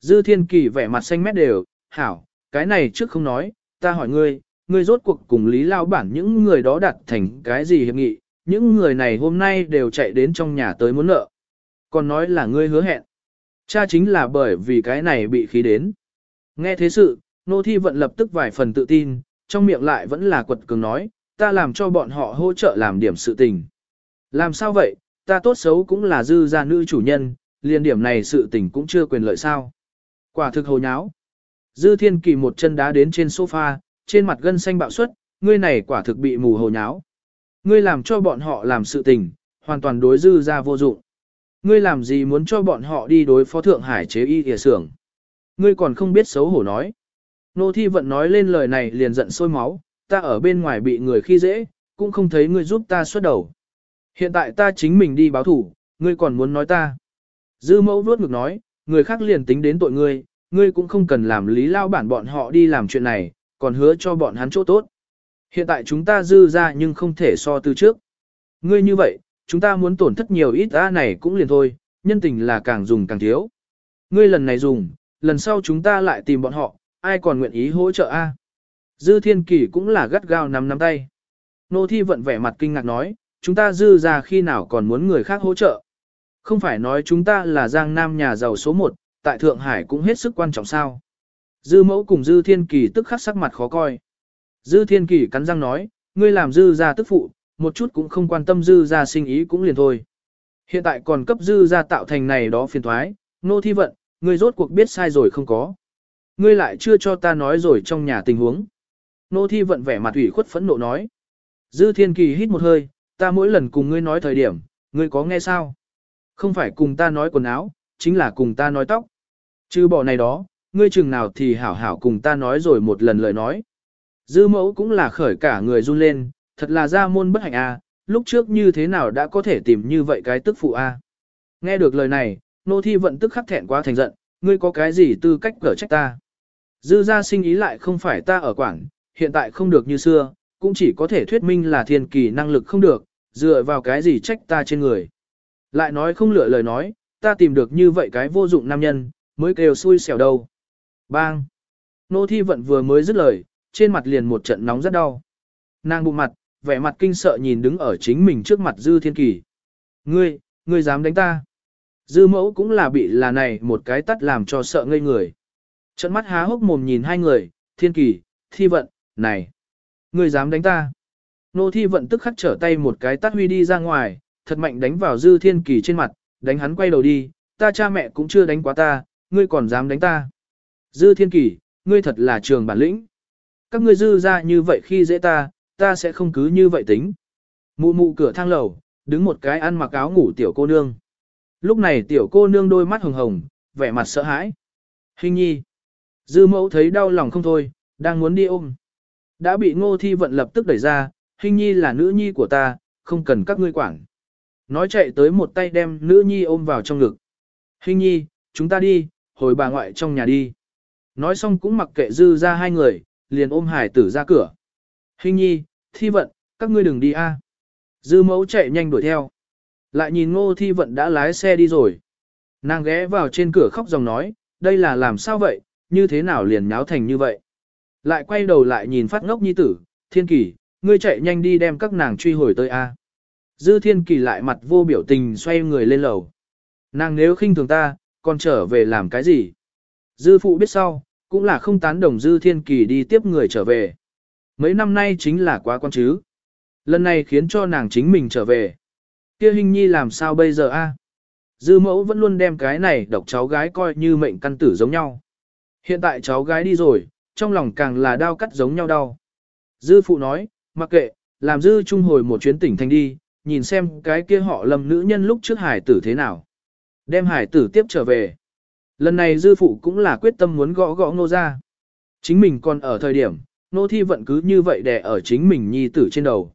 Dư Thiên Kỳ vẻ mặt xanh mét đều, hảo, cái này trước không nói, ta hỏi ngươi, ngươi rốt cuộc cùng Lý Lao Bản những người đó đặt thành cái gì hiệp nghị, những người này hôm nay đều chạy đến trong nhà tới muốn nợ. Còn nói là ngươi hứa hẹn. Cha chính là bởi vì cái này bị khí đến. Nghe thế sự, nô thi vận lập tức vài phần tự tin, trong miệng lại vẫn là quật cường nói, ta làm cho bọn họ hỗ trợ làm điểm sự tình. Làm sao vậy, ta tốt xấu cũng là dư gia nữ chủ nhân, liền điểm này sự tình cũng chưa quyền lợi sao. Quả thực hồ nháo. Dư thiên kỳ một chân đá đến trên sofa, trên mặt gân xanh bạo suất, ngươi này quả thực bị mù hồ nháo. Ngươi làm cho bọn họ làm sự tình, hoàn toàn đối dư ra vô dụng. Ngươi làm gì muốn cho bọn họ đi đối phó Thượng Hải chế y kìa xưởng. Ngươi còn không biết xấu hổ nói. Nô thi vận nói lên lời này liền giận sôi máu, ta ở bên ngoài bị người khi dễ, cũng không thấy ngươi giúp ta xuất đầu. Hiện tại ta chính mình đi báo thủ, ngươi còn muốn nói ta. Dư mẫu vuốt ngực nói, người khác liền tính đến tội ngươi, ngươi cũng không cần làm lý lao bản bọn họ đi làm chuyện này, còn hứa cho bọn hắn chỗ tốt. Hiện tại chúng ta dư ra nhưng không thể so từ trước. Ngươi như vậy, chúng ta muốn tổn thất nhiều ít ra này cũng liền thôi, nhân tình là càng dùng càng thiếu. Ngươi lần này dùng, lần sau chúng ta lại tìm bọn họ, ai còn nguyện ý hỗ trợ a? Dư thiên kỷ cũng là gắt gao nắm nắm tay. Nô thi vận vẻ mặt kinh ngạc nói, chúng ta dư ra khi nào còn muốn người khác hỗ trợ. Không phải nói chúng ta là giang nam nhà giàu số 1, tại Thượng Hải cũng hết sức quan trọng sao. Dư mẫu cùng dư thiên kỳ tức khắc sắc mặt khó coi. Dư thiên kỳ cắn răng nói, ngươi làm dư ra tức phụ, một chút cũng không quan tâm dư ra sinh ý cũng liền thôi. Hiện tại còn cấp dư ra tạo thành này đó phiền thoái, nô thi vận, ngươi rốt cuộc biết sai rồi không có. Ngươi lại chưa cho ta nói rồi trong nhà tình huống. Nô thi vận vẻ mặt ủy khuất phẫn nộ nói. Dư thiên kỳ hít một hơi, ta mỗi lần cùng ngươi nói thời điểm, ngươi có nghe sao? Không phải cùng ta nói quần áo, chính là cùng ta nói tóc. Chứ bỏ này đó, ngươi chừng nào thì hảo hảo cùng ta nói rồi một lần lời nói. Dư mẫu cũng là khởi cả người run lên, thật là ra môn bất hạnh a, lúc trước như thế nào đã có thể tìm như vậy cái tức phụ a. Nghe được lời này, nô thi vận tức khắc thẹn quá thành giận, ngươi có cái gì tư cách cở trách ta. Dư ra sinh ý lại không phải ta ở quảng, hiện tại không được như xưa, cũng chỉ có thể thuyết minh là thiên kỳ năng lực không được, dựa vào cái gì trách ta trên người. Lại nói không lựa lời nói, ta tìm được như vậy cái vô dụng nam nhân, mới kêu xui xẻo đâu. Bang! Nô thi vận vừa mới dứt lời, trên mặt liền một trận nóng rất đau. Nàng bụng mặt, vẻ mặt kinh sợ nhìn đứng ở chính mình trước mặt Dư Thiên Kỳ. Ngươi, ngươi dám đánh ta? Dư mẫu cũng là bị là này một cái tắt làm cho sợ ngây người. Trận mắt há hốc mồm nhìn hai người, Thiên Kỳ, Thi Vận, này! Ngươi dám đánh ta? Nô Thi Vận tức khắc trở tay một cái tắt huy đi ra ngoài, thật mạnh đánh vào Dư Thiên Kỳ trên mặt, đánh hắn quay đầu đi, ta cha mẹ cũng chưa đánh quá ta, ngươi còn dám đánh ta. Dư Thiên Kỳ, ngươi thật là trường bản lĩnh. Các ngươi dư ra như vậy khi dễ ta, ta sẽ không cứ như vậy tính. Mụ mụ cửa thang lầu, đứng một cái ăn mặc áo ngủ tiểu cô nương. Lúc này tiểu cô nương đôi mắt hồng hồng, vẻ mặt sợ hãi. Hình nhi. Dư mẫu thấy đau lòng không thôi, đang muốn đi ôm. Đã bị ngô thi vận lập tức đẩy ra, hình nhi là nữ nhi của ta, không cần các ngươi quản. Nói chạy tới một tay đem nữ nhi ôm vào trong ngực. Hình nhi, chúng ta đi, hồi bà ngoại trong nhà đi. Nói xong cũng mặc kệ dư ra hai người, liền ôm hải tử ra cửa. Hình nhi, thi vận, các ngươi đừng đi a. Dư mẫu chạy nhanh đuổi theo. Lại nhìn ngô thi vận đã lái xe đi rồi. Nàng ghé vào trên cửa khóc dòng nói, đây là làm sao vậy, như thế nào liền nháo thành như vậy. Lại quay đầu lại nhìn phát ngốc nhi tử, thiên kỳ, ngươi chạy nhanh đi đem các nàng truy hồi tới a. Dư thiên kỳ lại mặt vô biểu tình xoay người lên lầu. Nàng nếu khinh thường ta, còn trở về làm cái gì? Dư phụ biết sau, cũng là không tán đồng dư thiên kỳ đi tiếp người trở về. Mấy năm nay chính là quá quan chứ. Lần này khiến cho nàng chính mình trở về. Kia hình nhi làm sao bây giờ a? Dư mẫu vẫn luôn đem cái này độc cháu gái coi như mệnh căn tử giống nhau. Hiện tại cháu gái đi rồi, trong lòng càng là đau cắt giống nhau đau. Dư phụ nói, mặc kệ, làm dư trung hồi một chuyến tỉnh thành đi, nhìn xem cái kia họ lầm nữ nhân lúc trước hải tử thế nào. Đem hải tử tiếp trở về. Lần này dư phụ cũng là quyết tâm muốn gõ gõ nô ra. Chính mình còn ở thời điểm, nô thi vận cứ như vậy đè ở chính mình nhi tử trên đầu.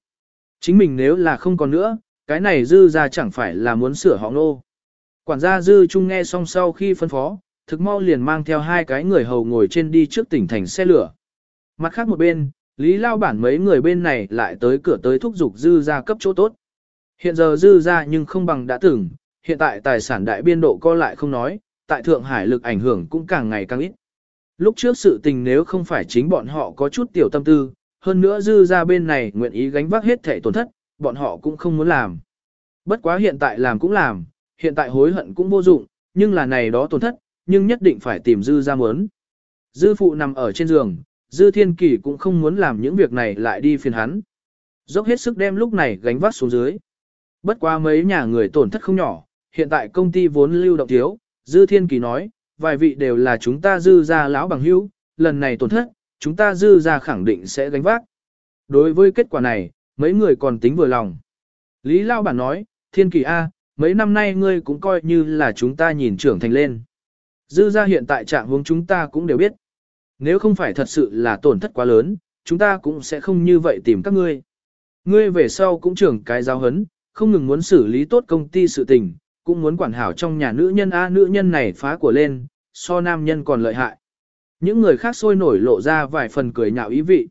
Chính mình nếu là không còn nữa, cái này dư ra chẳng phải là muốn sửa họ nô. Quản gia dư chung nghe xong sau khi phân phó, thực mau liền mang theo hai cái người hầu ngồi trên đi trước tỉnh thành xe lửa. Mặt khác một bên, Lý Lao bản mấy người bên này lại tới cửa tới thúc giục dư ra cấp chỗ tốt. Hiện giờ dư ra nhưng không bằng đã từng, hiện tại tài sản đại biên độ co lại không nói, tại Thượng Hải lực ảnh hưởng cũng càng ngày càng ít. Lúc trước sự tình nếu không phải chính bọn họ có chút tiểu tâm tư, hơn nữa dư ra bên này nguyện ý gánh vác hết thể tổn thất, bọn họ cũng không muốn làm. Bất quá hiện tại làm cũng làm, hiện tại hối hận cũng vô dụng, nhưng là này đó tổn thất, nhưng nhất định phải tìm dư ra muốn. Dư phụ nằm ở trên giường, dư thiên kỳ cũng không muốn làm những việc này lại đi phiền hắn. Dốc hết sức đem lúc này gánh vác xuống dưới. Bất quá mấy nhà người tổn thất không nhỏ, hiện tại công ty vốn lưu động thiếu, dư thiên kỳ nói, vài vị đều là chúng ta dư ra lão bằng hữu, lần này tổn thất, chúng ta dư ra khẳng định sẽ gánh vác. Đối với kết quả này, mấy người còn tính vừa lòng. Lý Lao Bản nói, thiên kỳ A, mấy năm nay ngươi cũng coi như là chúng ta nhìn trưởng thành lên. Dư ra hiện tại trạng hướng chúng ta cũng đều biết. Nếu không phải thật sự là tổn thất quá lớn, chúng ta cũng sẽ không như vậy tìm các ngươi. Ngươi về sau cũng trưởng cái giáo hấn, không ngừng muốn xử lý tốt công ty sự tình, cũng muốn quản hảo trong nhà nữ nhân A nữ nhân này phá của lên, so nam nhân còn lợi hại. Những người khác sôi nổi lộ ra vài phần cười nhạo ý vị.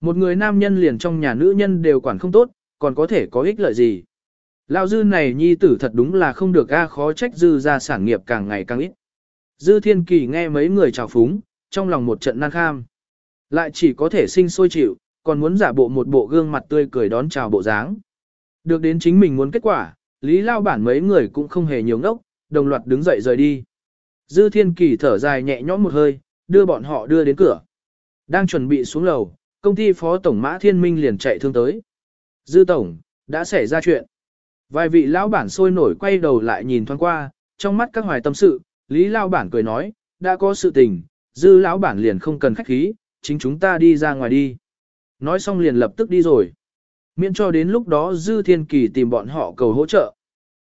Một người nam nhân liền trong nhà nữ nhân đều quản không tốt, còn có thể có ích lợi gì. Lão dư này nhi tử thật đúng là không được A khó trách dư ra sản nghiệp càng ngày càng ít. Dư thiên kỳ nghe mấy người chào phúng, trong lòng một trận nan kham. Lại chỉ có thể sinh sôi chịu, còn muốn giả bộ một bộ gương mặt tươi cười đón chào bộ dáng. Được đến chính mình muốn kết quả, Lý Lao bản mấy người cũng không hề nhiều ngốc, đồng loạt đứng dậy rời đi. Dư Thiên Kỳ thở dài nhẹ nhõm một hơi, đưa bọn họ đưa đến cửa. Đang chuẩn bị xuống lầu, công ty phó tổng Mã Thiên Minh liền chạy thương tới. Dư tổng, đã xảy ra chuyện. Vài vị lão bản sôi nổi quay đầu lại nhìn thoáng qua, trong mắt các hoài tâm sự, Lý Lao bản cười nói, đã có sự tình, dư lão bản liền không cần khách khí, chính chúng ta đi ra ngoài đi. Nói xong liền lập tức đi rồi. Miễn cho đến lúc đó Dư Thiên Kỳ tìm bọn họ cầu hỗ trợ.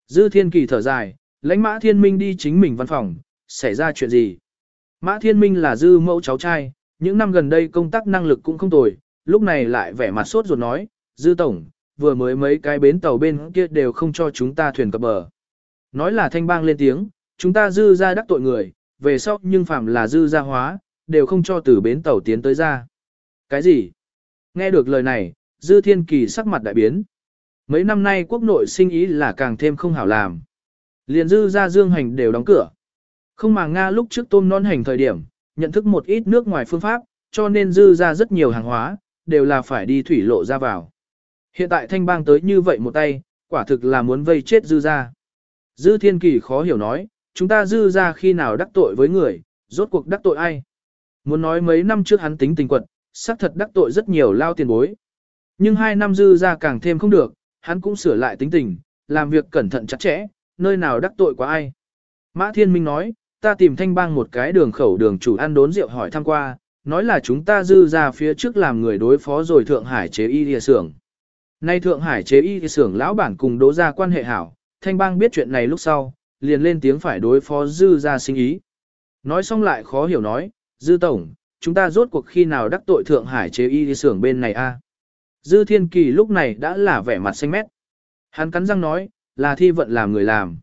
Dư Thiên Kỳ thở dài, lãnh Mã Thiên Minh đi chính mình văn phòng, xảy ra chuyện gì? Mã Thiên Minh là Dư mẫu cháu trai, những năm gần đây công tác năng lực cũng không tồi, lúc này lại vẻ mặt sốt ruột nói, Dư Tổng, vừa mới mấy cái bến tàu bên kia đều không cho chúng ta thuyền cập bờ. Nói là thanh bang lên tiếng, chúng ta Dư ra đắc tội người, về sau nhưng phạm là Dư gia hóa, đều không cho từ bến tàu tiến tới ra. Cái gì? Nghe được lời này, Dư Thiên Kỳ sắc mặt đại biến. Mấy năm nay quốc nội sinh ý là càng thêm không hảo làm. Liền Dư ra dương hành đều đóng cửa. Không mà Nga lúc trước tôm non hành thời điểm, nhận thức một ít nước ngoài phương pháp, cho nên Dư ra rất nhiều hàng hóa, đều là phải đi thủy lộ ra vào. Hiện tại thanh bang tới như vậy một tay, quả thực là muốn vây chết Dư ra. Dư Thiên Kỳ khó hiểu nói, chúng ta Dư ra khi nào đắc tội với người, rốt cuộc đắc tội ai. Muốn nói mấy năm trước hắn tính tình quật, xác thật đắc tội rất nhiều lao tiền bối. Nhưng hai năm dư ra càng thêm không được, hắn cũng sửa lại tính tình, làm việc cẩn thận chặt chẽ, nơi nào đắc tội quá ai. Mã Thiên Minh nói, ta tìm thanh bang một cái đường khẩu đường chủ ăn đốn rượu hỏi thăm qua, nói là chúng ta dư ra phía trước làm người đối phó rồi Thượng Hải chế y địa xưởng. Nay Thượng Hải chế y địa xưởng lão bản cùng đố ra quan hệ hảo, thanh bang biết chuyện này lúc sau, liền lên tiếng phải đối phó dư ra sinh ý. Nói xong lại khó hiểu nói, dư tổng, chúng ta rốt cuộc khi nào đắc tội Thượng Hải chế y địa xưởng bên này a? Dư Thiên Kỳ lúc này đã là vẻ mặt xanh mét. Hắn cắn răng nói, là thi vận làm người làm.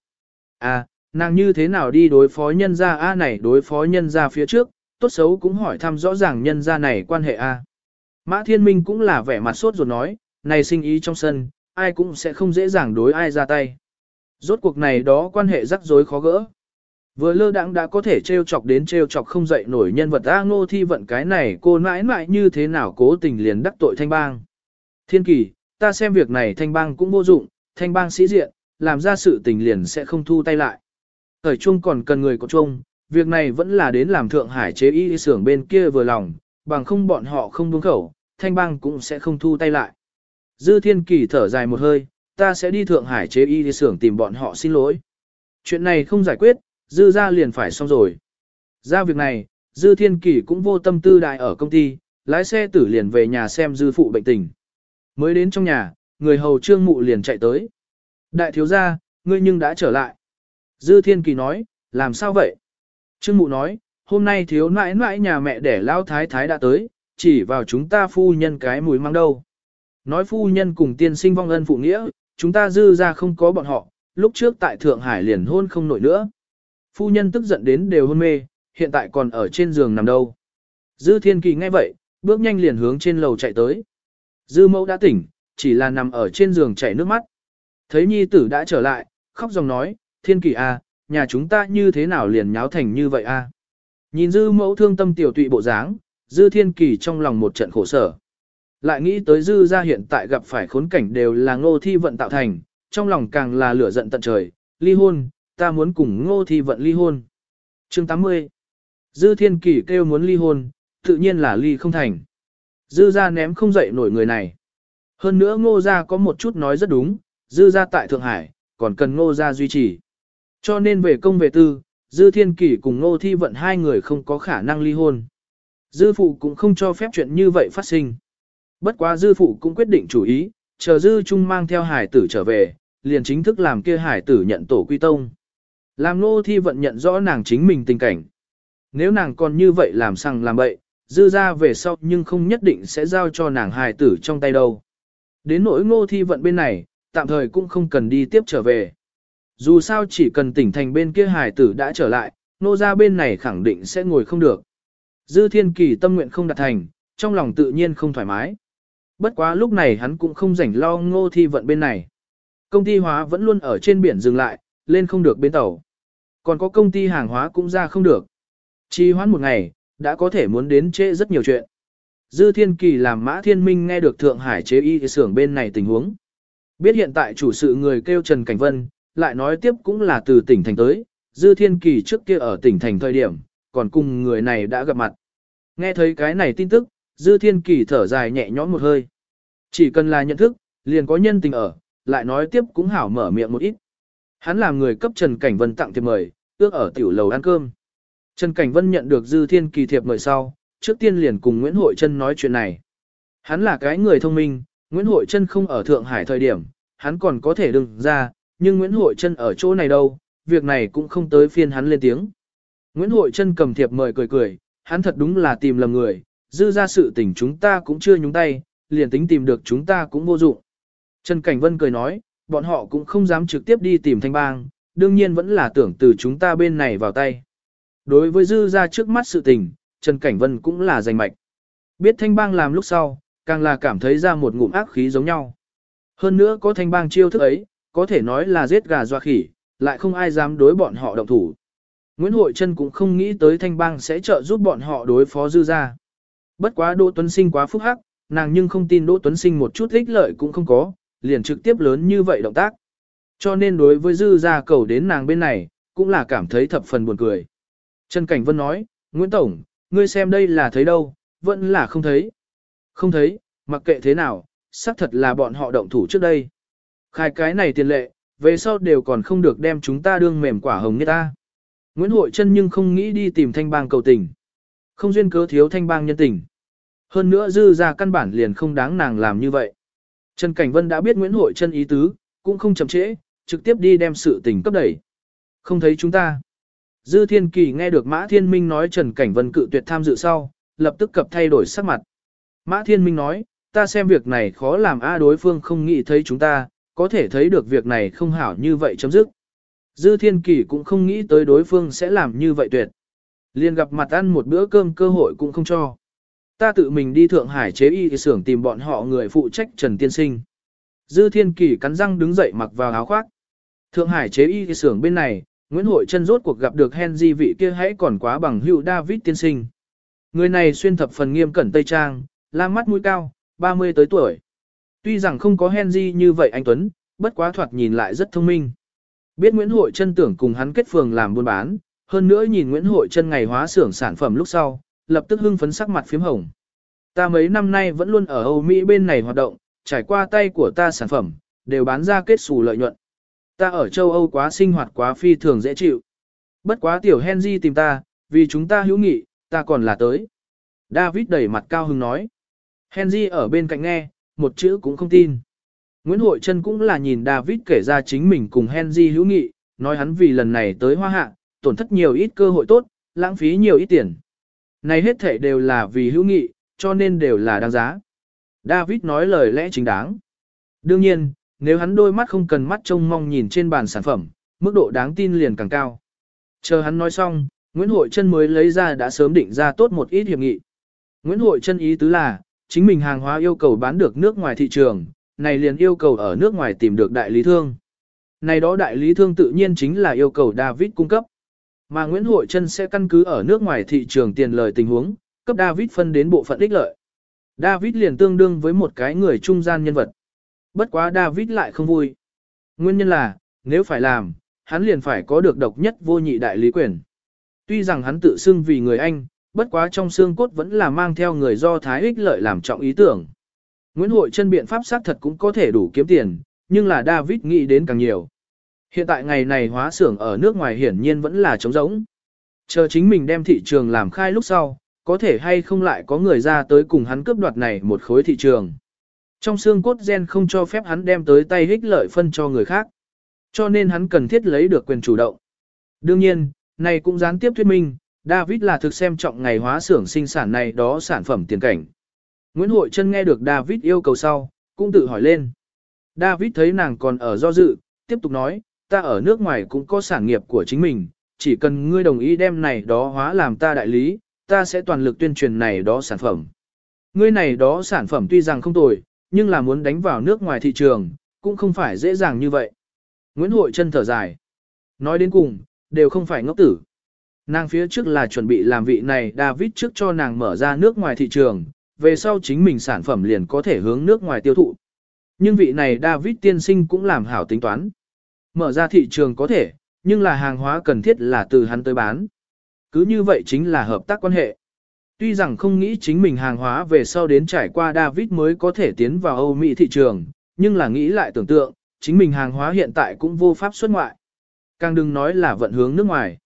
À, nàng như thế nào đi đối phó nhân gia A này đối phó nhân gia phía trước, tốt xấu cũng hỏi thăm rõ ràng nhân gia này quan hệ A. Mã Thiên Minh cũng là vẻ mặt sốt ruột nói, này sinh ý trong sân, ai cũng sẽ không dễ dàng đối ai ra tay. Rốt cuộc này đó quan hệ rắc rối khó gỡ. Vừa lơ đãng đã có thể trêu chọc đến trêu chọc không dậy nổi nhân vật A ngô thi vận cái này cô mãi mãi như thế nào cố tình liền đắc tội thanh bang. Thiên kỳ, ta xem việc này thanh bang cũng vô dụng, thanh bang sĩ diện, làm ra sự tình liền sẽ không thu tay lại. Thời chung còn cần người có chung, việc này vẫn là đến làm Thượng Hải chế y xưởng bên kia vừa lòng, bằng không bọn họ không buông khẩu, thanh bang cũng sẽ không thu tay lại. Dư Thiên Kỳ thở dài một hơi, ta sẽ đi Thượng Hải chế y xưởng tìm bọn họ xin lỗi. Chuyện này không giải quyết, Dư ra liền phải xong rồi. Ra việc này, Dư Thiên Kỳ cũng vô tâm tư đại ở công ty, lái xe tử liền về nhà xem Dư phụ bệnh tình. Mới đến trong nhà, người hầu trương mụ liền chạy tới. Đại thiếu gia, ngươi nhưng đã trở lại. Dư thiên kỳ nói, làm sao vậy? Trương mụ nói, hôm nay thiếu nãi nãi nhà mẹ để lao thái thái đã tới, chỉ vào chúng ta phu nhân cái mùi mang đâu. Nói phu nhân cùng tiên sinh vong ân phụ nghĩa, chúng ta dư ra không có bọn họ, lúc trước tại Thượng Hải liền hôn không nổi nữa. Phu nhân tức giận đến đều hôn mê, hiện tại còn ở trên giường nằm đâu. Dư thiên kỳ nghe vậy, bước nhanh liền hướng trên lầu chạy tới. Dư mẫu đã tỉnh, chỉ là nằm ở trên giường chảy nước mắt. Thấy nhi tử đã trở lại, khóc dòng nói, thiên kỳ à, nhà chúng ta như thế nào liền nháo thành như vậy a? Nhìn dư mẫu thương tâm tiểu tụy bộ dáng, dư thiên kỳ trong lòng một trận khổ sở. Lại nghĩ tới dư ra hiện tại gặp phải khốn cảnh đều là ngô thi vận tạo thành, trong lòng càng là lửa giận tận trời, ly hôn, ta muốn cùng ngô thi vận ly hôn. chương 80 Dư thiên kỳ kêu muốn ly hôn, tự nhiên là ly không thành. Dư ra ném không dậy nổi người này. Hơn nữa ngô ra có một chút nói rất đúng, dư ra tại Thượng Hải, còn cần ngô ra duy trì. Cho nên về công về tư, dư thiên kỷ cùng ngô thi vận hai người không có khả năng ly hôn. Dư phụ cũng không cho phép chuyện như vậy phát sinh. Bất quá dư phụ cũng quyết định chủ ý, chờ dư trung mang theo hải tử trở về, liền chính thức làm kia hải tử nhận tổ quy tông. Làm ngô thi vận nhận rõ nàng chính mình tình cảnh. Nếu nàng còn như vậy làm sang làm bậy, dư ra về sau nhưng không nhất định sẽ giao cho nàng hài tử trong tay đâu. Đến nỗi ngô thi vận bên này, tạm thời cũng không cần đi tiếp trở về. Dù sao chỉ cần tỉnh thành bên kia hài tử đã trở lại, nô ra bên này khẳng định sẽ ngồi không được. Dư thiên kỳ tâm nguyện không đạt thành, trong lòng tự nhiên không thoải mái. Bất quá lúc này hắn cũng không rảnh lo ngô thi vận bên này. Công ty hóa vẫn luôn ở trên biển dừng lại, lên không được bến tàu. Còn có công ty hàng hóa cũng ra không được. Chỉ hoãn một ngày, đã có thể muốn đến trễ rất nhiều chuyện. Dư Thiên Kỳ làm Mã Thiên Minh nghe được Thượng Hải chế y xưởng bên này tình huống. Biết hiện tại chủ sự người kêu Trần Cảnh Vân, lại nói tiếp cũng là từ tỉnh thành tới, Dư Thiên Kỳ trước kia ở tỉnh thành thời điểm, còn cùng người này đã gặp mặt. Nghe thấy cái này tin tức, Dư Thiên Kỳ thở dài nhẹ nhõm một hơi. Chỉ cần là nhận thức, liền có nhân tình ở, lại nói tiếp cũng hảo mở miệng một ít. Hắn làm người cấp Trần Cảnh Vân tặng thiệp mời, ước ở tiểu lầu ăn cơm. Trần Cảnh Vân nhận được Dư Thiên Kỳ thiệp mời sau, trước tiên liền cùng Nguyễn Hội Trân nói chuyện này. Hắn là cái người thông minh, Nguyễn Hội Trân không ở Thượng Hải thời điểm, hắn còn có thể đừng ra, nhưng Nguyễn Hội Trân ở chỗ này đâu, việc này cũng không tới phiên hắn lên tiếng. Nguyễn Hội Trân cầm thiệp mời cười cười, hắn thật đúng là tìm lầm người, dư ra sự tình chúng ta cũng chưa nhúng tay, liền tính tìm được chúng ta cũng vô dụng. Trần Cảnh Vân cười nói, bọn họ cũng không dám trực tiếp đi tìm thanh bang, đương nhiên vẫn là tưởng từ chúng ta bên này vào tay. Đối với dư ra trước mắt sự tình, Trần Cảnh Vân cũng là giành mạch. Biết thanh bang làm lúc sau, càng là cảm thấy ra một ngụm ác khí giống nhau. Hơn nữa có thanh bang chiêu thức ấy, có thể nói là giết gà doa khỉ, lại không ai dám đối bọn họ động thủ. Nguyễn Hội Trân cũng không nghĩ tới thanh bang sẽ trợ giúp bọn họ đối phó dư ra. Bất quá Đỗ Tuấn Sinh quá phúc hắc, nàng nhưng không tin Đỗ Tuấn Sinh một chút ích lợi cũng không có, liền trực tiếp lớn như vậy động tác. Cho nên đối với dư ra cầu đến nàng bên này, cũng là cảm thấy thập phần buồn cười. Trần Cảnh Vân nói, Nguyễn Tổng, ngươi xem đây là thấy đâu, vẫn là không thấy. Không thấy, mặc kệ thế nào, xác thật là bọn họ động thủ trước đây. Khai cái này tiền lệ, về sau đều còn không được đem chúng ta đương mềm quả hồng như ta. Nguyễn Hội Trân nhưng không nghĩ đi tìm thanh bang cầu tình. Không duyên cớ thiếu thanh bang nhân tình. Hơn nữa dư ra căn bản liền không đáng nàng làm như vậy. Trần Cảnh Vân đã biết Nguyễn Hội Trân ý tứ, cũng không chậm trễ, trực tiếp đi đem sự tình cấp đẩy. Không thấy chúng ta. Dư Thiên Kỳ nghe được Mã Thiên Minh nói Trần Cảnh Vân cự tuyệt tham dự sau, lập tức cập thay đổi sắc mặt. Mã Thiên Minh nói, ta xem việc này khó làm a đối phương không nghĩ thấy chúng ta, có thể thấy được việc này không hảo như vậy chấm dứt. Dư Thiên Kỳ cũng không nghĩ tới đối phương sẽ làm như vậy tuyệt. Liên gặp mặt ăn một bữa cơm cơ hội cũng không cho. Ta tự mình đi Thượng Hải chế y xưởng tìm bọn họ người phụ trách Trần Tiên Sinh. Dư Thiên Kỳ cắn răng đứng dậy mặc vào áo khoác. Thượng Hải chế y xưởng bên này, Nguyễn Hội chân rốt cuộc gặp được Henry vị kia hãy còn quá bằng hữu David tiên sinh. Người này xuyên thập phần nghiêm cẩn tây trang, la mắt mũi cao, 30 tới tuổi. Tuy rằng không có Henry như vậy anh Tuấn, bất quá thoạt nhìn lại rất thông minh. Biết Nguyễn Hội chân tưởng cùng hắn kết phường làm buôn bán, hơn nữa nhìn Nguyễn Hội chân ngày hóa xưởng sản phẩm lúc sau, lập tức hưng phấn sắc mặt phím hồng. Ta mấy năm nay vẫn luôn ở Âu Mỹ bên này hoạt động, trải qua tay của ta sản phẩm, đều bán ra kết xù lợi nhuận. Ta ở châu Âu quá sinh hoạt quá phi thường dễ chịu. Bất quá tiểu Henry tìm ta, vì chúng ta hữu nghị, ta còn là tới. David đẩy mặt cao hứng nói. Henry ở bên cạnh nghe, một chữ cũng không tin. Nguyễn Hội Trân cũng là nhìn David kể ra chính mình cùng Henry hữu nghị, nói hắn vì lần này tới hoa hạ, tổn thất nhiều ít cơ hội tốt, lãng phí nhiều ít tiền. Này hết thể đều là vì hữu nghị, cho nên đều là đáng giá. David nói lời lẽ chính đáng. Đương nhiên, nếu hắn đôi mắt không cần mắt trông mong nhìn trên bàn sản phẩm, mức độ đáng tin liền càng cao. Chờ hắn nói xong, Nguyễn Hội Trân mới lấy ra đã sớm định ra tốt một ít hiệp nghị. Nguyễn Hội Trân ý tứ là, chính mình hàng hóa yêu cầu bán được nước ngoài thị trường, này liền yêu cầu ở nước ngoài tìm được đại lý thương. này đó đại lý thương tự nhiên chính là yêu cầu David cung cấp. Mà Nguyễn Hội Trân sẽ căn cứ ở nước ngoài thị trường tiền lời tình huống, cấp David phân đến bộ phận ích lợi. David liền tương đương với một cái người trung gian nhân vật. Bất quá David lại không vui. Nguyên nhân là, nếu phải làm, hắn liền phải có được độc nhất vô nhị đại lý quyền. Tuy rằng hắn tự xưng vì người Anh, bất quá trong xương cốt vẫn là mang theo người do thái ích lợi làm trọng ý tưởng. Nguyễn Hội chân biện pháp xác thật cũng có thể đủ kiếm tiền, nhưng là David nghĩ đến càng nhiều. Hiện tại ngày này hóa xưởng ở nước ngoài hiển nhiên vẫn là trống rỗng. Chờ chính mình đem thị trường làm khai lúc sau, có thể hay không lại có người ra tới cùng hắn cướp đoạt này một khối thị trường. Trong xương cốt gen không cho phép hắn đem tới tay hích lợi phân cho người khác. Cho nên hắn cần thiết lấy được quyền chủ động. Đương nhiên, này cũng gián tiếp thuyết minh, David là thực xem trọng ngày hóa xưởng sinh sản này đó sản phẩm tiền cảnh. Nguyễn Hội Trân nghe được David yêu cầu sau, cũng tự hỏi lên. David thấy nàng còn ở do dự, tiếp tục nói, ta ở nước ngoài cũng có sản nghiệp của chính mình, chỉ cần ngươi đồng ý đem này đó hóa làm ta đại lý, ta sẽ toàn lực tuyên truyền này đó sản phẩm. Ngươi này đó sản phẩm tuy rằng không tồi, nhưng là muốn đánh vào nước ngoài thị trường, cũng không phải dễ dàng như vậy. Nguyễn Hội chân thở dài. Nói đến cùng, đều không phải ngốc tử. Nàng phía trước là chuẩn bị làm vị này David trước cho nàng mở ra nước ngoài thị trường, về sau chính mình sản phẩm liền có thể hướng nước ngoài tiêu thụ. Nhưng vị này David tiên sinh cũng làm hảo tính toán. Mở ra thị trường có thể, nhưng là hàng hóa cần thiết là từ hắn tới bán. Cứ như vậy chính là hợp tác quan hệ. Tuy rằng không nghĩ chính mình hàng hóa về sau đến trải qua David mới có thể tiến vào Âu Mỹ thị trường, nhưng là nghĩ lại tưởng tượng, chính mình hàng hóa hiện tại cũng vô pháp xuất ngoại. Càng đừng nói là vận hướng nước ngoài.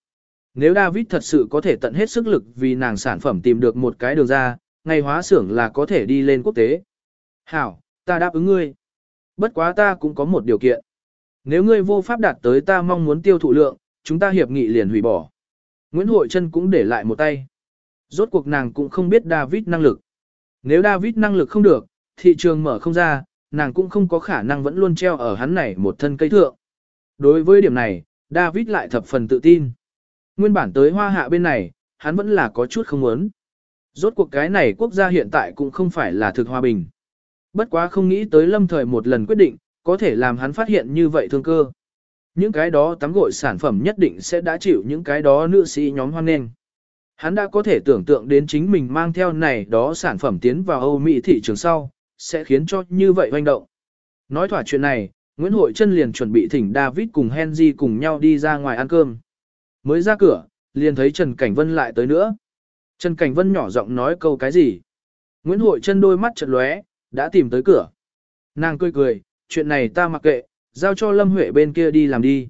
Nếu David thật sự có thể tận hết sức lực vì nàng sản phẩm tìm được một cái đường ra, ngày hóa xưởng là có thể đi lên quốc tế. Hảo, ta đáp ứng ngươi. Bất quá ta cũng có một điều kiện. Nếu ngươi vô pháp đạt tới ta mong muốn tiêu thụ lượng, chúng ta hiệp nghị liền hủy bỏ. Nguyễn Hội Trân cũng để lại một tay. Rốt cuộc nàng cũng không biết David năng lực. Nếu David năng lực không được, thị trường mở không ra, nàng cũng không có khả năng vẫn luôn treo ở hắn này một thân cây thượng. Đối với điểm này, David lại thập phần tự tin. Nguyên bản tới hoa hạ bên này, hắn vẫn là có chút không muốn. Rốt cuộc cái này quốc gia hiện tại cũng không phải là thực hòa bình. Bất quá không nghĩ tới lâm thời một lần quyết định, có thể làm hắn phát hiện như vậy thương cơ. Những cái đó tắm gội sản phẩm nhất định sẽ đã chịu những cái đó nữ sĩ nhóm hoan nghênh. Hắn đã có thể tưởng tượng đến chính mình mang theo này đó sản phẩm tiến vào Âu Mỹ thị trường sau, sẽ khiến cho như vậy hoành động. Nói thỏa chuyện này, Nguyễn Hội Trân liền chuẩn bị thỉnh David cùng Henry cùng nhau đi ra ngoài ăn cơm. Mới ra cửa, liền thấy Trần Cảnh Vân lại tới nữa. Trần Cảnh Vân nhỏ giọng nói câu cái gì. Nguyễn Hội Trân đôi mắt chợt lóe, đã tìm tới cửa. Nàng cười cười, chuyện này ta mặc kệ, giao cho Lâm Huệ bên kia đi làm đi.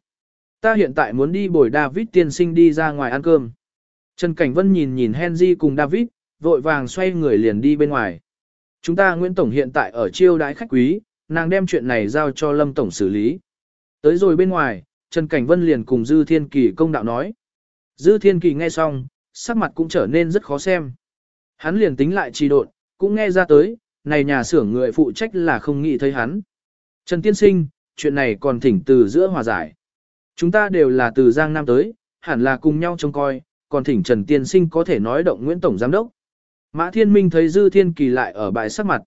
Ta hiện tại muốn đi bồi David tiên sinh đi ra ngoài ăn cơm. Trần Cảnh Vân nhìn nhìn Henry cùng David, vội vàng xoay người liền đi bên ngoài. Chúng ta Nguyễn Tổng hiện tại ở chiêu đãi khách quý, nàng đem chuyện này giao cho Lâm Tổng xử lý. Tới rồi bên ngoài, Trần Cảnh Vân liền cùng Dư Thiên Kỳ công đạo nói. Dư Thiên Kỳ nghe xong, sắc mặt cũng trở nên rất khó xem. Hắn liền tính lại trì độn, cũng nghe ra tới, này nhà xưởng người phụ trách là không nghĩ thấy hắn. Trần Tiên Sinh, chuyện này còn thỉnh từ giữa hòa giải. Chúng ta đều là từ Giang Nam tới, hẳn là cùng nhau trông coi, còn thỉnh Trần Tiên Sinh có thể nói động Nguyễn Tổng Giám Đốc. Mã Thiên Minh thấy Dư Thiên Kỳ lại ở bãi sắc mặt.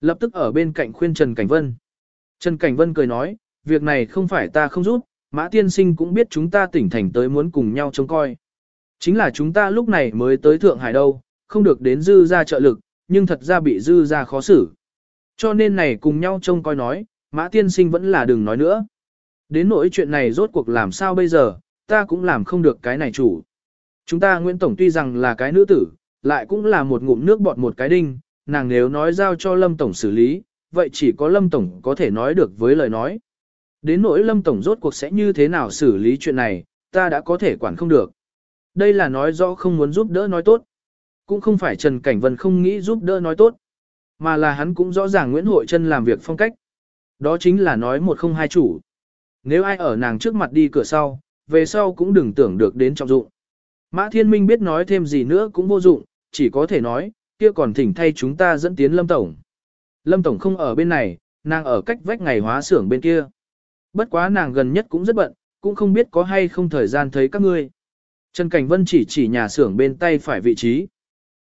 Lập tức ở bên cạnh khuyên Trần Cảnh Vân. Trần Cảnh Vân cười nói, việc này không phải ta không giúp, Mã Tiên Sinh cũng biết chúng ta tỉnh thành tới muốn cùng nhau trông coi. Chính là chúng ta lúc này mới tới Thượng Hải đâu, không được đến Dư ra trợ lực, nhưng thật ra bị Dư ra khó xử. Cho nên này cùng nhau trông coi nói, Mã Tiên Sinh vẫn là đừng nói nữa. Đến nỗi chuyện này rốt cuộc làm sao bây giờ, ta cũng làm không được cái này chủ. Chúng ta Nguyễn Tổng tuy rằng là cái nữ tử, lại cũng là một ngụm nước bọt một cái đinh, nàng nếu nói giao cho Lâm Tổng xử lý, vậy chỉ có Lâm Tổng có thể nói được với lời nói. Đến nỗi Lâm Tổng rốt cuộc sẽ như thế nào xử lý chuyện này, ta đã có thể quản không được. Đây là nói rõ không muốn giúp đỡ nói tốt. Cũng không phải Trần Cảnh Vân không nghĩ giúp đỡ nói tốt, mà là hắn cũng rõ ràng Nguyễn Hội Trân làm việc phong cách. Đó chính là nói một không hai chủ. Nếu ai ở nàng trước mặt đi cửa sau, về sau cũng đừng tưởng được đến trọng dụng. Mã Thiên Minh biết nói thêm gì nữa cũng vô dụng, chỉ có thể nói, kia còn thỉnh thay chúng ta dẫn tiến Lâm Tổng. Lâm Tổng không ở bên này, nàng ở cách vách ngày hóa xưởng bên kia. Bất quá nàng gần nhất cũng rất bận, cũng không biết có hay không thời gian thấy các ngươi. Trần Cảnh Vân chỉ chỉ nhà xưởng bên tay phải vị trí.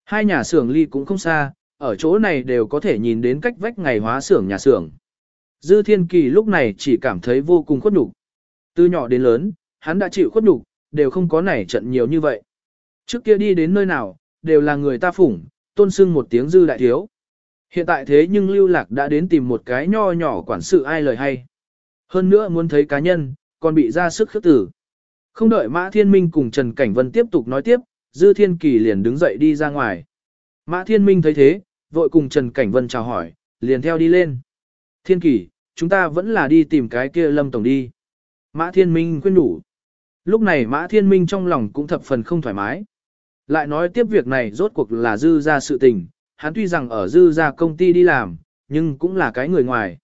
Hai nhà xưởng ly cũng không xa, ở chỗ này đều có thể nhìn đến cách vách ngày hóa xưởng nhà xưởng. Dư Thiên Kỳ lúc này chỉ cảm thấy vô cùng khuất nhục. Từ nhỏ đến lớn, hắn đã chịu khuất nhục, đều không có nảy trận nhiều như vậy. Trước kia đi đến nơi nào, đều là người ta phủng, tôn sưng một tiếng dư đại thiếu. Hiện tại thế nhưng lưu lạc đã đến tìm một cái nho nhỏ quản sự ai lời hay. Hơn nữa muốn thấy cá nhân, còn bị ra sức khước tử. Không đợi Mã Thiên Minh cùng Trần Cảnh Vân tiếp tục nói tiếp, Dư Thiên Kỳ liền đứng dậy đi ra ngoài. Mã Thiên Minh thấy thế, vội cùng Trần Cảnh Vân chào hỏi, liền theo đi lên. Thiên Kỳ, chúng ta vẫn là đi tìm cái kia Lâm Tổng đi. Mã Thiên Minh khuyên đủ. Lúc này Mã Thiên Minh trong lòng cũng thập phần không thoải mái. Lại nói tiếp việc này rốt cuộc là dư ra sự tình, hắn tuy rằng ở dư ra công ty đi làm, nhưng cũng là cái người ngoài.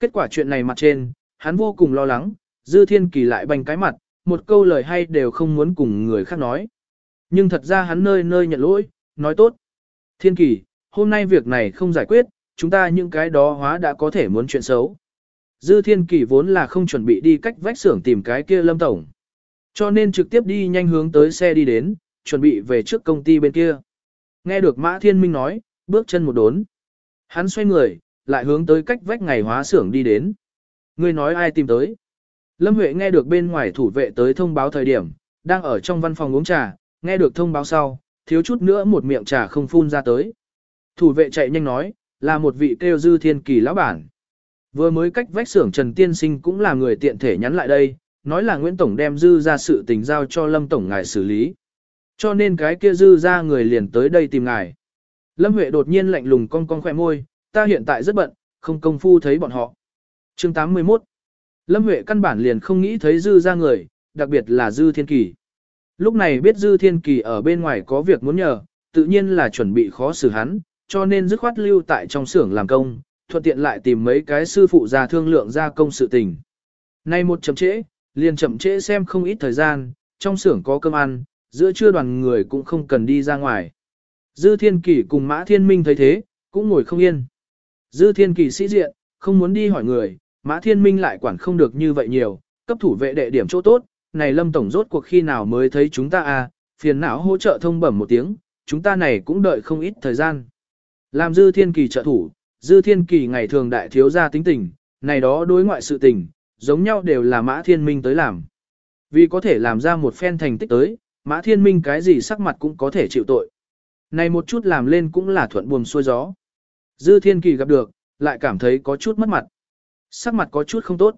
Kết quả chuyện này mặt trên, hắn vô cùng lo lắng, dư thiên kỳ lại bành cái mặt, một câu lời hay đều không muốn cùng người khác nói. Nhưng thật ra hắn nơi nơi nhận lỗi, nói tốt. Thiên kỳ, hôm nay việc này không giải quyết, chúng ta những cái đó hóa đã có thể muốn chuyện xấu. Dư thiên kỳ vốn là không chuẩn bị đi cách vách xưởng tìm cái kia lâm tổng. Cho nên trực tiếp đi nhanh hướng tới xe đi đến, chuẩn bị về trước công ty bên kia. Nghe được Mã Thiên Minh nói, bước chân một đốn. Hắn xoay người, lại hướng tới cách vách ngày hóa xưởng đi đến. Ngươi nói ai tìm tới? Lâm Huệ nghe được bên ngoài thủ vệ tới thông báo thời điểm, đang ở trong văn phòng uống trà, nghe được thông báo sau, thiếu chút nữa một miệng trà không phun ra tới. Thủ vệ chạy nhanh nói, là một vị kêu dư thiên kỳ lão bản. Vừa mới cách vách xưởng Trần Tiên Sinh cũng là người tiện thể nhắn lại đây, nói là Nguyễn Tổng đem dư ra sự tình giao cho Lâm Tổng ngài xử lý. Cho nên cái kia dư ra người liền tới đây tìm ngài. Lâm Huệ đột nhiên lạnh lùng cong cong khỏe môi, ta hiện tại rất bận, không công phu thấy bọn họ. Chương 81 Lâm Huệ căn bản liền không nghĩ thấy dư ra người, đặc biệt là dư thiên kỳ. Lúc này biết dư thiên kỳ ở bên ngoài có việc muốn nhờ, tự nhiên là chuẩn bị khó xử hắn, cho nên dứt khoát lưu tại trong xưởng làm công, thuận tiện lại tìm mấy cái sư phụ ra thương lượng ra công sự tình. Nay một chấm trễ, liền chậm trễ xem không ít thời gian, trong xưởng có cơm ăn, giữa trưa đoàn người cũng không cần đi ra ngoài. Dư Thiên Kỳ cùng Mã Thiên Minh thấy thế, cũng ngồi không yên. Dư Thiên Kỳ sĩ diện, không muốn đi hỏi người, Mã Thiên Minh lại quản không được như vậy nhiều, cấp thủ vệ đệ điểm chỗ tốt, này Lâm Tổng rốt cuộc khi nào mới thấy chúng ta à, phiền não hỗ trợ thông bẩm một tiếng, chúng ta này cũng đợi không ít thời gian. Làm Dư Thiên Kỳ trợ thủ, Dư Thiên Kỳ ngày thường đại thiếu gia tính tình, này đó đối ngoại sự tình, giống nhau đều là Mã Thiên Minh tới làm. Vì có thể làm ra một phen thành tích tới, Mã Thiên Minh cái gì sắc mặt cũng có thể chịu tội. Này một chút làm lên cũng là thuận buồm xuôi gió. Dư Thiên Kỳ gặp được, lại cảm thấy có chút mất mặt. Sắc mặt có chút không tốt.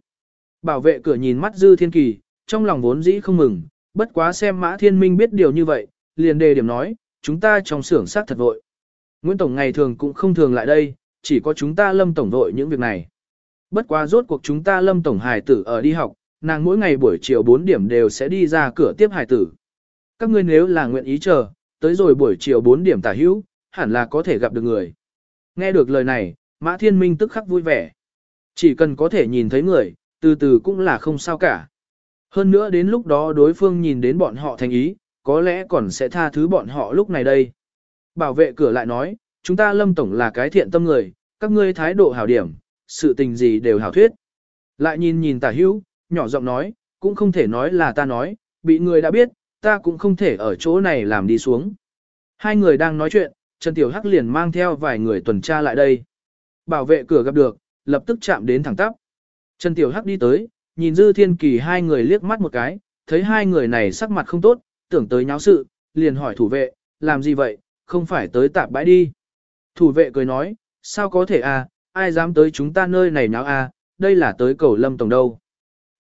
Bảo vệ cửa nhìn mắt Dư Thiên Kỳ, trong lòng vốn dĩ không mừng, bất quá xem Mã Thiên Minh biết điều như vậy, liền đề điểm nói, chúng ta trong xưởng sát thật vội. Nguyễn Tổng ngày thường cũng không thường lại đây, chỉ có chúng ta lâm tổng vội những việc này. Bất quá rốt cuộc chúng ta lâm tổng hài tử ở đi học, nàng mỗi ngày buổi chiều 4 điểm đều sẽ đi ra cửa tiếp hài tử. Các ngươi nếu là nguyện ý chờ, tới rồi buổi chiều 4 điểm tả hữu, hẳn là có thể gặp được người. Nghe được lời này, Mã Thiên Minh tức khắc vui vẻ. Chỉ cần có thể nhìn thấy người, từ từ cũng là không sao cả. Hơn nữa đến lúc đó đối phương nhìn đến bọn họ thành ý, có lẽ còn sẽ tha thứ bọn họ lúc này đây. Bảo vệ cửa lại nói, chúng ta lâm tổng là cái thiện tâm người, các ngươi thái độ hảo điểm, sự tình gì đều hảo thuyết. Lại nhìn nhìn tả hữu, nhỏ giọng nói, cũng không thể nói là ta nói, bị người đã biết, ta cũng không thể ở chỗ này làm đi xuống. Hai người đang nói chuyện, Trần Tiểu Hắc liền mang theo vài người tuần tra lại đây. Bảo vệ cửa gặp được, lập tức chạm đến thẳng tắp. Trần Tiểu Hắc đi tới, nhìn Dư Thiên Kỳ hai người liếc mắt một cái, thấy hai người này sắc mặt không tốt, tưởng tới nháo sự, liền hỏi thủ vệ, làm gì vậy, không phải tới tạp bãi đi. Thủ vệ cười nói, sao có thể à, ai dám tới chúng ta nơi này nháo à, đây là tới cầu lâm tổng đâu.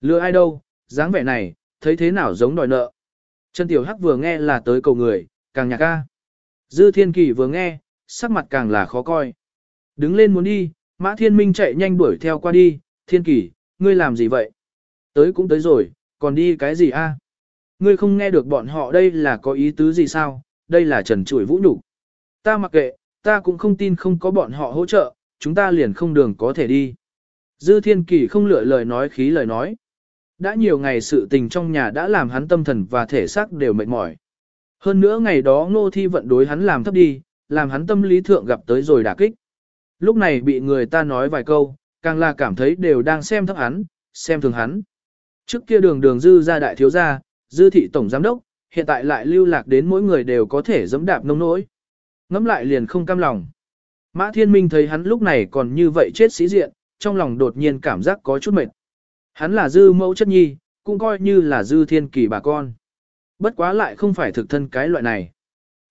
Lừa ai đâu, dáng vẻ này, thấy thế nào giống đòi nợ. Trần Tiểu Hắc vừa nghe là tới cầu người, càng nhạc ca. Dư Thiên Kỳ vừa nghe, sắc mặt càng là khó coi. Đứng lên muốn đi, Mã Thiên Minh chạy nhanh đuổi theo qua đi, Thiên Kỳ, ngươi làm gì vậy? Tới cũng tới rồi, còn đi cái gì a? Ngươi không nghe được bọn họ đây là có ý tứ gì sao, đây là trần trụi vũ nhục. Ta mặc kệ, ta cũng không tin không có bọn họ hỗ trợ, chúng ta liền không đường có thể đi. Dư Thiên Kỳ không lựa lời nói khí lời nói. Đã nhiều ngày sự tình trong nhà đã làm hắn tâm thần và thể xác đều mệt mỏi. Hơn nữa ngày đó ngô thi vận đối hắn làm thấp đi, làm hắn tâm lý thượng gặp tới rồi đả kích. Lúc này bị người ta nói vài câu, càng là cảm thấy đều đang xem thấp hắn, xem thường hắn. Trước kia đường đường dư ra đại thiếu gia, dư thị tổng giám đốc, hiện tại lại lưu lạc đến mỗi người đều có thể dẫm đạp nông nỗi. Ngắm lại liền không cam lòng. Mã Thiên Minh thấy hắn lúc này còn như vậy chết sĩ diện, trong lòng đột nhiên cảm giác có chút mệt. Hắn là dư mẫu chất nhi, cũng coi như là dư thiên kỳ bà con. Bất quá lại không phải thực thân cái loại này.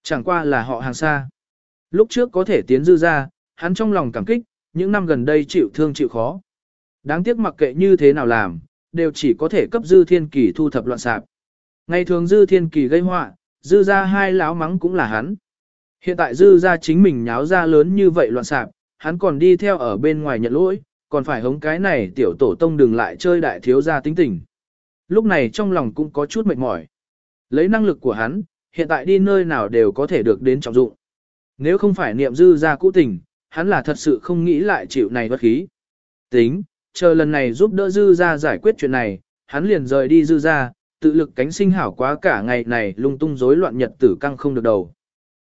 Chẳng qua là họ hàng xa. Lúc trước có thể tiến dư ra, hắn trong lòng cảm kích, những năm gần đây chịu thương chịu khó. Đáng tiếc mặc kệ như thế nào làm, đều chỉ có thể cấp dư thiên kỳ thu thập loạn sạp. Ngày thường dư thiên kỳ gây họa, dư ra hai láo mắng cũng là hắn. Hiện tại dư ra chính mình nháo ra lớn như vậy loạn sạp, hắn còn đi theo ở bên ngoài nhận lỗi, còn phải hống cái này tiểu tổ tông đừng lại chơi đại thiếu gia tính tình. Lúc này trong lòng cũng có chút mệt mỏi. Lấy năng lực của hắn, hiện tại đi nơi nào đều có thể được đến trọng dụng. Nếu không phải niệm dư ra cũ tình, hắn là thật sự không nghĩ lại chịu này bất khí. Tính, chờ lần này giúp đỡ dư ra giải quyết chuyện này, hắn liền rời đi dư ra, tự lực cánh sinh hảo quá cả ngày này lung tung rối loạn nhật tử căng không được đầu.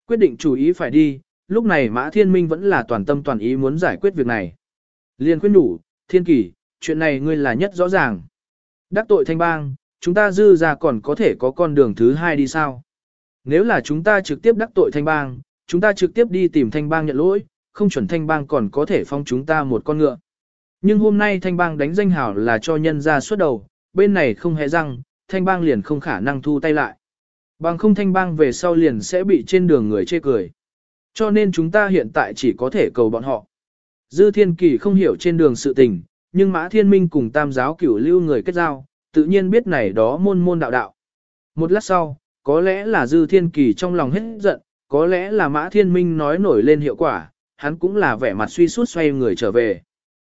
Quyết định chủ ý phải đi, lúc này Mã Thiên Minh vẫn là toàn tâm toàn ý muốn giải quyết việc này. Liên khuyên đủ, Thiên Kỳ, chuyện này ngươi là nhất rõ ràng. Đắc tội thanh bang, chúng ta dư ra còn có thể có con đường thứ hai đi sao? Nếu là chúng ta trực tiếp đắc tội thanh bang, chúng ta trực tiếp đi tìm thanh bang nhận lỗi, không chuẩn thanh bang còn có thể phong chúng ta một con ngựa. Nhưng hôm nay thanh bang đánh danh hảo là cho nhân ra suốt đầu, bên này không hề răng, thanh bang liền không khả năng thu tay lại. Bằng không thanh bang về sau liền sẽ bị trên đường người chê cười. Cho nên chúng ta hiện tại chỉ có thể cầu bọn họ. Dư thiên kỳ không hiểu trên đường sự tình, nhưng mã thiên minh cùng tam giáo cửu lưu người kết giao, tự nhiên biết này đó môn môn đạo đạo. Một lát sau, có lẽ là dư thiên kỳ trong lòng hết giận, có lẽ là mã thiên minh nói nổi lên hiệu quả, hắn cũng là vẻ mặt suy suốt xoay người trở về.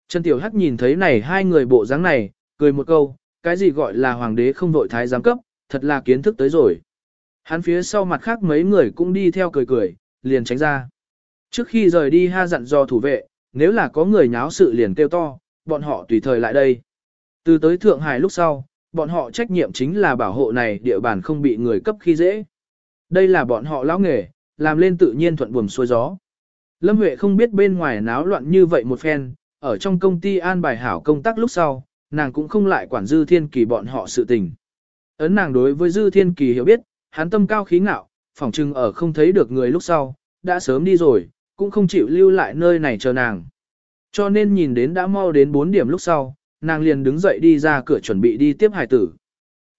Trần Tiểu Hắc nhìn thấy này hai người bộ dáng này, cười một câu, cái gì gọi là hoàng đế không vội thái giám cấp, thật là kiến thức tới rồi. Hắn phía sau mặt khác mấy người cũng đi theo cười cười, liền tránh ra. Trước khi rời đi ha dặn do thủ vệ, nếu là có người nháo sự liền kêu to, bọn họ tùy thời lại đây. Từ tới Thượng Hải lúc sau, bọn họ trách nhiệm chính là bảo hộ này địa bàn không bị người cấp khi dễ. Đây là bọn họ lão nghề, làm lên tự nhiên thuận buồm xuôi gió. Lâm Huệ không biết bên ngoài náo loạn như vậy một phen, ở trong công ty an bài hảo công tác lúc sau, nàng cũng không lại quản Dư Thiên Kỳ bọn họ sự tình. Ấn nàng đối với Dư Thiên Kỳ hiểu biết, hắn tâm cao khí ngạo, phỏng chừng ở không thấy được người lúc sau, đã sớm đi rồi, cũng không chịu lưu lại nơi này chờ nàng. Cho nên nhìn đến đã mau đến 4 điểm lúc sau, nàng liền đứng dậy đi ra cửa chuẩn bị đi tiếp hải tử.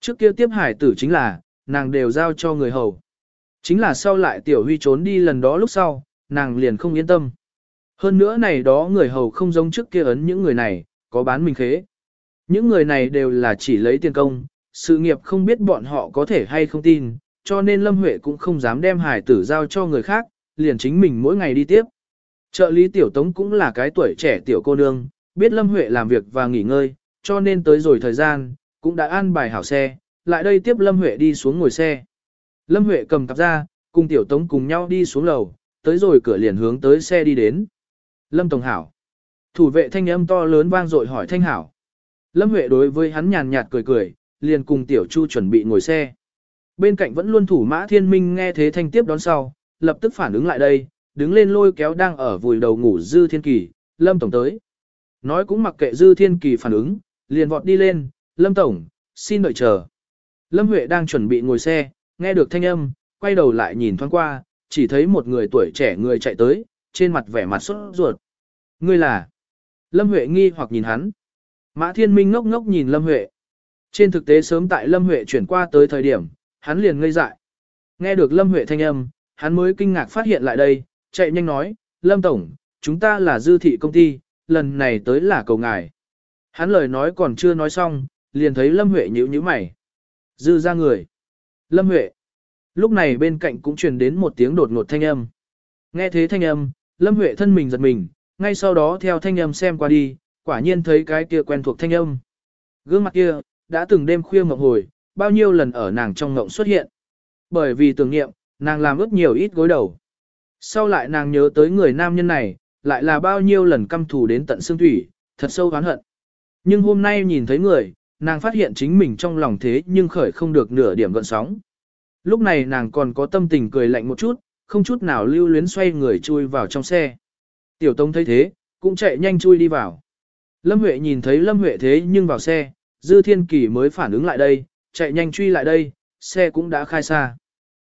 Trước kia tiếp hải tử chính là, nàng đều giao cho người hầu. Chính là sau lại tiểu huy trốn đi lần đó lúc sau, nàng liền không yên tâm. Hơn nữa này đó người hầu không giống trước kia ấn những người này, có bán mình khế. Những người này đều là chỉ lấy tiền công, sự nghiệp không biết bọn họ có thể hay không tin, cho nên Lâm Huệ cũng không dám đem hải tử giao cho người khác, liền chính mình mỗi ngày đi tiếp. Trợ lý tiểu tống cũng là cái tuổi trẻ tiểu cô nương, biết Lâm Huệ làm việc và nghỉ ngơi, cho nên tới rồi thời gian, cũng đã an bài hảo xe, lại đây tiếp Lâm Huệ đi xuống ngồi xe. Lâm Huệ cầm cặp ra, cùng tiểu tống cùng nhau đi xuống lầu, tới rồi cửa liền hướng tới xe đi đến. Lâm Tổng Hảo. Thủ vệ thanh âm to lớn vang dội hỏi Thanh Hảo. Lâm Huệ đối với hắn nhàn nhạt cười cười, liền cùng Tiểu Chu chuẩn bị ngồi xe. Bên cạnh vẫn luôn thủ mã thiên minh nghe thế thanh tiếp đón sau, lập tức phản ứng lại đây, đứng lên lôi kéo đang ở vùi đầu ngủ Dư Thiên Kỳ, Lâm Tổng tới. Nói cũng mặc kệ Dư Thiên Kỳ phản ứng, liền vọt đi lên, Lâm Tổng, xin đợi chờ. Lâm Huệ đang chuẩn bị ngồi xe, nghe được thanh âm, quay đầu lại nhìn thoáng qua, chỉ thấy một người tuổi trẻ người chạy tới, trên mặt vẻ mặt sốt ruột. Ngươi là? Lâm Huệ nghi hoặc nhìn hắn. Mã Thiên Minh ngốc ngốc nhìn Lâm Huệ. Trên thực tế sớm tại Lâm Huệ chuyển qua tới thời điểm, hắn liền ngây dại. Nghe được Lâm Huệ thanh âm, hắn mới kinh ngạc phát hiện lại đây, chạy nhanh nói, Lâm Tổng, chúng ta là dư thị công ty, lần này tới là cầu ngài. Hắn lời nói còn chưa nói xong, liền thấy Lâm Huệ nhíu nhíu mày. Dư ra người. Lâm Huệ. Lúc này bên cạnh cũng truyền đến một tiếng đột ngột thanh âm. Nghe thế thanh âm, Lâm Huệ thân mình giật mình, ngay sau đó theo thanh âm xem qua đi, quả nhiên thấy cái kia quen thuộc thanh âm. Gương mặt kia, đã từng đêm khuya mộng hồi, bao nhiêu lần ở nàng trong mộng xuất hiện. Bởi vì tưởng niệm, nàng làm ướt nhiều ít gối đầu. Sau lại nàng nhớ tới người nam nhân này, lại là bao nhiêu lần căm thù đến tận xương thủy, thật sâu oán hận. Nhưng hôm nay nhìn thấy người, nàng phát hiện chính mình trong lòng thế nhưng khởi không được nửa điểm gợn sóng. Lúc này nàng còn có tâm tình cười lạnh một chút, không chút nào lưu luyến xoay người chui vào trong xe. Tiểu Tông thấy thế, cũng chạy nhanh chui đi vào. Lâm Huệ nhìn thấy Lâm Huệ thế nhưng vào xe, Dư Thiên Kỳ mới phản ứng lại đây, chạy nhanh truy lại đây, xe cũng đã khai xa.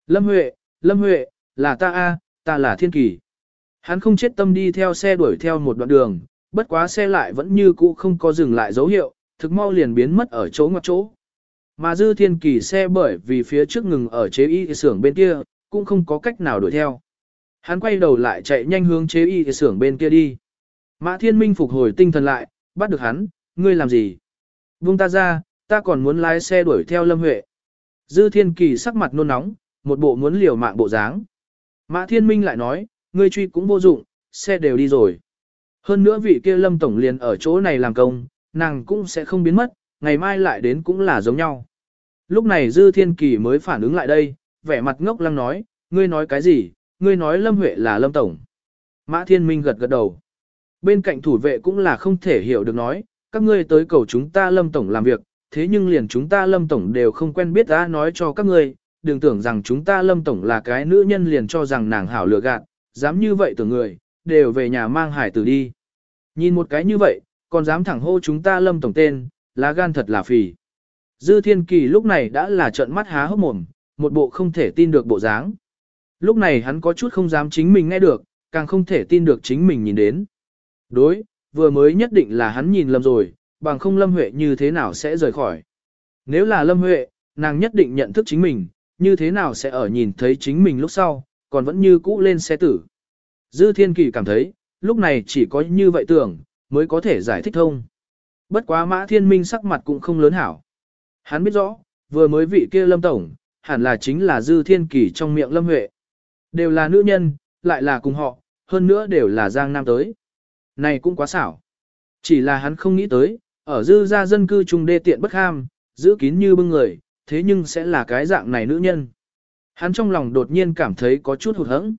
Lâm Huệ, Lâm Huệ, là ta a, ta là Thiên Kỳ. Hắn không chết tâm đi theo xe đuổi theo một đoạn đường, bất quá xe lại vẫn như cũ không có dừng lại dấu hiệu, thực mau liền biến mất ở chỗ ngoặt chỗ. mà Dư Thiên Kỳ xe bởi vì phía trước ngừng ở chế y xưởng bên kia, cũng không có cách nào đuổi theo. Hắn quay đầu lại chạy nhanh hướng chế y xưởng bên kia đi. Mã Thiên Minh phục hồi tinh thần lại, bắt được hắn, ngươi làm gì? Buông ta ra, ta còn muốn lái xe đuổi theo Lâm Huệ. Dư Thiên Kỳ sắc mặt nôn nóng, một bộ muốn liều mạng bộ dáng. Mã Thiên Minh lại nói, ngươi truy cũng vô dụng, xe đều đi rồi. Hơn nữa vị kia Lâm Tổng liền ở chỗ này làm công, nàng cũng sẽ không biến mất, ngày mai lại đến cũng là giống nhau. Lúc này Dư Thiên Kỳ mới phản ứng lại đây, vẻ mặt ngốc lăng nói, ngươi nói cái gì, ngươi nói Lâm Huệ là Lâm Tổng. Mã Thiên Minh gật gật đầu. Bên cạnh thủ vệ cũng là không thể hiểu được nói, các ngươi tới cầu chúng ta Lâm Tổng làm việc, thế nhưng liền chúng ta Lâm Tổng đều không quen biết ta nói cho các ngươi, đừng tưởng rằng chúng ta Lâm Tổng là cái nữ nhân liền cho rằng nàng hảo lừa gạt, dám như vậy tưởng người, đều về nhà mang hải tử đi. Nhìn một cái như vậy, còn dám thẳng hô chúng ta Lâm Tổng tên, lá gan thật là phì. Dư Thiên Kỳ lúc này đã là trợn mắt há hốc mồm, một bộ không thể tin được bộ dáng. Lúc này hắn có chút không dám chính mình nghe được, càng không thể tin được chính mình nhìn đến. Đối, vừa mới nhất định là hắn nhìn lầm rồi, bằng không Lâm Huệ như thế nào sẽ rời khỏi. Nếu là Lâm Huệ, nàng nhất định nhận thức chính mình, như thế nào sẽ ở nhìn thấy chính mình lúc sau, còn vẫn như cũ lên xe tử. Dư Thiên Kỳ cảm thấy, lúc này chỉ có như vậy tưởng, mới có thể giải thích thông. Bất quá Mã Thiên Minh sắc mặt cũng không lớn hảo. Hắn biết rõ, vừa mới vị kia Lâm Tổng, hẳn là chính là Dư Thiên Kỳ trong miệng Lâm Huệ. Đều là nữ nhân, lại là cùng họ, hơn nữa đều là Giang Nam tới. Này cũng quá xảo. Chỉ là hắn không nghĩ tới, ở Dư gia dân cư trung đê tiện bất ham, giữ kín như bưng người, thế nhưng sẽ là cái dạng này nữ nhân. Hắn trong lòng đột nhiên cảm thấy có chút hụt hẫng.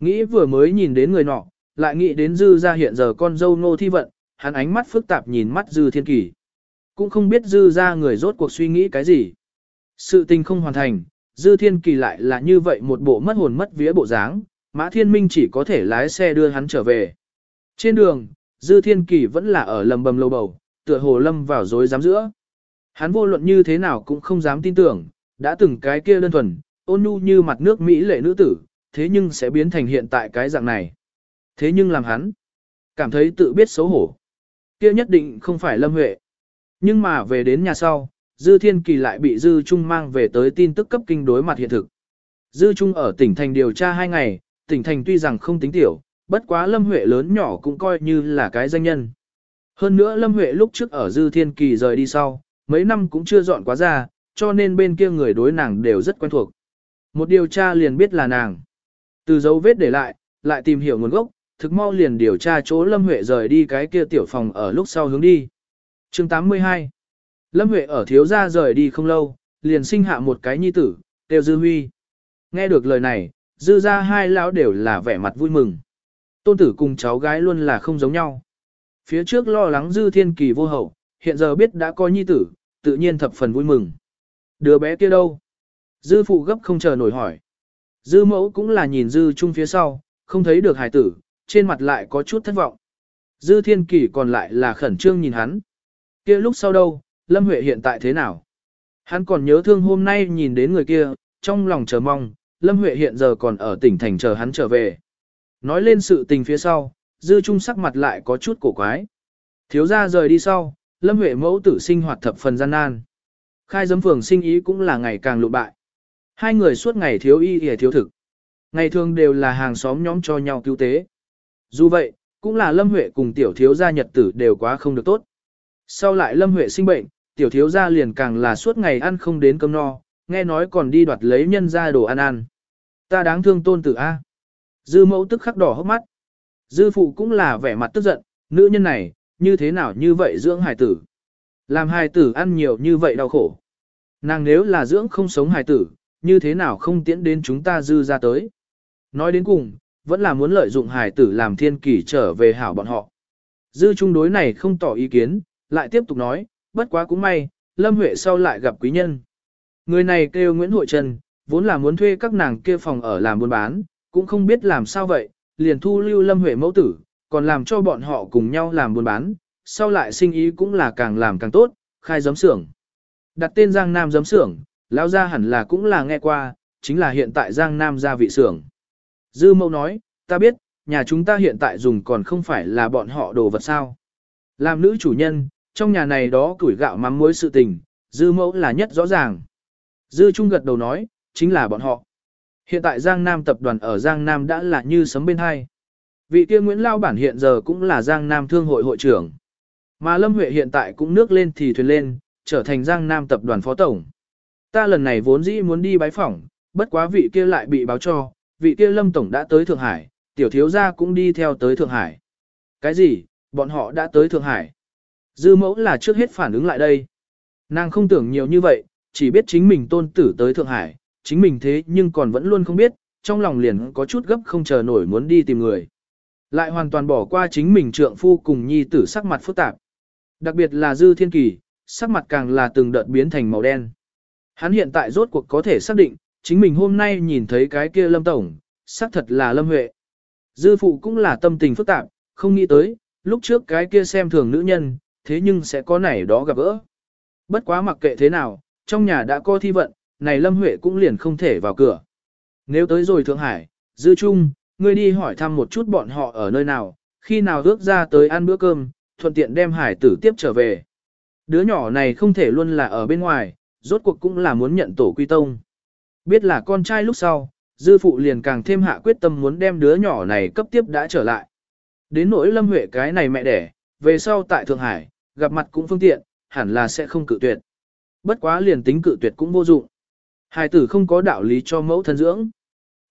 Nghĩ vừa mới nhìn đến người nọ, lại nghĩ đến Dư gia hiện giờ con dâu nô thi vận, hắn ánh mắt phức tạp nhìn mắt Dư Thiên Kỳ. Cũng không biết Dư gia người rốt cuộc suy nghĩ cái gì. Sự tình không hoàn thành, Dư Thiên Kỳ lại là như vậy một bộ mất hồn mất vía bộ dáng, Mã Thiên Minh chỉ có thể lái xe đưa hắn trở về. Trên đường, Dư Thiên Kỳ vẫn là ở lầm bầm lâu bầu, tựa hồ lâm vào dối dám giữa. Hắn vô luận như thế nào cũng không dám tin tưởng, đã từng cái kia đơn thuần, ôn nhu như mặt nước Mỹ lệ nữ tử, thế nhưng sẽ biến thành hiện tại cái dạng này. Thế nhưng làm hắn, cảm thấy tự biết xấu hổ. Kia nhất định không phải Lâm Huệ. Nhưng mà về đến nhà sau, Dư Thiên Kỳ lại bị Dư Trung mang về tới tin tức cấp kinh đối mặt hiện thực. Dư Trung ở tỉnh thành điều tra hai ngày, tỉnh thành tuy rằng không tính tiểu, bất quá Lâm Huệ lớn nhỏ cũng coi như là cái danh nhân. Hơn nữa Lâm Huệ lúc trước ở Dư Thiên Kỳ rời đi sau, mấy năm cũng chưa dọn quá ra, cho nên bên kia người đối nàng đều rất quen thuộc. Một điều tra liền biết là nàng. Từ dấu vết để lại, lại tìm hiểu nguồn gốc, thực mau liền điều tra chỗ Lâm Huệ rời đi cái kia tiểu phòng ở lúc sau hướng đi. chương 82 Lâm Huệ ở thiếu gia rời đi không lâu, liền sinh hạ một cái nhi tử, Tiêu Dư Huy. Nghe được lời này, Dư ra hai lão đều là vẻ mặt vui mừng. Tôn tử cùng cháu gái luôn là không giống nhau. Phía trước lo lắng Dư Thiên Kỳ vô hậu, hiện giờ biết đã có nhi tử, tự nhiên thập phần vui mừng. Đứa bé kia đâu? Dư phụ gấp không chờ nổi hỏi. Dư mẫu cũng là nhìn Dư chung phía sau, không thấy được hài tử, trên mặt lại có chút thất vọng. Dư Thiên Kỳ còn lại là khẩn trương nhìn hắn. kia lúc sau đâu, Lâm Huệ hiện tại thế nào? Hắn còn nhớ thương hôm nay nhìn đến người kia, trong lòng chờ mong, Lâm Huệ hiện giờ còn ở tỉnh thành chờ hắn trở về. Nói lên sự tình phía sau, Dư Trung sắc mặt lại có chút cổ quái. Thiếu gia rời đi sau, Lâm Huệ mẫu tử sinh hoạt thập phần gian nan. Khai giấm phường sinh ý cũng là ngày càng lụ bại. Hai người suốt ngày thiếu y hề thiếu thực. Ngày thường đều là hàng xóm nhóm cho nhau cứu tế. Dù vậy, cũng là Lâm Huệ cùng tiểu thiếu gia nhật tử đều quá không được tốt. Sau lại Lâm Huệ sinh bệnh, tiểu thiếu gia liền càng là suốt ngày ăn không đến cơm no, nghe nói còn đi đoạt lấy nhân gia đồ ăn ăn. Ta đáng thương tôn tử A. Dư mẫu tức khắc đỏ hốc mắt. Dư phụ cũng là vẻ mặt tức giận, nữ nhân này, như thế nào như vậy dưỡng hài tử. Làm hài tử ăn nhiều như vậy đau khổ. Nàng nếu là dưỡng không sống hài tử, như thế nào không tiễn đến chúng ta dư ra tới. Nói đến cùng, vẫn là muốn lợi dụng hài tử làm thiên kỷ trở về hảo bọn họ. Dư trung đối này không tỏ ý kiến, lại tiếp tục nói, bất quá cũng may, Lâm Huệ sau lại gặp quý nhân. Người này kêu Nguyễn Hội Trần, vốn là muốn thuê các nàng kia phòng ở làm buôn bán, cũng không biết làm sao vậy, liền thu lưu Lâm Huệ mẫu tử, còn làm cho bọn họ cùng nhau làm buôn bán, sau lại sinh ý cũng là càng làm càng tốt, khai giấm xưởng. Đặt tên Giang Nam giấm xưởng, lão gia hẳn là cũng là nghe qua, chính là hiện tại Giang Nam gia vị xưởng. Dư Mẫu nói, ta biết, nhà chúng ta hiện tại dùng còn không phải là bọn họ đồ vật sao. Làm nữ chủ nhân, trong nhà này đó củi gạo mắm muối sự tình, dư mẫu là nhất rõ ràng. Dư Trung gật đầu nói, chính là bọn họ. Hiện tại Giang Nam tập đoàn ở Giang Nam đã là như sấm bên hai. Vị kia Nguyễn Lao Bản hiện giờ cũng là Giang Nam Thương hội hội trưởng. Mà Lâm Huệ hiện tại cũng nước lên thì thuyền lên, trở thành Giang Nam tập đoàn phó tổng. Ta lần này vốn dĩ muốn đi bái phỏng, bất quá vị kia lại bị báo cho, vị kia Lâm Tổng đã tới Thượng Hải, tiểu thiếu gia cũng đi theo tới Thượng Hải. Cái gì, bọn họ đã tới Thượng Hải? Dư mẫu là trước hết phản ứng lại đây. Nàng không tưởng nhiều như vậy, chỉ biết chính mình tôn tử tới Thượng Hải, chính mình thế nhưng còn vẫn luôn không biết, trong lòng liền có chút gấp không chờ nổi muốn đi tìm người. Lại hoàn toàn bỏ qua chính mình trượng phu cùng nhi tử sắc mặt phức tạp. Đặc biệt là Dư Thiên Kỳ, sắc mặt càng là từng đợt biến thành màu đen. Hắn hiện tại rốt cuộc có thể xác định, chính mình hôm nay nhìn thấy cái kia Lâm Tổng, xác thật là Lâm Huệ. Dư phụ cũng là tâm tình phức tạp, không nghĩ tới, lúc trước cái kia xem thường nữ nhân, thế nhưng sẽ có nảy đó gặp gỡ. Bất quá mặc kệ thế nào, trong nhà đã có thi vận, này Lâm Huệ cũng liền không thể vào cửa. Nếu tới rồi Thượng Hải, Dư Trung, ngươi đi hỏi thăm một chút bọn họ ở nơi nào, khi nào ước ra tới ăn bữa cơm, thuận tiện đem hải tử tiếp trở về. Đứa nhỏ này không thể luôn là ở bên ngoài, rốt cuộc cũng là muốn nhận tổ quy tông. Biết là con trai lúc sau, dư phụ liền càng thêm hạ quyết tâm muốn đem đứa nhỏ này cấp tiếp đã trở lại. Đến nỗi lâm huệ cái này mẹ đẻ, về sau tại Thượng Hải, gặp mặt cũng phương tiện, hẳn là sẽ không cự tuyệt. Bất quá liền tính cự tuyệt cũng vô dụng. Hài tử không có đạo lý cho mẫu thân dưỡng.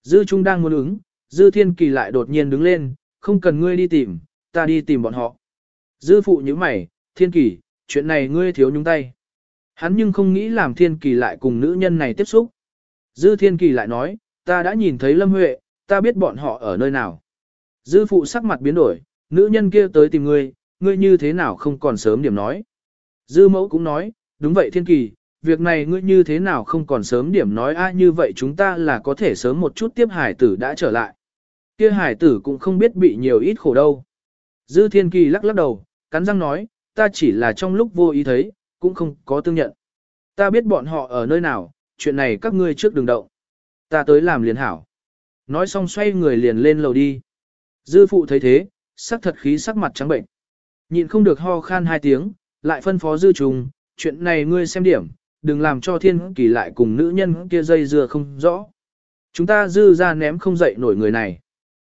Dư Trung đang muốn ứng, Dư Thiên Kỳ lại đột nhiên đứng lên, không cần ngươi đi tìm, ta đi tìm bọn họ. Dư phụ như mày, Thiên Kỳ, chuyện này ngươi thiếu nhúng tay. Hắn nhưng không nghĩ làm Thiên Kỳ lại cùng nữ nhân này tiếp xúc. Dư Thiên Kỳ lại nói, ta đã nhìn thấy Lâm Huệ, ta biết bọn họ ở nơi nào. Dư phụ sắc mặt biến đổi, nữ nhân kia tới tìm ngươi, ngươi như thế nào không còn sớm điểm nói. Dư mẫu cũng nói, đúng vậy Thiên Kỳ, việc này ngươi như thế nào không còn sớm điểm nói a như vậy chúng ta là có thể sớm một chút tiếp hải tử đã trở lại. Kia hải tử cũng không biết bị nhiều ít khổ đâu. Dư Thiên Kỳ lắc lắc đầu, cắn răng nói, ta chỉ là trong lúc vô ý thấy, cũng không có tương nhận. Ta biết bọn họ ở nơi nào, chuyện này các ngươi trước đừng động. Ta tới làm liền hảo. Nói xong xoay người liền lên lầu đi. Dư phụ thấy thế, sắc thật khí sắc mặt trắng bệnh. Nhịn không được ho khan hai tiếng, lại phân phó dư trùng, chuyện này ngươi xem điểm, đừng làm cho thiên kỳ lại cùng nữ nhân kia dây dưa không rõ. Chúng ta dư ra ném không dậy nổi người này.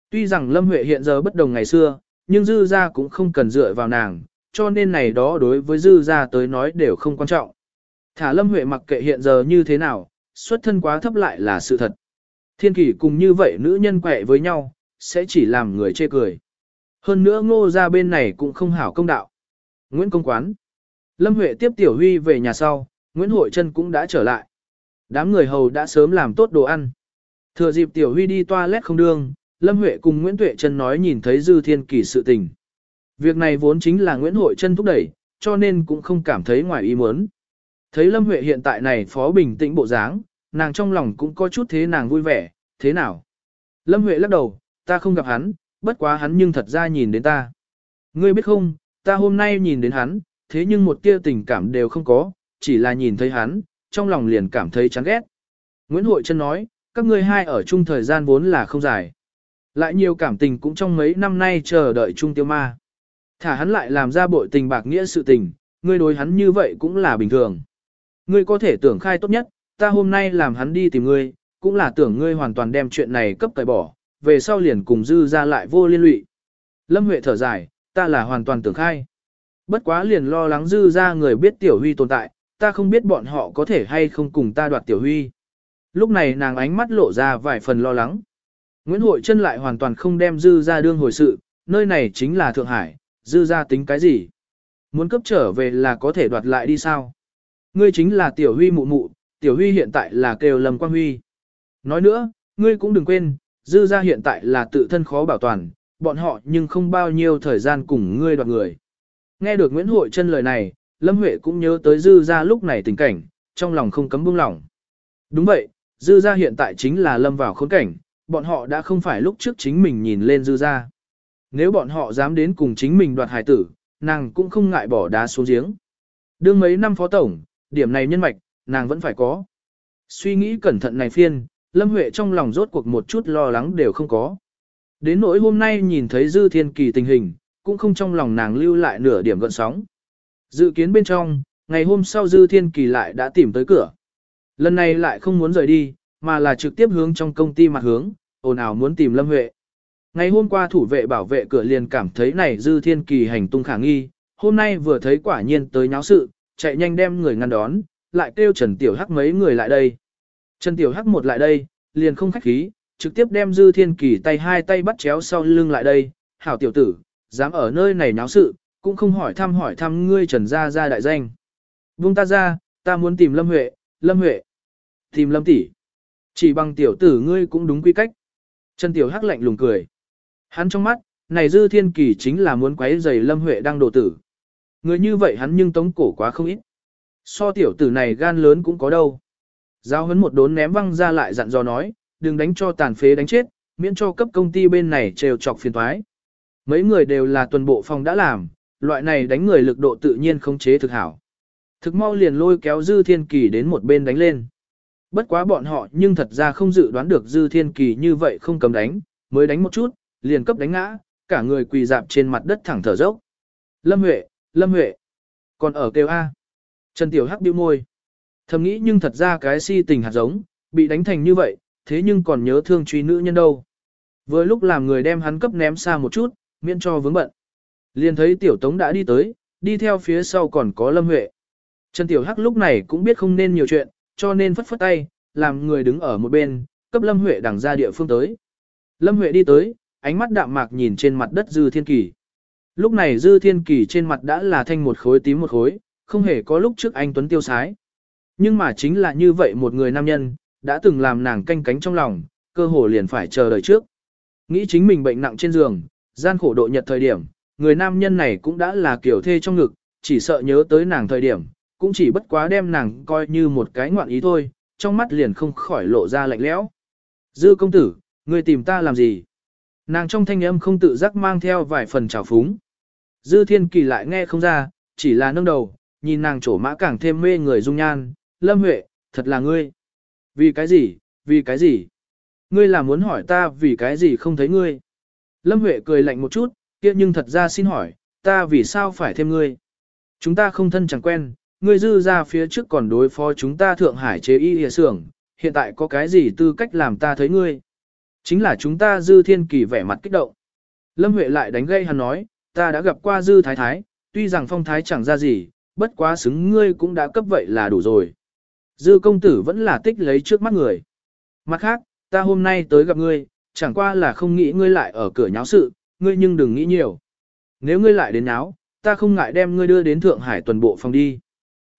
Tuy rằng Lâm Huệ hiện giờ bất đồng ngày xưa, nhưng dư ra cũng không cần dựa vào nàng, cho nên này đó đối với dư ra tới nói đều không quan trọng. Thả Lâm Huệ mặc kệ hiện giờ như thế nào, xuất thân quá thấp lại là sự thật. Thiên kỷ cùng như vậy nữ nhân quẹ với nhau, sẽ chỉ làm người chê cười. Hơn nữa ngô ra bên này cũng không hảo công đạo. Nguyễn Công Quán Lâm Huệ tiếp Tiểu Huy về nhà sau, Nguyễn Hội Trân cũng đã trở lại. Đám người hầu đã sớm làm tốt đồ ăn. Thừa dịp Tiểu Huy đi toilet không đương, Lâm Huệ cùng Nguyễn Tuệ Trân nói nhìn thấy Dư Thiên Kỳ sự tình. Việc này vốn chính là Nguyễn Hội Trân thúc đẩy, cho nên cũng không cảm thấy ngoài ý muốn. Thấy Lâm Huệ hiện tại này phó bình tĩnh bộ dáng, nàng trong lòng cũng có chút thế nàng vui vẻ, thế nào? Lâm Huệ lắc đầu, ta không gặp hắn, bất quá hắn nhưng thật ra nhìn đến ta. Ngươi biết không, ta hôm nay nhìn đến hắn, thế nhưng một tia tình cảm đều không có, chỉ là nhìn thấy hắn, trong lòng liền cảm thấy chán ghét. Nguyễn Hội Trân nói, các ngươi hai ở chung thời gian vốn là không dài. Lại nhiều cảm tình cũng trong mấy năm nay chờ đợi chung tiêu ma. Thả hắn lại làm ra bội tình bạc nghĩa sự tình, ngươi đối hắn như vậy cũng là bình thường. Ngươi có thể tưởng khai tốt nhất, ta hôm nay làm hắn đi tìm ngươi, cũng là tưởng ngươi hoàn toàn đem chuyện này cấp cởi bỏ, về sau liền cùng dư ra lại vô liên lụy. Lâm Huệ thở dài, ta là hoàn toàn tưởng khai. Bất quá liền lo lắng dư ra người biết Tiểu Huy tồn tại, ta không biết bọn họ có thể hay không cùng ta đoạt Tiểu Huy. Lúc này nàng ánh mắt lộ ra vài phần lo lắng. Nguyễn Hội chân lại hoàn toàn không đem dư ra đương hồi sự, nơi này chính là Thượng Hải, dư ra tính cái gì? Muốn cấp trở về là có thể đoạt lại đi sao? Ngươi chính là Tiểu Huy mụ mụ, Tiểu Huy hiện tại là kêu Lâm Quang Huy. Nói nữa, ngươi cũng đừng quên, dư ra hiện tại là tự thân khó bảo toàn, bọn họ nhưng không bao nhiêu thời gian cùng ngươi đoạt người. Nghe được Nguyễn Hội chân lời này, Lâm Huệ cũng nhớ tới dư ra lúc này tình cảnh, trong lòng không cấm buông lỏng. Đúng vậy, dư ra hiện tại chính là lâm vào khốn cảnh, bọn họ đã không phải lúc trước chính mình nhìn lên dư ra. Nếu bọn họ dám đến cùng chính mình đoạt hải tử, nàng cũng không ngại bỏ đá xuống giếng. Đương mấy năm phó tổng, điểm này nhân mạch, nàng vẫn phải có. Suy nghĩ cẩn thận này phiên, Lâm Huệ trong lòng rốt cuộc một chút lo lắng đều không có. Đến nỗi hôm nay nhìn thấy Dư Thiên Kỳ tình hình, cũng không trong lòng nàng lưu lại nửa điểm gợn sóng. Dự kiến bên trong, Ngày hôm sau Dư Thiên Kỳ lại đã tìm tới cửa. Lần này lại không muốn rời đi, mà là trực tiếp hướng trong công ty mặt hướng, ồn ào muốn tìm Lâm Huệ. Ngày hôm qua thủ vệ bảo vệ cửa liền cảm thấy này Dư Thiên Kỳ hành tung khả nghi, hôm nay vừa thấy quả nhiên tới nháo sự, chạy nhanh đem người ngăn đón, lại kêu Trần Tiểu Hắc mấy người lại đây. Trần Tiểu Hắc một lại đây, liền không khách khí, trực tiếp đem Dư Thiên Kỳ tay hai tay bắt chéo sau lưng lại đây, hảo tiểu tử, dám ở nơi này náo sự, cũng không hỏi thăm hỏi thăm ngươi Trần gia gia đại danh. Vung ta ra, ta muốn tìm Lâm Huệ, Lâm Huệ. Tìm Lâm tỷ. Chỉ bằng tiểu tử ngươi cũng đúng quy cách. Trần Tiểu Hắc lạnh lùng cười. Hắn trong mắt, này Dư Thiên Kỳ chính là muốn quấy giày Lâm Huệ đang đổ tử. Người như vậy hắn nhưng tống cổ quá không ít. So tiểu tử này gan lớn cũng có đâu. Giao hấn một đốn ném văng ra lại dặn dò nói, đừng đánh cho tàn phế đánh chết, miễn cho cấp công ty bên này trêu chọc phiền thoái. Mấy người đều là tuần bộ phòng đã làm, loại này đánh người lực độ tự nhiên không chế thực hảo. Thực mau liền lôi kéo Dư Thiên Kỳ đến một bên đánh lên. Bất quá bọn họ nhưng thật ra không dự đoán được Dư Thiên Kỳ như vậy không cầm đánh, mới đánh một chút, liền cấp đánh ngã, cả người quỳ dạp trên mặt đất thẳng thở dốc. Lâm Huệ, Lâm Huệ, còn ở kêu A. Trần Tiểu Hắc điêu môi. Thầm nghĩ nhưng thật ra cái si tình hạt giống, bị đánh thành như vậy, thế nhưng còn nhớ thương truy nữ nhân đâu. Vừa lúc làm người đem hắn cấp ném xa một chút, miễn cho vướng bận. Liền thấy Tiểu Tống đã đi tới, đi theo phía sau còn có Lâm Huệ. Trần Tiểu Hắc lúc này cũng biết không nên nhiều chuyện, cho nên phất phất tay, làm người đứng ở một bên, cấp Lâm Huệ đằng ra địa phương tới. Lâm Huệ đi tới, ánh mắt đạm mạc nhìn trên mặt đất Dư Thiên Kỳ. Lúc này Dư Thiên Kỳ trên mặt đã là thanh một khối tím một khối, không hề có lúc trước anh Tuấn tiêu sái. Nhưng mà chính là như vậy một người nam nhân, đã từng làm nàng canh cánh trong lòng, cơ hồ liền phải chờ đợi trước. Nghĩ chính mình bệnh nặng trên giường, gian khổ độ nhật thời điểm, người nam nhân này cũng đã là kiểu thê trong ngực, chỉ sợ nhớ tới nàng thời điểm, cũng chỉ bất quá đem nàng coi như một cái ngoạn ý thôi, trong mắt liền không khỏi lộ ra lạnh lẽo. Dư công tử, người tìm ta làm gì? Nàng trong thanh âm không tự giác mang theo vài phần trào phúng. Dư thiên kỳ lại nghe không ra, chỉ là nâng đầu, nhìn nàng trổ mã càng thêm mê người dung nhan, lâm huệ, thật là ngươi. Vì cái gì, vì cái gì? Ngươi là muốn hỏi ta vì cái gì không thấy ngươi? Lâm Huệ cười lạnh một chút, kia nhưng thật ra xin hỏi, ta vì sao phải thêm ngươi? Chúng ta không thân chẳng quen, ngươi dư ra phía trước còn đối phó chúng ta Thượng Hải chế y hìa xưởng, hiện tại có cái gì tư cách làm ta thấy ngươi? Chính là chúng ta dư thiên kỳ vẻ mặt kích động. Lâm Huệ lại đánh gây hắn nói, ta đã gặp qua dư thái thái, tuy rằng phong thái chẳng ra gì, bất quá xứng ngươi cũng đã cấp vậy là đủ rồi. Dư công tử vẫn là tích lấy trước mắt người. Mặt khác, ta hôm nay tới gặp ngươi, chẳng qua là không nghĩ ngươi lại ở cửa nháo sự, ngươi nhưng đừng nghĩ nhiều. Nếu ngươi lại đến áo ta không ngại đem ngươi đưa đến Thượng Hải tuần bộ phòng đi.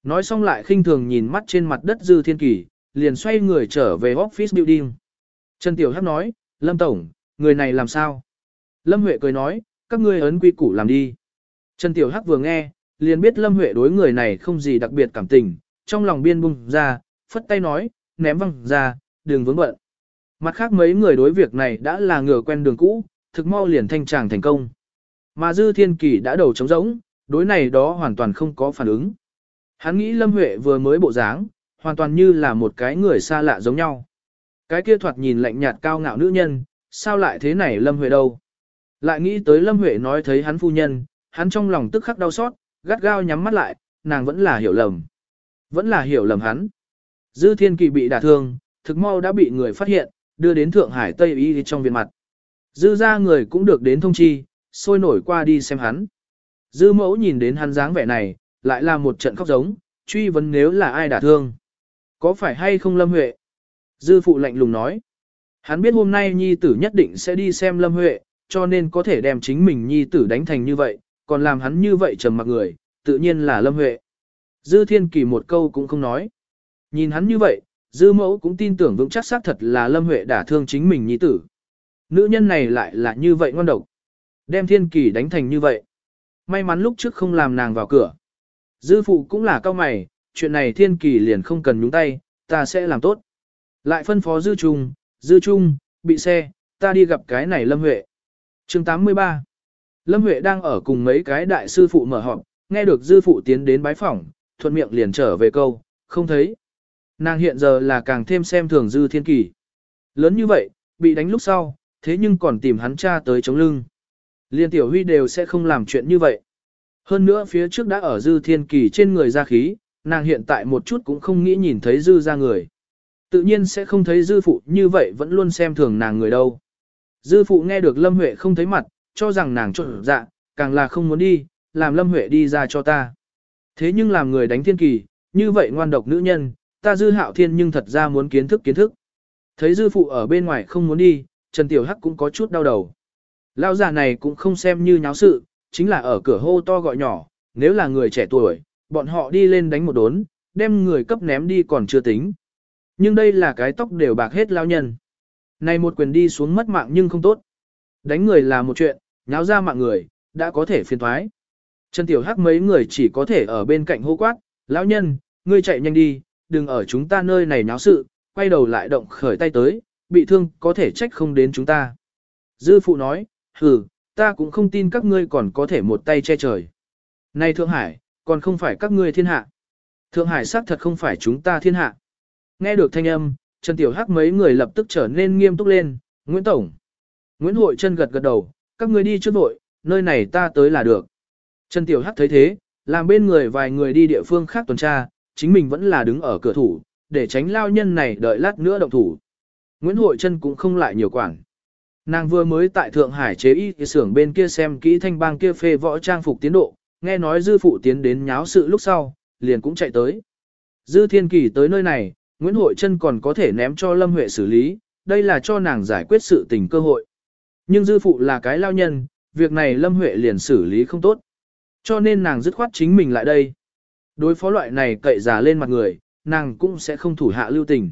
Nói xong lại khinh thường nhìn mắt trên mặt đất Dư Thiên Kỳ, liền xoay người trở về office building. Trần Tiểu Hắc nói, Lâm Tổng, người này làm sao? Lâm Huệ cười nói, các ngươi ấn quy củ làm đi. Trần Tiểu Hắc vừa nghe, liền biết Lâm Huệ đối người này không gì đặc biệt cảm tình, trong lòng biên bung ra, phất tay nói, ném văng ra, đừng vướng bận. Mặt khác mấy người đối việc này đã là ngừa quen đường cũ, thực mau liền thanh tràng thành công. Mà Dư Thiên Kỳ đã đầu trống rỗng, đối này đó hoàn toàn không có phản ứng. Hắn nghĩ Lâm Huệ vừa mới bộ dáng, hoàn toàn như là một cái người xa lạ giống nhau. Cái kia thoạt nhìn lạnh nhạt cao ngạo nữ nhân, sao lại thế này Lâm Huệ đâu? Lại nghĩ tới Lâm Huệ nói thấy hắn phu nhân, hắn trong lòng tức khắc đau xót, gắt gao nhắm mắt lại, nàng vẫn là hiểu lầm. Vẫn là hiểu lầm hắn. Dư Thiên Kỳ bị đả thương, thực mau đã bị người phát hiện, đưa đến Thượng Hải Tây Y trong viện mặt. Dư ra người cũng được đến thông chi, sôi nổi qua đi xem hắn. Dư mẫu nhìn đến hắn dáng vẻ này, lại là một trận khóc giống, truy vấn nếu là ai đả thương. Có phải hay không Lâm Huệ? Dư phụ lạnh lùng nói. Hắn biết hôm nay nhi tử nhất định sẽ đi xem Lâm Huệ, cho nên có thể đem chính mình nhi tử đánh thành như vậy, còn làm hắn như vậy trầm mặc người, tự nhiên là Lâm Huệ. Dư Thiên Kỳ một câu cũng không nói. Nhìn hắn như vậy, Dư Mẫu cũng tin tưởng vững chắc xác thật là Lâm Huệ đả thương chính mình nhi tử. Nữ nhân này lại là như vậy ngon độc. Đem Thiên Kỳ đánh thành như vậy. May mắn lúc trước không làm nàng vào cửa. Dư phụ cũng là cao mày, chuyện này Thiên Kỳ liền không cần nhúng tay, ta sẽ làm tốt. Lại phân phó Dư Trung, Dư Trung, bị xe, ta đi gặp cái này Lâm Huệ. chương 83 Lâm Huệ đang ở cùng mấy cái đại sư phụ mở họp, nghe được Dư phụ tiến đến bái phỏng, thuận miệng liền trở về câu, không thấy. Nàng hiện giờ là càng thêm xem thường Dư Thiên Kỳ. Lớn như vậy, bị đánh lúc sau, thế nhưng còn tìm hắn cha tới chống lưng. Liên Tiểu Huy đều sẽ không làm chuyện như vậy. Hơn nữa phía trước đã ở dư thiên kỳ trên người ra khí, nàng hiện tại một chút cũng không nghĩ nhìn thấy dư ra người. Tự nhiên sẽ không thấy dư phụ như vậy vẫn luôn xem thường nàng người đâu. Dư phụ nghe được Lâm Huệ không thấy mặt, cho rằng nàng trộn dạ, càng là không muốn đi, làm Lâm Huệ đi ra cho ta. Thế nhưng làm người đánh thiên kỳ, như vậy ngoan độc nữ nhân, ta dư hạo thiên nhưng thật ra muốn kiến thức kiến thức. Thấy dư phụ ở bên ngoài không muốn đi, Trần Tiểu Hắc cũng có chút đau đầu. Lão già này cũng không xem như nháo sự, chính là ở cửa hô to gọi nhỏ, nếu là người trẻ tuổi, bọn họ đi lên đánh một đốn, đem người cấp ném đi còn chưa tính. Nhưng đây là cái tóc đều bạc hết lao nhân. Này một quyền đi xuống mất mạng nhưng không tốt. Đánh người là một chuyện, nháo ra mạng người, đã có thể phiền thoái. Trần Tiểu Hắc mấy người chỉ có thể ở bên cạnh hô quát, lão nhân, ngươi chạy nhanh đi, đừng ở chúng ta nơi này nháo sự, quay đầu lại động khởi tay tới, bị thương có thể trách không đến chúng ta. Dư phụ nói, hừ, ta cũng không tin các ngươi còn có thể một tay che trời. Này Thượng Hải, còn không phải các ngươi thiên hạ. Thượng Hải xác thật không phải chúng ta thiên hạ. Nghe được thanh âm, Trần Tiểu Hắc mấy người lập tức trở nên nghiêm túc lên, Nguyễn Tổng. Nguyễn Hội chân gật gật đầu, các ngươi đi trước vội, nơi này ta tới là được. Trần Tiểu Hắc thấy thế, làm bên người vài người đi địa phương khác tuần tra, chính mình vẫn là đứng ở cửa thủ, để tránh lao nhân này đợi lát nữa động thủ. Nguyễn Hội Trân cũng không lại nhiều quản. Nàng vừa mới tại Thượng Hải chế y xưởng bên kia xem kỹ thanh bang kia phê võ trang phục tiến độ, nghe nói dư phụ tiến đến nháo sự lúc sau, liền cũng chạy tới. Dư thiên kỳ tới nơi này, Nguyễn Hội Trân còn có thể ném cho Lâm Huệ xử lý, đây là cho nàng giải quyết sự tình cơ hội. Nhưng dư phụ là cái lao nhân, việc này Lâm Huệ liền xử lý không tốt. Cho nên nàng dứt khoát chính mình lại đây. Đối phó loại này cậy giả lên mặt người, nàng cũng sẽ không thủ hạ lưu tình.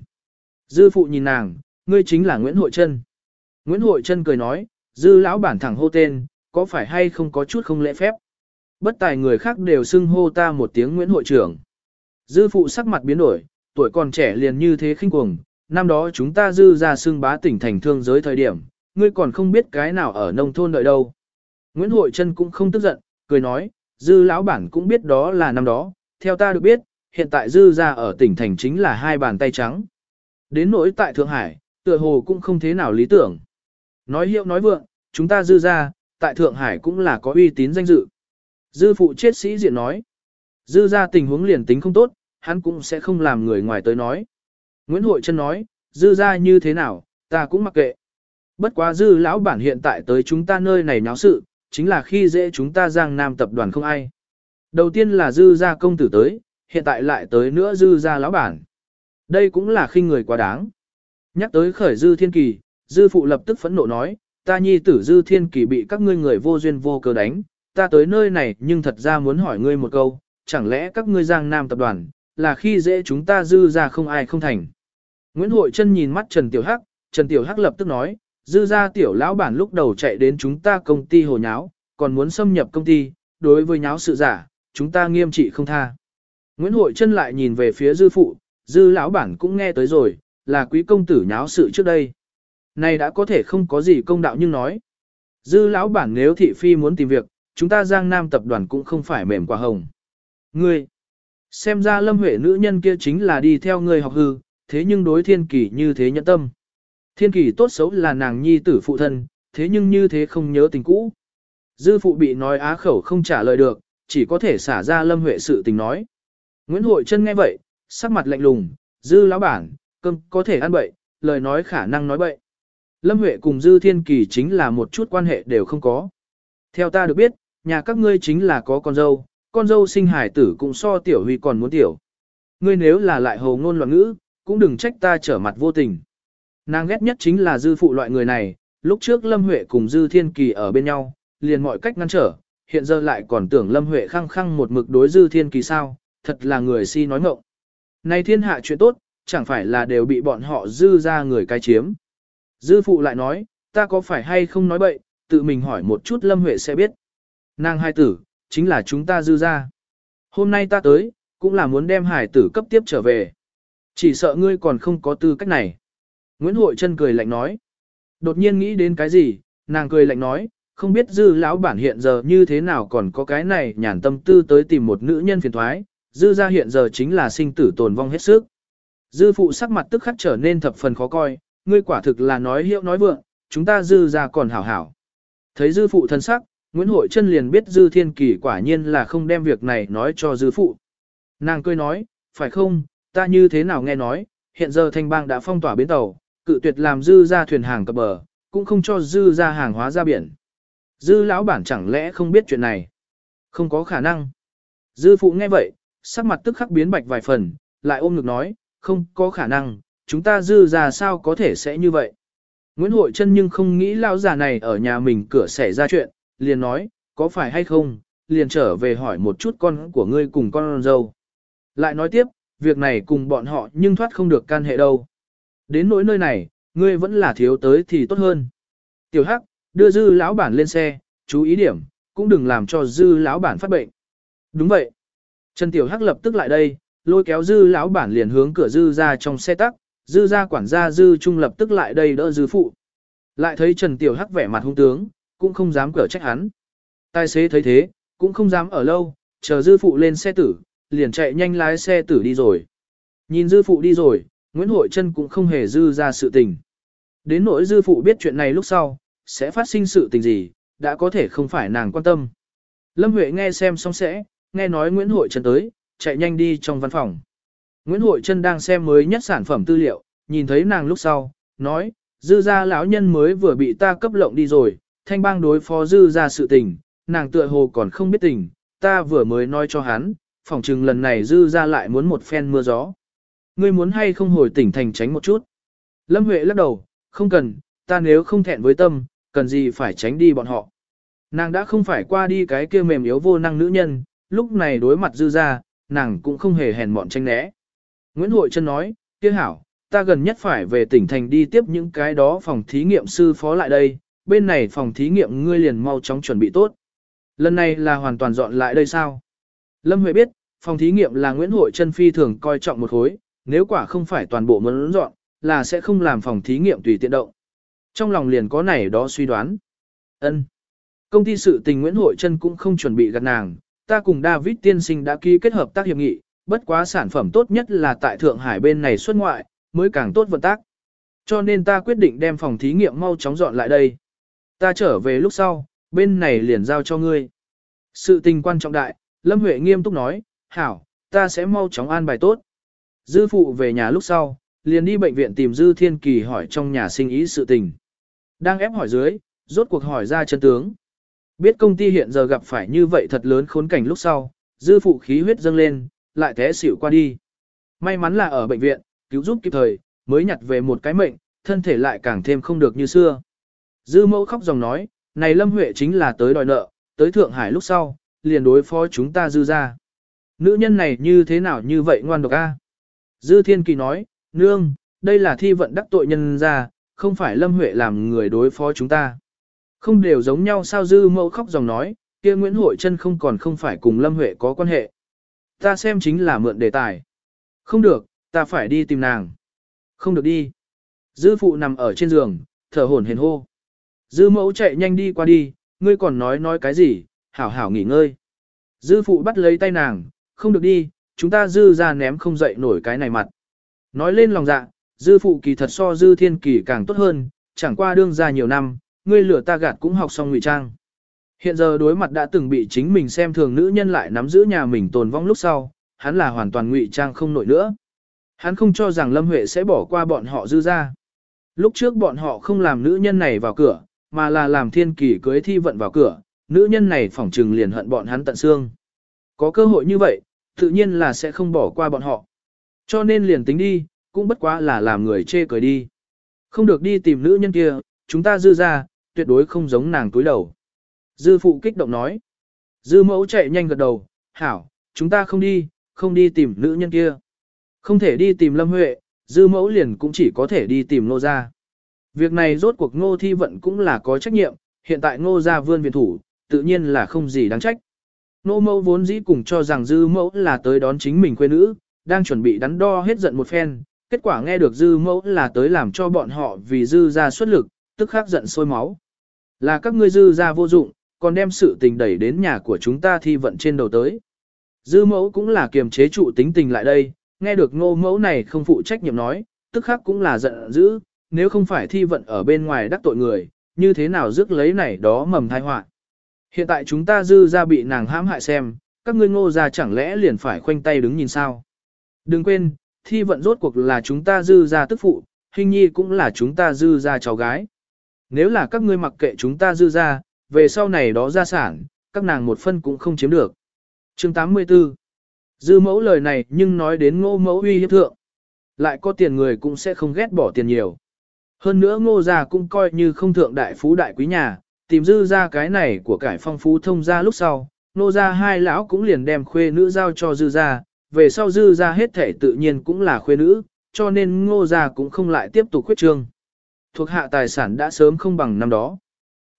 Dư phụ nhìn nàng, ngươi chính là Nguyễn Hội Trân. Nguyễn Hội Trân cười nói, dư lão bản thẳng hô tên, có phải hay không có chút không lễ phép. Bất tài người khác đều xưng hô ta một tiếng Nguyễn Hội trưởng. Dư phụ sắc mặt biến đổi, tuổi còn trẻ liền như thế khinh cuồng, năm đó chúng ta dư ra xưng bá tỉnh thành thương giới thời điểm, ngươi còn không biết cái nào ở nông thôn đợi đâu. Nguyễn Hội Trân cũng không tức giận, cười nói, dư lão bản cũng biết đó là năm đó, theo ta được biết, hiện tại dư ra ở tỉnh thành chính là hai bàn tay trắng. Đến nỗi tại Thượng Hải, tựa hồ cũng không thế nào lý tưởng. Nói hiệu nói vượng, chúng ta dư ra, tại Thượng Hải cũng là có uy tín danh dự. Dư phụ chết sĩ diện nói, dư ra tình huống liền tính không tốt, hắn cũng sẽ không làm người ngoài tới nói. Nguyễn Hội Trân nói, dư ra như thế nào, ta cũng mặc kệ. Bất quá dư lão bản hiện tại tới chúng ta nơi này nháo sự, chính là khi dễ chúng ta giang nam tập đoàn không ai. Đầu tiên là dư gia công tử tới, hiện tại lại tới nữa dư gia lão bản. Đây cũng là khinh người quá đáng. Nhắc tới khởi dư thiên kỳ, dư phụ lập tức phẫn nộ nói, ta nhi tử dư thiên kỳ bị các ngươi người vô duyên vô cớ đánh, ta tới nơi này nhưng thật ra muốn hỏi ngươi một câu, chẳng lẽ các ngươi giang nam tập đoàn, là khi dễ chúng ta dư ra không ai không thành. Nguyễn Hội Trân nhìn mắt Trần Tiểu Hắc, Trần Tiểu Hắc lập tức nói, dư ra tiểu lão bản lúc đầu chạy đến chúng ta công ty hồ nháo, còn muốn xâm nhập công ty, đối với nháo sự giả, chúng ta nghiêm trị không tha. Nguyễn Hội Trân lại nhìn về phía dư phụ, dư lão bản cũng nghe tới rồi, là quý công tử nháo sự trước đây. Này đã có thể không có gì công đạo nhưng nói. Dư lão bản nếu thị phi muốn tìm việc, chúng ta giang nam tập đoàn cũng không phải mềm quả hồng. Ngươi, xem ra lâm huệ nữ nhân kia chính là đi theo ngươi học hư, thế nhưng đối thiên kỳ như thế nhẫn tâm. Thiên kỳ tốt xấu là nàng nhi tử phụ thân, thế nhưng như thế không nhớ tình cũ. Dư phụ bị nói á khẩu không trả lời được, chỉ có thể xả ra lâm huệ sự tình nói. Nguyễn Hội Trân nghe vậy, sắc mặt lạnh lùng, dư lão bản, cơm có thể ăn bậy, lời nói khả năng nói bậy. Lâm Huệ cùng Dư Thiên Kỳ chính là một chút quan hệ đều không có. Theo ta được biết, nhà các ngươi chính là có con dâu, con dâu sinh hải tử cũng so tiểu huy còn muốn tiểu. Ngươi nếu là lại hồ ngôn loạn ngữ, cũng đừng trách ta trở mặt vô tình. Nàng ghét nhất chính là dư phụ loại người này, lúc trước Lâm Huệ cùng Dư Thiên Kỳ ở bên nhau, liền mọi cách ngăn trở, hiện giờ lại còn tưởng Lâm Huệ khăng khăng một mực đối Dư Thiên Kỳ sao, thật là người si nói ngọng. Này thiên hạ chuyện tốt, chẳng phải là đều bị bọn họ dư ra người cai chiếm. Dư phụ lại nói, ta có phải hay không nói bậy, tự mình hỏi một chút Lâm Huệ sẽ biết. Nàng hai tử, chính là chúng ta dư ra. Hôm nay ta tới, cũng là muốn đem hải tử cấp tiếp trở về. Chỉ sợ ngươi còn không có tư cách này. Nguyễn Hội Trân cười lạnh nói. Đột nhiên nghĩ đến cái gì, nàng cười lạnh nói, không biết dư lão bản hiện giờ như thế nào còn có cái này nhàn tâm tư tới tìm một nữ nhân phiền thoái, dư ra hiện giờ chính là sinh tử tồn vong hết sức. Dư phụ sắc mặt tức khắc trở nên thập phần khó coi, ngươi quả thực là nói hiệu nói vượng, chúng ta dư ra còn hảo hảo. Thấy dư phụ thân sắc, Nguyễn Hội Trân liền biết Dư Thiên Kỳ quả nhiên là không đem việc này nói cho Dư Phụ. Nàng cười nói, phải không, ta như thế nào nghe nói, hiện giờ thanh bang đã phong tỏa bến tàu, cự tuyệt làm Dư ra thuyền hàng cập bờ, cũng không cho Dư ra hàng hóa ra biển. Dư lão bản chẳng lẽ không biết chuyện này? Không có khả năng. Dư Phụ nghe vậy, sắc mặt tức khắc biến bạch vài phần, lại ôm ngực nói, không có khả năng, chúng ta Dư ra sao có thể sẽ như vậy. Nguyễn Hội Trân nhưng không nghĩ lão già này ở nhà mình cửa xảy ra chuyện, liền nói, có phải hay không, liền trở về hỏi một chút con của ngươi cùng con dâu. Lại nói tiếp, việc này cùng bọn họ nhưng thoát không được can hệ đâu. Đến nỗi nơi này, ngươi vẫn là thiếu tới thì tốt hơn. Tiểu Hắc, đưa dư lão bản lên xe, chú ý điểm, cũng đừng làm cho dư lão bản phát bệnh. Đúng vậy. Trần Tiểu Hắc lập tức lại đây, lôi kéo dư lão bản liền hướng cửa dư ra trong xe tắc, dư ra quản gia dư trung lập tức lại đây đỡ dư phụ. Lại thấy Trần Tiểu Hắc vẻ mặt hung tướng, cũng không dám cở trách hắn. Tài xế thấy thế, cũng không dám ở lâu, chờ dư phụ lên xe tử, liền chạy nhanh lái xe tử đi rồi. Nhìn dư phụ đi rồi, Nguyễn Hội Trân cũng không hề dư ra sự tình. Đến nỗi dư phụ biết chuyện này lúc sau, sẽ phát sinh sự tình gì, đã có thể không phải nàng quan tâm. Lâm Huệ nghe xem xong sẽ, nghe nói Nguyễn Hội Trân tới, chạy nhanh đi trong văn phòng. Nguyễn Hội Trân đang xem mới nhất sản phẩm tư liệu, nhìn thấy nàng lúc sau, nói, dư gia lão nhân mới vừa bị ta cấp lộng đi rồi, thanh bang đối phó dư gia sự tình, nàng tựa hồ còn không biết tình, ta vừa mới nói cho hắn, phỏng chừng lần này dư gia lại muốn một phen mưa gió. Ngươi muốn hay không hồi tỉnh thành tránh một chút. Lâm Huệ lắc đầu, không cần, ta nếu không thẹn với tâm, cần gì phải tránh đi bọn họ. Nàng đã không phải qua đi cái kia mềm yếu vô năng nữ nhân, lúc này đối mặt dư ra, nàng cũng không hề hèn mọn tranh né. Nguyễn Hội Trân nói, kia hảo, ta gần nhất phải về tỉnh thành đi tiếp những cái đó phòng thí nghiệm sư phó lại đây, bên này phòng thí nghiệm ngươi liền mau chóng chuẩn bị tốt. Lần này là hoàn toàn dọn lại đây sao? Lâm Huệ biết, phòng thí nghiệm là Nguyễn Hội Trân Phi thường coi trọng một khối, nếu quả không phải toàn bộ muốn dọn, là sẽ không làm phòng thí nghiệm tùy tiện động. Trong lòng liền có này đó suy đoán. ân Công ty sự tình Nguyễn Hội Trân cũng không chuẩn bị gặt nàng, ta cùng David tiên sinh đã ký kết hợp tác hiệp nghị, bất quá sản phẩm tốt nhất là tại Thượng Hải bên này xuất ngoại, mới càng tốt vận tác. Cho nên ta quyết định đem phòng thí nghiệm mau chóng dọn lại đây. Ta trở về lúc sau, bên này liền giao cho ngươi. Sự tình quan trọng đại, Lâm Huệ nghiêm túc nói, hảo, ta sẽ mau chóng an bài tốt. Dư phụ về nhà lúc sau, liền đi bệnh viện tìm Dư Thiên Kỳ hỏi trong nhà sinh ý sự tình. Đang ép hỏi dưới, rốt cuộc hỏi ra chân tướng. Biết công ty hiện giờ gặp phải như vậy thật lớn khốn cảnh lúc sau, Dư phụ khí huyết dâng lên, lại té xỉu qua đi. May mắn là ở bệnh viện, cứu giúp kịp thời, mới nhặt về một cái mệnh, thân thể lại càng thêm không được như xưa. Dư mẫu khóc dòng nói, này Lâm Huệ chính là tới đòi nợ, tới Thượng Hải lúc sau, liền đối phó chúng ta dư ra. Nữ nhân này như thế nào như vậy ngoan độc a? Dư Thiên Kỳ nói, nương, đây là thi vận đắc tội nhân ra, không phải Lâm Huệ làm người đối phó chúng ta. Không đều giống nhau sao dư mẫu khóc dòng nói, kia Nguyễn Hội chân không còn không phải cùng Lâm Huệ có quan hệ. Ta xem chính là mượn đề tài. Không được, ta phải đi tìm nàng. Không được đi. Dư phụ nằm ở trên giường, thở hổn hển hô. Dư mẫu chạy nhanh đi qua đi, ngươi còn nói nói cái gì, hảo hảo nghỉ ngơi. Dư phụ bắt lấy tay nàng, không được đi, chúng ta dư ra ném không dậy nổi cái này mặt. Nói lên lòng dạ, dư phụ kỳ thật so dư thiên kỳ càng tốt hơn, chẳng qua đương ra nhiều năm, ngươi lửa ta gạt cũng học xong ngụy trang. Hiện giờ đối mặt đã từng bị chính mình xem thường nữ nhân lại nắm giữ nhà mình tồn vong lúc sau, hắn là hoàn toàn ngụy trang không nổi nữa. Hắn không cho rằng Lâm Huệ sẽ bỏ qua bọn họ dư ra. Lúc trước bọn họ không làm nữ nhân này vào cửa, mà là làm thiên kỳ cưới thi vận vào cửa, nữ nhân này phỏng trừng liền hận bọn hắn tận xương. Có cơ hội như vậy, tự nhiên là sẽ không bỏ qua bọn họ. Cho nên liền tính đi, cũng bất quá là làm người chê cười đi. Không được đi tìm nữ nhân kia, chúng ta dư ra, tuyệt đối không giống nàng túi đầu. Dư phụ kích động nói. Dư mẫu chạy nhanh gật đầu, hảo, chúng ta không đi, không đi tìm nữ nhân kia. Không thể đi tìm Lâm Huệ, dư mẫu liền cũng chỉ có thể đi tìm nô gia. Việc này rốt cuộc ngô thi vận cũng là có trách nhiệm, hiện tại ngô gia vươn viện thủ, tự nhiên là không gì đáng trách. Nô mẫu vốn dĩ cùng cho rằng dư mẫu là tới đón chính mình quê nữ, đang chuẩn bị đắn đo hết giận một phen, kết quả nghe được dư mẫu là tới làm cho bọn họ vì dư ra xuất lực, tức khắc giận sôi máu. Là các ngươi dư ra vô dụng, còn đem sự tình đẩy đến nhà của chúng ta thi vận trên đầu tới. Dư mẫu cũng là kiềm chế trụ tính tình lại đây, nghe được ngô mẫu này không phụ trách nhiệm nói, tức khắc cũng là giận dữ, nếu không phải thi vận ở bên ngoài đắc tội người, như thế nào rước lấy này đó mầm thai họa. Hiện tại chúng ta dư ra bị nàng hãm hại xem, các ngươi ngô ra chẳng lẽ liền phải khoanh tay đứng nhìn sao. Đừng quên, thi vận rốt cuộc là chúng ta dư ra tức phụ, hình nhi cũng là chúng ta dư ra cháu gái. Nếu là các ngươi mặc kệ chúng ta dư ra, về sau này đó gia sản, các nàng một phân cũng không chiếm được. Chương 84 Dư mẫu lời này nhưng nói đến ngô mẫu uy hiếp thượng. Lại có tiền người cũng sẽ không ghét bỏ tiền nhiều. Hơn nữa ngô gia cũng coi như không thượng đại phú đại quý nhà, tìm dư ra cái này của cải phong phú thông ra lúc sau, ngô gia hai lão cũng liền đem khuê nữ giao cho dư ra, về sau dư ra hết thể tự nhiên cũng là khuê nữ, cho nên ngô gia cũng không lại tiếp tục khuyết trương. Thuộc hạ tài sản đã sớm không bằng năm đó.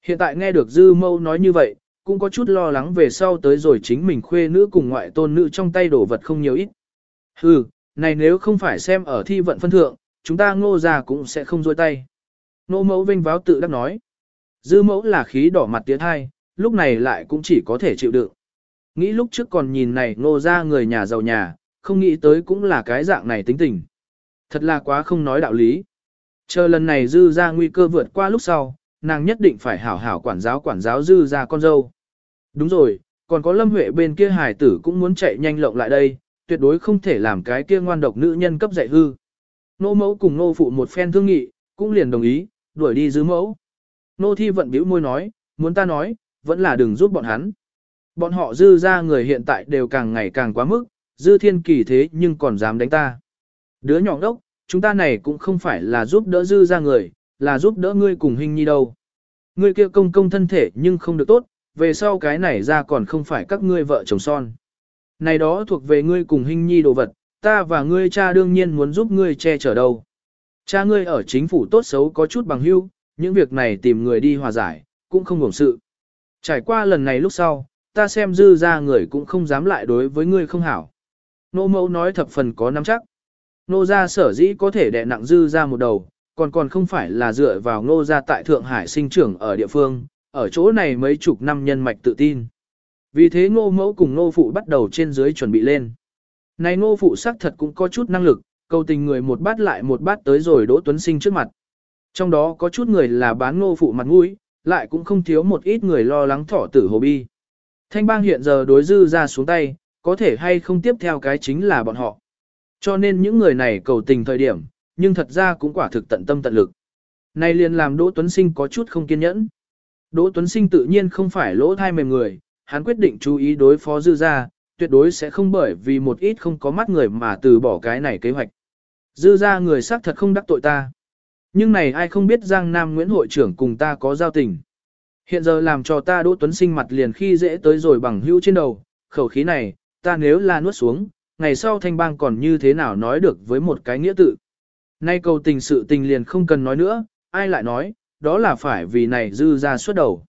Hiện tại nghe được dư mâu nói như vậy, cũng có chút lo lắng về sau tới rồi chính mình khuê nữ cùng ngoại tôn nữ trong tay đổ vật không nhiều ít. Hừ, này nếu không phải xem ở thi vận phân thượng, chúng ta ngô ra cũng sẽ không rôi tay. Nô mẫu vinh váo tự đắc nói. Dư mẫu là khí đỏ mặt tiến thai, lúc này lại cũng chỉ có thể chịu đựng. Nghĩ lúc trước còn nhìn này ngô ra người nhà giàu nhà, không nghĩ tới cũng là cái dạng này tính tình. Thật là quá không nói đạo lý. Chờ lần này dư ra nguy cơ vượt qua lúc sau, nàng nhất định phải hảo hảo quản giáo quản giáo dư ra con dâu. Đúng rồi, còn có Lâm Huệ bên kia hải tử cũng muốn chạy nhanh lộng lại đây, tuyệt đối không thể làm cái kia ngoan độc nữ nhân cấp dạy hư. Nô mẫu cùng nô phụ một phen thương nghị, cũng liền đồng ý, đuổi đi dư mẫu. Nô thi vận bĩu môi nói, muốn ta nói, vẫn là đừng giúp bọn hắn. Bọn họ dư ra người hiện tại đều càng ngày càng quá mức, dư thiên kỳ thế nhưng còn dám đánh ta. Đứa nhỏ đốc, chúng ta này cũng không phải là giúp đỡ dư ra người, là giúp đỡ ngươi cùng hình nhi đâu. Ngươi kia công công thân thể nhưng không được tốt, về sau cái này ra còn không phải các ngươi vợ chồng son. Này đó thuộc về ngươi cùng hình nhi đồ vật, ta và ngươi cha đương nhiên muốn giúp ngươi che chở đâu. Cha ngươi ở chính phủ tốt xấu có chút bằng hưu, những việc này tìm người đi hòa giải, cũng không hưởng sự. Trải qua lần này lúc sau, ta xem dư ra người cũng không dám lại đối với ngươi không hảo. Nô mẫu nói thập phần có nắm chắc. Nô gia sở dĩ có thể đè nặng dư ra một đầu, còn còn không phải là dựa vào nô gia tại Thượng Hải sinh trưởng ở địa phương, ở chỗ này mấy chục năm nhân mạch tự tin. Vì thế ngô mẫu cùng ngô phụ bắt đầu trên dưới chuẩn bị lên. Này ngô phụ xác thật cũng có chút năng lực, cầu tình người một bát lại một bát tới rồi Đỗ Tuấn Sinh trước mặt. Trong đó có chút người là bán ngô phụ mặt mũi, lại cũng không thiếu một ít người lo lắng thỏ tử hồ bi. Thanh bang hiện giờ đối dư ra xuống tay, có thể hay không tiếp theo cái chính là bọn họ. Cho nên những người này cầu tình thời điểm, nhưng thật ra cũng quả thực tận tâm tận lực. Này liền làm Đỗ Tuấn Sinh có chút không kiên nhẫn. Đỗ Tuấn Sinh tự nhiên không phải lỗ thai mềm người, hắn quyết định chú ý đối phó dư ra, tuyệt đối sẽ không bởi vì một ít không có mắt người mà từ bỏ cái này kế hoạch. Dư ra người xác thật không đắc tội ta. Nhưng này ai không biết Giang Nam Nguyễn hội trưởng cùng ta có giao tình. Hiện giờ làm cho ta Đỗ Tuấn Sinh mặt liền khi dễ tới rồi bằng hữu trên đầu, khẩu khí này, ta nếu là nuốt xuống, ngày sau thanh bang còn như thế nào nói được với một cái nghĩa tự. Nay cầu tình sự tình liền không cần nói nữa, ai lại nói, đó là phải vì này dư ra suốt đầu.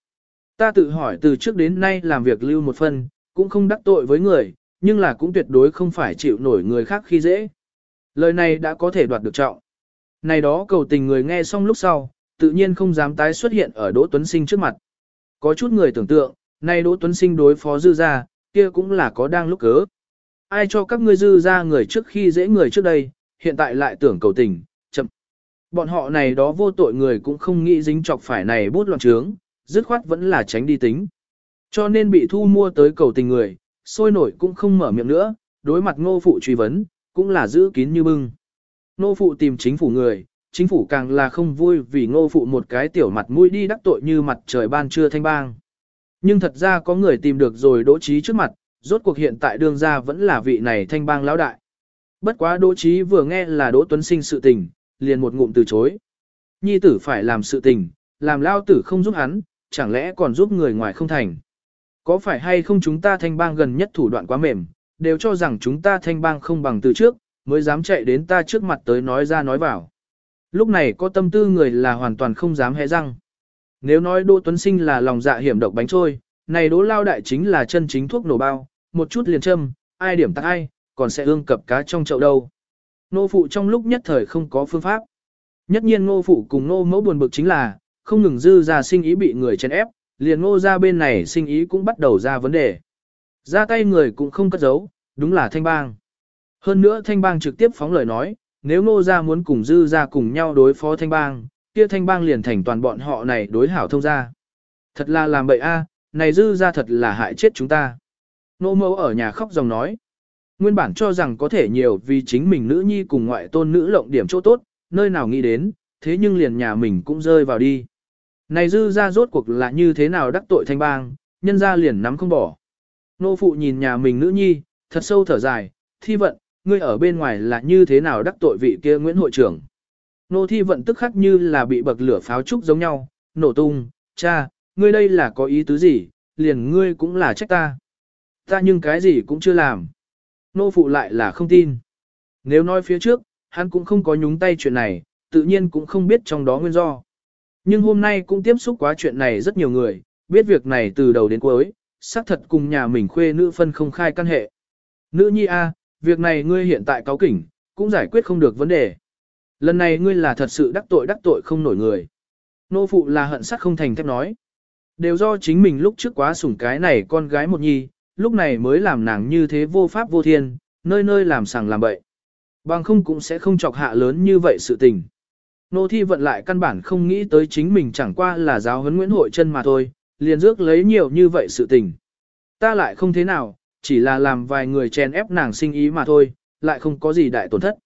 Ta tự hỏi từ trước đến nay làm việc lưu một phần, cũng không đắc tội với người, nhưng là cũng tuyệt đối không phải chịu nổi người khác khi dễ. Lời này đã có thể đoạt được trọng. Này đó cầu tình người nghe xong lúc sau, tự nhiên không dám tái xuất hiện ở Đỗ Tuấn Sinh trước mặt. Có chút người tưởng tượng, nay Đỗ Tuấn Sinh đối phó dư ra, kia cũng là có đang lúc cớ. Ai cho các ngươi dư ra người trước khi dễ người trước đây, hiện tại lại tưởng cầu tình, chậm. Bọn họ này đó vô tội người cũng không nghĩ dính chọc phải này bút loạn trướng, dứt khoát vẫn là tránh đi tính. Cho nên bị thu mua tới cầu tình người, sôi nổi cũng không mở miệng nữa, đối mặt ngô phụ truy vấn, cũng là giữ kín như bưng. Ngô phụ tìm chính phủ người, chính phủ càng là không vui vì ngô phụ một cái tiểu mặt mũi đi đắc tội như mặt trời ban trưa thanh bang. Nhưng thật ra có người tìm được rồi đỗ trí trước mặt, rốt cuộc hiện tại đương gia vẫn là vị này thanh bang lão đại. Bất quá đỗ trí vừa nghe là đỗ tuấn sinh sự tình, liền một ngụm từ chối. Nhi tử phải làm sự tình, làm lao tử không giúp hắn, chẳng lẽ còn giúp người ngoài không thành. Có phải hay không chúng ta thanh bang gần nhất thủ đoạn quá mềm, đều cho rằng chúng ta thanh bang không bằng từ trước, mới dám chạy đến ta trước mặt tới nói ra nói vào. Lúc này có tâm tư người là hoàn toàn không dám hé răng. Nếu nói Đỗ Tuấn Sinh là lòng dạ hiểm độc bánh trôi, này đố Lao Đại chính là chân chính thuốc nổ bao, một chút liền châm, ai điểm tắc ai, còn sẽ ương cập cá trong chậu đâu. Nô phụ trong lúc nhất thời không có phương pháp. Nhất nhiên ngô phụ cùng nô mẫu buồn bực chính là, không ngừng dư ra sinh ý bị người chèn ép, liền ngô ra bên này sinh ý cũng bắt đầu ra vấn đề. Ra tay người cũng không cất giấu, đúng là thanh bang. Hơn nữa thanh bang trực tiếp phóng lời nói, nếu ngô ra muốn cùng dư ra cùng nhau đối phó thanh bang, kia thanh bang liền thành toàn bọn họ này đối hảo thông ra. Thật là làm bậy a, này dư ra thật là hại chết chúng ta. Nô mẫu ở nhà khóc dòng nói. Nguyên bản cho rằng có thể nhiều vì chính mình nữ nhi cùng ngoại tôn nữ lộng điểm chỗ tốt, nơi nào nghĩ đến, thế nhưng liền nhà mình cũng rơi vào đi. Này dư ra rốt cuộc là như thế nào đắc tội thanh bang, nhân ra liền nắm không bỏ. Nô phụ nhìn nhà mình nữ nhi, thật sâu thở dài, thi vận, ngươi ở bên ngoài là như thế nào đắc tội vị kia Nguyễn hội trưởng. Nô thi vận tức khắc như là bị bậc lửa pháo trúc giống nhau, nổ tung, cha, ngươi đây là có ý tứ gì, liền ngươi cũng là trách ta. Ta nhưng cái gì cũng chưa làm. Nô phụ lại là không tin. Nếu nói phía trước, hắn cũng không có nhúng tay chuyện này, tự nhiên cũng không biết trong đó nguyên do. Nhưng hôm nay cũng tiếp xúc quá chuyện này rất nhiều người, biết việc này từ đầu đến cuối, xác thật cùng nhà mình khuê nữ phân không khai căn hệ. Nữ nhi A, việc này ngươi hiện tại cáo kỉnh, cũng giải quyết không được vấn đề. Lần này ngươi là thật sự đắc tội đắc tội không nổi người. Nô phụ là hận sắc không thành thép nói. Đều do chính mình lúc trước quá sủng cái này con gái một nhi, lúc này mới làm nàng như thế vô pháp vô thiên, nơi nơi làm sàng làm bậy. Bằng không cũng sẽ không chọc hạ lớn như vậy sự tình. Nô thi vận lại căn bản không nghĩ tới chính mình chẳng qua là giáo huấn Nguyễn Hội chân mà thôi, liền rước lấy nhiều như vậy sự tình. Ta lại không thế nào, chỉ là làm vài người chèn ép nàng sinh ý mà thôi, lại không có gì đại tổn thất.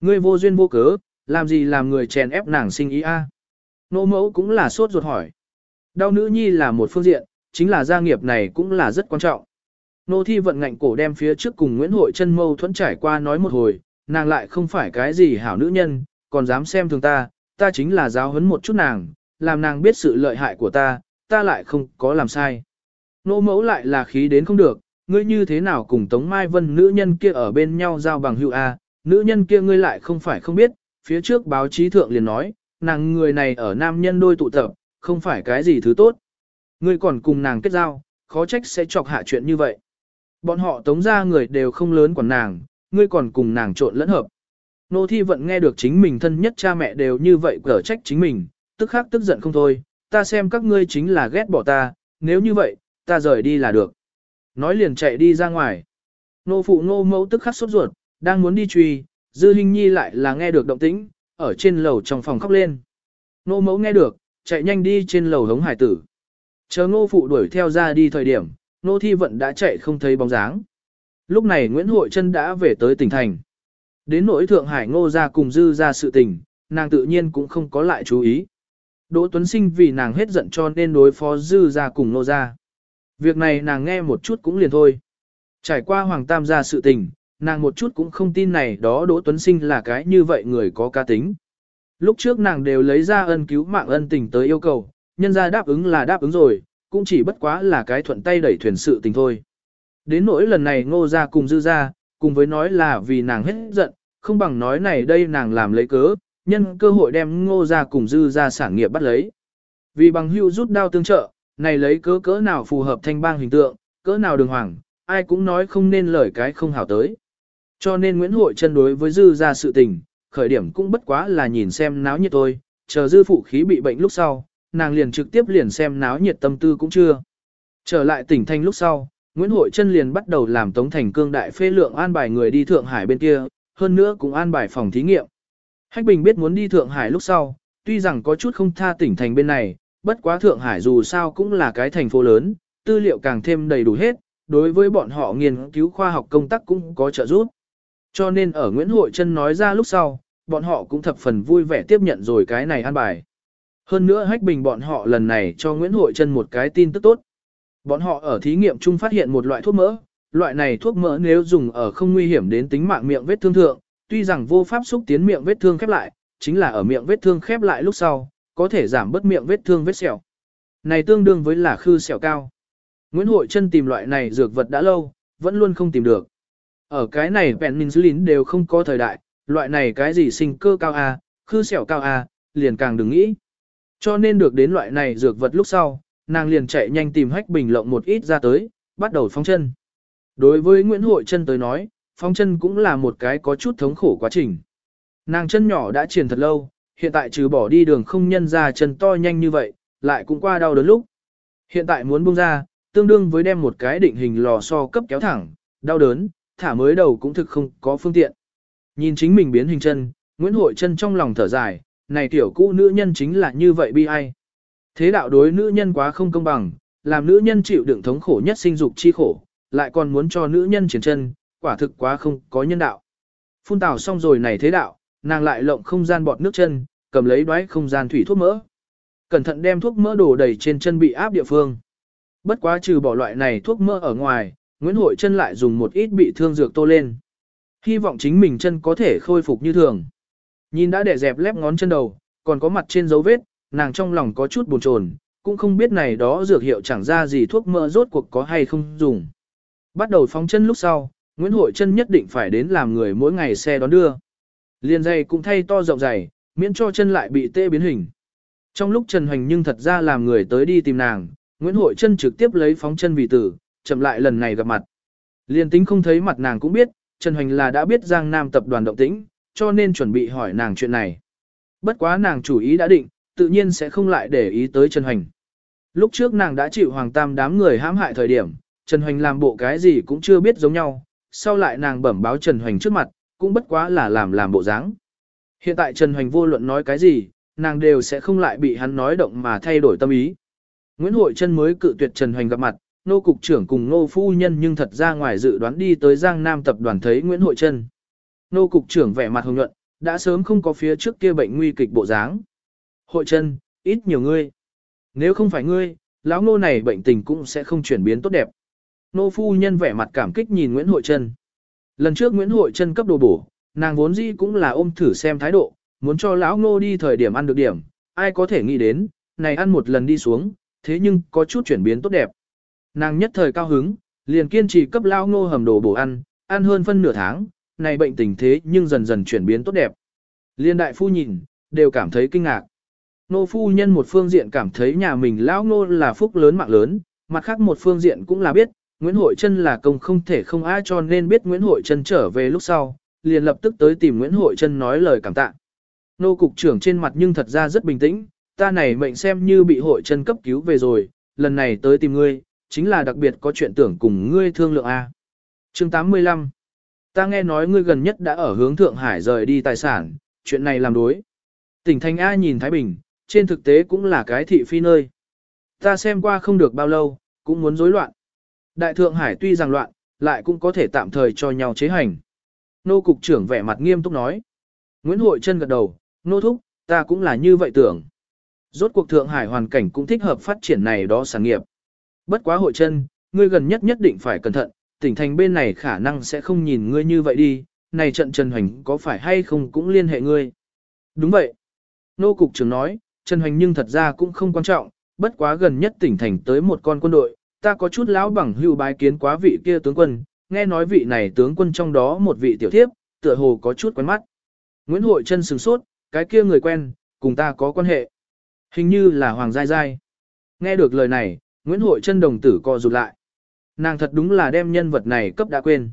Ngươi vô duyên vô cớ, làm gì làm người chèn ép nàng sinh ý a? Nô mẫu cũng là sốt ruột hỏi. Đau nữ nhi là một phương diện, chính là gia nghiệp này cũng là rất quan trọng. Nô thi vận ngạnh cổ đem phía trước cùng Nguyễn Hội chân mâu thuẫn trải qua nói một hồi, nàng lại không phải cái gì hảo nữ nhân, còn dám xem thường ta, ta chính là giáo huấn một chút nàng, làm nàng biết sự lợi hại của ta, ta lại không có làm sai. Nô mẫu lại là khí đến không được, ngươi như thế nào cùng Tống Mai Vân nữ nhân kia ở bên nhau giao bằng hữu A, nữ nhân kia ngươi lại không phải không biết, phía trước báo chí thượng liền nói, nàng người này ở nam nhân đôi tụ tập, không phải cái gì thứ tốt. Ngươi còn cùng nàng kết giao, khó trách sẽ chọc hạ chuyện như vậy. Bọn họ tống ra người đều không lớn quản nàng, ngươi còn cùng nàng trộn lẫn hợp. Nô thi vận nghe được chính mình thân nhất cha mẹ đều như vậy cở trách chính mình, tức khắc tức giận không thôi, ta xem các ngươi chính là ghét bỏ ta, nếu như vậy, ta rời đi là được. Nói liền chạy đi ra ngoài. Nô phụ nô mẫu tức khắc sốt ruột, đang muốn đi truy, dư hình nhi lại là nghe được động tĩnh, ở trên lầu trong phòng khóc lên. Nô mẫu nghe được, chạy nhanh đi trên lầu hống hải tử. Chờ ngô phụ đuổi theo ra đi thời điểm, Ngô thi vận đã chạy không thấy bóng dáng. Lúc này Nguyễn Hội Trân đã về tới tỉnh thành. Đến nỗi Thượng Hải ngô ra cùng dư ra sự tình, nàng tự nhiên cũng không có lại chú ý. Đỗ Tuấn Sinh vì nàng hết giận cho nên đối phó dư ra cùng Ngô ra. Việc này nàng nghe một chút cũng liền thôi. Trải qua Hoàng Tam gia sự tình, nàng một chút cũng không tin này đó Đỗ Tuấn Sinh là cái như vậy người có ca tính. Lúc trước nàng đều lấy ra ân cứu mạng ân tình tới yêu cầu, nhân ra đáp ứng là đáp ứng rồi, cũng chỉ bất quá là cái thuận tay đẩy thuyền sự tình thôi. Đến nỗi lần này ngô ra cùng dư ra, cùng với nói là vì nàng hết giận, không bằng nói này đây nàng làm lấy cớ, nhân cơ hội đem ngô ra cùng dư ra sản nghiệp bắt lấy. Vì bằng hưu rút đao tương trợ, này lấy cớ cỡ nào phù hợp thanh bang hình tượng, cỡ nào đường hoàng, ai cũng nói không nên lời cái không hảo tới. Cho nên Nguyễn Hội chân đối với dư ra sự tình, khởi điểm cũng bất quá là nhìn xem náo nhiệt thôi, chờ dư phụ khí bị bệnh lúc sau, nàng liền trực tiếp liền xem náo nhiệt tâm tư cũng chưa. Trở lại tỉnh thanh lúc sau, Nguyễn Hội Trân liền bắt đầu làm Tống Thành Cương đại phê lượng an bài người đi Thượng Hải bên kia, hơn nữa cũng an bài phòng thí nghiệm. Hách Bình biết muốn đi Thượng Hải lúc sau, tuy rằng có chút không tha tỉnh thành bên này, bất quá Thượng Hải dù sao cũng là cái thành phố lớn, tư liệu càng thêm đầy đủ hết, đối với bọn họ nghiên cứu khoa học công tác cũng có trợ giúp. Cho nên ở Nguyễn Hội Trân nói ra lúc sau, bọn họ cũng thập phần vui vẻ tiếp nhận rồi cái này an bài. Hơn nữa Hách Bình bọn họ lần này cho Nguyễn Hội Trân một cái tin tức tốt. Bọn họ ở thí nghiệm chung phát hiện một loại thuốc mỡ, loại này thuốc mỡ nếu dùng ở không nguy hiểm đến tính mạng miệng vết thương thượng, tuy rằng vô pháp xúc tiến miệng vết thương khép lại, chính là ở miệng vết thương khép lại lúc sau, có thể giảm bớt miệng vết thương vết sẹo. Này tương đương với là khư sẹo cao. Nguyễn Hội Trân tìm loại này dược vật đã lâu, vẫn luôn không tìm được. Ở cái này penicillin đều không có thời đại, loại này cái gì sinh cơ cao A, khư sẹo cao A, liền càng đừng nghĩ. Cho nên được đến loại này dược vật lúc sau, nàng liền chạy nhanh tìm hách bình lộng một ít ra tới, bắt đầu phóng chân. Đối với Nguyễn Hội chân tới nói, phóng chân cũng là một cái có chút thống khổ quá trình. Nàng chân nhỏ đã triển thật lâu, hiện tại trừ bỏ đi đường không nhân ra chân to nhanh như vậy, lại cũng qua đau đớn lúc. Hiện tại muốn buông ra, tương đương với đem một cái định hình lò so cấp kéo thẳng, đau đớn, thả mới đầu cũng thực không có phương tiện. Nhìn chính mình biến hình chân, Nguyễn Hội chân trong lòng thở dài, này tiểu cũ nữ nhân chính là như vậy bi ai. Thế đạo đối nữ nhân quá không công bằng, làm nữ nhân chịu đựng thống khổ nhất sinh dục chi khổ, lại còn muốn cho nữ nhân chiến chân, quả thực quá không có nhân đạo. Phun tảo xong rồi này thế đạo, nàng lại lộng không gian bọt nước chân, cầm lấy đoái không gian thủy thuốc mỡ. Cẩn thận đem thuốc mỡ đổ đầy trên chân bị áp địa phương. Bất quá trừ bỏ loại này thuốc mỡ ở ngoài, Nguyễn Hội chân lại dùng một ít bị thương dược tô lên. Hy vọng chính mình chân có thể khôi phục như thường. Nhìn đã để dẹp lép ngón chân đầu, còn có mặt trên dấu vết, nàng trong lòng có chút buồn chồn, cũng không biết này đó dược hiệu chẳng ra gì thuốc mỡ rốt cuộc có hay không dùng. Bắt đầu phóng chân lúc sau, Nguyễn Hội chân nhất định phải đến làm người mỗi ngày xe đón đưa. Liên dây cũng thay to rộng dày, miễn cho chân lại bị tê biến hình. Trong lúc Trần Hoành nhưng thật ra làm người tới đi tìm nàng, Nguyễn Hội chân trực tiếp lấy phóng chân vì tử, chậm lại lần này gặp mặt. Liên tính không thấy mặt nàng cũng biết, Trần Hoành là đã biết Giang Nam tập đoàn động tĩnh, cho nên chuẩn bị hỏi nàng chuyện này. Bất quá nàng chủ ý đã định, tự nhiên sẽ không lại để ý tới Trần Hoành. Lúc trước nàng đã chịu Hoàng Tam đám người hãm hại thời điểm, Trần Hoành làm bộ cái gì cũng chưa biết giống nhau, sau lại nàng bẩm báo Trần Hoành trước mặt, cũng bất quá là làm làm bộ dáng. Hiện tại Trần Hoành vô luận nói cái gì, nàng đều sẽ không lại bị hắn nói động mà thay đổi tâm ý. Nguyễn Hội Trân mới cự tuyệt Trần Hoành gặp mặt, nô cục trưởng cùng nô phu nhân nhưng thật ra ngoài dự đoán đi tới Giang Nam tập đoàn thấy Nguyễn Hội Trân. Nô cục trưởng vẻ mặt hồng nhuận, đã sớm không có phía trước kia bệnh nguy kịch bộ dáng. Hội Trân, ít nhiều ngươi. Nếu không phải ngươi, lão nô này bệnh tình cũng sẽ không chuyển biến tốt đẹp. Nô phu nhân vẻ mặt cảm kích nhìn Nguyễn Hội Trân. Lần trước Nguyễn Hội Trân cấp đồ bổ, nàng vốn dĩ cũng là ôm thử xem thái độ, muốn cho lão ngô đi thời điểm ăn được điểm, ai có thể nghĩ đến, này ăn một lần đi xuống, thế nhưng có chút chuyển biến tốt đẹp. Nàng nhất thời cao hứng, liền kiên trì cấp lao ngô hầm đồ bổ ăn, ăn hơn phân nửa tháng, này bệnh tình thế nhưng dần dần chuyển biến tốt đẹp. Liên đại phu nhìn, đều cảm thấy kinh ngạc. Nô phu nhân một phương diện cảm thấy nhà mình lão ngô là phúc lớn mạng lớn, mặt khác một phương diện cũng là biết, Nguyễn Hội Trân là công không thể không ai cho nên biết Nguyễn Hội Trân trở về lúc sau, liền lập tức tới tìm Nguyễn Hội Trân nói lời cảm tạ. Nô cục trưởng trên mặt nhưng thật ra rất bình tĩnh, ta này mệnh xem như bị Hội Trân cấp cứu về rồi, lần này tới tìm ngươi, chính là đặc biệt có chuyện tưởng cùng ngươi thương lượng A. chương 85 Ta nghe nói ngươi gần nhất đã ở hướng Thượng Hải rời đi tài sản, chuyện này làm đối. Tỉnh Thành A nhìn Thái Bình, trên thực tế cũng là cái thị phi nơi. Ta xem qua không được bao lâu, cũng muốn rối loạn. Đại Thượng Hải tuy rằng loạn, lại cũng có thể tạm thời cho nhau chế hành. Nô cục trưởng vẻ mặt nghiêm túc nói. Nguyễn Hội chân gật đầu, nô thúc, ta cũng là như vậy tưởng. Rốt cuộc Thượng Hải hoàn cảnh cũng thích hợp phát triển này đó sản nghiệp. Bất quá hội chân, ngươi gần nhất nhất định phải cẩn thận, tỉnh thành bên này khả năng sẽ không nhìn ngươi như vậy đi, này trận Trần Hoành có phải hay không cũng liên hệ ngươi. Đúng vậy. Nô cục trưởng nói, Trần Hoành nhưng thật ra cũng không quan trọng, bất quá gần nhất tỉnh thành tới một con quân đội, ta có chút lão bằng hưu bái kiến quá vị kia tướng quân, nghe nói vị này tướng quân trong đó một vị tiểu thiếp, tựa hồ có chút quen mắt. Nguyễn Hội chân sừng sốt, cái kia người quen, cùng ta có quan hệ. Hình như là Hoàng Giai Giai. Nghe được lời này, Nguyễn Hội chân đồng tử co rụt lại. Nàng thật đúng là đem nhân vật này cấp đã quên.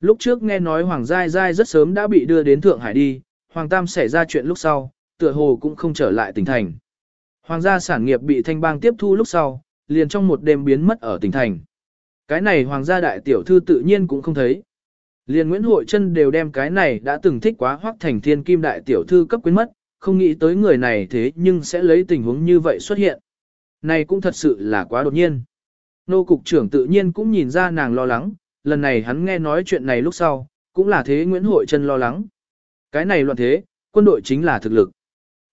Lúc trước nghe nói Hoàng Giai Giai rất sớm đã bị đưa đến Thượng Hải đi, Hoàng Tam xảy ra chuyện lúc sau, tựa hồ cũng không trở lại tỉnh thành. Hoàng gia sản nghiệp bị thanh bang tiếp thu lúc sau, liền trong một đêm biến mất ở tỉnh thành. Cái này hoàng gia đại tiểu thư tự nhiên cũng không thấy. Liền Nguyễn Hội Trân đều đem cái này đã từng thích quá hoắc thành thiên kim đại tiểu thư cấp quyến mất, không nghĩ tới người này thế nhưng sẽ lấy tình huống như vậy xuất hiện. Này cũng thật sự là quá đột nhiên. Nô cục trưởng tự nhiên cũng nhìn ra nàng lo lắng, lần này hắn nghe nói chuyện này lúc sau, cũng là thế Nguyễn Hội Trân lo lắng. Cái này loạn thế, quân đội chính là thực lực.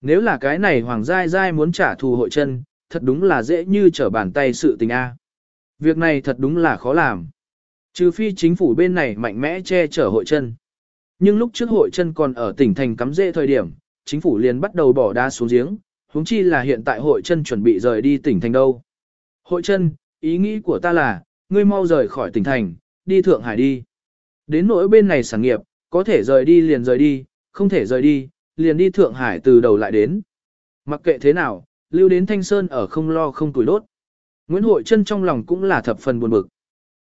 Nếu là cái này Hoàng Giai Giai muốn trả thù Hội Trân, thật đúng là dễ như trở bàn tay sự tình A. Việc này thật đúng là khó làm. Trừ phi chính phủ bên này mạnh mẽ che chở hội Trân. Nhưng lúc trước hội Trân còn ở tỉnh thành cắm rễ thời điểm, chính phủ liền bắt đầu bỏ đá xuống giếng, huống chi là hiện tại hội chân chuẩn bị rời đi tỉnh thành đâu. Hội chân, ý nghĩ của ta là, ngươi mau rời khỏi tỉnh thành, đi Thượng Hải đi. Đến nỗi bên này sản nghiệp, có thể rời đi liền rời đi, không thể rời đi, liền đi Thượng Hải từ đầu lại đến. Mặc kệ thế nào, lưu đến Thanh Sơn ở không lo không tuổi đốt. Nguyễn Hội Trân trong lòng cũng là thập phần buồn bực.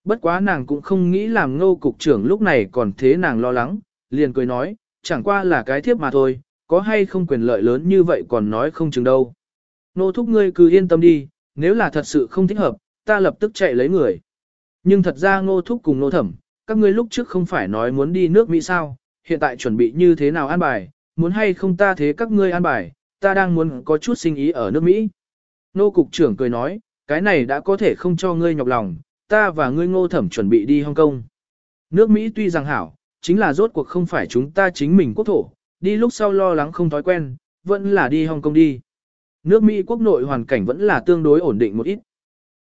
Bất quá nàng cũng không nghĩ làm ngô cục trưởng lúc này còn thế nàng lo lắng, liền cười nói, chẳng qua là cái thiếp mà thôi, có hay không quyền lợi lớn như vậy còn nói không chừng đâu. Nô thúc ngươi cứ yên tâm đi, nếu là thật sự không thích hợp, ta lập tức chạy lấy người. Nhưng thật ra ngô thúc cùng nô thẩm, các ngươi lúc trước không phải nói muốn đi nước Mỹ sao, hiện tại chuẩn bị như thế nào an bài, muốn hay không ta thế các ngươi an bài, ta đang muốn có chút sinh ý ở nước Mỹ. Nô cục trưởng cười nói, Cái này đã có thể không cho ngươi nhọc lòng, ta và ngươi ngô thẩm chuẩn bị đi Hong Kong. Nước Mỹ tuy rằng hảo, chính là rốt cuộc không phải chúng ta chính mình quốc thổ, đi lúc sau lo lắng không thói quen, vẫn là đi Hồng Kông đi. Nước Mỹ quốc nội hoàn cảnh vẫn là tương đối ổn định một ít.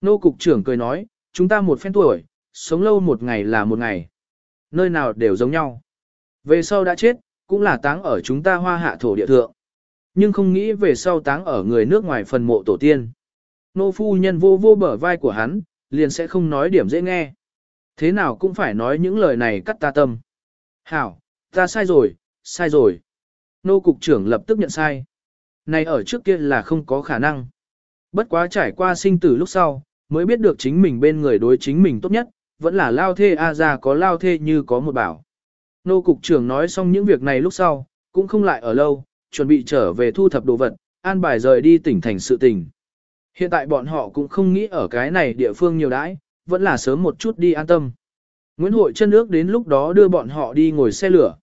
Nô cục trưởng cười nói, chúng ta một phen tuổi, sống lâu một ngày là một ngày. Nơi nào đều giống nhau. Về sau đã chết, cũng là táng ở chúng ta hoa hạ thổ địa thượng. Nhưng không nghĩ về sau táng ở người nước ngoài phần mộ tổ tiên. Nô phu nhân vô vô bờ vai của hắn, liền sẽ không nói điểm dễ nghe. Thế nào cũng phải nói những lời này cắt ta tâm. Hảo, ta sai rồi, sai rồi. Nô cục trưởng lập tức nhận sai. Này ở trước kia là không có khả năng. Bất quá trải qua sinh tử lúc sau, mới biết được chính mình bên người đối chính mình tốt nhất, vẫn là lao thê A ra có lao thê như có một bảo. Nô cục trưởng nói xong những việc này lúc sau, cũng không lại ở lâu, chuẩn bị trở về thu thập đồ vật, an bài rời đi tỉnh thành sự tình. Hiện tại bọn họ cũng không nghĩ ở cái này địa phương nhiều đãi, vẫn là sớm một chút đi an tâm. Nguyễn Hội chân nước đến lúc đó đưa bọn họ đi ngồi xe lửa.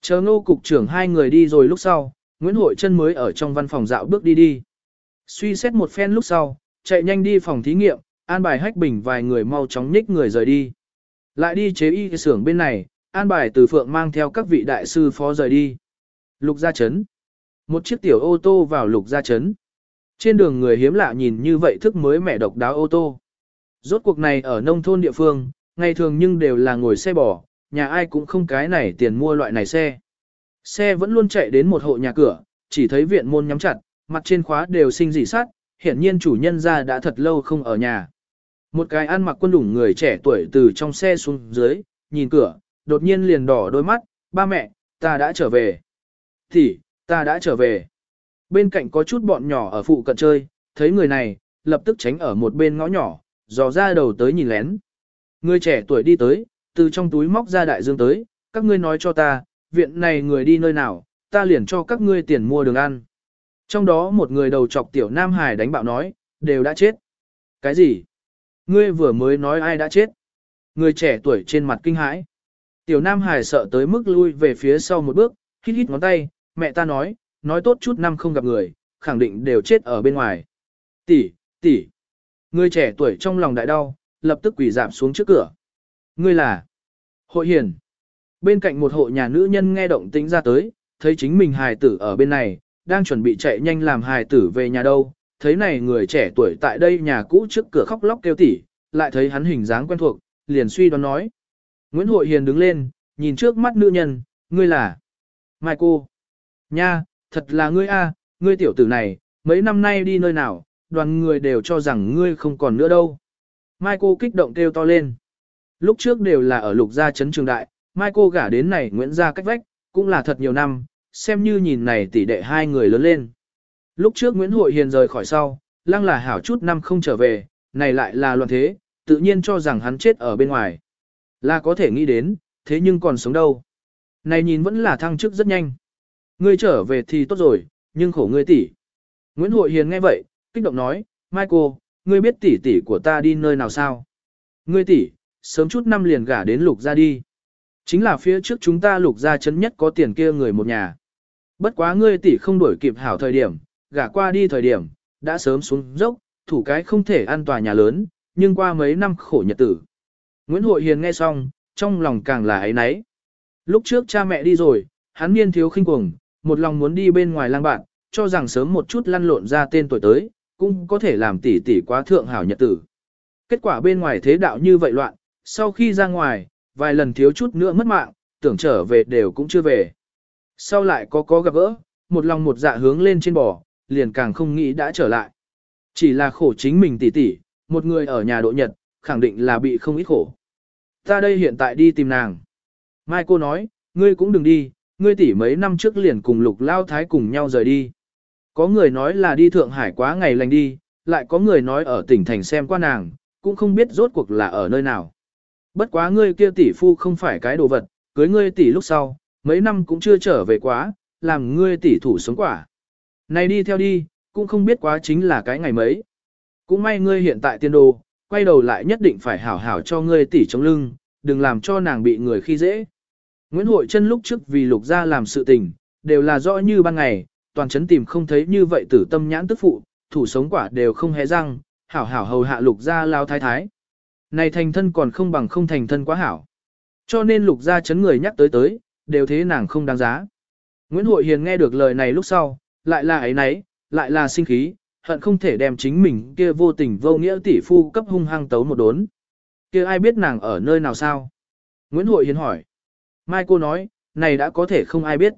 Chờ ngô cục trưởng hai người đi rồi lúc sau, Nguyễn Hội chân mới ở trong văn phòng dạo bước đi đi. Suy xét một phen lúc sau, chạy nhanh đi phòng thí nghiệm, an bài hách bình vài người mau chóng nhích người rời đi. Lại đi chế y xưởng bên này, an bài từ phượng mang theo các vị đại sư phó rời đi. Lục gia chấn. Một chiếc tiểu ô tô vào lục gia chấn. Trên đường người hiếm lạ nhìn như vậy thức mới mẹ độc đáo ô tô. Rốt cuộc này ở nông thôn địa phương, ngày thường nhưng đều là ngồi xe bò, nhà ai cũng không cái này tiền mua loại này xe. Xe vẫn luôn chạy đến một hộ nhà cửa, chỉ thấy viện môn nhắm chặt, mặt trên khóa đều sinh dị sát, hiển nhiên chủ nhân ra đã thật lâu không ở nhà. Một cái ăn mặc quân đủng người trẻ tuổi từ trong xe xuống dưới, nhìn cửa, đột nhiên liền đỏ đôi mắt, ba mẹ, ta đã trở về. Thì, ta đã trở về. Bên cạnh có chút bọn nhỏ ở phụ cận chơi, thấy người này, lập tức tránh ở một bên ngõ nhỏ, dò ra đầu tới nhìn lén. Người trẻ tuổi đi tới, từ trong túi móc ra đại dương tới, các ngươi nói cho ta, viện này người đi nơi nào, ta liền cho các ngươi tiền mua đường ăn. Trong đó một người đầu chọc tiểu Nam Hải đánh bạo nói, đều đã chết. Cái gì? Ngươi vừa mới nói ai đã chết? Người trẻ tuổi trên mặt kinh hãi. Tiểu Nam Hải sợ tới mức lui về phía sau một bước, hít hít ngón tay, mẹ ta nói, nói tốt chút năm không gặp người, khẳng định đều chết ở bên ngoài. Tỷ, tỷ. Người trẻ tuổi trong lòng đại đau, lập tức quỳ giảm xuống trước cửa. Ngươi là Hội Hiền. Bên cạnh một hộ nhà nữ nhân nghe động tĩnh ra tới, thấy chính mình hài tử ở bên này, đang chuẩn bị chạy nhanh làm hài tử về nhà đâu. Thấy này người trẻ tuổi tại đây nhà cũ trước cửa khóc lóc kêu tỉ, lại thấy hắn hình dáng quen thuộc, liền suy đoán nói. Nguyễn Hội Hiền đứng lên, nhìn trước mắt nữ nhân, ngươi là Mai cô. Nha, thật là ngươi a, ngươi tiểu tử này, mấy năm nay đi nơi nào, đoàn người đều cho rằng ngươi không còn nữa đâu. Mai cô kích động kêu to lên. Lúc trước đều là ở lục gia trấn trường đại, mai cô gả đến này Nguyễn gia cách vách, cũng là thật nhiều năm, xem như nhìn này tỷ đệ hai người lớn lên. Lúc trước Nguyễn Hội Hiền rời khỏi sau, lăng là hảo chút năm không trở về, này lại là loạn thế, tự nhiên cho rằng hắn chết ở bên ngoài. Là có thể nghĩ đến, thế nhưng còn sống đâu. Này nhìn vẫn là thăng chức rất nhanh. Ngươi trở về thì tốt rồi, nhưng khổ ngươi tỷ. Nguyễn Hội Hiền nghe vậy, kích động nói, Michael, ngươi biết tỷ tỷ của ta đi nơi nào sao? Ngươi tỷ, sớm chút năm liền gả đến lục ra đi. Chính là phía trước chúng ta lục ra chấn nhất có tiền kia người một nhà. Bất quá ngươi tỷ không đuổi kịp hảo thời điểm, gả qua đi thời điểm, đã sớm xuống dốc, thủ cái không thể an tòa nhà lớn, nhưng qua mấy năm khổ nhật tử. Nguyễn Hội Hiền nghe xong, trong lòng càng là ấy nấy. Lúc trước cha mẹ đi rồi, hắn niên thiếu khinh cuồng, một lòng muốn đi bên ngoài lang bạn, cho rằng sớm một chút lăn lộn ra tên tuổi tới, cũng có thể làm tỷ tỷ quá thượng hảo nhật tử. Kết quả bên ngoài thế đạo như vậy loạn, sau khi ra ngoài, vài lần thiếu chút nữa mất mạng, tưởng trở về đều cũng chưa về. Sau lại có có gặp gỡ, một lòng một dạ hướng lên trên bò, liền càng không nghĩ đã trở lại. Chỉ là khổ chính mình tỷ tỷ, một người ở nhà độ nhật, khẳng định là bị không ít khổ. Ta đây hiện tại đi tìm nàng. Mai cô nói, ngươi cũng đừng đi, ngươi tỷ mấy năm trước liền cùng lục lao thái cùng nhau rời đi. Có người nói là đi Thượng Hải quá ngày lành đi, lại có người nói ở tỉnh thành xem qua nàng, cũng không biết rốt cuộc là ở nơi nào. Bất quá ngươi kia tỷ phu không phải cái đồ vật, cưới ngươi tỷ lúc sau, mấy năm cũng chưa trở về quá, làm ngươi tỷ thủ sống quả. Này đi theo đi, cũng không biết quá chính là cái ngày mấy. Cũng may ngươi hiện tại tiên đồ, quay đầu lại nhất định phải hảo hảo cho ngươi tỷ chống lưng, đừng làm cho nàng bị người khi dễ. Nguyễn Hội chân lúc trước vì lục gia làm sự tình, đều là rõ như ban ngày, toàn chấn tìm không thấy như vậy tử tâm nhãn tức phụ, thủ sống quả đều không hé răng, hảo hảo hầu hạ lục gia lao thái thái. Này thành thân còn không bằng không thành thân quá hảo. Cho nên lục gia chấn người nhắc tới tới, đều thế nàng không đáng giá. Nguyễn Hội Hiền nghe được lời này lúc sau, lại là ấy nấy, lại là sinh khí, hận không thể đem chính mình kia vô tình vô nghĩa tỷ phu cấp hung hăng tấu một đốn. Kia ai biết nàng ở nơi nào sao? Nguyễn Hội Hiền hỏi. Mai cô nói, này đã có thể không ai biết.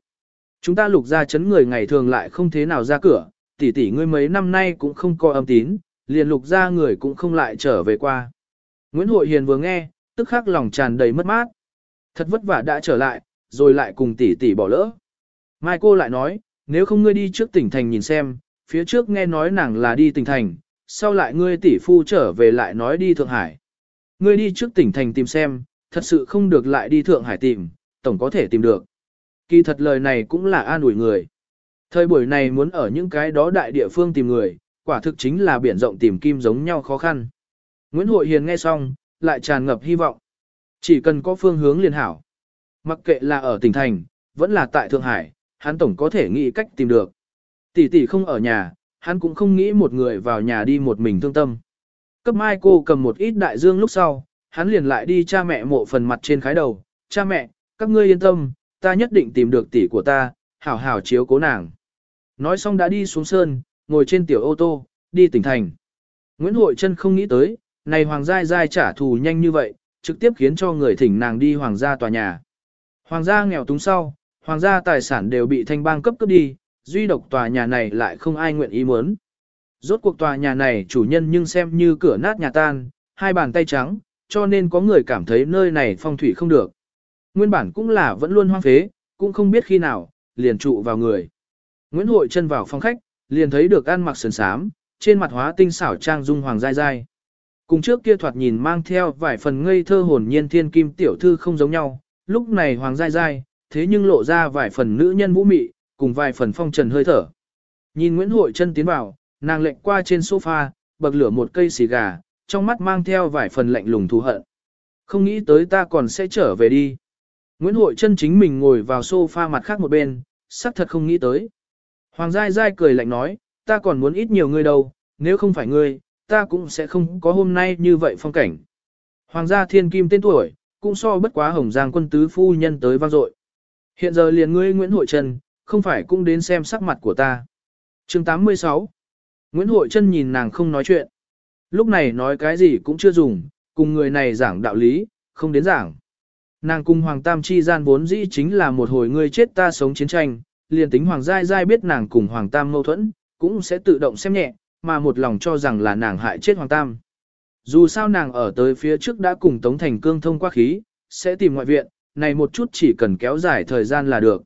Chúng ta lục gia chấn người ngày thường lại không thế nào ra cửa, tỷ tỷ ngươi mấy năm nay cũng không có âm tín, liền lục gia người cũng không lại trở về qua. Nguyễn Hội Hiền vừa nghe, tức khắc lòng tràn đầy mất mát. Thật vất vả đã trở lại, rồi lại cùng tỷ tỷ bỏ lỡ. Mai cô lại nói, nếu không ngươi đi trước tỉnh thành nhìn xem, phía trước nghe nói nàng là đi tỉnh thành, sau lại ngươi tỷ phu trở về lại nói đi Thượng Hải. Ngươi đi trước tỉnh thành tìm xem, thật sự không được lại đi Thượng Hải tìm, tổng có thể tìm được. Kỳ thật lời này cũng là an ủi người. Thời buổi này muốn ở những cái đó đại địa phương tìm người, quả thực chính là biển rộng tìm kim giống nhau khó khăn. Nguyễn Hội Hiền nghe xong, lại tràn ngập hy vọng. Chỉ cần có phương hướng liền hảo. Mặc kệ là ở tỉnh thành, vẫn là tại Thượng Hải, hắn tổng có thể nghĩ cách tìm được. Tỷ tỷ không ở nhà, hắn cũng không nghĩ một người vào nhà đi một mình thương tâm. Cấp mai cô cầm một ít đại dương lúc sau, hắn liền lại đi cha mẹ mộ phần mặt trên khái đầu. Cha mẹ, các ngươi yên tâm, ta nhất định tìm được tỷ của ta, hảo hảo chiếu cố nàng. Nói xong đã đi xuống sơn, ngồi trên tiểu ô tô, đi tỉnh thành. Nguyễn Hội Trân không nghĩ tới, này Hoàng Giai Giai trả thù nhanh như vậy, trực tiếp khiến cho người thỉnh nàng đi Hoàng gia tòa nhà. Hoàng gia nghèo túng sau, Hoàng gia tài sản đều bị thanh bang cấp cấp đi, duy độc tòa nhà này lại không ai nguyện ý muốn. Rốt cuộc tòa nhà này chủ nhân nhưng xem như cửa nát nhà tan, hai bàn tay trắng, cho nên có người cảm thấy nơi này phong thủy không được. Nguyên bản cũng là vẫn luôn hoang phế, cũng không biết khi nào, liền trụ vào người. Nguyễn Hội chân vào phòng khách, liền thấy được ăn mặc sườn sám, trên mặt hóa tinh xảo trang dung hoàng dai dai. Cùng trước kia thoạt nhìn mang theo vài phần ngây thơ hồn nhiên thiên kim tiểu thư không giống nhau, lúc này hoàng dai dai, thế nhưng lộ ra vài phần nữ nhân vũ mị, cùng vài phần phong trần hơi thở. Nhìn Nguyễn Hội chân tiến vào, nàng lệnh qua trên sofa, bậc lửa một cây xì gà, trong mắt mang theo vài phần lạnh lùng thù hận. Không nghĩ tới ta còn sẽ trở về đi. Nguyễn Hội chân chính mình ngồi vào sofa mặt khác một bên, sắc thật không nghĩ tới. Hoàng Giai Giai cười lạnh nói, ta còn muốn ít nhiều ngươi đâu, nếu không phải ngươi, ta cũng sẽ không có hôm nay như vậy phong cảnh. Hoàng gia thiên kim tên tuổi, cũng so bất quá hồng giang quân tứ phu nhân tới vang dội. Hiện giờ liền ngươi Nguyễn Hội Trân, không phải cũng đến xem sắc mặt của ta. chương 86 Nguyễn Hội Trân nhìn nàng không nói chuyện. Lúc này nói cái gì cũng chưa dùng, cùng người này giảng đạo lý, không đến giảng. Nàng cùng Hoàng Tam chi gian vốn dĩ chính là một hồi ngươi chết ta sống chiến tranh, liền tính Hoàng Giai Giai biết nàng cùng Hoàng Tam mâu thuẫn, cũng sẽ tự động xem nhẹ, mà một lòng cho rằng là nàng hại chết Hoàng Tam. Dù sao nàng ở tới phía trước đã cùng Tống Thành Cương thông qua khí, sẽ tìm ngoại viện, này một chút chỉ cần kéo dài thời gian là được.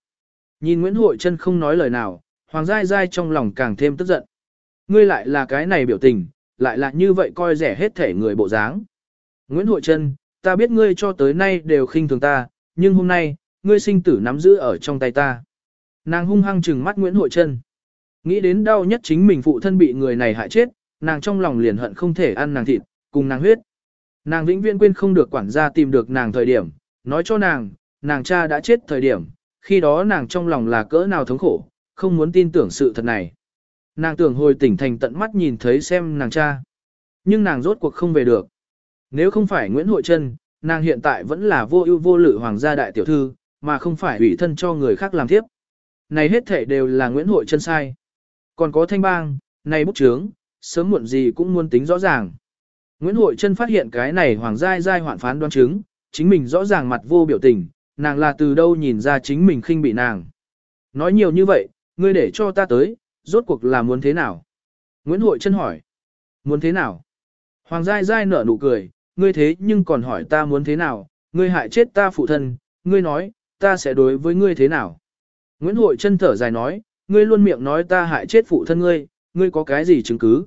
Nhìn Nguyễn Hội Trân không nói lời nào, Hoàng Giai Giai trong lòng càng thêm tức giận. Ngươi lại là cái này biểu tình, lại là như vậy coi rẻ hết thể người bộ dáng. Nguyễn Hội Trân, ta biết ngươi cho tới nay đều khinh thường ta, nhưng hôm nay, ngươi sinh tử nắm giữ ở trong tay ta. Nàng hung hăng trừng mắt Nguyễn Hội Trân. Nghĩ đến đau nhất chính mình phụ thân bị người này hại chết, nàng trong lòng liền hận không thể ăn nàng thịt, cùng nàng huyết. Nàng vĩnh viễn quên không được quản gia tìm được nàng thời điểm, nói cho nàng, nàng cha đã chết thời điểm, khi đó nàng trong lòng là cỡ nào thống khổ, không muốn tin tưởng sự thật này. Nàng tưởng hồi tỉnh thành tận mắt nhìn thấy xem nàng cha. Nhưng nàng rốt cuộc không về được. Nếu không phải Nguyễn Hội Trân, nàng hiện tại vẫn là vô ưu vô lự hoàng gia đại tiểu thư, mà không phải ủy thân cho người khác làm tiếp. Này hết thể đều là Nguyễn Hội Trân sai. Còn có thanh bang, này bút chướng, sớm muộn gì cũng muốn tính rõ ràng. Nguyễn Hội Trân phát hiện cái này hoàng giai giai hoạn phán đoán chứng, chính mình rõ ràng mặt vô biểu tình, nàng là từ đâu nhìn ra chính mình khinh bị nàng. Nói nhiều như vậy, ngươi để cho ta tới, rốt cuộc là muốn thế nào? Nguyễn Hội Trân hỏi. Muốn thế nào? Hoàng giai giai nở nụ cười, ngươi thế nhưng còn hỏi ta muốn thế nào, ngươi hại chết ta phụ thân, ngươi nói, ta sẽ đối với ngươi thế nào? Nguyễn Hội Trân thở dài nói, ngươi luôn miệng nói ta hại chết phụ thân ngươi, ngươi có cái gì chứng cứ?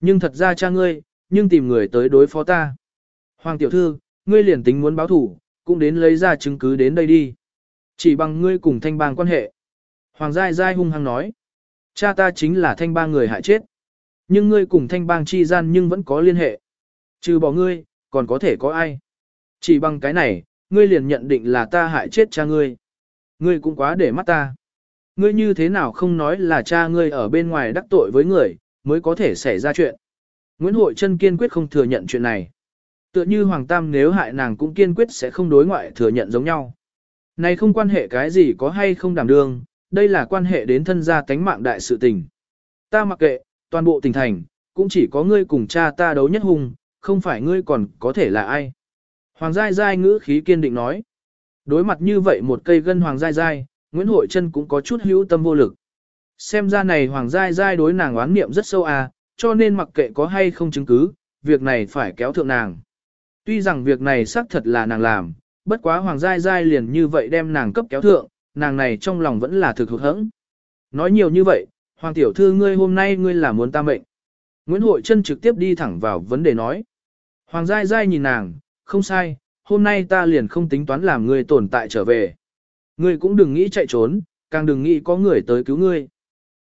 Nhưng thật ra cha ngươi, nhưng tìm người tới đối phó ta. Hoàng tiểu thư, ngươi liền tính muốn báo thủ, cũng đến lấy ra chứng cứ đến đây đi. Chỉ bằng ngươi cùng thanh bang quan hệ. Hoàng giai giai hung hăng nói. Cha ta chính là thanh bang người hại chết. Nhưng ngươi cùng thanh bang chi gian nhưng vẫn có liên hệ. Trừ bỏ ngươi, còn có thể có ai. Chỉ bằng cái này, ngươi liền nhận định là ta hại chết cha ngươi. Ngươi cũng quá để mắt ta. Ngươi như thế nào không nói là cha ngươi ở bên ngoài đắc tội với người, mới có thể xảy ra chuyện. Nguyễn Hội Trân kiên quyết không thừa nhận chuyện này. Tựa như Hoàng Tam nếu hại nàng cũng kiên quyết sẽ không đối ngoại thừa nhận giống nhau. Này không quan hệ cái gì có hay không đảm đương, đây là quan hệ đến thân gia tánh mạng đại sự tình. Ta mặc kệ, toàn bộ tỉnh thành, cũng chỉ có ngươi cùng cha ta đấu nhất hùng, không phải ngươi còn có thể là ai. Hoàng Giai Giai ngữ khí kiên định nói. Đối mặt như vậy một cây gân Hoàng Giai Giai, Nguyễn Hội Trân cũng có chút hữu tâm vô lực. Xem ra này Hoàng Giai Giai đối nàng oán niệm rất sâu à, cho nên mặc kệ có hay không chứng cứ, việc này phải kéo thượng nàng. Tuy rằng việc này xác thật là nàng làm, bất quá Hoàng Giai Giai liền như vậy đem nàng cấp kéo thượng, nàng này trong lòng vẫn là thực hụt hẫng. Nói nhiều như vậy, Hoàng Tiểu Thư ngươi hôm nay ngươi là muốn ta mệnh. Nguyễn Hội Trân trực tiếp đi thẳng vào vấn đề nói. Hoàng Giai Giai nhìn nàng, không sai, hôm nay ta liền không tính toán làm ngươi tồn tại trở về. Ngươi cũng đừng nghĩ chạy trốn, càng đừng nghĩ có người tới cứu ngươi.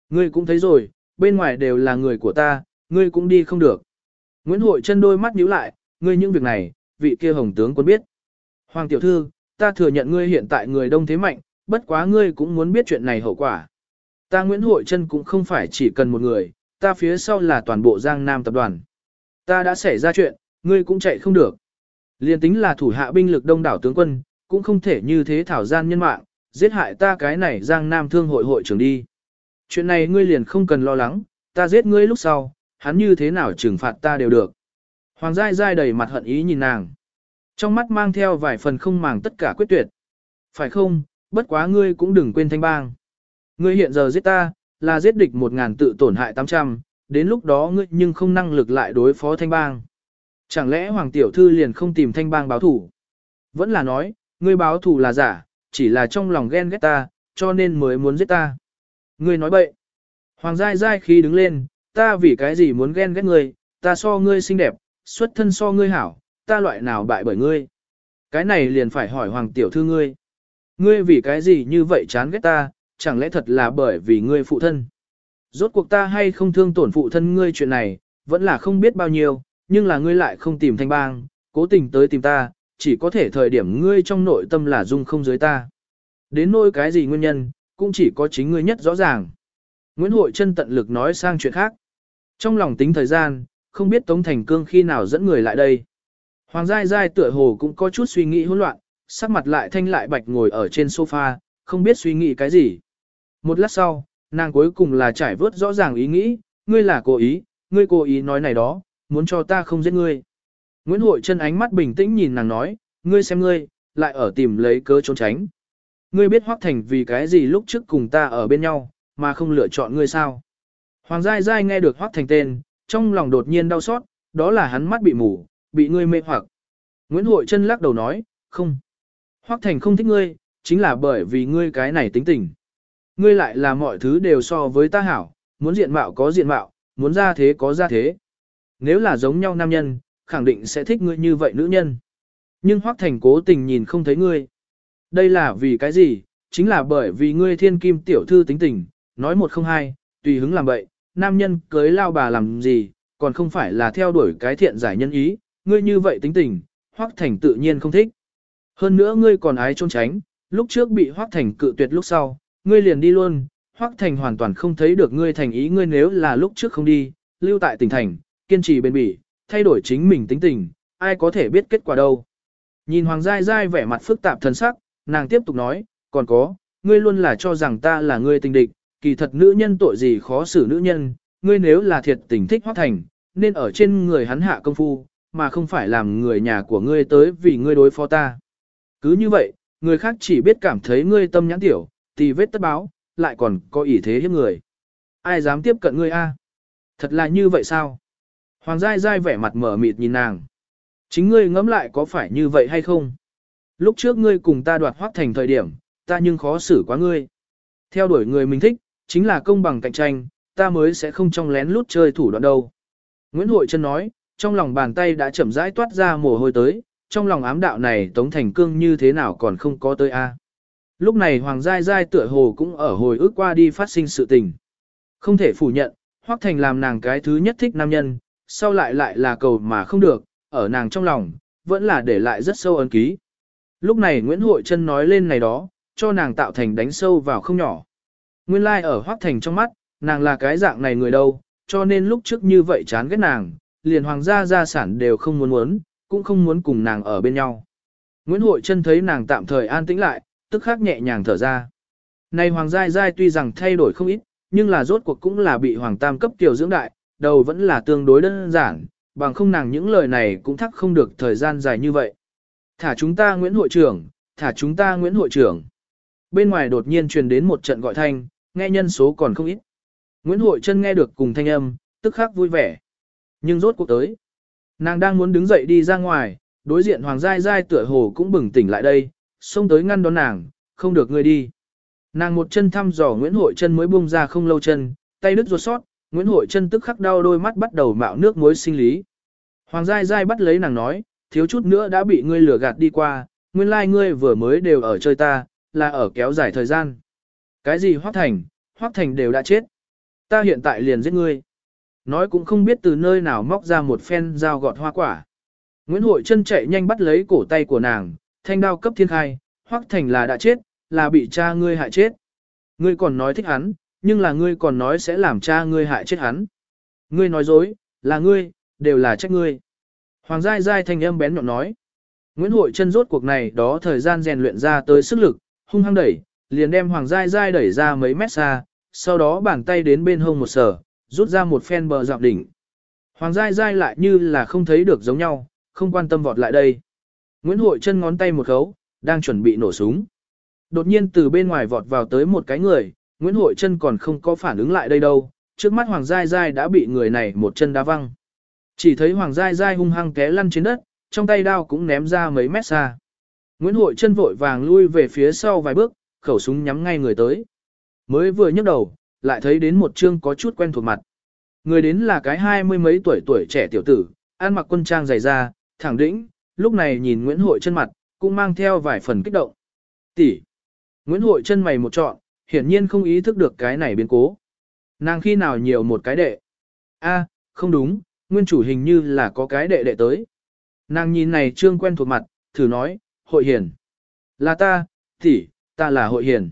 Ngươi cũng thấy rồi, bên ngoài đều là người của ta, ngươi cũng đi không được. Nguyễn Hội chân đôi mắt nhíu lại, ngươi những việc này, vị kia hồng tướng quân biết. Hoàng tiểu thư, ta thừa nhận ngươi hiện tại người đông thế mạnh, bất quá ngươi cũng muốn biết chuyện này hậu quả. Ta Nguyễn Hội chân cũng không phải chỉ cần một người, ta phía sau là toàn bộ Giang Nam tập đoàn. Ta đã xảy ra chuyện, ngươi cũng chạy không được. Liên tính là thủ hạ binh lực đông đảo tướng quân, cũng không thể như thế thảo gian nhân mạng, giết hại ta cái này Giang Nam thương hội hội trưởng đi. Chuyện này ngươi liền không cần lo lắng, ta giết ngươi lúc sau, hắn như thế nào trừng phạt ta đều được. Hoàng Giai Giai đầy mặt hận ý nhìn nàng. Trong mắt mang theo vài phần không màng tất cả quyết tuyệt. Phải không, bất quá ngươi cũng đừng quên thanh bang. Ngươi hiện giờ giết ta, là giết địch một ngàn tự tổn hại 800, đến lúc đó ngươi nhưng không năng lực lại đối phó thanh bang. Chẳng lẽ Hoàng Tiểu Thư liền không tìm thanh bang báo thủ? Vẫn là nói, ngươi báo thù là giả, chỉ là trong lòng ghen ghét ta, cho nên mới muốn giết ta. Ngươi nói bậy. Hoàng Giai Giai khi đứng lên, ta vì cái gì muốn ghen ghét ngươi, ta so ngươi xinh đẹp, xuất thân so ngươi hảo, ta loại nào bại bởi ngươi. Cái này liền phải hỏi Hoàng Tiểu Thư ngươi. Ngươi vì cái gì như vậy chán ghét ta, chẳng lẽ thật là bởi vì ngươi phụ thân. Rốt cuộc ta hay không thương tổn phụ thân ngươi chuyện này, vẫn là không biết bao nhiêu, nhưng là ngươi lại không tìm thanh bang, cố tình tới tìm ta, chỉ có thể thời điểm ngươi trong nội tâm là dung không dưới ta. Đến nỗi cái gì nguyên nhân, cũng chỉ có chính ngươi nhất rõ ràng. Nguyễn Hội chân tận lực nói sang chuyện khác. Trong lòng tính thời gian, không biết Tống Thành Cương khi nào dẫn người lại đây. Hoàng Giai Giai tựa hồ cũng có chút suy nghĩ hỗn loạn, sắc mặt lại thanh lại bạch ngồi ở trên sofa, không biết suy nghĩ cái gì. Một lát sau, nàng cuối cùng là trải vớt rõ ràng ý nghĩ, ngươi là cố ý, ngươi cố ý nói này đó, muốn cho ta không giết ngươi. Nguyễn Hội chân ánh mắt bình tĩnh nhìn nàng nói, ngươi xem ngươi, lại ở tìm lấy cớ trốn tránh. Ngươi biết Hoắc Thành vì cái gì lúc trước cùng ta ở bên nhau, mà không lựa chọn ngươi sao? Hoàng Giai Giai nghe được Hoắc Thành tên, trong lòng đột nhiên đau xót, đó là hắn mắt bị mù, bị ngươi mê hoặc. Nguyễn Hội chân lắc đầu nói, không. Hoắc Thành không thích ngươi, chính là bởi vì ngươi cái này tính tình. Ngươi lại là mọi thứ đều so với ta hảo, muốn diện mạo có diện mạo, muốn ra thế có ra thế. Nếu là giống nhau nam nhân, khẳng định sẽ thích ngươi như vậy nữ nhân. Nhưng Hoắc Thành cố tình nhìn không thấy ngươi. Đây là vì cái gì? Chính là bởi vì ngươi thiên kim tiểu thư tính tình, nói một không hai, tùy hứng làm bậy, nam nhân cưới lao bà làm gì, còn không phải là theo đuổi cái thiện giải nhân ý, ngươi như vậy tính tình, Hoắc Thành tự nhiên không thích. Hơn nữa ngươi còn ái trốn tránh, lúc trước bị Hoắc Thành cự tuyệt lúc sau, ngươi liền đi luôn, Hoắc Thành hoàn toàn không thấy được ngươi thành ý ngươi nếu là lúc trước không đi, lưu tại tỉnh thành, kiên trì bền bỉ, thay đổi chính mình tính tình, ai có thể biết kết quả đâu. Nhìn Hoàng Giai Giai vẻ mặt phức tạp thân sắc, nàng tiếp tục nói, còn có, ngươi luôn là cho rằng ta là ngươi tình địch, kỳ thật nữ nhân tội gì khó xử nữ nhân, ngươi nếu là thiệt tình thích hoác Thành, nên ở trên người hắn hạ công phu, mà không phải làm người nhà của ngươi tới vì ngươi đối phó ta. Cứ như vậy, người khác chỉ biết cảm thấy ngươi tâm nhãn tiểu, thì vết tất báo, lại còn có ý thế hiếp người. Ai dám tiếp cận ngươi a? Thật là như vậy sao? Hoàng Giai Giai vẻ mặt mở mịt nhìn nàng. Chính ngươi ngẫm lại có phải như vậy hay không? Lúc trước ngươi cùng ta đoạt hoác thành thời điểm, ta nhưng khó xử quá ngươi. Theo đuổi người mình thích, chính là công bằng cạnh tranh, ta mới sẽ không trong lén lút chơi thủ đoạn đâu. Nguyễn Hội Trân nói, trong lòng bàn tay đã chậm rãi toát ra mồ hôi tới, trong lòng ám đạo này Tống Thành Cương như thế nào còn không có tới a. À? Lúc này Hoàng Giai Giai tựa hồ cũng ở hồi ức qua đi phát sinh sự tình. Không thể phủ nhận, Hoắc Thành làm nàng cái thứ nhất thích nam nhân, sau lại lại là cầu mà không được, ở nàng trong lòng, vẫn là để lại rất sâu ấn ký. Lúc này Nguyễn Hội Trân nói lên này đó, cho nàng tạo thành đánh sâu vào không nhỏ. Nguyên lai like ở Hoác Thành trong mắt, nàng là cái dạng này người đâu, cho nên lúc trước như vậy chán ghét nàng, liền hoàng gia gia sản đều không muốn muốn, cũng không muốn cùng nàng ở bên nhau. Nguyễn Hội Trân thấy nàng tạm thời an tĩnh lại, tức khắc nhẹ nhàng thở ra. Này Hoàng Giai Giai tuy rằng thay đổi không ít, nhưng là rốt cuộc cũng là bị Hoàng Tam cấp tiểu dưỡng đại, đầu vẫn là tương đối đơn giản, bằng không nàng những lời này cũng thắc không được thời gian dài như vậy. Thả chúng ta Nguyễn Hội trưởng, thả chúng ta Nguyễn Hội trưởng. Bên ngoài đột nhiên truyền đến một trận gọi thanh, nghe nhân số còn không ít. Nguyễn Hội chân nghe được cùng thanh âm, tức khắc vui vẻ. Nhưng rốt cuộc tới. Nàng đang muốn đứng dậy đi ra ngoài, đối diện Hoàng Giai Giai tựa hồ cũng bừng tỉnh lại đây, xông tới ngăn đón nàng, không được ngươi đi. Nàng một chân thăm dò Nguyễn Hội chân mới buông ra không lâu chân, tay đứt ruột sót, Nguyễn Hội chân tức khắc đau đôi mắt bắt đầu mạo nước muối sinh lý. Hoàng Giai Giai bắt lấy nàng nói, thiếu chút nữa đã bị ngươi lừa gạt đi qua, nguyên lai like ngươi vừa mới đều ở chơi ta, là ở kéo dài thời gian. Cái gì Hoác Thành, Hoác Thành đều đã chết. Ta hiện tại liền giết ngươi. Nói cũng không biết từ nơi nào móc ra một phen dao gọt hoa quả. Nguyễn Hội chân chạy nhanh bắt lấy cổ tay của nàng, thanh đao cấp thiên khai, Hoắc Thành là đã chết, là bị cha ngươi hại chết. Ngươi còn nói thích hắn, nhưng là ngươi còn nói sẽ làm cha ngươi hại chết hắn. Ngươi nói dối, là ngươi, đều là trách ngươi. Hoàng Giai Giai thanh âm bén nhọn nói. Nguyễn Hội chân rốt cuộc này đó thời gian rèn luyện ra tới sức lực, hung hăng đẩy, liền đem Hoàng Giai Giai đẩy ra mấy mét xa, sau đó bàn tay đến bên hông một sở, rút ra một phen bờ dọc đỉnh. Hoàng Giai Giai lại như là không thấy được giống nhau, không quan tâm vọt lại đây. Nguyễn Hội chân ngón tay một khấu, đang chuẩn bị nổ súng. Đột nhiên từ bên ngoài vọt vào tới một cái người, Nguyễn Hội Trân còn không có phản ứng lại đây đâu, trước mắt Hoàng Giai Giai đã bị người này một chân đá văng. Chỉ thấy Hoàng Giai Giai hung hăng té lăn trên đất, trong tay đao cũng ném ra mấy mét xa. Nguyễn Hội Trân vội vàng lui về phía sau vài bước, khẩu súng nhắm ngay người tới. Mới vừa nhấc đầu, lại thấy đến một chương có chút quen thuộc mặt. Người đến là cái hai mươi mấy tuổi tuổi trẻ tiểu tử, ăn mặc quân trang dày da, thẳng đĩnh, lúc này nhìn Nguyễn Hội Trân mặt, cũng mang theo vài phần kích động. Tỷ. Nguyễn Hội Trân mày một trọn, hiển nhiên không ý thức được cái này biến cố. Nàng khi nào nhiều một cái đệ? A, không đúng, nguyên chủ hình như là có cái đệ đệ tới. Nàng nhìn này trương quen thuộc mặt, thử nói, hội hiền. Là ta, tỷ, ta là hội hiền.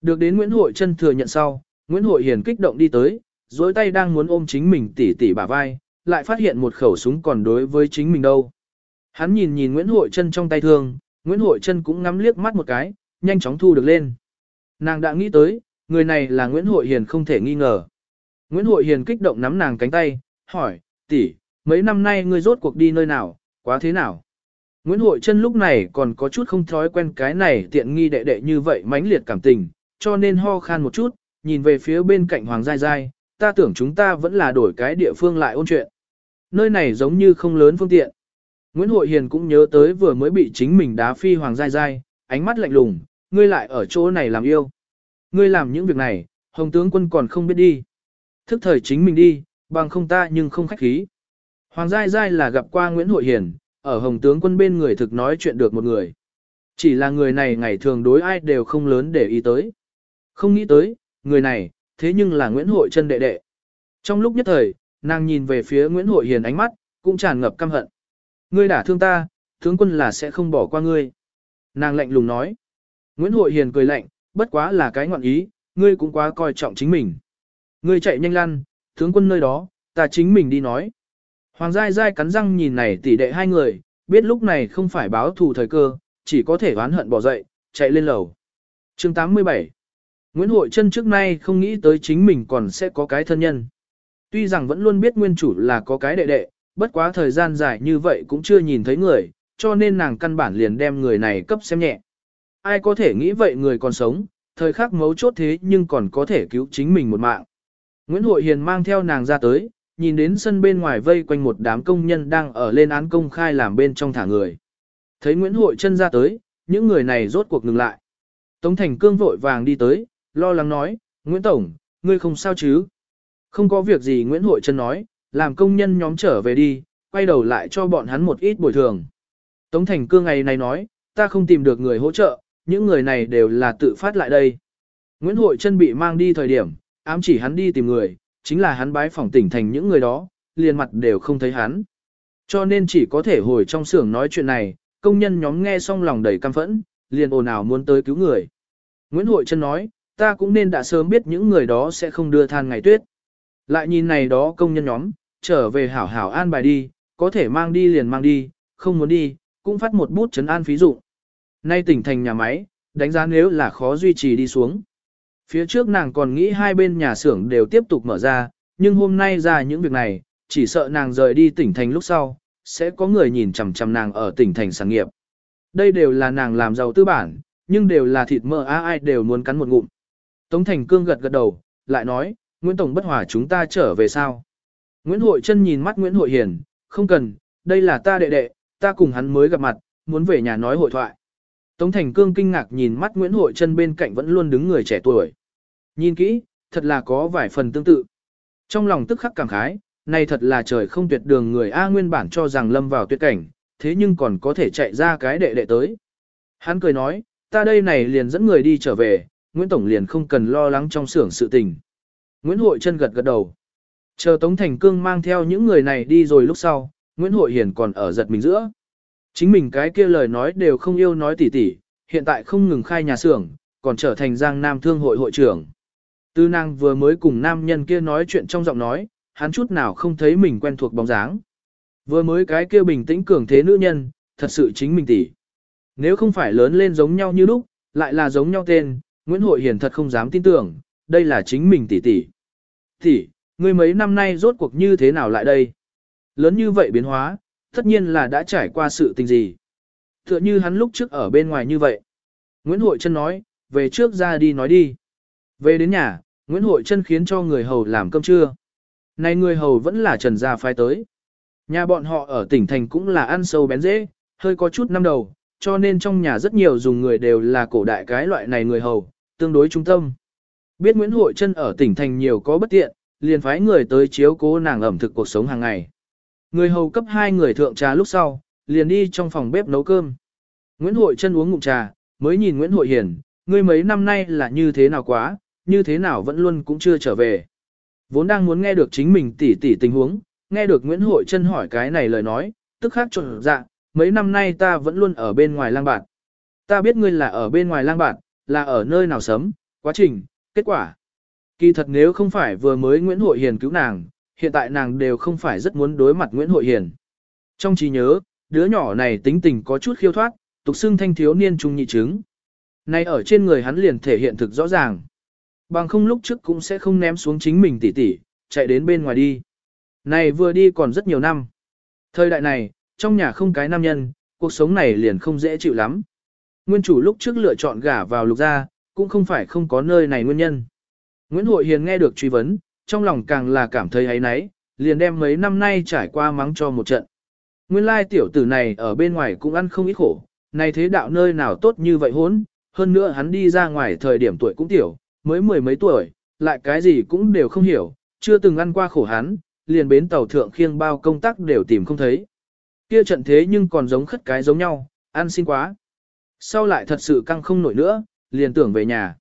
Được đến Nguyễn Hội chân thừa nhận sau, Nguyễn Hội hiền kích động đi tới, dối tay đang muốn ôm chính mình tỷ tỷ bả vai, lại phát hiện một khẩu súng còn đối với chính mình đâu. Hắn nhìn nhìn Nguyễn Hội chân trong tay thương, Nguyễn Hội chân cũng ngắm liếc mắt một cái, nhanh chóng thu được lên. Nàng đã nghĩ tới, người này là Nguyễn Hội Hiền không thể nghi ngờ. Nguyễn Hội Hiền kích động nắm nàng cánh tay, hỏi, tỷ, mấy năm nay ngươi rốt cuộc đi nơi nào, quá thế nào? Nguyễn Hội Trân lúc này còn có chút không thói quen cái này tiện nghi đệ đệ như vậy mãnh liệt cảm tình, cho nên ho khan một chút, nhìn về phía bên cạnh Hoàng Giai Giai, ta tưởng chúng ta vẫn là đổi cái địa phương lại ôn chuyện nơi này giống như không lớn phương tiện. Nguyễn Hội Hiền cũng nhớ tới vừa mới bị chính mình đá phi hoàng Giai Giai, ánh mắt lạnh lùng, ngươi lại ở chỗ này làm yêu. Ngươi làm những việc này, Hồng tướng quân còn không biết đi. Thức thời chính mình đi, bằng không ta nhưng không khách khí. Hoàng Giai Giai là gặp qua Nguyễn Hội Hiền, ở Hồng tướng quân bên người thực nói chuyện được một người. Chỉ là người này ngày thường đối ai đều không lớn để ý tới. Không nghĩ tới, người này, thế nhưng là Nguyễn Hội chân đệ đệ. Trong lúc nhất thời, Nàng nhìn về phía Nguyễn Hội Hiền ánh mắt, cũng tràn ngập căm hận. Ngươi đả thương ta, tướng quân là sẽ không bỏ qua ngươi. Nàng lạnh lùng nói. Nguyễn Hội Hiền cười lạnh, bất quá là cái ngọn ý, ngươi cũng quá coi trọng chính mình. Ngươi chạy nhanh lăn, tướng quân nơi đó, ta chính mình đi nói. Hoàng Giai Giai cắn răng nhìn này tỷ đệ hai người, biết lúc này không phải báo thù thời cơ, chỉ có thể oán hận bỏ dậy, chạy lên lầu. chương 87 Nguyễn Hội chân trước nay không nghĩ tới chính mình còn sẽ có cái thân nhân. Tuy rằng vẫn luôn biết nguyên chủ là có cái đệ đệ, bất quá thời gian dài như vậy cũng chưa nhìn thấy người, cho nên nàng căn bản liền đem người này cấp xem nhẹ. Ai có thể nghĩ vậy người còn sống, thời khắc mấu chốt thế nhưng còn có thể cứu chính mình một mạng. Nguyễn Hội Hiền mang theo nàng ra tới, nhìn đến sân bên ngoài vây quanh một đám công nhân đang ở lên án công khai làm bên trong thả người. Thấy Nguyễn Hội chân ra tới, những người này rốt cuộc ngừng lại. Tống Thành Cương vội vàng đi tới, lo lắng nói, Nguyễn Tổng, ngươi không sao chứ? Không có việc gì Nguyễn Hội chân nói, làm công nhân nhóm trở về đi, quay đầu lại cho bọn hắn một ít bồi thường. Tống Thành Cương ngày này nói, ta không tìm được người hỗ trợ, những người này đều là tự phát lại đây. Nguyễn Hội Trân bị mang đi thời điểm, ám chỉ hắn đi tìm người, chính là hắn bái phỏng tỉnh thành những người đó, liền mặt đều không thấy hắn. Cho nên chỉ có thể hồi trong xưởng nói chuyện này, công nhân nhóm nghe xong lòng đầy căm phẫn, liền ồn ào muốn tới cứu người. Nguyễn Hội Trân nói, ta cũng nên đã sớm biết những người đó sẽ không đưa than ngày tuyết. Lại nhìn này đó công nhân nhóm, trở về hảo hảo an bài đi, có thể mang đi liền mang đi, không muốn đi, cũng phát một bút chấn an phí dụng. Nay tỉnh thành nhà máy, đánh giá nếu là khó duy trì đi xuống. Phía trước nàng còn nghĩ hai bên nhà xưởng đều tiếp tục mở ra, nhưng hôm nay ra những việc này, chỉ sợ nàng rời đi tỉnh thành lúc sau, sẽ có người nhìn chằm chằm nàng ở tỉnh thành sản nghiệp. Đây đều là nàng làm giàu tư bản, nhưng đều là thịt mỡ á ai đều muốn cắn một ngụm. Tống Thành Cương gật gật đầu, lại nói, Nguyễn Tổng bất hòa chúng ta trở về sao? Nguyễn Hội Trân nhìn mắt Nguyễn Hội Hiền, không cần, đây là ta đệ đệ, ta cùng hắn mới gặp mặt, muốn về nhà nói hội thoại. Tống Thành Cương kinh ngạc nhìn mắt Nguyễn Hội Trân bên cạnh vẫn luôn đứng người trẻ tuổi. Nhìn kỹ, thật là có vài phần tương tự. Trong lòng tức khắc cảm khái, này thật là trời không tuyệt đường người A nguyên bản cho rằng lâm vào tuyệt cảnh, thế nhưng còn có thể chạy ra cái đệ đệ tới. Hắn cười nói, ta đây này liền dẫn người đi trở về, Nguyễn Tổng liền không cần lo lắng trong xưởng sự tình. Nguyễn Hội chân gật gật đầu. Chờ Tống Thành Cương mang theo những người này đi rồi lúc sau, Nguyễn Hội Hiền còn ở giật mình giữa. Chính mình cái kia lời nói đều không yêu nói tỉ tỉ, hiện tại không ngừng khai nhà xưởng, còn trở thành Giang Nam Thương hội hội trưởng. Tư năng vừa mới cùng nam nhân kia nói chuyện trong giọng nói, hắn chút nào không thấy mình quen thuộc bóng dáng. Vừa mới cái kia bình tĩnh cường thế nữ nhân, thật sự chính mình tỷ. Nếu không phải lớn lên giống nhau như lúc, lại là giống nhau tên, Nguyễn Hội Hiền thật không dám tin tưởng, đây là chính mình tỷ tỷ. Tỷ, ngươi mấy năm nay rốt cuộc như thế nào lại đây? Lớn như vậy biến hóa, tất nhiên là đã trải qua sự tình gì. Tựa như hắn lúc trước ở bên ngoài như vậy. Nguyễn Hội Trân nói, về trước ra đi nói đi. Về đến nhà, Nguyễn Hội Trân khiến cho người hầu làm cơm trưa. Này người hầu vẫn là Trần Gia phái tới. Nhà bọn họ ở tỉnh thành cũng là ăn sâu bén dễ, hơi có chút năm đầu, cho nên trong nhà rất nhiều dùng người đều là cổ đại cái loại này người hầu, tương đối trung tâm. Biết Nguyễn Hội Trân ở tỉnh thành nhiều có bất tiện, liền phái người tới chiếu cố nàng ẩm thực cuộc sống hàng ngày. Người hầu cấp hai người thượng trà lúc sau, liền đi trong phòng bếp nấu cơm. Nguyễn Hội chân uống ngụm trà, mới nhìn Nguyễn Hội Hiền, ngươi mấy năm nay là như thế nào quá, như thế nào vẫn luôn cũng chưa trở về. Vốn đang muốn nghe được chính mình tỉ tỉ tình huống, nghe được Nguyễn Hội chân hỏi cái này lời nói, tức khắc trộn dạ, mấy năm nay ta vẫn luôn ở bên ngoài lang bạt. Ta biết ngươi là ở bên ngoài lang bạt, là ở nơi nào sớm, quá trình, kết quả. Kỳ thật nếu không phải vừa mới Nguyễn Hội Hiền cứu nàng, hiện tại nàng đều không phải rất muốn đối mặt Nguyễn Hội Hiền. Trong trí nhớ, đứa nhỏ này tính tình có chút khiêu thoát, tục xưng thanh thiếu niên trung nhị chứng. Nay ở trên người hắn liền thể hiện thực rõ ràng. Bằng không lúc trước cũng sẽ không ném xuống chính mình tỉ tỉ, chạy đến bên ngoài đi. Này vừa đi còn rất nhiều năm. Thời đại này, trong nhà không cái nam nhân, cuộc sống này liền không dễ chịu lắm. Nguyên chủ lúc trước lựa chọn gả vào lục gia, cũng không phải không có nơi này nguyên nhân. Nguyễn Hội Hiền nghe được truy vấn, trong lòng càng là cảm thấy ấy náy, liền đem mấy năm nay trải qua mắng cho một trận. Nguyên lai tiểu tử này ở bên ngoài cũng ăn không ít khổ, này thế đạo nơi nào tốt như vậy hốn, hơn nữa hắn đi ra ngoài thời điểm tuổi cũng tiểu, mới mười mấy tuổi, lại cái gì cũng đều không hiểu, chưa từng ăn qua khổ hắn, liền bến tàu thượng khiêng bao công tác đều tìm không thấy. Kia trận thế nhưng còn giống khất cái giống nhau, ăn xin quá. Sau lại thật sự căng không nổi nữa, liền tưởng về nhà.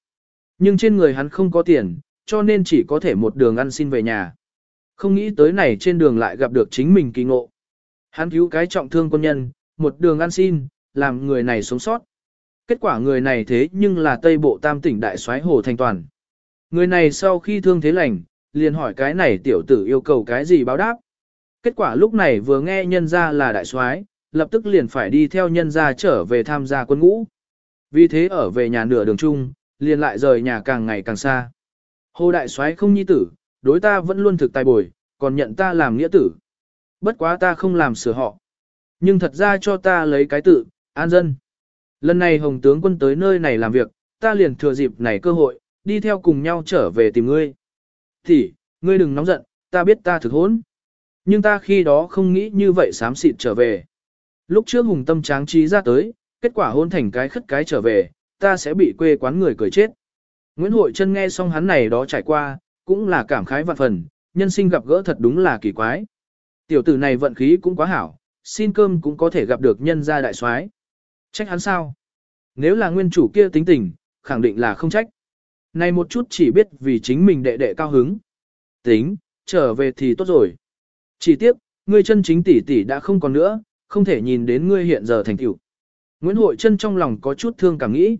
Nhưng trên người hắn không có tiền, cho nên chỉ có thể một đường ăn xin về nhà. Không nghĩ tới này trên đường lại gặp được chính mình kỳ ngộ. Hắn cứu cái trọng thương quân nhân, một đường ăn xin, làm người này sống sót. Kết quả người này thế nhưng là Tây Bộ Tam tỉnh đại soái Hồ thành Toàn. Người này sau khi thương thế lành, liền hỏi cái này tiểu tử yêu cầu cái gì báo đáp. Kết quả lúc này vừa nghe nhân ra là đại soái, lập tức liền phải đi theo nhân ra trở về tham gia quân ngũ. Vì thế ở về nhà nửa đường chung, liền lại rời nhà càng ngày càng xa. Hồ đại soái không nhi tử, đối ta vẫn luôn thực tài bồi, còn nhận ta làm nghĩa tử. Bất quá ta không làm sửa họ. Nhưng thật ra cho ta lấy cái tự, an dân. Lần này Hồng tướng quân tới nơi này làm việc, ta liền thừa dịp này cơ hội, đi theo cùng nhau trở về tìm ngươi. Thì, ngươi đừng nóng giận, ta biết ta thực hốn. Nhưng ta khi đó không nghĩ như vậy xám xịt trở về. Lúc trước hùng tâm tráng trí ra tới, kết quả hôn thành cái khất cái trở về, ta sẽ bị quê quán người cười chết. Nguyễn Hội Trân nghe xong hắn này đó trải qua, cũng là cảm khái vạn phần, nhân sinh gặp gỡ thật đúng là kỳ quái. Tiểu tử này vận khí cũng quá hảo, xin cơm cũng có thể gặp được nhân gia đại soái. Trách hắn sao? Nếu là nguyên chủ kia tính tình, khẳng định là không trách. Này một chút chỉ biết vì chính mình đệ đệ cao hứng. Tính, trở về thì tốt rồi. Chỉ tiếp, ngươi chân chính tỷ tỷ đã không còn nữa, không thể nhìn đến ngươi hiện giờ thành tựu. Nguyễn Hội Trân trong lòng có chút thương cảm nghĩ.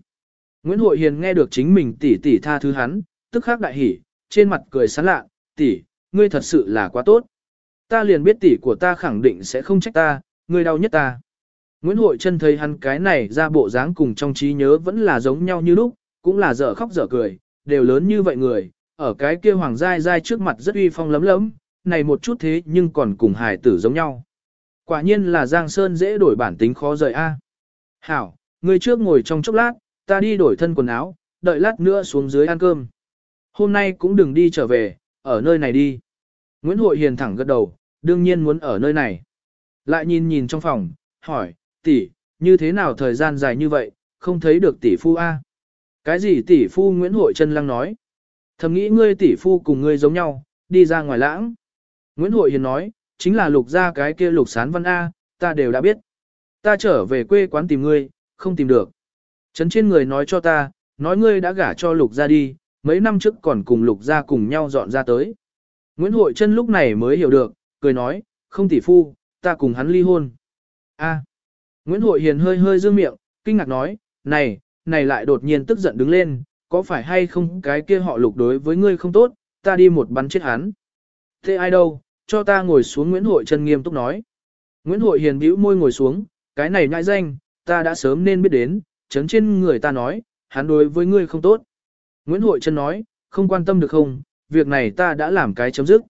Nguyễn Hội Hiền nghe được chính mình tỷ tỷ tha thứ hắn, tức khắc đại hỉ, trên mặt cười sán lạ, tỷ, ngươi thật sự là quá tốt. ta liền biết tỷ của ta khẳng định sẽ không trách ta, ngươi đau nhất ta. Nguyễn Hội Trân thấy hắn cái này ra bộ dáng cùng trong trí nhớ vẫn là giống nhau như lúc, cũng là dở khóc dở cười, đều lớn như vậy người, ở cái kia hoàng giai giai trước mặt rất uy phong lấm lấm, này một chút thế nhưng còn cùng hài tử giống nhau. Quả nhiên là Giang Sơn dễ đổi bản tính khó rời a. Hảo, ngươi trước ngồi trong chốc lát, ta đi đổi thân quần áo, đợi lát nữa xuống dưới ăn cơm. Hôm nay cũng đừng đi trở về, ở nơi này đi. Nguyễn Hội Hiền thẳng gật đầu, đương nhiên muốn ở nơi này. Lại nhìn nhìn trong phòng, hỏi, tỷ, như thế nào thời gian dài như vậy, không thấy được tỷ phu a? Cái gì tỷ phu Nguyễn Hội Trân Lăng nói? Thầm nghĩ ngươi tỷ phu cùng ngươi giống nhau, đi ra ngoài lãng. Nguyễn Hội Hiền nói, chính là lục ra cái kia lục sán văn A, ta đều đã biết. Ta trở về quê quán tìm ngươi, không tìm được. Trấn trên người nói cho ta, nói ngươi đã gả cho lục ra đi, mấy năm trước còn cùng lục ra cùng nhau dọn ra tới. Nguyễn Hội Trân lúc này mới hiểu được, cười nói, không tỷ phu, ta cùng hắn ly hôn. A. Nguyễn Hội Hiền hơi hơi dương miệng, kinh ngạc nói, này, này lại đột nhiên tức giận đứng lên, có phải hay không cái kia họ lục đối với ngươi không tốt, ta đi một bắn chết hắn. Thế ai đâu, cho ta ngồi xuống Nguyễn Hội Trân nghiêm túc nói. Nguyễn Hội Hiền bĩu môi ngồi xuống, cái này nhãi danh, ta đã sớm nên biết đến, chấn trên người ta nói, hắn đối với ngươi không tốt. Nguyễn Hội Trân nói, không quan tâm được không, việc này ta đã làm cái chấm dứt.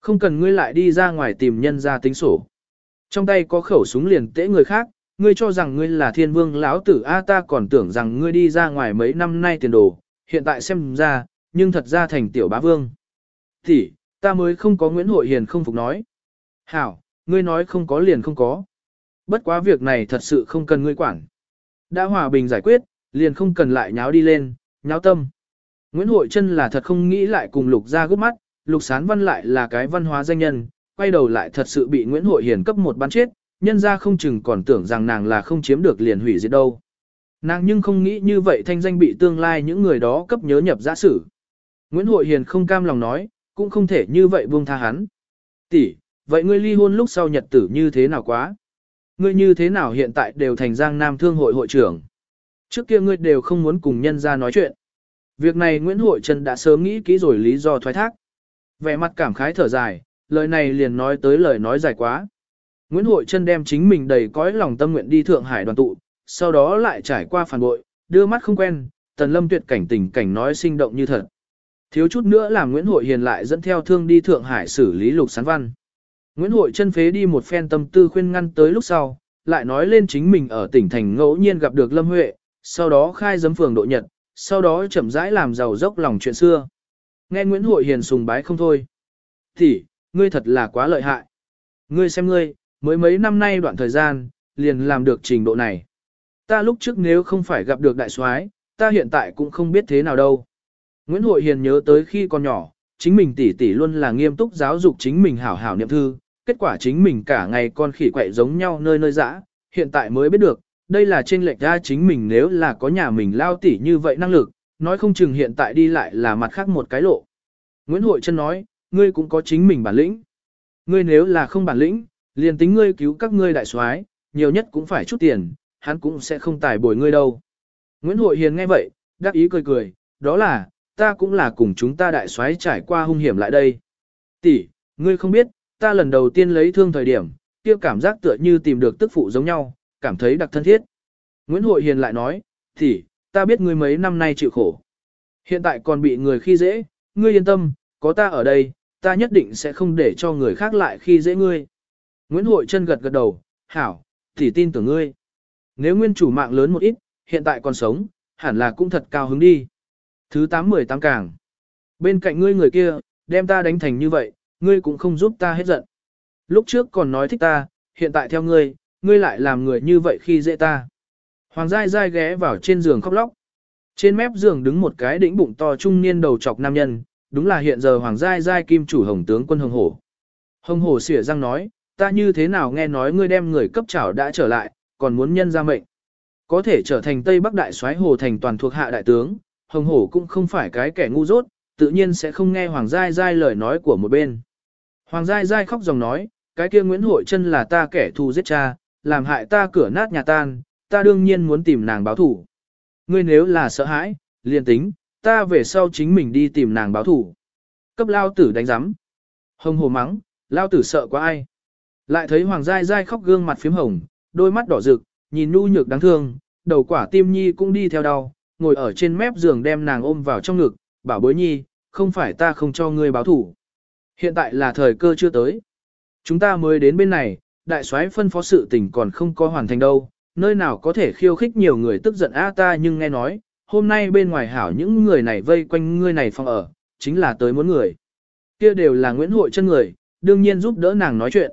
Không cần ngươi lại đi ra ngoài tìm nhân ra tính sổ. Trong tay có khẩu súng liền tễ người khác, ngươi cho rằng ngươi là thiên vương lão tử A ta còn tưởng rằng ngươi đi ra ngoài mấy năm nay tiền đồ, hiện tại xem ra, nhưng thật ra thành tiểu bá vương. Thì, ta mới không có Nguyễn Hội Hiền không phục nói. Hảo, ngươi nói không có liền không có. Bất quá việc này thật sự không cần ngươi quản. Đã hòa bình giải quyết, liền không cần lại nháo đi lên, nháo tâm. Nguyễn Hội Trân là thật không nghĩ lại cùng Lục ra gấp mắt, Lục Sán Văn lại là cái văn hóa danh nhân, quay đầu lại thật sự bị Nguyễn Hội Hiền cấp một bắn chết, nhân ra không chừng còn tưởng rằng nàng là không chiếm được liền hủy diệt đâu. Nàng nhưng không nghĩ như vậy thanh danh bị tương lai những người đó cấp nhớ nhập giả sử. Nguyễn Hội Hiền không cam lòng nói, cũng không thể như vậy buông tha hắn. Tỷ, vậy ngươi ly hôn lúc sau nhật tử như thế nào quá? Ngươi như thế nào hiện tại đều thành Giang Nam Thương hội hội trưởng? Trước kia ngươi đều không muốn cùng nhân ra nói chuyện. Việc này Nguyễn Hội Trần đã sớm nghĩ kỹ rồi lý do thoái thác. Vẻ mặt cảm khái thở dài, lời này liền nói tới lời nói dài quá. Nguyễn Hội Trân đem chính mình đầy cõi lòng tâm nguyện đi Thượng Hải đoàn tụ, sau đó lại trải qua phản bội, đưa mắt không quen, Tần Lâm tuyệt cảnh tình cảnh nói sinh động như thật. Thiếu chút nữa là Nguyễn Hội Hiền lại dẫn theo thương đi Thượng Hải xử lý lục sán văn. Nguyễn Hội chân phế đi một phen tâm tư khuyên ngăn tới lúc sau, lại nói lên chính mình ở tỉnh thành ngẫu nhiên gặp được Lâm Huệ, sau đó khai giấm phường độ nhật, sau đó chậm rãi làm giàu dốc lòng chuyện xưa. Nghe Nguyễn Hội Hiền sùng bái không thôi. Thì, ngươi thật là quá lợi hại. Ngươi xem ngươi, mới mấy năm nay đoạn thời gian, liền làm được trình độ này. Ta lúc trước nếu không phải gặp được đại soái, ta hiện tại cũng không biết thế nào đâu. Nguyễn Hội Hiền nhớ tới khi còn nhỏ, chính mình tỷ tỷ luôn là nghiêm túc giáo dục chính mình hảo hảo niệm thư, kết quả chính mình cả ngày con khỉ quậy giống nhau nơi nơi dã, hiện tại mới biết được, đây là trên lệch ra chính mình nếu là có nhà mình lao tỉ như vậy năng lực, nói không chừng hiện tại đi lại là mặt khác một cái lộ. Nguyễn Hội Trân nói, ngươi cũng có chính mình bản lĩnh. Ngươi nếu là không bản lĩnh, liền tính ngươi cứu các ngươi đại soái, nhiều nhất cũng phải chút tiền, hắn cũng sẽ không tài bồi ngươi đâu. Nguyễn Hội Hiền nghe vậy, đáp ý cười cười, đó là, ta cũng là cùng chúng ta đại soái trải qua hung hiểm lại đây. Tỷ, ngươi không biết, ta lần đầu tiên lấy thương thời điểm, kia cảm giác tựa như tìm được tức phụ giống nhau, cảm thấy đặc thân thiết. Nguyễn Hội Hiền lại nói, tỷ, ta biết ngươi mấy năm nay chịu khổ. Hiện tại còn bị người khi dễ, ngươi yên tâm, có ta ở đây, ta nhất định sẽ không để cho người khác lại khi dễ ngươi. Nguyễn Hội chân gật gật đầu, hảo, tỷ tin tưởng ngươi. Nếu nguyên chủ mạng lớn một ít, hiện tại còn sống, hẳn là cũng thật cao hứng đi. Thứ 818 càng. Bên cạnh ngươi người kia, đem ta đánh thành như vậy, ngươi cũng không giúp ta hết giận. Lúc trước còn nói thích ta, hiện tại theo ngươi, ngươi lại làm người như vậy khi dễ ta. Hoàng Giai Giai ghé vào trên giường khóc lóc. Trên mép giường đứng một cái đĩnh bụng to trung niên đầu chọc nam nhân, đúng là hiện giờ Hoàng Giai Giai kim chủ hồng tướng quân Hồng Hổ. Hồng Hổ xỉa răng nói, ta như thế nào nghe nói ngươi đem người cấp trảo đã trở lại, còn muốn nhân ra mệnh. Có thể trở thành Tây Bắc Đại soái Hồ Thành toàn thuộc hạ đại tướng, Hồng Hổ cũng không phải cái kẻ ngu dốt, tự nhiên sẽ không nghe Hoàng Giai Giai lời nói của một bên. Hoàng Giai Giai khóc dòng nói, cái kia Nguyễn Hội chân là ta kẻ thù giết cha, làm hại ta cửa nát nhà tan, ta đương nhiên muốn tìm nàng báo thủ. Ngươi nếu là sợ hãi, liền tính, ta về sau chính mình đi tìm nàng báo thủ. Cấp lao tử đánh giám. Hồng hồ mắng, lao tử sợ quá ai. Lại thấy Hoàng Giai Giai khóc gương mặt phím hồng, đôi mắt đỏ rực, nhìn nu nhược đáng thương, đầu quả tim nhi cũng đi theo đau, ngồi ở trên mép giường đem nàng ôm vào trong ngực, bảo bối nhi, không phải ta không cho ngươi báo thủ. Hiện tại là thời cơ chưa tới. Chúng ta mới đến bên này, đại soái phân phó sự tình còn không có hoàn thành đâu, nơi nào có thể khiêu khích nhiều người tức giận a à ta nhưng nghe nói, hôm nay bên ngoài hảo những người này vây quanh ngươi này phòng ở, chính là tới muốn người. Kia đều là Nguyễn Hội chân người, đương nhiên giúp đỡ nàng nói chuyện.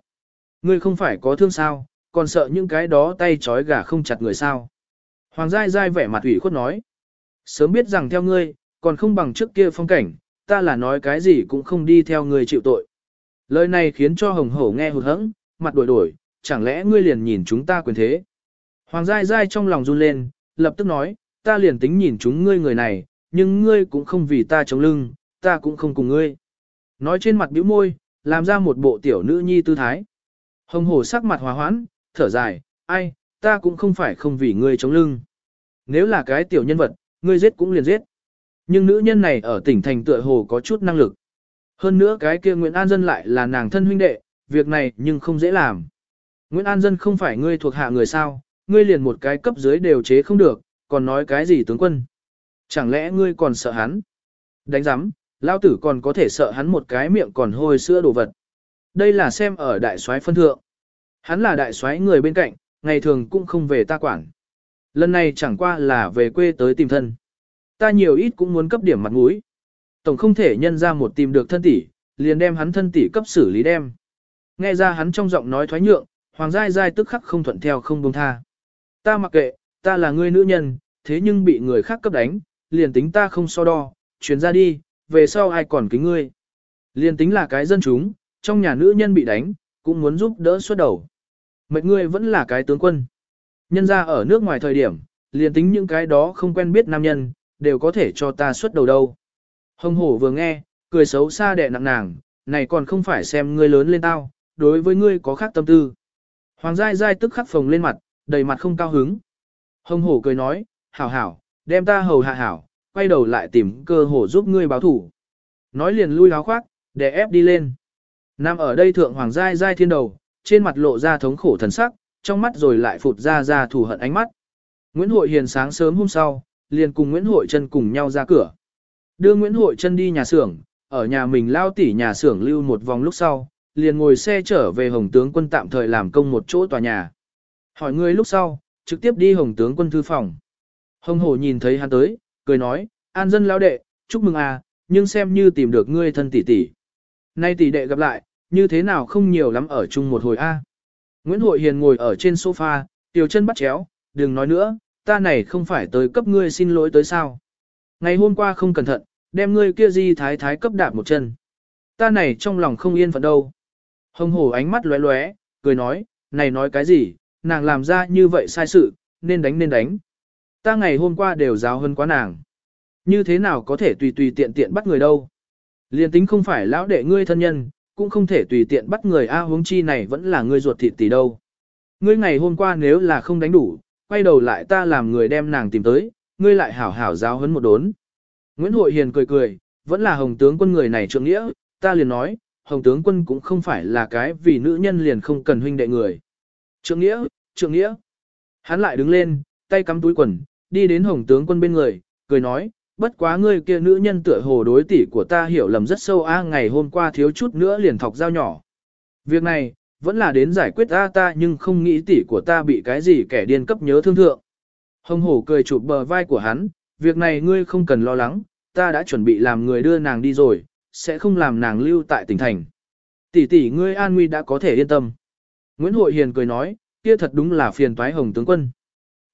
Ngươi không phải có thương sao, còn sợ những cái đó tay trói gà không chặt người sao. Hoàng Giai Giai vẻ mặt ủy khuất nói. Sớm biết rằng theo ngươi, còn không bằng trước kia phong cảnh, ta là nói cái gì cũng không đi theo người chịu tội. Lời này khiến cho hồng hổ nghe hụt hẫng, mặt đổi đổi, chẳng lẽ ngươi liền nhìn chúng ta quyền thế. Hoàng Giai Giai trong lòng run lên, lập tức nói, ta liền tính nhìn chúng ngươi người này, nhưng ngươi cũng không vì ta chống lưng, ta cũng không cùng ngươi. Nói trên mặt bĩu môi, làm ra một bộ tiểu nữ nhi tư thái. Hồng hổ sắc mặt hòa hoãn, thở dài, ai, ta cũng không phải không vì ngươi chống lưng. Nếu là cái tiểu nhân vật, ngươi giết cũng liền giết. Nhưng nữ nhân này ở tỉnh thành tựa hồ có chút năng lực. Hơn nữa cái kia Nguyễn An Dân lại là nàng thân huynh đệ, việc này nhưng không dễ làm. Nguyễn An Dân không phải ngươi thuộc hạ người sao, ngươi liền một cái cấp dưới đều chế không được, còn nói cái gì tướng quân. Chẳng lẽ ngươi còn sợ hắn? Đánh giám, lao tử còn có thể sợ hắn một cái miệng còn hôi sữa đồ vật. Đây là xem ở đại soái phân thượng. Hắn là đại soái người bên cạnh, ngày thường cũng không về ta quản. Lần này chẳng qua là về quê tới tìm thân. Ta nhiều ít cũng muốn cấp điểm mặt mũi. Tổng không thể nhân ra một tìm được thân tỷ, liền đem hắn thân tỷ cấp xử lý đem. Nghe ra hắn trong giọng nói thoái nhượng, Hoàng Giai Giai tức khắc không thuận theo không buông tha. Ta mặc kệ, ta là người nữ nhân, thế nhưng bị người khác cấp đánh, liền tính ta không so đo, chuyển ra đi, về sau ai còn kính ngươi. Liền tính là cái dân chúng, trong nhà nữ nhân bị đánh, cũng muốn giúp đỡ suốt đầu. Mệnh ngươi vẫn là cái tướng quân. Nhân ra ở nước ngoài thời điểm, liền tính những cái đó không quen biết nam nhân, đều có thể cho ta xuất đầu đâu. Hồng hổ vừa nghe, cười xấu xa đẻ nặng nàng, này còn không phải xem ngươi lớn lên tao, đối với ngươi có khác tâm tư. Hoàng Giai Giai tức khắc phồng lên mặt, đầy mặt không cao hứng. Hồng hổ cười nói, hảo hảo, đem ta hầu hạ hảo, quay đầu lại tìm cơ hổ giúp ngươi báo thủ. Nói liền lui láo khoác, để ép đi lên. Nam ở đây thượng Hoàng Giai Giai thiên đầu, trên mặt lộ ra thống khổ thần sắc, trong mắt rồi lại phụt ra ra thù hận ánh mắt. Nguyễn Hội Hiền sáng sớm hôm sau, liền cùng Nguyễn Hội Trân cùng nhau ra cửa. Đưa Nguyễn Hội Trân đi nhà xưởng, ở nhà mình lao tỉ nhà xưởng lưu một vòng lúc sau, liền ngồi xe trở về Hồng tướng quân tạm thời làm công một chỗ tòa nhà. Hỏi người lúc sau, trực tiếp đi Hồng tướng quân thư phòng. Hồng hổ nhìn thấy hắn tới, cười nói, an dân lao đệ, chúc mừng à, nhưng xem như tìm được ngươi thân tỷ tỷ. Nay tỷ đệ gặp lại, như thế nào không nhiều lắm ở chung một hồi a. Nguyễn Hội Hiền ngồi ở trên sofa, tiểu chân bắt chéo, đừng nói nữa, ta này không phải tới cấp ngươi xin lỗi tới sao. Ngày hôm qua không cẩn thận, đem ngươi kia di thái thái cấp đạp một chân. Ta này trong lòng không yên phận đâu. Hồng hổ ánh mắt lóe lóe, cười nói, này nói cái gì, nàng làm ra như vậy sai sự, nên đánh nên đánh. Ta ngày hôm qua đều giáo hơn quá nàng. Như thế nào có thể tùy tùy tiện tiện bắt người đâu. Liên tính không phải lão đệ ngươi thân nhân, cũng không thể tùy tiện bắt người A huống chi này vẫn là ngươi ruột thịt tỷ đâu. Ngươi ngày hôm qua nếu là không đánh đủ, quay đầu lại ta làm người đem nàng tìm tới, ngươi lại hảo hảo giáo hấn một đốn. Nguyễn Hội Hiền cười cười, vẫn là hồng tướng quân người này trượng nghĩa, ta liền nói, hồng tướng quân cũng không phải là cái vì nữ nhân liền không cần huynh đệ người. Trượng nghĩa, trượng nghĩa. Hắn lại đứng lên, tay cắm túi quần, đi đến hồng tướng quân bên người, cười nói, bất quá ngươi kia nữ nhân tựa hồ đối tỷ của ta hiểu lầm rất sâu a ngày hôm qua thiếu chút nữa liền thọc dao nhỏ. Việc này, vẫn là đến giải quyết a ta nhưng không nghĩ tỷ của ta bị cái gì kẻ điên cấp nhớ thương thượng. Hồng hổ cười chụp bờ vai của hắn, việc này ngươi không cần lo lắng, ta đã chuẩn bị làm người đưa nàng đi rồi, sẽ không làm nàng lưu tại tỉnh thành. Tỷ tỷ ngươi an nguy đã có thể yên tâm. Nguyễn Hội Hiền cười nói, kia thật đúng là phiền toái hồng tướng quân.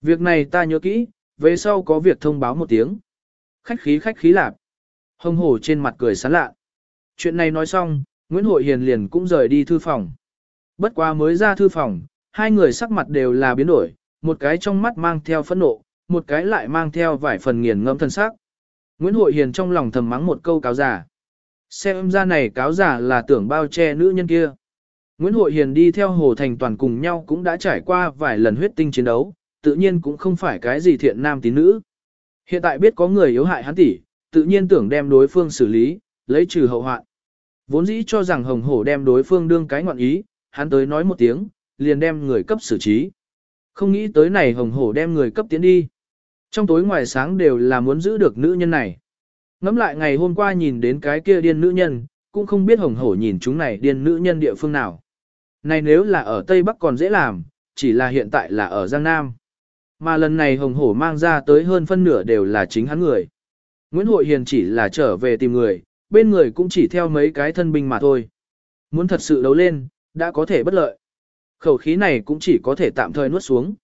Việc này ta nhớ kỹ, về sau có việc thông báo một tiếng. Khách khí khách khí lạp. Hồng hổ trên mặt cười sán lạ. Chuyện này nói xong, Nguyễn Hội Hiền liền cũng rời đi thư phòng. Bất quá mới ra thư phòng, hai người sắc mặt đều là biến đổi, một cái trong mắt mang theo phẫn nộ, một cái lại mang theo vài phần nghiền ngẫm thân sắc. Nguyễn Hội Hiền trong lòng thầm mắng một câu cáo giả. Xem ra này cáo giả là tưởng bao che nữ nhân kia. Nguyễn Hội Hiền đi theo Hồ Thành Toàn cùng nhau cũng đã trải qua vài lần huyết tinh chiến đấu, tự nhiên cũng không phải cái gì thiện nam tín nữ. Hiện tại biết có người yếu hại hắn tỷ, tự nhiên tưởng đem đối phương xử lý, lấy trừ hậu hoạn. Vốn dĩ cho rằng hồng hổ đem đối phương đương cái ngọn ý, hắn tới nói một tiếng, liền đem người cấp xử trí. Không nghĩ tới này hồng hổ đem người cấp tiến đi. Trong tối ngoài sáng đều là muốn giữ được nữ nhân này. Ngắm lại ngày hôm qua nhìn đến cái kia điên nữ nhân, cũng không biết hồng hổ nhìn chúng này điên nữ nhân địa phương nào. Này nếu là ở Tây Bắc còn dễ làm, chỉ là hiện tại là ở Giang Nam. Mà lần này hồng hổ mang ra tới hơn phân nửa đều là chính hắn người. Nguyễn Hội Hiền chỉ là trở về tìm người, bên người cũng chỉ theo mấy cái thân binh mà thôi. Muốn thật sự đấu lên, đã có thể bất lợi. Khẩu khí này cũng chỉ có thể tạm thời nuốt xuống.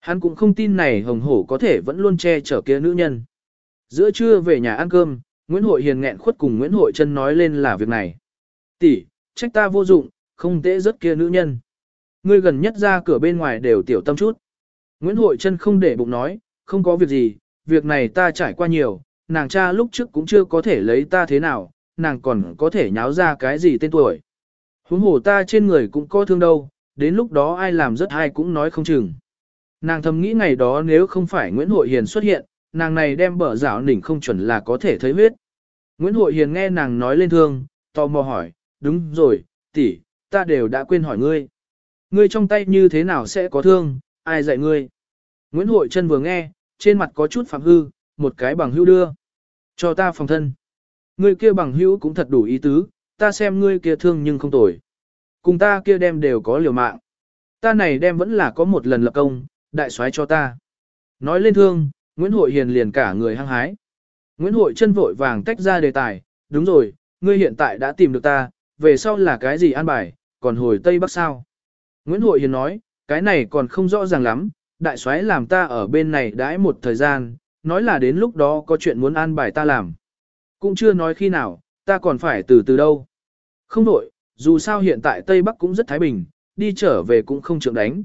Hắn cũng không tin này hồng hổ có thể vẫn luôn che chở kia nữ nhân. Giữa trưa về nhà ăn cơm, Nguyễn Hội Hiền nghẹn khuất cùng Nguyễn Hội Trân nói lên là việc này. Tỷ, trách ta vô dụng, không tễ rất kia nữ nhân. Ngươi gần nhất ra cửa bên ngoài đều tiểu tâm chút. Nguyễn Hội Trân không để bụng nói, không có việc gì, việc này ta trải qua nhiều, nàng cha lúc trước cũng chưa có thể lấy ta thế nào, nàng còn có thể nháo ra cái gì tên tuổi. Huống hồ ta trên người cũng có thương đâu, đến lúc đó ai làm rất ai cũng nói không chừng. Nàng thầm nghĩ ngày đó nếu không phải Nguyễn Hội Hiền xuất hiện, nàng này đem bở rảo nỉnh không chuẩn là có thể thấy huyết. Nguyễn Hội Hiền nghe nàng nói lên thương, tò mò hỏi, đúng rồi, tỷ, ta đều đã quên hỏi ngươi. Ngươi trong tay như thế nào sẽ có thương, ai dạy ngươi? Nguyễn Hội Trân vừa nghe, trên mặt có chút phạm hư, một cái bằng hữu đưa. Cho ta phòng thân. Ngươi kia bằng hữu cũng thật đủ ý tứ, ta xem ngươi kia thương nhưng không tồi. Cùng ta kia đem đều có liều mạng. Ta này đem vẫn là có một lần lập công, đại soái cho ta. Nói lên thương, Nguyễn Hội Hiền liền cả người hăng hái. Nguyễn Hội chân vội vàng tách ra đề tài, đúng rồi, ngươi hiện tại đã tìm được ta, về sau là cái gì an bài, còn hồi Tây Bắc sao? Nguyễn Hội Hiền nói, cái này còn không rõ ràng lắm, đại soái làm ta ở bên này đãi một thời gian, nói là đến lúc đó có chuyện muốn an bài ta làm. Cũng chưa nói khi nào, ta còn phải từ từ đâu. Không đổi, dù sao hiện tại Tây Bắc cũng rất thái bình, đi trở về cũng không trượng đánh.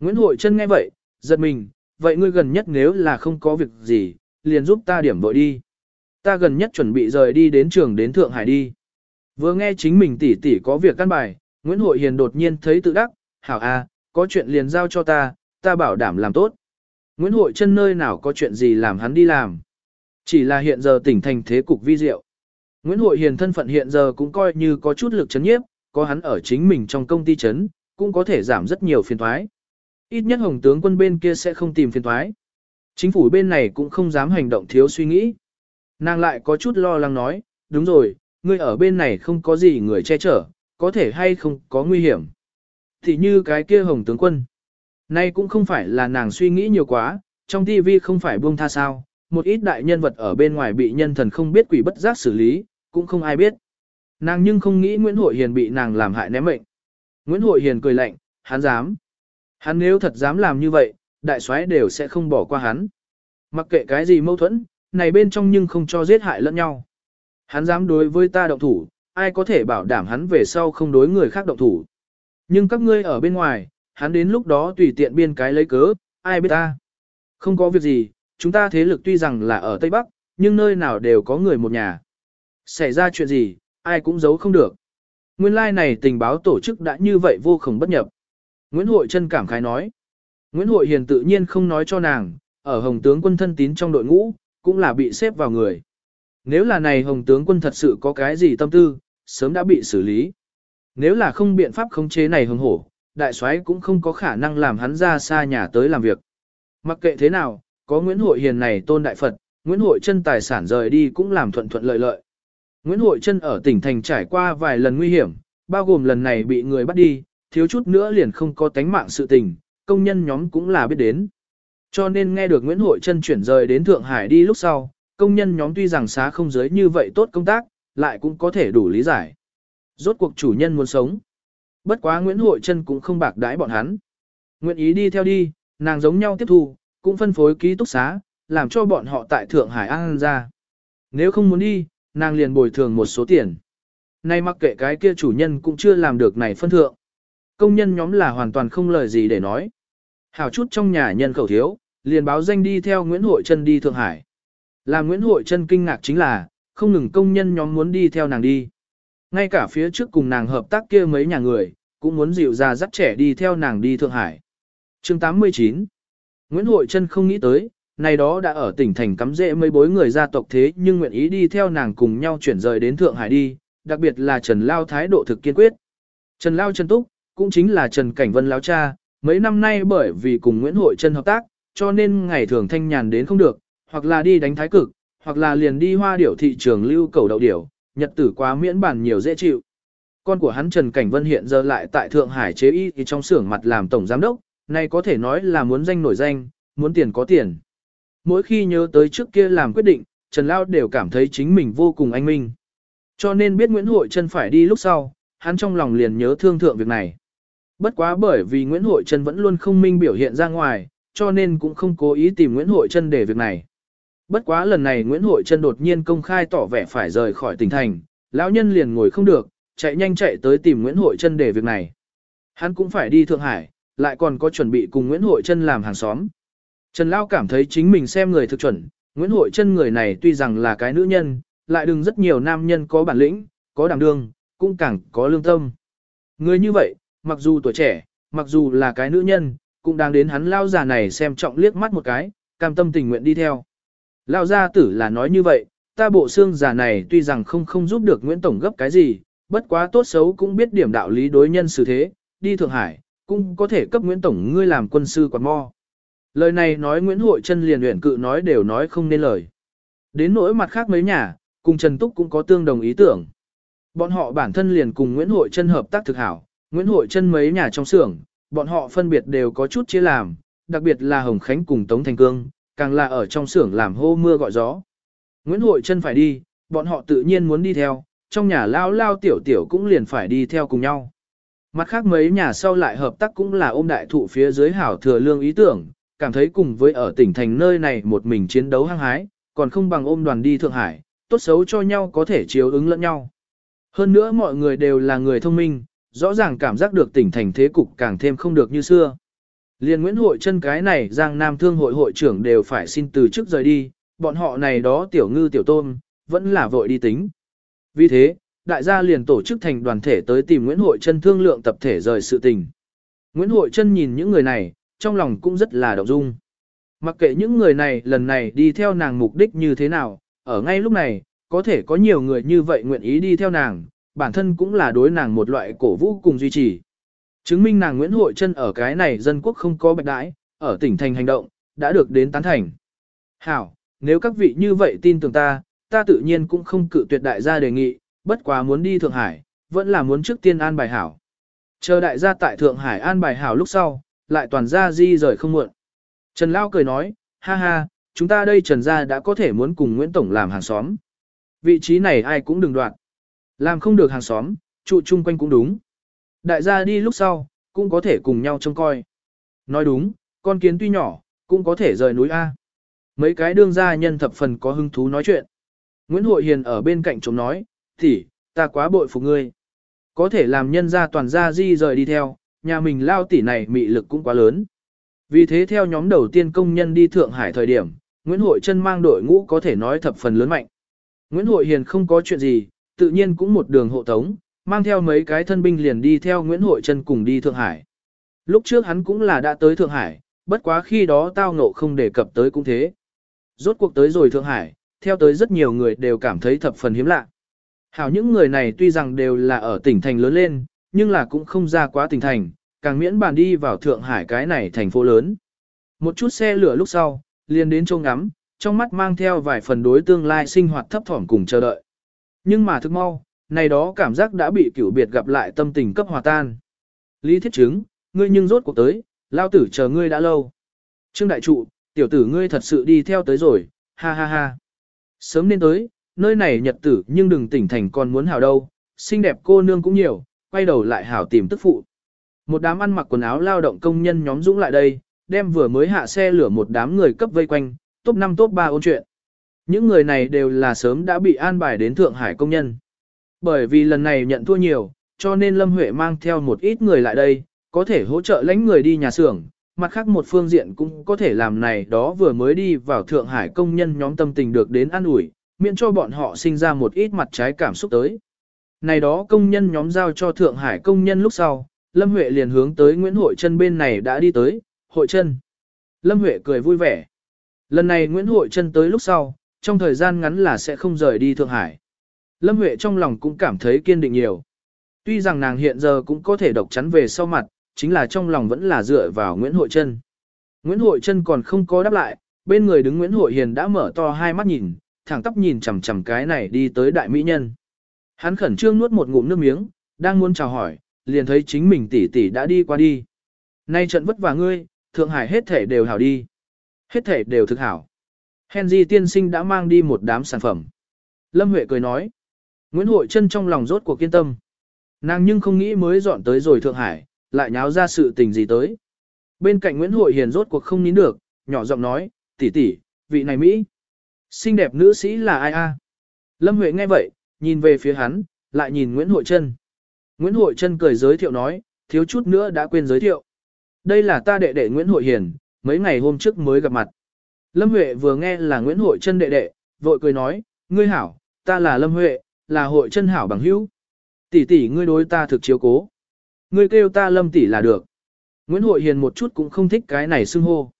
Nguyễn Hội Trân nghe vậy, giật mình, vậy ngươi gần nhất nếu là không có việc gì, liền giúp ta điểm vội đi. Ta gần nhất chuẩn bị rời đi đến trường đến Thượng Hải đi. Vừa nghe chính mình tỷ tỷ có việc căn bài, Nguyễn Hội Hiền đột nhiên thấy tự đắc, hảo a, có chuyện liền giao cho ta, ta bảo đảm làm tốt. Nguyễn Hội chân nơi nào có chuyện gì làm hắn đi làm. Chỉ là hiện giờ tỉnh thành thế cục vi diệu. Nguyễn Hội Hiền thân phận hiện giờ cũng coi như có chút lực chấn nhiếp, có hắn ở chính mình trong công ty chấn, cũng có thể giảm rất nhiều phiền thoái. Ít nhất Hồng tướng quân bên kia sẽ không tìm phiền thoái. Chính phủ bên này cũng không dám hành động thiếu suy nghĩ. Nàng lại có chút lo lắng nói, đúng rồi, ngươi ở bên này không có gì người che chở, có thể hay không có nguy hiểm. Thì như cái kia Hồng tướng quân. Nay cũng không phải là nàng suy nghĩ nhiều quá, trong TV không phải buông tha sao, một ít đại nhân vật ở bên ngoài bị nhân thần không biết quỷ bất giác xử lý, cũng không ai biết. Nàng nhưng không nghĩ Nguyễn Hội Hiền bị nàng làm hại ném mệnh. Nguyễn Hội Hiền cười lạnh, hắn dám. Hắn nếu thật dám làm như vậy, đại soái đều sẽ không bỏ qua hắn. Mặc kệ cái gì mâu thuẫn, này bên trong nhưng không cho giết hại lẫn nhau. Hắn dám đối với ta động thủ, ai có thể bảo đảm hắn về sau không đối người khác động thủ. Nhưng các ngươi ở bên ngoài, hắn đến lúc đó tùy tiện biên cái lấy cớ, ai biết ta. Không có việc gì, chúng ta thế lực tuy rằng là ở Tây Bắc, nhưng nơi nào đều có người một nhà. Xảy ra chuyện gì, ai cũng giấu không được. Nguyên lai like này tình báo tổ chức đã như vậy vô cùng bất nhập. Nguyễn Hội Trân cảm khái nói. Nguyễn Hội Hiền tự nhiên không nói cho nàng, ở Hồng tướng quân thân tín trong đội ngũ, cũng là bị xếp vào người. Nếu là này Hồng tướng quân thật sự có cái gì tâm tư, sớm đã bị xử lý. Nếu là không biện pháp khống chế này hồng hổ, đại soái cũng không có khả năng làm hắn ra xa nhà tới làm việc. Mặc kệ thế nào, có Nguyễn Hội Hiền này tôn đại Phật, Nguyễn Hội chân tài sản rời đi cũng làm thuận thuận lợi lợi. Nguyễn Hội Trân ở tỉnh thành trải qua vài lần nguy hiểm, bao gồm lần này bị người bắt đi, thiếu chút nữa liền không có tánh mạng sự tình, công nhân nhóm cũng là biết đến. Cho nên nghe được Nguyễn Hội Trân chuyển rời đến Thượng Hải đi lúc sau, công nhân nhóm tuy rằng xá không giới như vậy tốt công tác, lại cũng có thể đủ lý giải. Rốt cuộc chủ nhân muốn sống. Bất quá Nguyễn Hội Trân cũng không bạc đãi bọn hắn. Nguyện ý đi theo đi, nàng giống nhau tiếp thu, cũng phân phối ký túc xá, làm cho bọn họ tại Thượng Hải An ra. Nếu không muốn đi, nàng liền bồi thường một số tiền. Nay mặc kệ cái kia chủ nhân cũng chưa làm được này phân thượng. Công nhân nhóm là hoàn toàn không lời gì để nói. Hảo chút trong nhà nhân khẩu thiếu, liền báo danh đi theo Nguyễn Hội Trân đi Thượng Hải. Làm Nguyễn Hội Trân kinh ngạc chính là, không ngừng công nhân nhóm muốn đi theo nàng đi. Ngay cả phía trước cùng nàng hợp tác kia mấy nhà người, cũng muốn dịu ra dắt trẻ đi theo nàng đi Thượng Hải. chương 89 Nguyễn Hội Trân không nghĩ tới, này đó đã ở tỉnh thành cắm rễ mấy bối người gia tộc thế nhưng nguyện ý đi theo nàng cùng nhau chuyển rời đến Thượng Hải đi, đặc biệt là Trần Lao thái độ thực kiên quyết. Trần Lao Trần Túc, cũng chính là Trần Cảnh Vân Lao cha, mấy năm nay bởi vì cùng Nguyễn Hội Trân hợp tác, cho nên ngày thường thanh nhàn đến không được, hoặc là đi đánh thái cực, hoặc là liền đi hoa điểu thị trường lưu cầu đậu điểu, nhật tử quá miễn bản nhiều dễ chịu. Con của hắn Trần Cảnh Vân hiện giờ lại tại Thượng Hải chế y thì trong xưởng mặt làm tổng giám đốc, này có thể nói là muốn danh nổi danh, muốn tiền có tiền. Mỗi khi nhớ tới trước kia làm quyết định, Trần Lao đều cảm thấy chính mình vô cùng anh minh. Cho nên biết Nguyễn Hội Trân phải đi lúc sau, hắn trong lòng liền nhớ thương thượng việc này. Bất quá bởi vì Nguyễn Hội Trân vẫn luôn không minh biểu hiện ra ngoài, cho nên cũng không cố ý tìm Nguyễn Hội Trân để việc này. Bất quá lần này Nguyễn Hội Trân đột nhiên công khai tỏ vẻ phải rời khỏi tỉnh thành, lão nhân liền ngồi không được, chạy nhanh chạy tới tìm Nguyễn Hội Trân để việc này. Hắn cũng phải đi Thượng Hải, lại còn có chuẩn bị cùng Nguyễn Hội Trân làm hàng xóm. Trần Lao cảm thấy chính mình xem người thực chuẩn, Nguyễn Hội Trân người này tuy rằng là cái nữ nhân, lại đừng rất nhiều nam nhân có bản lĩnh, có đảm đương, cũng càng có lương tâm. Người như vậy, mặc dù tuổi trẻ, mặc dù là cái nữ nhân, cũng đang đến hắn lao già này xem trọng liếc mắt một cái, cam tâm tình nguyện đi theo. Lao gia tử là nói như vậy, ta bộ xương già này tuy rằng không không giúp được Nguyễn Tổng gấp cái gì, bất quá tốt xấu cũng biết điểm đạo lý đối nhân xử thế, đi Thượng Hải, cũng có thể cấp Nguyễn Tổng ngươi làm quân sư quạt mo. Lời này nói Nguyễn Hội chân liền luyện cự nói đều nói không nên lời. Đến nỗi mặt khác mấy nhà, cùng Trần Túc cũng có tương đồng ý tưởng. Bọn họ bản thân liền cùng Nguyễn Hội chân hợp tác thực hảo, Nguyễn Hội chân mấy nhà trong xưởng, bọn họ phân biệt đều có chút chia làm, đặc biệt là Hồng Khánh cùng Tống Thành Cương, càng là ở trong xưởng làm hô mưa gọi gió. Nguyễn Hội chân phải đi, bọn họ tự nhiên muốn đi theo, trong nhà lao lao tiểu tiểu cũng liền phải đi theo cùng nhau. Mặt khác mấy nhà sau lại hợp tác cũng là ôm đại thụ phía dưới hảo thừa lương ý tưởng, cảm thấy cùng với ở tỉnh thành nơi này một mình chiến đấu hăng hái, còn không bằng ôm đoàn đi Thượng Hải, tốt xấu cho nhau có thể chiếu ứng lẫn nhau. Hơn nữa mọi người đều là người thông minh, rõ ràng cảm giác được tỉnh thành thế cục càng thêm không được như xưa. Liên Nguyễn Hội chân cái này Giang Nam Thương hội hội trưởng đều phải xin từ chức rời đi, bọn họ này đó tiểu ngư tiểu tôm, vẫn là vội đi tính. Vì thế, đại gia liền tổ chức thành đoàn thể tới tìm Nguyễn Hội chân thương lượng tập thể rời sự tình. Nguyễn Hội chân nhìn những người này, trong lòng cũng rất là động dung. Mặc kệ những người này lần này đi theo nàng mục đích như thế nào, ở ngay lúc này, có thể có nhiều người như vậy nguyện ý đi theo nàng, bản thân cũng là đối nàng một loại cổ vũ cùng duy trì. Chứng minh nàng Nguyễn Hội Trân ở cái này dân quốc không có bạch đãi, ở tỉnh thành hành động, đã được đến tán thành. Hảo, nếu các vị như vậy tin tưởng ta, ta tự nhiên cũng không cự tuyệt đại gia đề nghị, bất quá muốn đi Thượng Hải, vẫn là muốn trước tiên an bài hảo. Chờ đại gia tại Thượng Hải an bài hảo lúc sau, lại toàn gia di rời không muộn. Trần Lao cười nói, ha ha, chúng ta đây Trần gia đã có thể muốn cùng Nguyễn Tổng làm hàng xóm. Vị trí này ai cũng đừng đoạn. Làm không được hàng xóm, trụ chung quanh cũng đúng. Đại gia đi lúc sau, cũng có thể cùng nhau trông coi. Nói đúng, con kiến tuy nhỏ, cũng có thể rời núi A. Mấy cái đương gia nhân thập phần có hứng thú nói chuyện. Nguyễn Hội Hiền ở bên cạnh chống nói, thì, ta quá bội phục ngươi. Có thể làm nhân gia toàn gia di rời đi theo, nhà mình lao tỷ này mị lực cũng quá lớn. Vì thế theo nhóm đầu tiên công nhân đi Thượng Hải thời điểm, Nguyễn Hội Trân mang đội ngũ có thể nói thập phần lớn mạnh. Nguyễn Hội Hiền không có chuyện gì, tự nhiên cũng một đường hộ tống, mang theo mấy cái thân binh liền đi theo Nguyễn Hội Trân cùng đi Thượng Hải. Lúc trước hắn cũng là đã tới Thượng Hải, bất quá khi đó tao ngộ không đề cập tới cũng thế. Rốt cuộc tới rồi Thượng Hải, theo tới rất nhiều người đều cảm thấy thập phần hiếm lạ. Hảo những người này tuy rằng đều là ở tỉnh thành lớn lên, nhưng là cũng không ra quá tỉnh thành, càng miễn bàn đi vào Thượng Hải cái này thành phố lớn. Một chút xe lửa lúc sau, liền đến châu ngắm, trong mắt mang theo vài phần đối tương lai sinh hoạt thấp thỏm cùng chờ đợi. Nhưng mà thức mau, này đó cảm giác đã bị cửu biệt gặp lại tâm tình cấp hòa tan. Lý thiết chứng, ngươi nhưng rốt cuộc tới, lao tử chờ ngươi đã lâu. Trương đại trụ, tiểu tử ngươi thật sự đi theo tới rồi, ha ha ha. Sớm nên tới, nơi này nhật tử nhưng đừng tỉnh thành còn muốn hảo đâu, xinh đẹp cô nương cũng nhiều, quay đầu lại hảo tìm tức phụ. Một đám ăn mặc quần áo lao động công nhân nhóm dũng lại đây, đem vừa mới hạ xe lửa một đám người cấp vây quanh, top 5 top 3 ôn chuyện. Những người này đều là sớm đã bị an bài đến Thượng Hải công nhân. Bởi vì lần này nhận thua nhiều, cho nên Lâm Huệ mang theo một ít người lại đây, có thể hỗ trợ lãnh người đi nhà xưởng, mặt khác một phương diện cũng có thể làm này đó vừa mới đi vào Thượng Hải công nhân nhóm tâm tình được đến an ủi, miễn cho bọn họ sinh ra một ít mặt trái cảm xúc tới. Này đó công nhân nhóm giao cho Thượng Hải công nhân lúc sau, Lâm Huệ liền hướng tới Nguyễn Hội Trân bên này đã đi tới, Hội Trân. Lâm Huệ cười vui vẻ. Lần này Nguyễn Hội Trân tới lúc sau, trong thời gian ngắn là sẽ không rời đi Thượng Hải. Lâm Huệ trong lòng cũng cảm thấy kiên định nhiều. Tuy rằng nàng hiện giờ cũng có thể độc chắn về sau mặt, chính là trong lòng vẫn là dựa vào Nguyễn Hội Trân. Nguyễn Hội Trân còn không có đáp lại, bên người đứng Nguyễn Hội Hiền đã mở to hai mắt nhìn, thẳng tắp nhìn chằm chằm cái này đi tới đại mỹ nhân. Hắn khẩn trương nuốt một ngụm nước miếng, đang muốn chào hỏi, liền thấy chính mình tỷ tỷ đã đi qua đi. Nay trận vất vả ngươi, Thượng Hải hết thể đều hảo đi. Hết thể đều thực hảo. Henry tiên sinh đã mang đi một đám sản phẩm. Lâm Huệ cười nói. Nguyễn Hội chân trong lòng rốt cuộc kiên tâm. Nàng nhưng không nghĩ mới dọn tới rồi Thượng Hải, lại nháo ra sự tình gì tới. Bên cạnh Nguyễn Hội Hiền rốt cuộc không nín được, nhỏ giọng nói, tỷ tỷ, vị này Mỹ. Xinh đẹp nữ sĩ là ai a? Lâm Huệ nghe vậy, nhìn về phía hắn, lại nhìn Nguyễn Hội Trân. Nguyễn Hội Trân cười giới thiệu nói, thiếu chút nữa đã quên giới thiệu. Đây là ta đệ đệ Nguyễn Hội Hiền, mấy ngày hôm trước mới gặp mặt. Lâm Huệ vừa nghe là Nguyễn Hội Trân đệ đệ, vội cười nói, ngươi hảo, ta là Lâm Huệ, là Hội Trân hảo bằng hữu. Tỷ tỷ ngươi đối ta thực chiếu cố. Ngươi kêu ta Lâm tỷ là được. Nguyễn Hội Hiền một chút cũng không thích cái này xưng hô.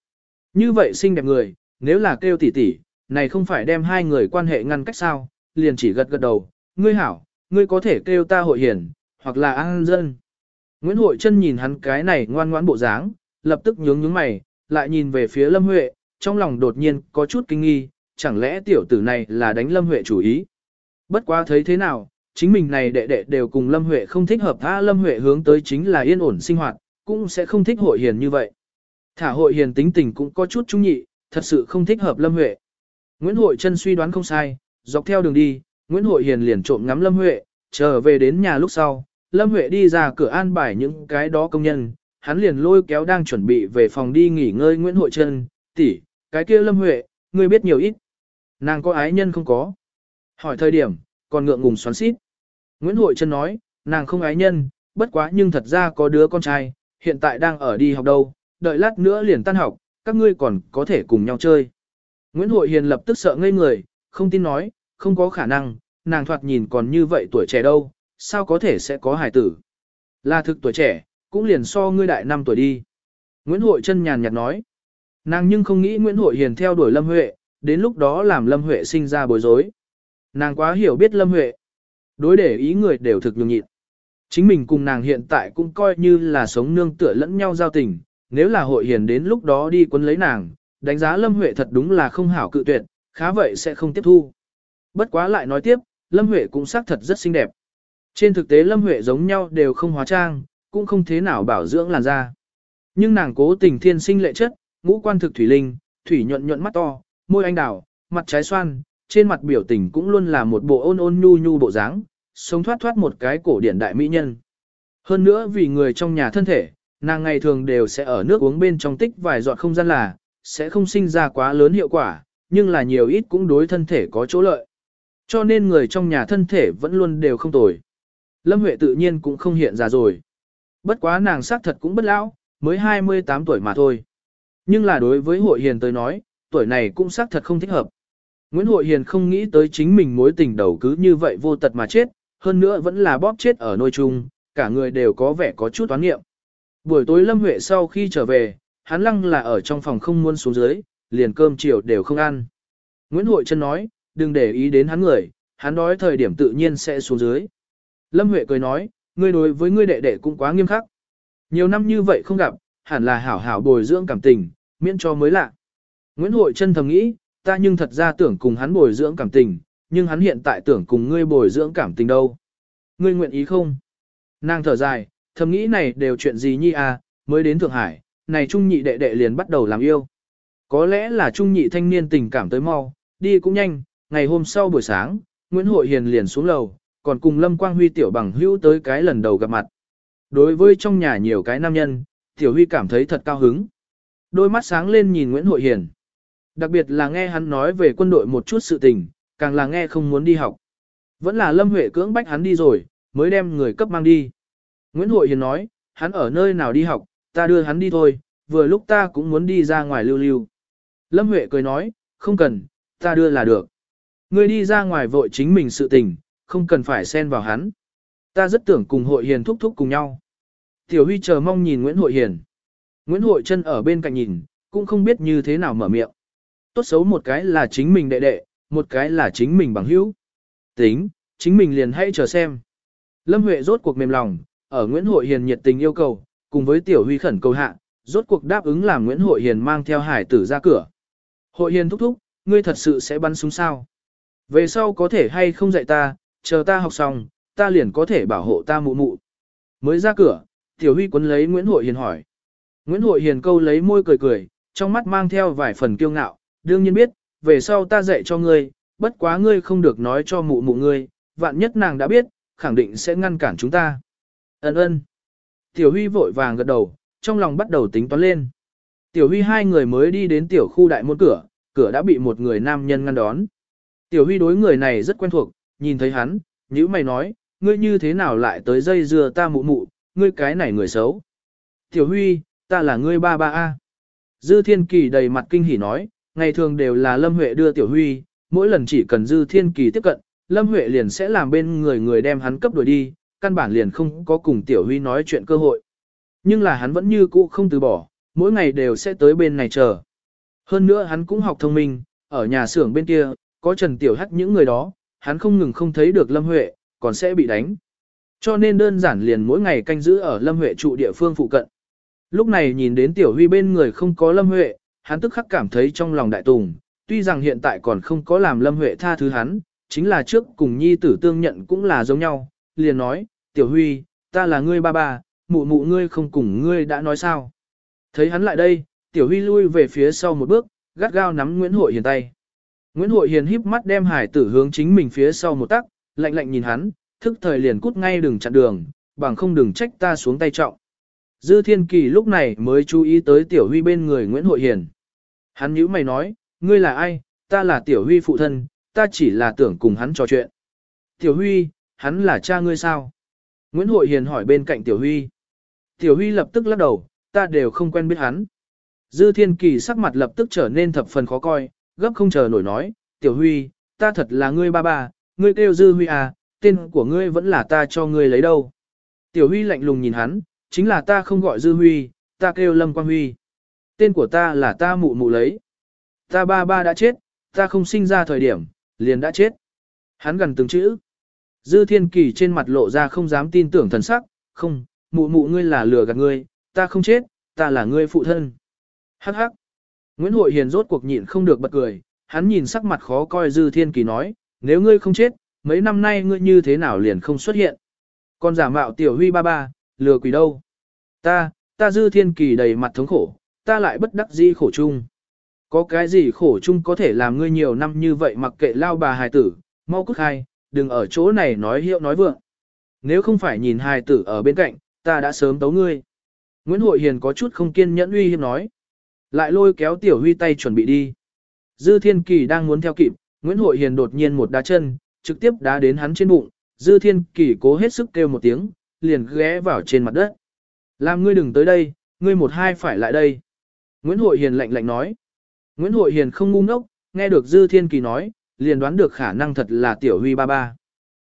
Như vậy xinh đẹp người, nếu là kêu tỷ tỷ, này không phải đem hai người quan hệ ngăn cách sao, liền chỉ gật gật đầu, ngươi hảo, ngươi có thể kêu ta Hội Hiền, hoặc là An Dân. Nguyễn Hội Trân nhìn hắn cái này ngoan ngoãn bộ dáng, lập tức nhướng nhướng mày, lại nhìn về phía Lâm Huệ, trong lòng đột nhiên có chút kinh nghi, chẳng lẽ tiểu tử này là đánh Lâm Huệ chủ ý. Bất quá thấy thế nào, chính mình này đệ đệ đều cùng Lâm Huệ không thích hợp tha Lâm Huệ hướng tới chính là yên ổn sinh hoạt, cũng sẽ không thích hội hiền như vậy. Thả hội hiền tính tình cũng có chút trung nhị, thật sự không thích hợp Lâm Huệ. Nguyễn Hội Trân suy đoán không sai, dọc theo đường đi, Nguyễn Hội Hiền liền trộm ngắm Lâm Huệ, trở về đến nhà lúc sau, Lâm Huệ đi ra cửa an bài những cái đó công nhân, hắn liền lôi kéo đang chuẩn bị về phòng đi nghỉ ngơi Nguyễn Hội Trân, tỷ, cái kia Lâm Huệ, ngươi biết nhiều ít. Nàng có ái nhân không có. Hỏi thời điểm, còn ngượng ngùng xoắn xít. Nguyễn Hội Trân nói, nàng không ái nhân, bất quá nhưng thật ra có đứa con trai, hiện tại đang ở đi học đâu, đợi lát nữa liền tan học, các ngươi còn có thể cùng nhau chơi. Nguyễn Hội Hiền lập tức sợ ngây người, không tin nói, không có khả năng, nàng thoạt nhìn còn như vậy tuổi trẻ đâu, sao có thể sẽ có hài tử. Là thực tuổi trẻ, cũng liền so ngươi đại năm tuổi đi. Nguyễn Hội chân nhàn nhạt nói. Nàng nhưng không nghĩ Nguyễn Hội Hiền theo đuổi Lâm Huệ, đến lúc đó làm Lâm Huệ sinh ra bối rối. Nàng quá hiểu biết Lâm Huệ. Đối để ý người đều thực nhường nhịn. Chính mình cùng nàng hiện tại cũng coi như là sống nương tựa lẫn nhau giao tình, nếu là Hội Hiền đến lúc đó đi quấn lấy nàng, đánh giá Lâm Huệ thật đúng là không hảo cự tuyệt, khá vậy sẽ không tiếp thu. Bất quá lại nói tiếp, Lâm Huệ cũng xác thật rất xinh đẹp. Trên thực tế Lâm Huệ giống nhau đều không hóa trang, cũng không thế nào bảo dưỡng làn da. Nhưng nàng cố tình thiên sinh lệ chất, ngũ quan thực thủy linh, thủy nhuận nhuận mắt to, môi anh đào, mặt trái xoan, trên mặt biểu tình cũng luôn là một bộ ôn ôn nhu nhu bộ dáng, sống thoát thoát một cái cổ điển đại mỹ nhân. Hơn nữa vì người trong nhà thân thể, nàng ngày thường đều sẽ ở nước uống bên trong tích vài giọt không gian là, sẽ không sinh ra quá lớn hiệu quả, nhưng là nhiều ít cũng đối thân thể có chỗ lợi. Cho nên người trong nhà thân thể vẫn luôn đều không tồi. Lâm Huệ tự nhiên cũng không hiện ra rồi. Bất quá nàng xác thật cũng bất lão, mới 28 tuổi mà thôi. Nhưng là đối với hội hiền tới nói, tuổi này cũng xác thật không thích hợp. Nguyễn Hội Hiền không nghĩ tới chính mình mối tình đầu cứ như vậy vô tật mà chết, hơn nữa vẫn là bóp chết ở nôi chung, cả người đều có vẻ có chút toán nghiệm. Buổi tối Lâm Huệ sau khi trở về, hắn lăng là ở trong phòng không muốn xuống dưới, liền cơm chiều đều không ăn. Nguyễn Hội Trân nói, đừng để ý đến hắn người, hắn đói thời điểm tự nhiên sẽ xuống dưới. Lâm Huệ cười nói, ngươi đối với ngươi đệ đệ cũng quá nghiêm khắc. Nhiều năm như vậy không gặp, hẳn là hảo hảo bồi dưỡng cảm tình, miễn cho mới lạ. Nguyễn Hội chân thầm nghĩ, ta nhưng thật ra tưởng cùng hắn bồi dưỡng cảm tình, nhưng hắn hiện tại tưởng cùng ngươi bồi dưỡng cảm tình đâu. Ngươi nguyện ý không? Nàng thở dài, thầm nghĩ này đều chuyện gì nhi à, mới đến Thượng Hải, này trung nhị đệ đệ liền bắt đầu làm yêu. Có lẽ là trung nhị thanh niên tình cảm tới mau, đi cũng nhanh, ngày hôm sau buổi sáng, Nguyễn Hội Hiền liền xuống lầu, còn cùng Lâm Quang Huy tiểu bằng hữu tới cái lần đầu gặp mặt. Đối với trong nhà nhiều cái nam nhân, tiểu Huy cảm thấy thật cao hứng. Đôi mắt sáng lên nhìn Nguyễn Hội Hiền. Đặc biệt là nghe hắn nói về quân đội một chút sự tình, càng là nghe không muốn đi học. Vẫn là Lâm Huệ cưỡng bách hắn đi rồi, mới đem người cấp mang đi. Nguyễn Hội Hiền nói, hắn ở nơi nào đi học, ta đưa hắn đi thôi, vừa lúc ta cũng muốn đi ra ngoài lưu lưu. Lâm Huệ cười nói, không cần, ta đưa là được. Ngươi đi ra ngoài vội chính mình sự tình, không cần phải xen vào hắn. Ta rất tưởng cùng hội hiền thúc thúc cùng nhau. Tiểu Huy chờ mong nhìn Nguyễn Hội Hiền. Nguyễn Hội chân ở bên cạnh nhìn, cũng không biết như thế nào mở miệng. Tốt xấu một cái là chính mình đệ đệ, một cái là chính mình bằng hữu. Tính, chính mình liền hãy chờ xem. Lâm Huệ rốt cuộc mềm lòng, ở Nguyễn Hội Hiền nhiệt tình yêu cầu, cùng với Tiểu Huy khẩn cầu hạ, rốt cuộc đáp ứng làm Nguyễn Hội Hiền mang theo hải tử ra cửa. Hội Hiền thúc thúc, ngươi thật sự sẽ bắn súng sao? Về sau có thể hay không dạy ta, chờ ta học xong, ta liền có thể bảo hộ ta mụ mụ. Mới ra cửa, Tiểu Huy quấn lấy Nguyễn Hội Hiền hỏi. Nguyễn Hội Hiền câu lấy môi cười cười, trong mắt mang theo vài phần kiêu ngạo, đương nhiên biết, về sau ta dạy cho ngươi, bất quá ngươi không được nói cho mụ mụ ngươi, vạn nhất nàng đã biết, khẳng định sẽ ngăn cản chúng ta. Ấn ơn. Tiểu Huy vội vàng gật đầu, trong lòng bắt đầu tính toán lên. Tiểu Huy hai người mới đi đến tiểu khu đại môn cửa, cửa đã bị một người nam nhân ngăn đón. Tiểu Huy đối người này rất quen thuộc, nhìn thấy hắn, nhữ mày nói, ngươi như thế nào lại tới dây dưa ta mụ mụ, ngươi cái này người xấu. Tiểu Huy, ta là ngươi ba ba A. Dư Thiên Kỳ đầy mặt kinh hỉ nói, ngày thường đều là Lâm Huệ đưa Tiểu Huy, mỗi lần chỉ cần Dư Thiên Kỳ tiếp cận, Lâm Huệ liền sẽ làm bên người người đem hắn cấp đuổi đi, căn bản liền không có cùng Tiểu Huy nói chuyện cơ hội. Nhưng là hắn vẫn như cũ không từ bỏ, mỗi ngày đều sẽ tới bên này chờ. Hơn nữa hắn cũng học thông minh, ở nhà xưởng bên kia, có Trần Tiểu Hắc những người đó, hắn không ngừng không thấy được Lâm Huệ, còn sẽ bị đánh. Cho nên đơn giản liền mỗi ngày canh giữ ở Lâm Huệ trụ địa phương phụ cận. Lúc này nhìn đến Tiểu Huy bên người không có Lâm Huệ, hắn tức khắc cảm thấy trong lòng đại tùng, tuy rằng hiện tại còn không có làm Lâm Huệ tha thứ hắn, chính là trước cùng nhi tử tương nhận cũng là giống nhau, liền nói, Tiểu Huy, ta là ngươi ba ba, mụ mụ ngươi không cùng ngươi đã nói sao. Thấy hắn lại đây, Tiểu Huy lui về phía sau một bước, gắt gao nắm Nguyễn Hội Hiền tay. Nguyễn Hội Hiền híp mắt đem hải tử hướng chính mình phía sau một tắc, lạnh lạnh nhìn hắn, thức thời liền cút ngay đừng chặn đường, bằng không đừng trách ta xuống tay trọng. Dư Thiên Kỳ lúc này mới chú ý tới Tiểu Huy bên người Nguyễn Hội Hiền. Hắn nhíu mày nói, ngươi là ai, ta là Tiểu Huy phụ thân, ta chỉ là tưởng cùng hắn trò chuyện. Tiểu Huy, hắn là cha ngươi sao? Nguyễn Hội Hiền hỏi bên cạnh Tiểu Huy. Tiểu Huy lập tức lắc đầu, ta đều không quen biết hắn. Dư Thiên Kỳ sắc mặt lập tức trở nên thập phần khó coi, gấp không chờ nổi nói, Tiểu Huy, ta thật là ngươi ba ba, ngươi kêu Dư Huy à, tên của ngươi vẫn là ta cho ngươi lấy đâu. Tiểu Huy lạnh lùng nhìn hắn, chính là ta không gọi Dư Huy, ta kêu Lâm Quang Huy. Tên của ta là ta mụ mụ lấy. Ta ba ba đã chết, ta không sinh ra thời điểm, liền đã chết. Hắn gần từng chữ. Dư Thiên Kỳ trên mặt lộ ra không dám tin tưởng thần sắc, không, mụ mụ ngươi là lừa gạt ngươi, ta không chết, ta là ngươi phụ thân. Hắc hắc. Nguyễn Hội Hiền rốt cuộc nhịn không được bật cười, hắn nhìn sắc mặt khó coi Dư Thiên Kỳ nói, nếu ngươi không chết, mấy năm nay ngươi như thế nào liền không xuất hiện. Còn giả mạo tiểu huy ba ba, lừa quỷ đâu. Ta, ta Dư Thiên Kỳ đầy mặt thống khổ, ta lại bất đắc dĩ khổ chung. Có cái gì khổ chung có thể làm ngươi nhiều năm như vậy mặc kệ lao bà hài tử, mau cút hai, đừng ở chỗ này nói hiệu nói vượng. Nếu không phải nhìn hài tử ở bên cạnh, ta đã sớm tấu ngươi. Nguyễn Hội Hiền có chút không kiên nhẫn uy hiếp nói. Lại lôi kéo Tiểu Huy tay chuẩn bị đi. Dư Thiên Kỳ đang muốn theo kịp, Nguyễn Hội Hiền đột nhiên một đá chân, trực tiếp đá đến hắn trên bụng. Dư Thiên Kỳ cố hết sức kêu một tiếng, liền ghé vào trên mặt đất. Làm ngươi đừng tới đây, ngươi một hai phải lại đây. Nguyễn Hội Hiền lạnh lạnh nói. Nguyễn Hội Hiền không ngu ngốc, nghe được Dư Thiên Kỳ nói, liền đoán được khả năng thật là Tiểu Huy ba ba.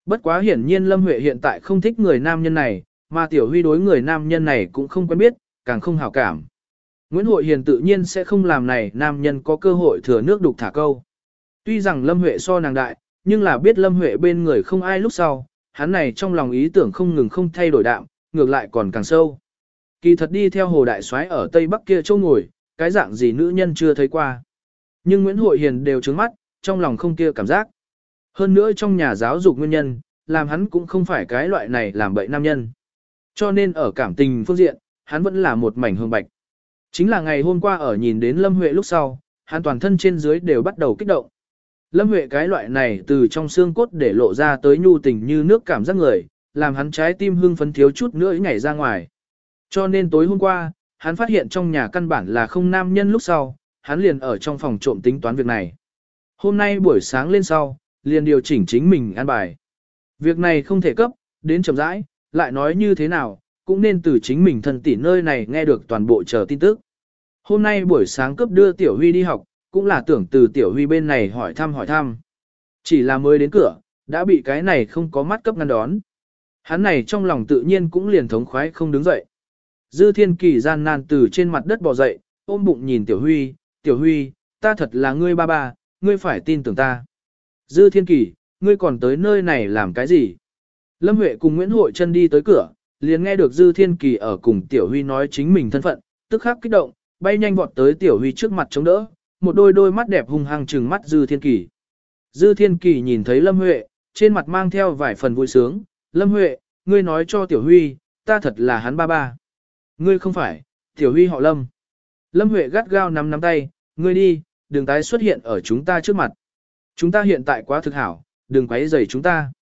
Bất quá hiển nhiên Lâm Huệ hiện tại không thích người nam nhân này, mà Tiểu Huy đối người nam nhân này cũng không quen biết, càng không hảo cảm. Nguyễn Hội Hiền tự nhiên sẽ không làm này nam nhân có cơ hội thừa nước đục thả câu. Tuy rằng Lâm Huệ so nàng đại, nhưng là biết Lâm Huệ bên người không ai lúc sau, hắn này trong lòng ý tưởng không ngừng không thay đổi đạm, ngược lại còn càng sâu. Kỳ thật đi theo hồ đại soái ở Tây Bắc kia châu ngồi, cái dạng gì nữ nhân chưa thấy qua. Nhưng Nguyễn Hội Hiền đều trứng mắt, trong lòng không kia cảm giác. Hơn nữa trong nhà giáo dục nguyên nhân, làm hắn cũng không phải cái loại này làm bậy nam nhân. Cho nên ở cảm tình phương diện, hắn vẫn là một mảnh hương bạch. Chính là ngày hôm qua ở nhìn đến Lâm Huệ lúc sau, hắn toàn thân trên dưới đều bắt đầu kích động. Lâm Huệ cái loại này từ trong xương cốt để lộ ra tới nhu tình như nước cảm giác người, làm hắn trái tim hưng phấn thiếu chút nữa nhảy ra ngoài. Cho nên tối hôm qua, hắn phát hiện trong nhà căn bản là không nam nhân lúc sau, hắn liền ở trong phòng trộm tính toán việc này. Hôm nay buổi sáng lên sau, liền điều chỉnh chính mình ăn bài. Việc này không thể cấp, đến chậm rãi, lại nói như thế nào, cũng nên từ chính mình thân tỷ nơi này nghe được toàn bộ chờ tin tức. Hôm nay buổi sáng cấp đưa Tiểu Huy đi học, cũng là tưởng từ Tiểu Huy bên này hỏi thăm hỏi thăm. Chỉ là mới đến cửa, đã bị cái này không có mắt cấp ngăn đón. Hắn này trong lòng tự nhiên cũng liền thống khoái không đứng dậy. Dư Thiên Kỳ gian nan từ trên mặt đất bò dậy, ôm bụng nhìn Tiểu Huy, Tiểu Huy, ta thật là ngươi ba ba, ngươi phải tin tưởng ta. Dư Thiên Kỳ, ngươi còn tới nơi này làm cái gì? Lâm Huệ cùng Nguyễn Hội chân đi tới cửa, liền nghe được Dư Thiên Kỳ ở cùng Tiểu Huy nói chính mình thân phận, tức khắc kích động, bay nhanh vọt tới Tiểu Huy trước mặt chống đỡ, một đôi đôi mắt đẹp hung hăng trừng mắt Dư Thiên Kỳ. Dư Thiên Kỳ nhìn thấy Lâm Huệ, trên mặt mang theo vài phần vui sướng, Lâm Huệ, ngươi nói cho Tiểu Huy, ta thật là hắn ba ba. Ngươi không phải, Tiểu Huy họ Lâm. Lâm Huệ gắt gao nắm nắm tay, ngươi đi, đừng tái xuất hiện ở chúng ta trước mặt. Chúng ta hiện tại quá thực hảo, đừng quấy rầy chúng ta.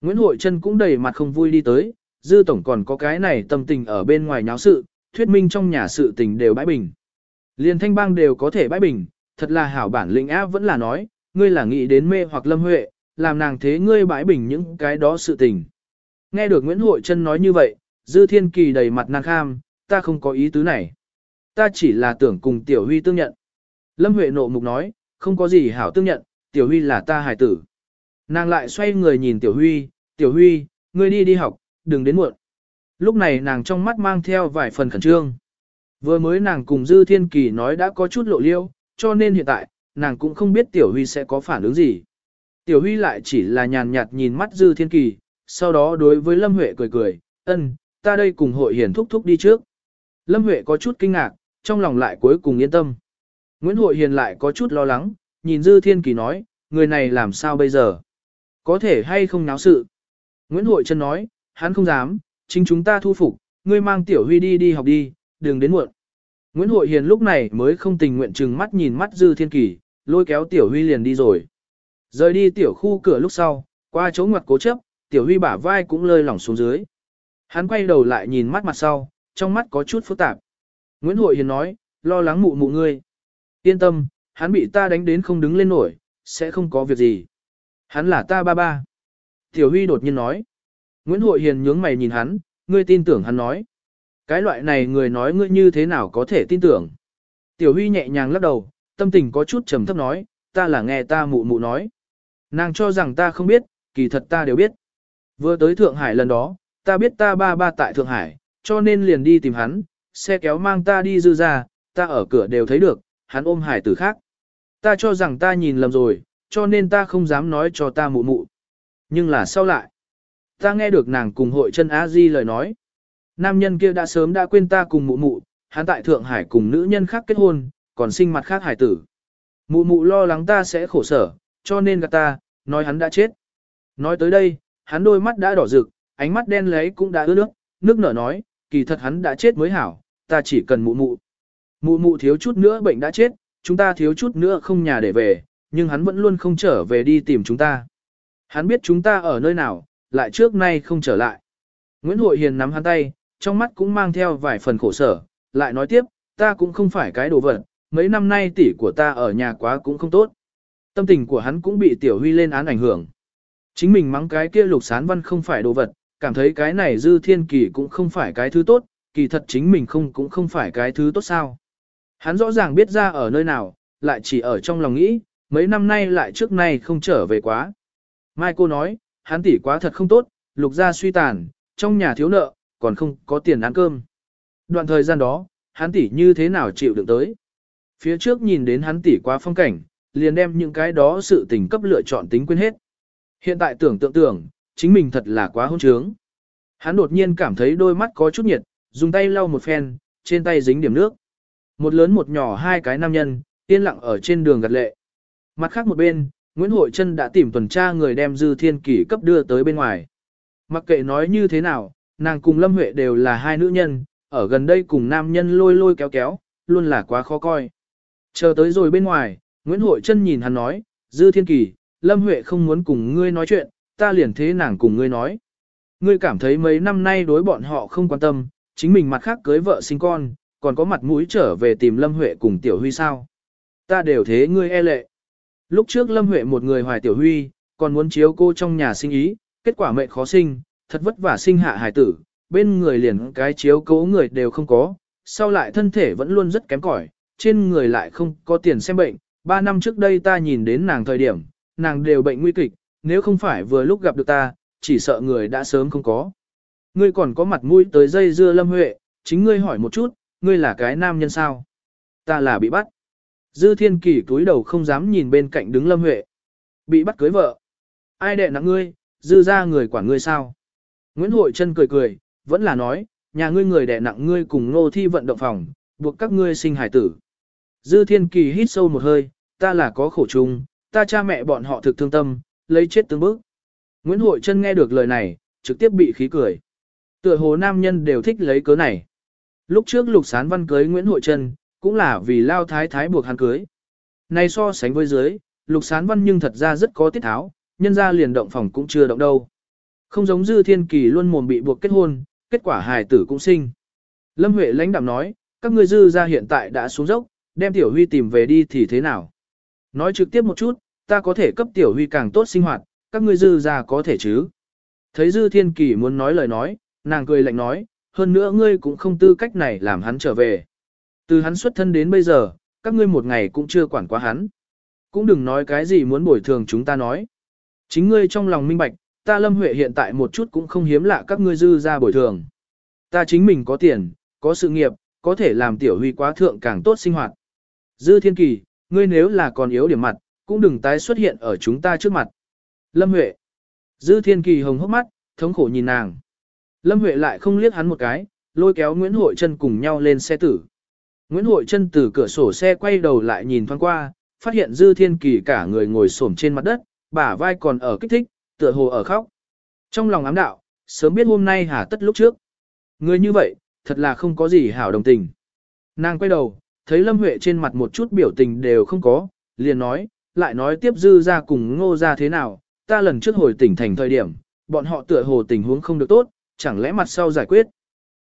Nguyễn Hội Trân cũng đầy mặt không vui đi tới, Dư Tổng còn có cái này tâm tình ở bên ngoài nháo sự, thuyết minh trong nhà sự tình đều bãi bình. Liên thanh bang đều có thể bãi bình, thật là hảo bản lĩnh áp vẫn là nói, ngươi là nghĩ đến mê hoặc lâm huệ, làm nàng thế ngươi bãi bình những cái đó sự tình. Nghe được Nguyễn Hội Trân nói như vậy, Dư Thiên Kỳ đầy mặt nàng kham, ta không có ý tứ này. Ta chỉ là tưởng cùng Tiểu Huy tương nhận. Lâm Huệ nộ mục nói, không có gì hảo tương nhận, Tiểu Huy là ta hài tử. Nàng lại xoay người nhìn Tiểu Huy, Tiểu Huy, ngươi đi đi học, đừng đến muộn. Lúc này nàng trong mắt mang theo vài phần khẩn trương. Vừa mới nàng cùng Dư Thiên Kỳ nói đã có chút lộ liêu, cho nên hiện tại, nàng cũng không biết Tiểu Huy sẽ có phản ứng gì. Tiểu Huy lại chỉ là nhàn nhạt nhìn mắt Dư Thiên Kỳ, sau đó đối với Lâm Huệ cười cười, ân, ta đây cùng hội hiển thúc thúc đi trước. Lâm Huệ có chút kinh ngạc, trong lòng lại cuối cùng yên tâm. Nguyễn Hội Hiền lại có chút lo lắng, nhìn Dư Thiên Kỳ nói, người này làm sao bây giờ? Có thể hay không náo sự? Nguyễn Hội Trân nói, hắn không dám, chính chúng ta thu phục, ngươi mang Tiểu Huy đi đi học đi, đừng đến muộn. Nguyễn Hội Hiền lúc này mới không tình nguyện chừng mắt nhìn mắt Dư Thiên Kỳ, lôi kéo Tiểu Huy liền đi rồi. Rời đi tiểu khu cửa lúc sau, qua chỗ ngoặt cố chấp, Tiểu Huy bả vai cũng lơi lỏng xuống dưới. Hắn quay đầu lại nhìn mắt mặt sau, trong mắt có chút phức tạp. Nguyễn Hội Hiền nói, lo lắng mụ mụ ngươi. Yên tâm, hắn bị ta đánh đến không đứng lên nổi, sẽ không có việc gì. Hắn là ta ba ba. Tiểu Huy đột nhiên nói. Nguyễn Hội Hiền nhướng mày nhìn hắn, ngươi tin tưởng hắn nói. Cái loại này người nói ngươi như thế nào có thể tin tưởng. Tiểu Huy nhẹ nhàng lắc đầu, tâm tình có chút trầm thấp nói, ta là nghe ta mụ mụ nói. Nàng cho rằng ta không biết, kỳ thật ta đều biết. Vừa tới Thượng Hải lần đó, ta biết ta ba ba tại Thượng Hải, cho nên liền đi tìm hắn, xe kéo mang ta đi dư ra, ta ở cửa đều thấy được, hắn ôm hải tử khác. Ta cho rằng ta nhìn lầm rồi, cho nên ta không dám nói cho ta mụ mụ. Nhưng là sau lại, ta nghe được nàng cùng hội chân Á Di lời nói. Nam nhân kia đã sớm đã quên ta cùng mụ mụ, hắn tại Thượng Hải cùng nữ nhân khác kết hôn, còn sinh mặt khác hải tử. Mụ mụ lo lắng ta sẽ khổ sở, cho nên gạt ta, nói hắn đã chết. Nói tới đây, hắn đôi mắt đã đỏ rực, ánh mắt đen lấy cũng đã ướt nước, nước nở nói, kỳ thật hắn đã chết mới hảo, ta chỉ cần mụ mụ. Mụ mụ thiếu chút nữa bệnh đã chết, chúng ta thiếu chút nữa không nhà để về, nhưng hắn vẫn luôn không trở về đi tìm chúng ta. Hắn biết chúng ta ở nơi nào, lại trước nay không trở lại. Nguyễn Hội Hiền nắm hắn tay, trong mắt cũng mang theo vài phần khổ sở, lại nói tiếp, ta cũng không phải cái đồ vật, mấy năm nay tỷ của ta ở nhà quá cũng không tốt. Tâm tình của hắn cũng bị Tiểu Huy lên án ảnh hưởng. Chính mình mắng cái kia lục sán văn không phải đồ vật, cảm thấy cái này dư thiên kỳ cũng không phải cái thứ tốt, kỳ thật chính mình không cũng không phải cái thứ tốt sao. Hắn rõ ràng biết ra ở nơi nào, lại chỉ ở trong lòng nghĩ, mấy năm nay lại trước nay không trở về quá. Mai cô nói, hắn tỷ quá thật không tốt, lục gia suy tàn, trong nhà thiếu nợ, còn không có tiền ăn cơm. Đoạn thời gian đó, hắn tỷ như thế nào chịu được tới. Phía trước nhìn đến hắn tỷ quá phong cảnh, liền đem những cái đó sự tình cấp lựa chọn tính quên hết. Hiện tại tưởng tượng tưởng, chính mình thật là quá hôn trướng. Hắn đột nhiên cảm thấy đôi mắt có chút nhiệt, dùng tay lau một phen, trên tay dính điểm nước. Một lớn một nhỏ hai cái nam nhân, yên lặng ở trên đường gật lệ. Mặt khác một bên, Nguyễn Hội Trân đã tìm tuần tra người đem Dư Thiên Kỳ cấp đưa tới bên ngoài. Mặc kệ nói như thế nào, nàng cùng Lâm Huệ đều là hai nữ nhân, ở gần đây cùng nam nhân lôi lôi kéo kéo, luôn là quá khó coi. Chờ tới rồi bên ngoài, Nguyễn Hội Trân nhìn hắn nói, Dư Thiên Kỳ, Lâm Huệ không muốn cùng ngươi nói chuyện, ta liền thế nàng cùng ngươi nói. Ngươi cảm thấy mấy năm nay đối bọn họ không quan tâm, chính mình mặt khác cưới vợ sinh con, còn có mặt mũi trở về tìm Lâm Huệ cùng Tiểu Huy sao. Ta đều thế ngươi e lệ. Lúc trước Lâm Huệ một người hoài Tiểu Huy, còn muốn chiếu cô trong nhà sinh ý, kết quả mệnh khó sinh, thật vất vả sinh hạ hải tử, bên người liền cái chiếu cố người đều không có, sau lại thân thể vẫn luôn rất kém cỏi, trên người lại không có tiền xem bệnh, ba năm trước đây ta nhìn đến nàng thời điểm, nàng đều bệnh nguy kịch, nếu không phải vừa lúc gặp được ta, chỉ sợ người đã sớm không có. Ngươi còn có mặt mũi tới dây dưa Lâm Huệ, chính ngươi hỏi một chút, ngươi là cái nam nhân sao? Ta là bị bắt. Dư Thiên Kỳ túi đầu không dám nhìn bên cạnh đứng Lâm Huệ. Bị bắt cưới vợ. Ai đệ nặng ngươi, dư ra người quản ngươi sao? Nguyễn Hội Trân cười cười, vẫn là nói, nhà ngươi người đệ nặng ngươi cùng ngô thi vận động phòng, buộc các ngươi sinh hải tử. Dư Thiên Kỳ hít sâu một hơi, ta là có khổ chung, ta cha mẹ bọn họ thực thương tâm, lấy chết tương bức. Nguyễn Hội Trân nghe được lời này, trực tiếp bị khí cười. Tựa hồ nam nhân đều thích lấy cớ này. Lúc trước Lục Sán Văn cưới Nguyễn Hội Trân, cũng là vì Lao Thái Thái buộc hắn cưới. Này so sánh với dưới, Lục Sán Văn nhưng thật ra rất có tiết tháo, nhân ra liền động phòng cũng chưa động đâu. Không giống Dư Thiên Kỳ luôn mồm bị buộc kết hôn, kết quả hài tử cũng sinh. Lâm Huệ lãnh đạm nói, các ngươi dư ra hiện tại đã xuống dốc, đem Tiểu Huy tìm về đi thì thế nào? Nói trực tiếp một chút, ta có thể cấp Tiểu Huy càng tốt sinh hoạt, các ngươi dư ra có thể chứ? Thấy Dư Thiên Kỳ muốn nói lời nói, nàng cười lạnh nói, hơn nữa ngươi cũng không tư cách này làm hắn trở về. Từ hắn xuất thân đến bây giờ, các ngươi một ngày cũng chưa quản quá hắn. Cũng đừng nói cái gì muốn bồi thường chúng ta nói. Chính ngươi trong lòng minh bạch, ta Lâm Huệ hiện tại một chút cũng không hiếm lạ các ngươi dư ra bồi thường. Ta chính mình có tiền, có sự nghiệp, có thể làm tiểu huy quá thượng càng tốt sinh hoạt. Dư Thiên Kỳ, ngươi nếu là còn yếu điểm mặt, cũng đừng tái xuất hiện ở chúng ta trước mặt. Lâm Huệ. Dư Thiên Kỳ hồng hốc mắt, thống khổ nhìn nàng. Lâm Huệ lại không liếc hắn một cái, lôi kéo Nguyễn Hội Trân cùng nhau lên xe tử. Nguyễn Hội Trân từ cửa sổ xe quay đầu lại nhìn thoáng qua, phát hiện Dư Thiên Kỳ cả người ngồi xổm trên mặt đất, bả vai còn ở kích thích, tựa hồ ở khóc. Trong lòng ám đạo, sớm biết hôm nay hà tất lúc trước. Người như vậy, thật là không có gì hảo đồng tình. Nàng quay đầu, thấy Lâm Huệ trên mặt một chút biểu tình đều không có, liền nói, lại nói tiếp dư ra cùng ngô ra thế nào, ta lần trước hồi tỉnh thành thời điểm, bọn họ tựa hồ tình huống không được tốt, chẳng lẽ mặt sau giải quyết.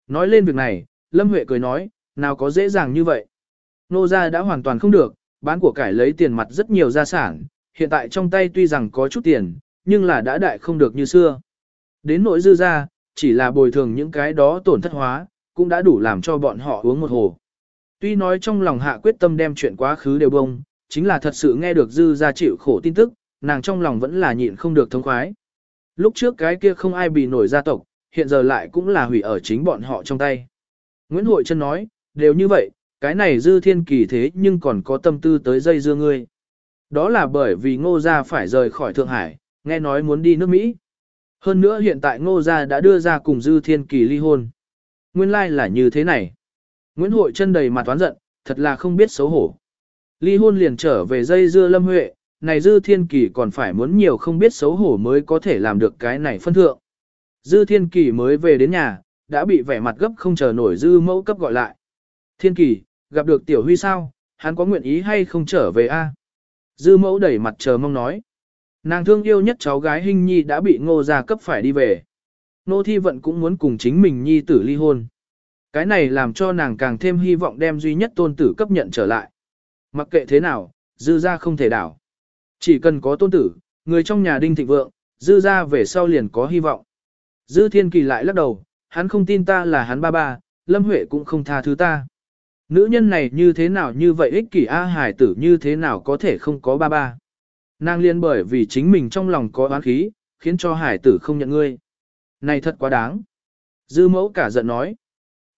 Nói lên việc này, Lâm Huệ cười nói, nào có dễ dàng như vậy. Nô gia đã hoàn toàn không được, bán của cải lấy tiền mặt rất nhiều gia sản, hiện tại trong tay tuy rằng có chút tiền, nhưng là đã đại không được như xưa. Đến nỗi dư ra, chỉ là bồi thường những cái đó tổn thất hóa, cũng đã đủ làm cho bọn họ uống một hồ. Tuy nói trong lòng hạ quyết tâm đem chuyện quá khứ đều bông, chính là thật sự nghe được dư ra chịu khổ tin tức, nàng trong lòng vẫn là nhịn không được thống khoái. Lúc trước cái kia không ai bị nổi gia tộc, hiện giờ lại cũng là hủy ở chính bọn họ trong tay. Nguyễn Hội Trân nói, đều như vậy, cái này dư thiên kỳ thế nhưng còn có tâm tư tới dây dưa ngươi. Đó là bởi vì ngô gia phải rời khỏi Thượng Hải, nghe nói muốn đi nước Mỹ. Hơn nữa hiện tại ngô gia đã đưa ra cùng dư thiên kỳ ly hôn. Nguyên lai like là như thế này. Nguyễn Hội chân đầy mặt toán giận, thật là không biết xấu hổ. Ly hôn liền trở về dây dưa lâm huệ, này dư thiên kỳ còn phải muốn nhiều không biết xấu hổ mới có thể làm được cái này phân thượng. Dư thiên kỳ mới về đến nhà, đã bị vẻ mặt gấp không chờ nổi dư mẫu cấp gọi lại. Thiên kỳ, gặp được tiểu huy sao, hắn có nguyện ý hay không trở về a? Dư mẫu đẩy mặt chờ mong nói. Nàng thương yêu nhất cháu gái Hinh Nhi đã bị ngô gia cấp phải đi về. Nô Thi Vận cũng muốn cùng chính mình Nhi tử ly hôn. Cái này làm cho nàng càng thêm hy vọng đem duy nhất tôn tử cấp nhận trở lại. Mặc kệ thế nào, dư gia không thể đảo. Chỉ cần có tôn tử, người trong nhà đinh thịnh vượng, dư gia về sau liền có hy vọng. Dư thiên kỳ lại lắc đầu, hắn không tin ta là hắn ba ba, Lâm Huệ cũng không tha thứ ta. Nữ nhân này như thế nào như vậy ích kỷ A hải tử như thế nào có thể không có ba ba. Nàng liên bởi vì chính mình trong lòng có oán khí, khiến cho hải tử không nhận ngươi. Này thật quá đáng. Dư mẫu cả giận nói.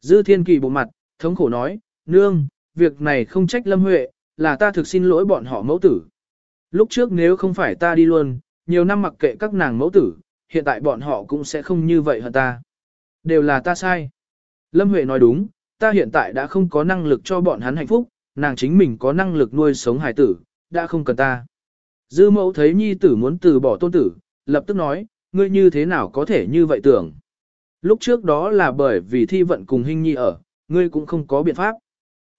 Dư thiên kỳ bộ mặt, thống khổ nói, nương, việc này không trách Lâm Huệ, là ta thực xin lỗi bọn họ mẫu tử. Lúc trước nếu không phải ta đi luôn, nhiều năm mặc kệ các nàng mẫu tử, hiện tại bọn họ cũng sẽ không như vậy hơn ta. Đều là ta sai. Lâm Huệ nói đúng, ta hiện tại đã không có năng lực cho bọn hắn hạnh phúc, nàng chính mình có năng lực nuôi sống hài tử, đã không cần ta. Dư mẫu thấy nhi tử muốn từ bỏ tôn tử, lập tức nói, ngươi như thế nào có thể như vậy tưởng. Lúc trước đó là bởi vì thi vận cùng hình nhi ở, ngươi cũng không có biện pháp.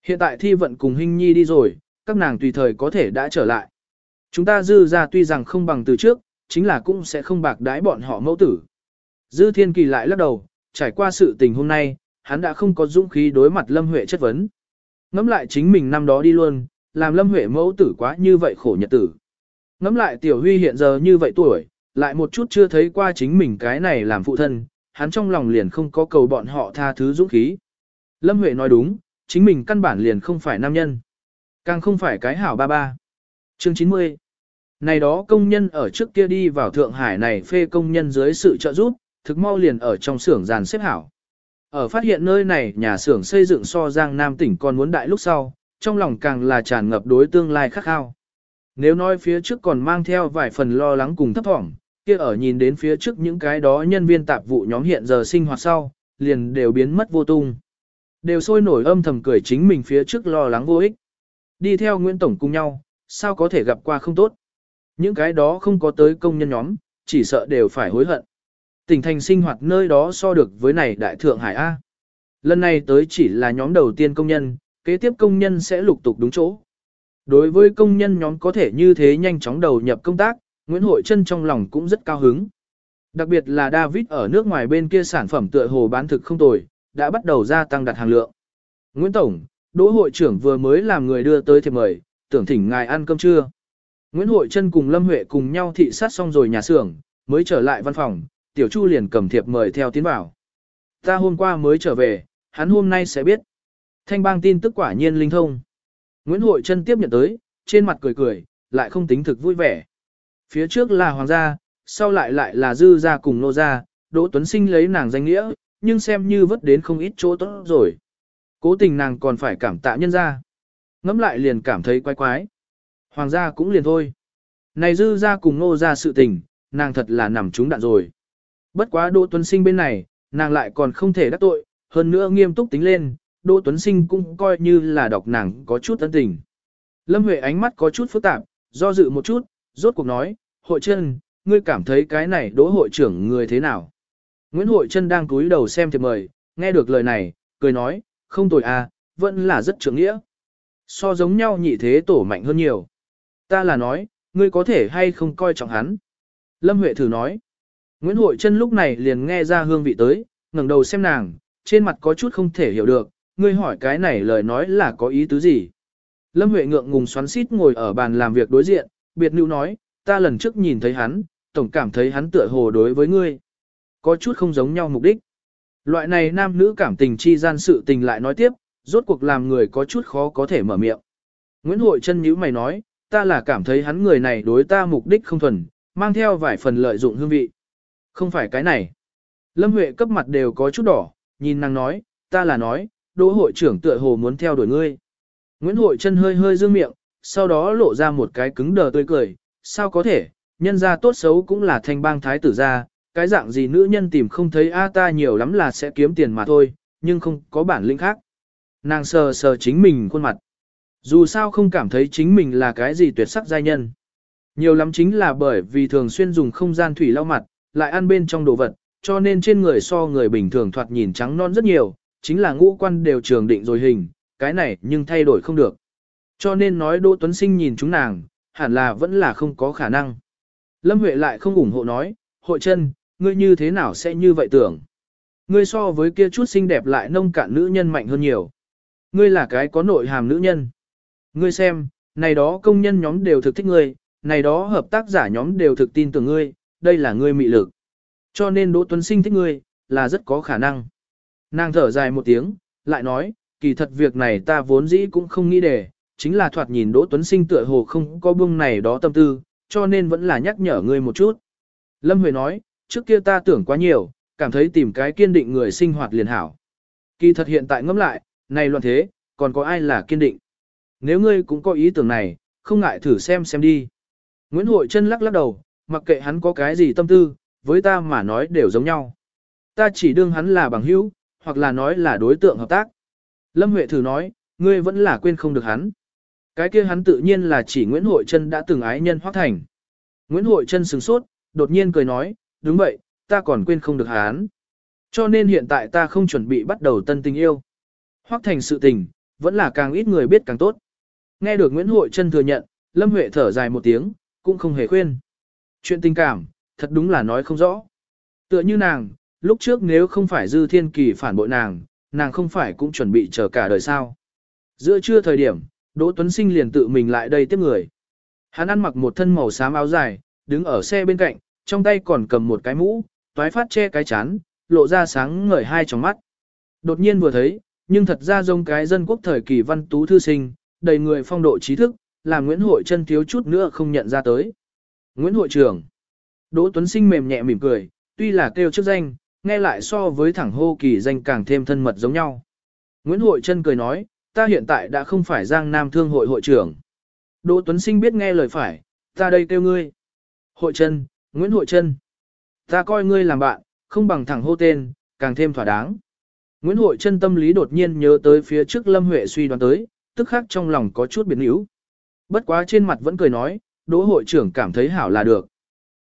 Hiện tại thi vận cùng hình nhi đi rồi, các nàng tùy thời có thể đã trở lại. Chúng ta dư ra tuy rằng không bằng từ trước, chính là cũng sẽ không bạc đái bọn họ mẫu tử. Dư thiên kỳ lại lắc đầu, trải qua sự tình hôm nay, hắn đã không có dũng khí đối mặt Lâm Huệ chất vấn. Ngắm lại chính mình năm đó đi luôn, làm Lâm Huệ mẫu tử quá như vậy khổ nhật tử. Ngắm lại Tiểu Huy hiện giờ như vậy tuổi, lại một chút chưa thấy qua chính mình cái này làm phụ thân, hắn trong lòng liền không có cầu bọn họ tha thứ dũng khí. Lâm Huệ nói đúng, chính mình căn bản liền không phải nam nhân. Càng không phải cái hảo ba ba. Chương 90 Này đó công nhân ở trước kia đi vào Thượng Hải này phê công nhân dưới sự trợ giúp, thực mau liền ở trong xưởng giàn xếp hảo. Ở phát hiện nơi này nhà xưởng xây dựng so Giang Nam tỉnh còn muốn đại lúc sau, trong lòng càng là tràn ngập đối tương lai khắc khao. Nếu nói phía trước còn mang theo vài phần lo lắng cùng thấp thỏm, kia ở nhìn đến phía trước những cái đó nhân viên tạp vụ nhóm hiện giờ sinh hoạt sau, liền đều biến mất vô tung. Đều sôi nổi âm thầm cười chính mình phía trước lo lắng vô ích. Đi theo Nguyễn Tổng cùng nhau, sao có thể gặp qua không tốt. Những cái đó không có tới công nhân nhóm, chỉ sợ đều phải hối hận. Tỉnh thành sinh hoạt nơi đó so được với này Đại Thượng Hải A. Lần này tới chỉ là nhóm đầu tiên công nhân, kế tiếp công nhân sẽ lục tục đúng chỗ. Đối với công nhân nhóm có thể như thế nhanh chóng đầu nhập công tác, Nguyễn Hội Trân trong lòng cũng rất cao hứng. Đặc biệt là David ở nước ngoài bên kia sản phẩm tựa hồ bán thực không tồi, đã bắt đầu gia tăng đặt hàng lượng. Nguyễn Tổng, Đỗ hội trưởng vừa mới làm người đưa tới thiệp mời, tưởng thỉnh ngài ăn cơm trưa. Nguyễn Hội Trân cùng Lâm Huệ cùng nhau thị sát xong rồi nhà xưởng, mới trở lại văn phòng, Tiểu Chu liền cầm thiệp mời theo tiến vào. Ta hôm qua mới trở về, hắn hôm nay sẽ biết. Thanh bang tin tức quả nhiên linh thông. Nguyễn Hội Trân tiếp nhận tới, trên mặt cười cười, lại không tính thực vui vẻ. Phía trước là Hoàng gia, sau lại lại là Dư gia cùng Nô gia, Đỗ Tuấn Sinh lấy nàng danh nghĩa, nhưng xem như vất đến không ít chỗ tốt rồi. Cố tình nàng còn phải cảm tạ nhân gia. Ngắm lại liền cảm thấy quái quái. Hoàng gia cũng liền thôi. Này Dư gia cùng Nô gia sự tình, nàng thật là nằm trúng đạn rồi. Bất quá Đỗ Tuấn Sinh bên này, nàng lại còn không thể đắc tội, hơn nữa nghiêm túc tính lên, Đỗ Tuấn Sinh cũng coi như là đọc nàng có chút ân tình. Lâm Huệ ánh mắt có chút phức tạp, do dự một chút, rốt cuộc nói, hội chân, ngươi cảm thấy cái này đỗ hội trưởng người thế nào? Nguyễn Hội chân đang cúi đầu xem thiệp mời, nghe được lời này, cười nói, không tồi à, vẫn là rất trưởng nghĩa. So giống nhau nhị thế tổ mạnh hơn nhiều. Ta là nói, ngươi có thể hay không coi trọng hắn. Lâm Huệ thử nói. Nguyễn Hội chân lúc này liền nghe ra hương vị tới, ngẩng đầu xem nàng, trên mặt có chút không thể hiểu được, ngươi hỏi cái này lời nói là có ý tứ gì. Lâm Huệ ngượng ngùng xoắn xít ngồi ở bàn làm việc đối diện, biệt lưu nói, ta lần trước nhìn thấy hắn, tổng cảm thấy hắn tựa hồ đối với ngươi. Có chút không giống nhau mục đích. Loại này nam nữ cảm tình chi gian sự tình lại nói tiếp, rốt cuộc làm người có chút khó có thể mở miệng. Nguyễn Hội chân nhíu mày nói, ta là cảm thấy hắn người này đối ta mục đích không thuần, mang theo vài phần lợi dụng hương vị. Không phải cái này. Lâm Huệ cấp mặt đều có chút đỏ, nhìn nàng nói, ta là nói, đỗ hội trưởng tựa hồ muốn theo đuổi ngươi. Nguyễn Hội chân hơi hơi dương miệng, sau đó lộ ra một cái cứng đờ tươi cười, sao có thể, nhân gia tốt xấu cũng là thanh bang thái tử gia, cái dạng gì nữ nhân tìm không thấy a ta nhiều lắm là sẽ kiếm tiền mà thôi, nhưng không có bản lĩnh khác. Nàng sờ sờ chính mình khuôn mặt. Dù sao không cảm thấy chính mình là cái gì tuyệt sắc giai nhân. Nhiều lắm chính là bởi vì thường xuyên dùng không gian thủy lau mặt, lại ăn bên trong đồ vật, cho nên trên người so người bình thường thoạt nhìn trắng non rất nhiều, chính là ngũ quan đều trường định rồi hình, cái này nhưng thay đổi không được. Cho nên nói Đỗ Tuấn Sinh nhìn chúng nàng, hẳn là vẫn là không có khả năng. Lâm Huệ lại không ủng hộ nói, hội chân, ngươi như thế nào sẽ như vậy tưởng. Ngươi so với kia chút xinh đẹp lại nông cạn nữ nhân mạnh hơn nhiều. Ngươi là cái có nội hàm nữ nhân. Ngươi xem, này đó công nhân nhóm đều thực thích ngươi, này đó hợp tác giả nhóm đều thực tin tưởng ngươi, đây là ngươi mị lực. Cho nên Đỗ Tuấn Sinh thích ngươi, là rất có khả năng. Nàng thở dài một tiếng, lại nói, kỳ thật việc này ta vốn dĩ cũng không nghĩ để, chính là thoạt nhìn Đỗ Tuấn Sinh tựa hồ không có bưng này đó tâm tư, cho nên vẫn là nhắc nhở ngươi một chút. Lâm Huệ nói, trước kia ta tưởng quá nhiều, cảm thấy tìm cái kiên định người sinh hoạt liền hảo. Kỳ thật hiện tại ngẫm lại, này loạn thế, còn có ai là kiên định. Nếu ngươi cũng có ý tưởng này, không ngại thử xem xem đi. Nguyễn Hội chân lắc lắc đầu, mặc kệ hắn có cái gì tâm tư, với ta mà nói đều giống nhau. Ta chỉ đương hắn là bằng hữu, hoặc là nói là đối tượng hợp tác. Lâm Huệ thử nói, ngươi vẫn là quên không được hắn. Cái kia hắn tự nhiên là chỉ Nguyễn Hội Trân đã từng ái nhân Hoác Thành. Nguyễn Hội Trân sừng sốt, đột nhiên cười nói, đúng vậy, ta còn quên không được hắn. Cho nên hiện tại ta không chuẩn bị bắt đầu tân tình yêu. Hoác Thành sự tình, vẫn là càng ít người biết càng tốt. Nghe được Nguyễn Hội Trân thừa nhận, Lâm Huệ thở dài một tiếng, cũng không hề khuyên. Chuyện tình cảm, thật đúng là nói không rõ. Tựa như nàng, lúc trước nếu không phải Dư Thiên Kỳ phản bội nàng, nàng không phải cũng chuẩn bị chờ cả đời sao. Giữa trưa thời điểm, Đỗ Tuấn Sinh liền tự mình lại đây tiếp người. Hắn ăn mặc một thân màu xám áo dài, đứng ở xe bên cạnh, trong tay còn cầm một cái mũ, toái phát che cái chán, lộ ra sáng ngời hai tròng mắt. Đột nhiên vừa thấy, nhưng thật ra giống cái dân quốc thời kỳ văn tú thư sinh, đầy người phong độ trí thức, làm Nguyễn Hội chân thiếu chút nữa không nhận ra tới. Nguyễn Hội trưởng. Đỗ Tuấn Sinh mềm nhẹ mỉm cười, tuy là kêu chức danh, nghe lại so với thẳng hô kỳ danh càng thêm thân mật giống nhau. Nguyễn Hội chân cười nói, ta hiện tại đã không phải Giang Nam Thương hội hội trưởng. Đỗ Tuấn Sinh biết nghe lời phải, ta đây kêu ngươi. Hội chân, Nguyễn Hội Trân. Ta coi ngươi làm bạn, không bằng thẳng hô tên, càng thêm thỏa đáng. Nguyễn Hội Trân tâm lý đột nhiên nhớ tới phía trước Lâm Huệ suy đoán tới, tức khắc trong lòng có chút biến yếu. Bất quá trên mặt vẫn cười nói, Đỗ hội trưởng cảm thấy hảo là được.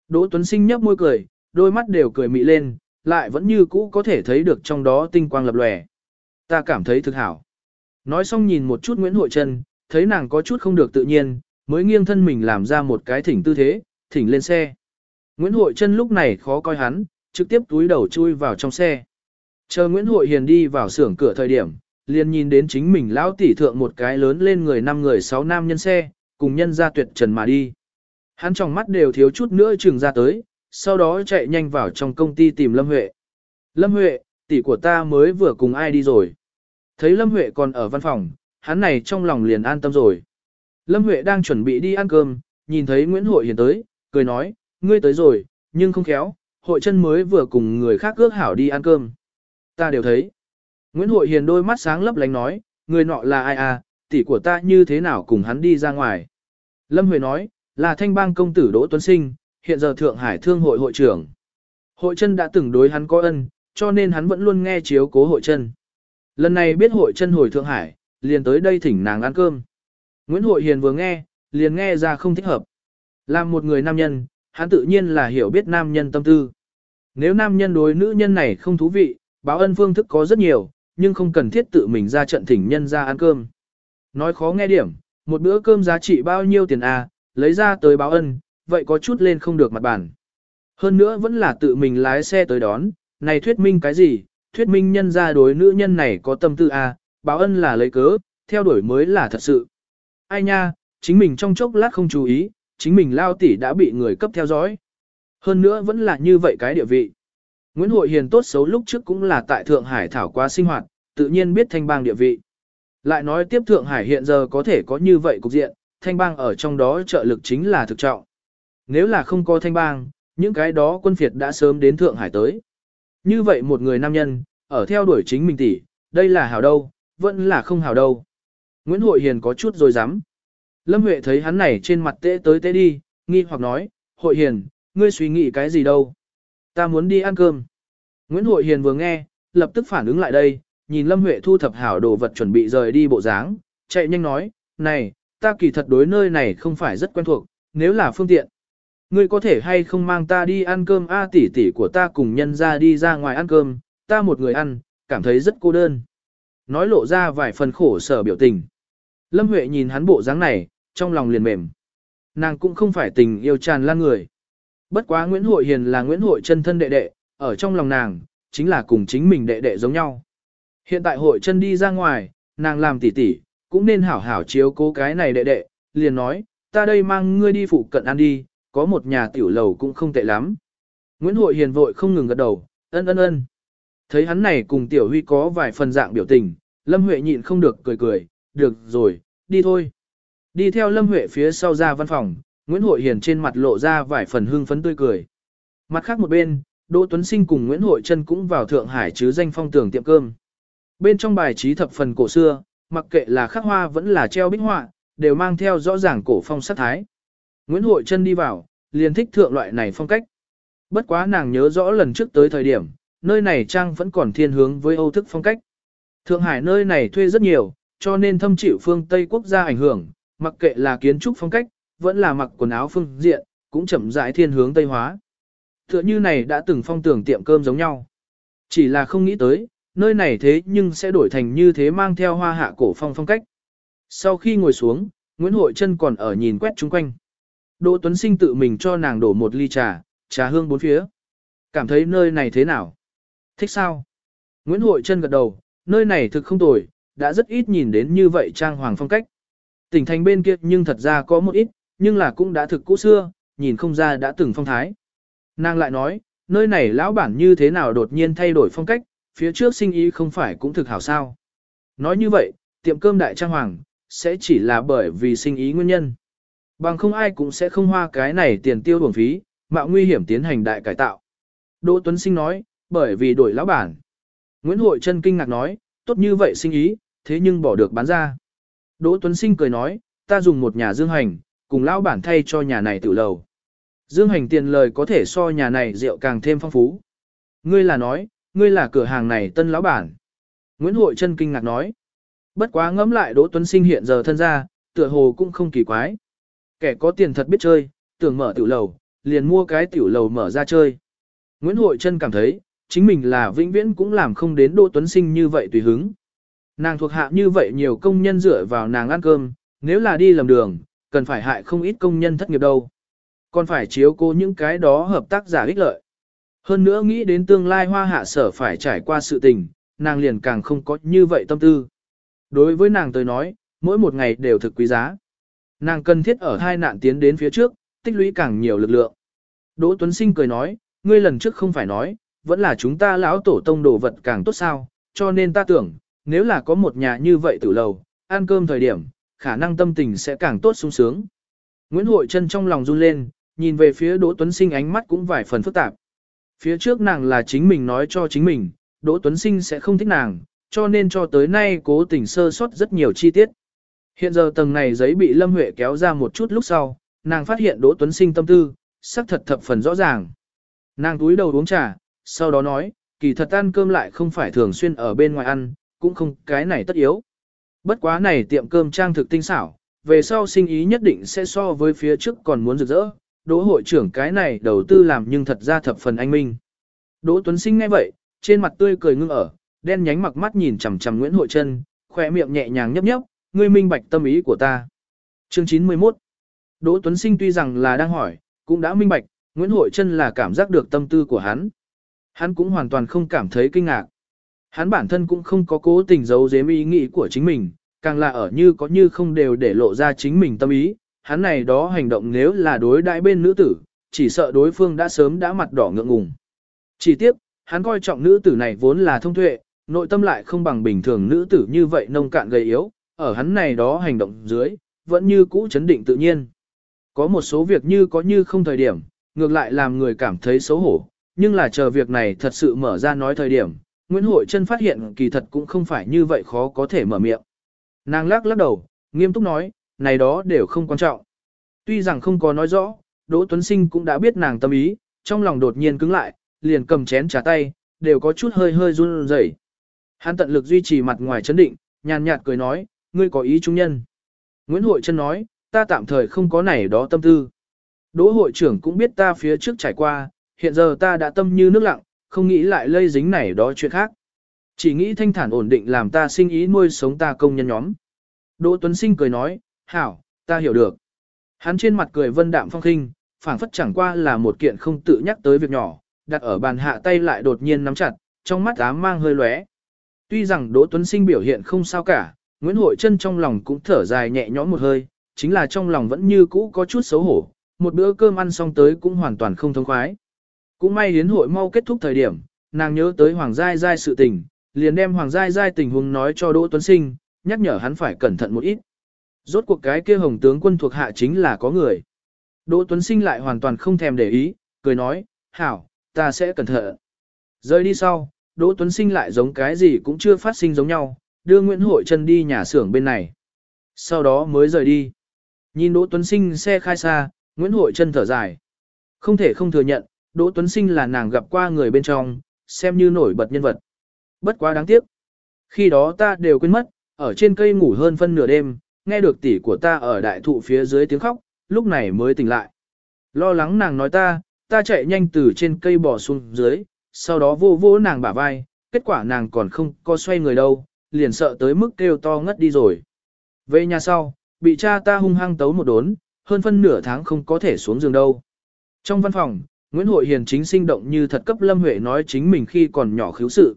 Đỗ Tuấn Sinh nhấp môi cười, đôi mắt đều cười mị lên, lại vẫn như cũ có thể thấy được trong đó tinh quang lập lòe. Ta cảm thấy thực hảo. Nói xong nhìn một chút Nguyễn Hội Trân, thấy nàng có chút không được tự nhiên, mới nghiêng thân mình làm ra một cái thỉnh tư thế, thỉnh lên xe. Nguyễn Hội Trân lúc này khó coi hắn, trực tiếp túi đầu chui vào trong xe. Chờ Nguyễn Hội Hiền đi vào xưởng cửa thời điểm, liền nhìn đến chính mình lão tỷ thượng một cái lớn lên người năm người sáu nam nhân xe, cùng nhân ra tuyệt trần mà đi. Hắn trong mắt đều thiếu chút nữa chừng ra tới, sau đó chạy nhanh vào trong công ty tìm Lâm Huệ. Lâm Huệ, tỷ của ta mới vừa cùng ai đi rồi. Thấy Lâm Huệ còn ở văn phòng, hắn này trong lòng liền an tâm rồi. Lâm Huệ đang chuẩn bị đi ăn cơm, nhìn thấy Nguyễn Hội Hiền tới, cười nói, ngươi tới rồi, nhưng không khéo, hội chân mới vừa cùng người khác ước hảo đi ăn cơm. Ta đều thấy. Nguyễn Hội Hiền đôi mắt sáng lấp lánh nói, người nọ là ai à, tỷ của ta như thế nào cùng hắn đi ra ngoài. Lâm Huệ nói, là thanh bang công tử Đỗ Tuấn Sinh, hiện giờ Thượng Hải Thương hội hội trưởng. Hội chân đã từng đối hắn có ân, cho nên hắn vẫn luôn nghe chiếu cố hội chân. Lần này biết hội chân hồi Thượng Hải, liền tới đây thỉnh nàng ăn cơm. Nguyễn Hội Hiền vừa nghe, liền nghe ra không thích hợp. Làm một người nam nhân, hắn tự nhiên là hiểu biết nam nhân tâm tư. Nếu nam nhân đối nữ nhân này không thú vị, báo ân phương thức có rất nhiều, nhưng không cần thiết tự mình ra trận thỉnh nhân ra ăn cơm. Nói khó nghe điểm, một bữa cơm giá trị bao nhiêu tiền à, lấy ra tới báo ân, vậy có chút lên không được mặt bản. Hơn nữa vẫn là tự mình lái xe tới đón, này thuyết minh cái gì, thuyết minh nhân ra đối nữ nhân này có tâm tư à, báo ân là lấy cớ, theo đuổi mới là thật sự. Ai nha, chính mình trong chốc lát không chú ý, chính mình lao tỷ đã bị người cấp theo dõi. Hơn nữa vẫn là như vậy cái địa vị. Nguyễn Hội Hiền tốt xấu lúc trước cũng là tại Thượng Hải thảo qua sinh hoạt, tự nhiên biết thanh bang địa vị. Lại nói tiếp Thượng Hải hiện giờ có thể có như vậy cục diện, thanh bang ở trong đó trợ lực chính là thực trọng. Nếu là không có thanh bang, những cái đó quân phiệt đã sớm đến Thượng Hải tới. Như vậy một người nam nhân, ở theo đuổi chính mình tỷ, đây là hảo đâu, vẫn là không hảo đâu. Nguyễn Hội Hiền có chút rồi dám. Lâm Huệ thấy hắn này trên mặt tê tới tê đi, nghi hoặc nói, Hội Hiền, ngươi suy nghĩ cái gì đâu? Ta muốn đi ăn cơm. Nguyễn Hội Hiền vừa nghe, lập tức phản ứng lại đây, nhìn Lâm Huệ thu thập hảo đồ vật chuẩn bị rời đi bộ dáng, chạy nhanh nói, này, ta kỳ thật đối nơi này không phải rất quen thuộc, nếu là phương tiện. Ngươi có thể hay không mang ta đi ăn cơm a tỷ tỷ của ta cùng nhân ra đi ra ngoài ăn cơm, ta một người ăn, cảm thấy rất cô đơn. Nói lộ ra vài phần khổ sở biểu tình. Lâm Huệ nhìn hắn bộ dáng này, trong lòng liền mềm. Nàng cũng không phải tình yêu tràn lan người. Bất quá Nguyễn Hội Hiền là Nguyễn Hội chân thân đệ đệ, ở trong lòng nàng, chính là cùng chính mình đệ đệ giống nhau. Hiện tại hội chân đi ra ngoài, nàng làm tỉ tỉ, cũng nên hảo hảo chiếu cố cái này đệ đệ, liền nói, ta đây mang ngươi đi phụ cận ăn đi, có một nhà tiểu lầu cũng không tệ lắm. Nguyễn Hội Hiền vội không ngừng gật đầu, ân ân ân. Thấy hắn này cùng tiểu huy có vài phần dạng biểu tình, Lâm Huệ nhịn không được cười cười, được rồi, đi thôi. Đi theo Lâm Huệ phía sau ra văn phòng, Nguyễn Hội Hiền trên mặt lộ ra vài phần hưng phấn tươi cười. Mặt khác một bên, Đỗ Tuấn Sinh cùng Nguyễn Hội Trân cũng vào Thượng Hải chứ danh phong tưởng tiệm cơm. Bên trong bài trí thập phần cổ xưa, mặc kệ là khắc hoa vẫn là treo bích họa, đều mang theo rõ ràng cổ phong sắc thái. Nguyễn Hội Trân đi vào, liền thích thượng loại này phong cách. Bất quá nàng nhớ rõ lần trước tới thời điểm, nơi này trang vẫn còn thiên hướng với Âu thức phong cách. Thượng Hải nơi này thuê rất nhiều, cho nên thâm chịu phương Tây quốc gia ảnh hưởng, mặc kệ là kiến trúc phong cách, vẫn là mặc quần áo phương diện, cũng chậm rãi thiên hướng Tây hóa. Tựa như này đã từng phong tưởng tiệm cơm giống nhau. Chỉ là không nghĩ tới, nơi này thế nhưng sẽ đổi thành như thế mang theo hoa hạ cổ phong phong cách. Sau khi ngồi xuống, Nguyễn Hội Trân còn ở nhìn quét chung quanh. Đỗ Tuấn Sinh tự mình cho nàng đổ một ly trà, trà hương bốn phía. Cảm thấy nơi này thế nào? Thích sao? Nguyễn Hội Trân gật đầu, nơi này thực không tồi, đã rất ít nhìn đến như vậy trang hoàng phong cách. Tỉnh thành bên kia nhưng thật ra có một ít, nhưng là cũng đã thực cũ xưa, nhìn không ra đã từng phong thái. Nàng lại nói, nơi này lão bản như thế nào đột nhiên thay đổi phong cách, phía trước sinh ý không phải cũng thực hảo sao. Nói như vậy, tiệm cơm đại trang hoàng, sẽ chỉ là bởi vì sinh ý nguyên nhân. Bằng không ai cũng sẽ không hoa cái này tiền tiêu bổng phí, mạo nguy hiểm tiến hành đại cải tạo. Đỗ Tuấn Sinh nói, bởi vì đổi lão bản. Nguyễn Hội Trân kinh ngạc nói, tốt như vậy sinh ý, thế nhưng bỏ được bán ra. Đỗ Tuấn Sinh cười nói, ta dùng một nhà dương hành, cùng lão bản thay cho nhà này tự lầu. Dương hành tiền lời có thể so nhà này rượu càng thêm phong phú. Ngươi là nói, ngươi là cửa hàng này tân lão bản. Nguyễn Hội Trân kinh ngạc nói. Bất quá ngẫm lại Đỗ Tuấn Sinh hiện giờ thân ra, tựa hồ cũng không kỳ quái. Kẻ có tiền thật biết chơi, tưởng mở tiểu lầu, liền mua cái tiểu lầu mở ra chơi. Nguyễn Hội Trân cảm thấy, chính mình là vĩnh viễn cũng làm không đến Đỗ Tuấn Sinh như vậy tùy hứng. Nàng thuộc hạ như vậy nhiều công nhân dựa vào nàng ăn cơm, nếu là đi lầm đường, cần phải hại không ít công nhân thất nghiệp đâu. Còn phải chiếu cố những cái đó hợp tác giả ích lợi. Hơn nữa nghĩ đến tương lai hoa hạ sở phải trải qua sự tình, nàng liền càng không có như vậy tâm tư. Đối với nàng tới nói, mỗi một ngày đều thực quý giá. Nàng cần thiết ở hai nạn tiến đến phía trước, tích lũy càng nhiều lực lượng. Đỗ Tuấn Sinh cười nói, ngươi lần trước không phải nói, vẫn là chúng ta lão tổ tông đồ vật càng tốt sao, cho nên ta tưởng, nếu là có một nhà như vậy tử lầu, ăn cơm thời điểm, khả năng tâm tình sẽ càng tốt sung sướng. Nguyễn Hội Trân trong lòng run lên, nhìn về phía Đỗ Tuấn Sinh ánh mắt cũng vài phần phức tạp. Phía trước nàng là chính mình nói cho chính mình, Đỗ Tuấn Sinh sẽ không thích nàng, cho nên cho tới nay cố tình sơ sót rất nhiều chi tiết. Hiện giờ tầng này giấy bị Lâm Huệ kéo ra một chút lúc sau, nàng phát hiện Đỗ Tuấn Sinh tâm tư, sắc thật thập phần rõ ràng. Nàng túi đầu uống trà, sau đó nói, kỳ thật ăn cơm lại không phải thường xuyên ở bên ngoài ăn, cũng không cái này tất yếu. Bất quá này tiệm cơm trang thực tinh xảo, về sau sinh ý nhất định sẽ so với phía trước còn muốn rực rỡ. Đỗ hội trưởng cái này đầu tư làm nhưng thật ra thập phần anh minh. Đỗ Tuấn Sinh nghe vậy, trên mặt tươi cười ngưng ở, đen nhánh mặc mắt nhìn chằm chằm Nguyễn Hội Trân, khỏe miệng nhẹ nhàng nhấp nhấp, ngươi minh bạch tâm ý của ta. Chương 91 Đỗ Tuấn Sinh tuy rằng là đang hỏi, cũng đã minh bạch, Nguyễn Hội Trân là cảm giác được tâm tư của hắn. Hắn cũng hoàn toàn không cảm thấy kinh ngạc. Hắn bản thân cũng không có cố tình giấu giếm ý nghĩ của chính mình, càng là ở như có như không đều để lộ ra chính mình tâm ý. Hắn này đó hành động nếu là đối đãi bên nữ tử, chỉ sợ đối phương đã sớm đã mặt đỏ ngượng ngùng. Chỉ tiếp, hắn coi trọng nữ tử này vốn là thông tuệ, nội tâm lại không bằng bình thường nữ tử như vậy nông cạn gầy yếu, ở hắn này đó hành động dưới, vẫn như cũ chấn định tự nhiên. Có một số việc như có như không thời điểm, ngược lại làm người cảm thấy xấu hổ, nhưng là chờ việc này thật sự mở ra nói thời điểm, Nguyễn Hội Trân phát hiện kỳ thật cũng không phải như vậy khó có thể mở miệng. Nàng lắc lắc đầu, nghiêm túc nói, này đó đều không quan trọng. Tuy rằng không có nói rõ, Đỗ Tuấn Sinh cũng đã biết nàng tâm ý, trong lòng đột nhiên cứng lại, liền cầm chén trà tay, đều có chút hơi hơi run rẩy. Hắn tận lực duy trì mặt ngoài chấn định, nhàn nhạt cười nói, ngươi có ý trung nhân. Nguyễn Hội Trân nói, ta tạm thời không có này đó tâm tư. Đỗ hội trưởng cũng biết ta phía trước trải qua, hiện giờ ta đã tâm như nước lặng, không nghĩ lại lây dính này đó chuyện khác. Chỉ nghĩ thanh thản ổn định làm ta sinh ý nuôi sống ta công nhân nhóm. Đỗ Tuấn Sinh cười nói, hảo, ta hiểu được. Hắn trên mặt cười vân đạm phong khinh, phảng phất chẳng qua là một kiện không tự nhắc tới việc nhỏ, đặt ở bàn hạ tay lại đột nhiên nắm chặt, trong mắt ám mang hơi lóe. Tuy rằng Đỗ Tuấn Sinh biểu hiện không sao cả, Nguyễn Hội Trân trong lòng cũng thở dài nhẹ nhõm một hơi, chính là trong lòng vẫn như cũ có chút xấu hổ, một bữa cơm ăn xong tới cũng hoàn toàn không thông khoái. Cũng may đến hội mau kết thúc thời điểm, nàng nhớ tới Hoàng Giai Giai sự tình, liền đem Hoàng Giai Giai tình huống nói cho Đỗ Tuấn Sinh, nhắc nhở hắn phải cẩn thận một ít. Rốt cuộc cái kia hồng tướng quân thuộc hạ chính là có người. Đỗ Tuấn Sinh lại hoàn toàn không thèm để ý, cười nói, hảo, ta sẽ cẩn thận. Rời đi sau, Đỗ Tuấn Sinh lại giống cái gì cũng chưa phát sinh giống nhau, đưa Nguyễn Hội Trân đi nhà xưởng bên này. Sau đó mới rời đi. Nhìn Đỗ Tuấn Sinh xe khai xa, Nguyễn Hội Trân thở dài. Không thể không thừa nhận, Đỗ Tuấn Sinh là nàng gặp qua người bên trong, xem như nổi bật nhân vật. Bất quá đáng tiếc. Khi đó ta đều quên mất, ở trên cây ngủ hơn phân nửa đêm, nghe được tỷ của ta ở đại thụ phía dưới tiếng khóc, lúc này mới tỉnh lại. Lo lắng nàng nói ta, ta chạy nhanh từ trên cây bò xuống dưới, sau đó vô vô nàng bả vai, kết quả nàng còn không có xoay người đâu, liền sợ tới mức kêu to ngất đi rồi. Về nhà sau, bị cha ta hung hăng tấu một đốn, hơn phân nửa tháng không có thể xuống giường đâu. Trong văn phòng, Nguyễn Hội Hiền chính sinh động như thật cấp Lâm Huệ nói chính mình khi còn nhỏ khiếu sự.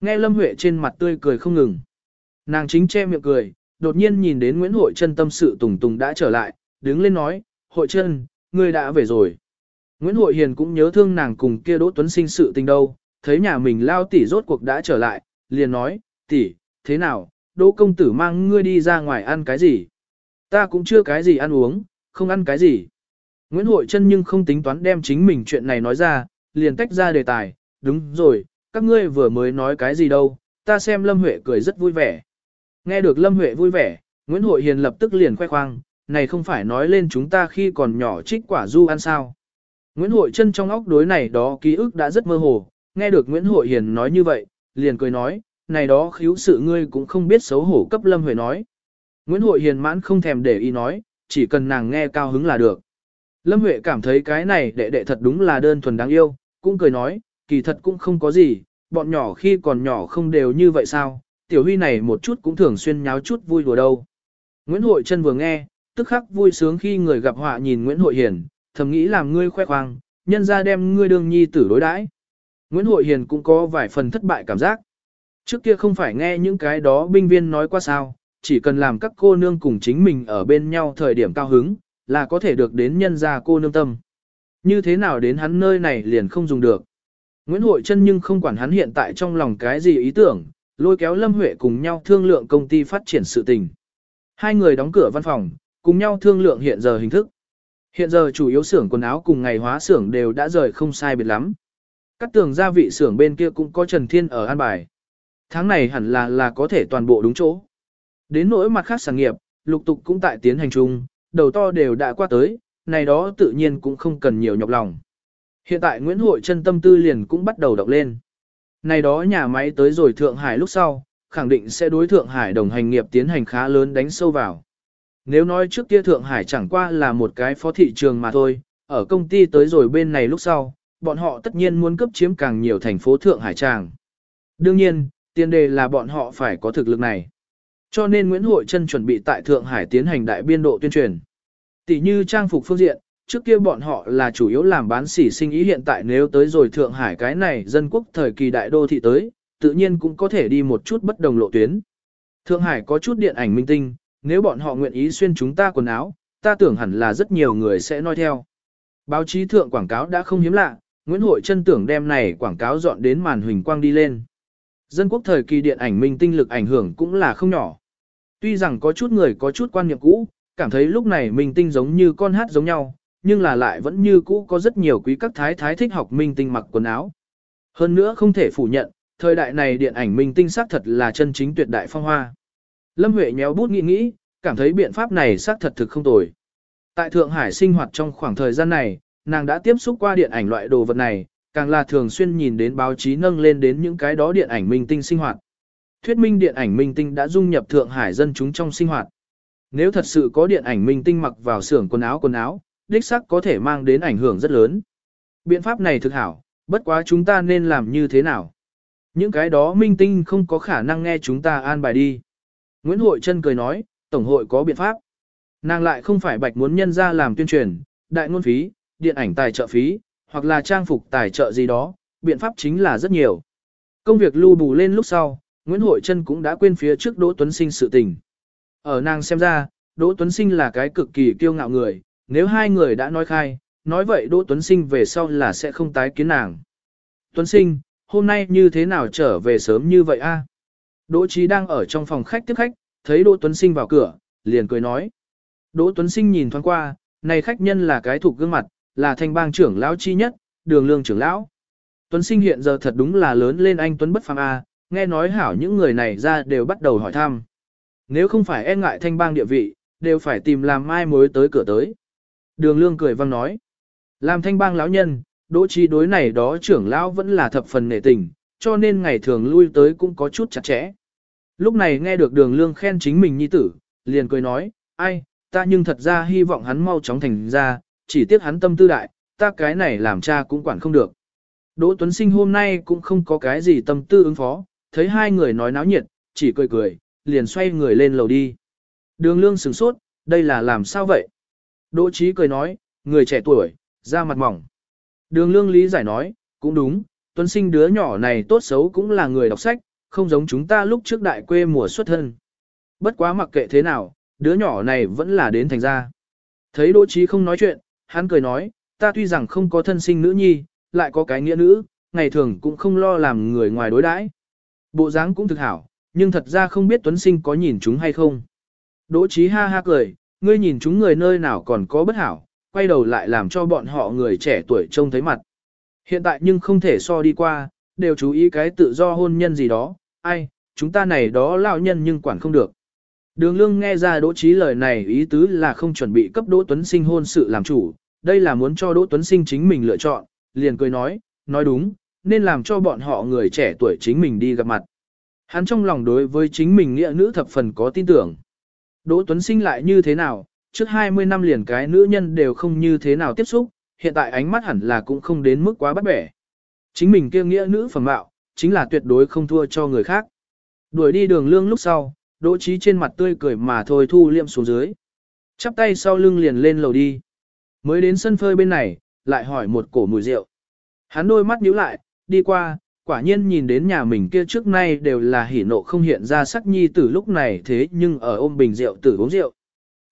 Nghe Lâm Huệ trên mặt tươi cười không ngừng. Nàng chính che miệng cười, đột nhiên nhìn đến Nguyễn Hội Trân tâm sự tùng tùng đã trở lại, đứng lên nói, Hội Trân, ngươi đã về rồi. Nguyễn Hội Hiền cũng nhớ thương nàng cùng kia Đỗ Tuấn sinh sự tình đâu, thấy nhà mình lao tỷ rốt cuộc đã trở lại, liền nói, tỷ, thế nào, Đỗ công tử mang ngươi đi ra ngoài ăn cái gì? Ta cũng chưa cái gì ăn uống, không ăn cái gì. Nguyễn Hội Trân nhưng không tính toán đem chính mình chuyện này nói ra, liền tách ra đề tài, đúng rồi, các ngươi vừa mới nói cái gì đâu, ta xem Lâm Huệ cười rất vui vẻ. Nghe được Lâm Huệ vui vẻ, Nguyễn Hội Hiền lập tức liền khoe khoang, này không phải nói lên chúng ta khi còn nhỏ trích quả du ăn sao. Nguyễn Hội chân trong óc đối này đó ký ức đã rất mơ hồ, nghe được Nguyễn Hội Hiền nói như vậy, liền cười nói, này đó khiếu sự ngươi cũng không biết xấu hổ cấp Lâm Huệ nói. Nguyễn Hội Hiền mãn không thèm để ý nói, chỉ cần nàng nghe cao hứng là được. Lâm Huệ cảm thấy cái này đệ đệ thật đúng là đơn thuần đáng yêu, cũng cười nói, kỳ thật cũng không có gì, bọn nhỏ khi còn nhỏ không đều như vậy sao, tiểu huy này một chút cũng thường xuyên nháo chút vui đùa đâu. Nguyễn Hội Trân vừa nghe, tức khắc vui sướng khi người gặp họa nhìn Nguyễn Hội Hiền, thầm nghĩ làm ngươi khoe khoang, nhân ra đem ngươi đương nhi tử đối đãi. Nguyễn Hội Hiền cũng có vài phần thất bại cảm giác. Trước kia không phải nghe những cái đó binh viên nói qua sao, chỉ cần làm các cô nương cùng chính mình ở bên nhau thời điểm cao hứng, là có thể được đến nhân gia cô nương tâm. Như thế nào đến hắn nơi này liền không dùng được. Nguyễn Hội Trân nhưng không quản hắn hiện tại trong lòng cái gì ý tưởng, lôi kéo Lâm Huệ cùng nhau thương lượng công ty phát triển sự tình. Hai người đóng cửa văn phòng, cùng nhau thương lượng hiện giờ hình thức. Hiện giờ chủ yếu xưởng quần áo cùng ngày hóa xưởng đều đã rời không sai biệt lắm. Các tường gia vị xưởng bên kia cũng có Trần Thiên ở an bài. Tháng này hẳn là là có thể toàn bộ đúng chỗ. Đến nỗi mặt khác sản nghiệp, lục tục cũng tại tiến hành chung, đầu to đều đã qua tới, này đó tự nhiên cũng không cần nhiều nhọc lòng. Hiện tại Nguyễn Hội chân tâm tư liền cũng bắt đầu động lên. Này đó nhà máy tới rồi Thượng Hải lúc sau, khẳng định sẽ đối Thượng Hải đồng hành nghiệp tiến hành khá lớn đánh sâu vào. Nếu nói trước kia Thượng Hải chẳng qua là một cái phó thị trường mà thôi, ở công ty tới rồi bên này lúc sau, bọn họ tất nhiên muốn cấp chiếm càng nhiều thành phố Thượng Hải tràng. Đương nhiên, tiền đề là bọn họ phải có thực lực này. Cho nên Nguyễn Hội Trân chuẩn bị tại Thượng Hải tiến hành đại biên độ tuyên truyền. Tỷ như trang phục phương diện, trước kia bọn họ là chủ yếu làm bán sỉ sinh ý hiện tại nếu tới rồi Thượng Hải cái này dân quốc thời kỳ đại đô thị tới, tự nhiên cũng có thể đi một chút bất đồng lộ tuyến. Thượng Hải có chút điện ảnh minh tinh, nếu bọn họ nguyện ý xuyên chúng ta quần áo, ta tưởng hẳn là rất nhiều người sẽ nói theo. Báo chí thượng quảng cáo đã không hiếm lạ, Nguyễn Hội chân tưởng đem này quảng cáo dọn đến màn hình quang đi lên. Dân quốc thời kỳ điện ảnh minh tinh lực ảnh hưởng cũng là không nhỏ. Tuy rằng có chút người có chút quan niệm cũ, cảm thấy lúc này minh tinh giống như con hát giống nhau, nhưng là lại vẫn như cũ có rất nhiều quý các thái thái thích học minh tinh mặc quần áo. Hơn nữa không thể phủ nhận, thời đại này điện ảnh minh tinh xác thật là chân chính tuyệt đại phong hoa. Lâm Huệ nhéo bút nghĩ nghĩ, cảm thấy biện pháp này xác thật thực không tồi. Tại Thượng Hải sinh hoạt trong khoảng thời gian này, nàng đã tiếp xúc qua điện ảnh loại đồ vật này, càng là thường xuyên nhìn đến báo chí nâng lên đến những cái đó điện ảnh minh tinh sinh hoạt. Thuyết minh điện ảnh minh tinh đã dung nhập Thượng Hải dân chúng trong sinh hoạt. Nếu thật sự có điện ảnh minh tinh mặc vào xưởng quần áo quần áo, đích sắc có thể mang đến ảnh hưởng rất lớn. Biện pháp này thực hảo, bất quá chúng ta nên làm như thế nào? Những cái đó minh tinh không có khả năng nghe chúng ta an bài đi. Nguyễn Hội Trân cười nói, Tổng hội có biện pháp. Nàng lại không phải bạch muốn nhân ra làm tuyên truyền, đại ngôn phí, điện ảnh tài trợ phí, hoặc là trang phục tài trợ gì đó, biện pháp chính là rất nhiều. Công việc lưu bù lên lúc sau, Nguyễn Hội Trân cũng đã quên phía trước Đỗ Tuấn Sinh sự tình. Ở nàng xem ra, Đỗ Tuấn Sinh là cái cực kỳ kiêu ngạo người, nếu hai người đã nói khai, nói vậy Đỗ Tuấn Sinh về sau là sẽ không tái kiến nàng. Tuấn Sinh, hôm nay như thế nào trở về sớm như vậy a? Đỗ Chí đang ở trong phòng khách tiếp khách, thấy Đỗ Tuấn Sinh vào cửa, liền cười nói. Đỗ Tuấn Sinh nhìn thoáng qua, này khách nhân là cái thuộc gương mặt, là thanh bang trưởng lão chi nhất, đường lương trưởng lão. Tuấn Sinh hiện giờ thật đúng là lớn lên anh Tuấn bất phàm a, nghe nói hảo những người này ra đều bắt đầu hỏi thăm. Nếu không phải e ngại thanh bang địa vị, đều phải tìm làm mai mối tới cửa tới. Đường lương cười vang nói. Làm thanh bang lão nhân, đỗ trí đối này đó trưởng lão vẫn là thập phần nể tình, cho nên ngày thường lui tới cũng có chút chặt chẽ. Lúc này nghe được đường lương khen chính mình nhi tử, liền cười nói, ai, ta nhưng thật ra hy vọng hắn mau chóng thành ra, chỉ tiếc hắn tâm tư đại, ta cái này làm cha cũng quản không được. Đỗ Tuấn Sinh hôm nay cũng không có cái gì tâm tư ứng phó, thấy hai người nói náo nhiệt, chỉ cười cười, liền xoay người lên lầu đi. Đường lương sửng sốt, đây là làm sao vậy? Đỗ Chí cười nói, người trẻ tuổi, da mặt mỏng. Đường lương lý giải nói, cũng đúng, Tuấn Sinh đứa nhỏ này tốt xấu cũng là người đọc sách, không giống chúng ta lúc trước đại quê mùa xuất thân. Bất quá mặc kệ thế nào, đứa nhỏ này vẫn là đến thành ra. Thấy Đỗ Chí không nói chuyện, hắn cười nói, ta tuy rằng không có thân sinh nữ nhi, lại có cái nghĩa nữ, ngày thường cũng không lo làm người ngoài đối đãi. Bộ dáng cũng thực hảo, nhưng thật ra không biết Tuấn Sinh có nhìn chúng hay không. Đỗ Chí ha ha cười, ngươi nhìn chúng người nơi nào còn có bất hảo, quay đầu lại làm cho bọn họ người trẻ tuổi trông thấy mặt. Hiện tại nhưng không thể so đi qua, đều chú ý cái tự do hôn nhân gì đó, ai, chúng ta này đó lão nhân nhưng quản không được. Đường lương nghe ra đỗ trí lời này ý tứ là không chuẩn bị cấp đỗ tuấn sinh hôn sự làm chủ, đây là muốn cho Đỗ Tuấn Sinh chính mình lựa chọn, liền cười nói, nói đúng, nên làm cho bọn họ người trẻ tuổi chính mình đi gặp mặt. Hắn trong lòng đối với chính mình nghĩa nữ thập phần có tin tưởng. Đỗ Tuấn Sinh lại như thế nào, trước 20 năm liền cái nữ nhân đều không như thế nào tiếp xúc, hiện tại ánh mắt hẳn là cũng không đến mức quá bắt bẻ. Chính mình kia nghĩa nữ phẩm mạo, chính là tuyệt đối không thua cho người khác. Đuổi đi đường lương lúc sau, Đỗ Chí trên mặt tươi cười mà thôi thu liệm xuống dưới. Chắp tay sau lưng liền lên lầu đi. Mới đến sân phơi bên này, lại hỏi một cổ mùi rượu. Hắn đôi mắt nhíu lại, đi qua, quả nhiên nhìn đến nhà mình kia trước nay đều là hỉ nộ không hiện ra sắc nhi tử lúc này thế nhưng ở ôm bình rượu tử uống rượu.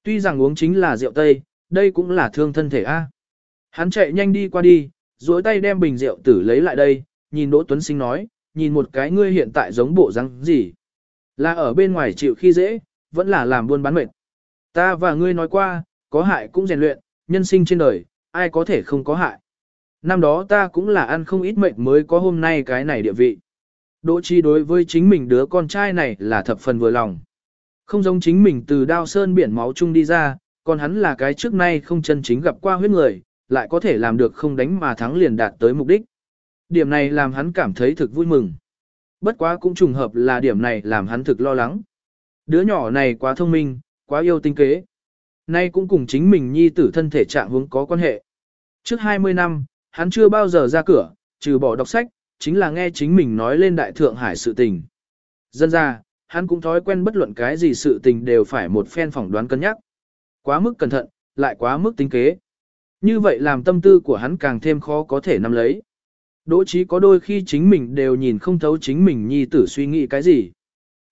Tuy rằng uống chính là rượu tây, đây cũng là thương thân thể a. Hắn chạy nhanh đi qua đi, duỗi tay đem bình rượu tử lấy lại đây, nhìn Đỗ Tuấn Sinh nói, nhìn một cái ngươi hiện tại giống bộ răng gì. Là ở bên ngoài chịu khi dễ, vẫn là làm buôn bán mệt. Ta và ngươi nói qua, có hại cũng rèn luyện, nhân sinh trên đời, ai có thể không có hại. Năm đó ta cũng là ăn không ít mệnh mới có hôm nay cái này địa vị. Đỗ chi đối với chính mình đứa con trai này là thập phần vừa lòng. Không giống chính mình từ đao sơn biển máu chung đi ra, còn hắn là cái trước nay không chân chính gặp qua huyết người, lại có thể làm được không đánh mà thắng liền đạt tới mục đích. Điểm này làm hắn cảm thấy thực vui mừng. Bất quá cũng trùng hợp là điểm này làm hắn thực lo lắng. Đứa nhỏ này quá thông minh, quá yêu tinh kế. Nay cũng cùng chính mình nhi tử thân thể trạng hướng có quan hệ. Trước 20 năm, hắn chưa bao giờ ra cửa, trừ bỏ đọc sách, chính là nghe chính mình nói lên đại thượng hải sự tình. Dân ra, hắn cũng thói quen bất luận cái gì sự tình đều phải một phen phỏng đoán cân nhắc. Quá mức cẩn thận, lại quá mức tính kế. Như vậy làm tâm tư của hắn càng thêm khó có thể nắm lấy. Đỗ trí có đôi khi chính mình đều nhìn không thấu chính mình nhi tử suy nghĩ cái gì.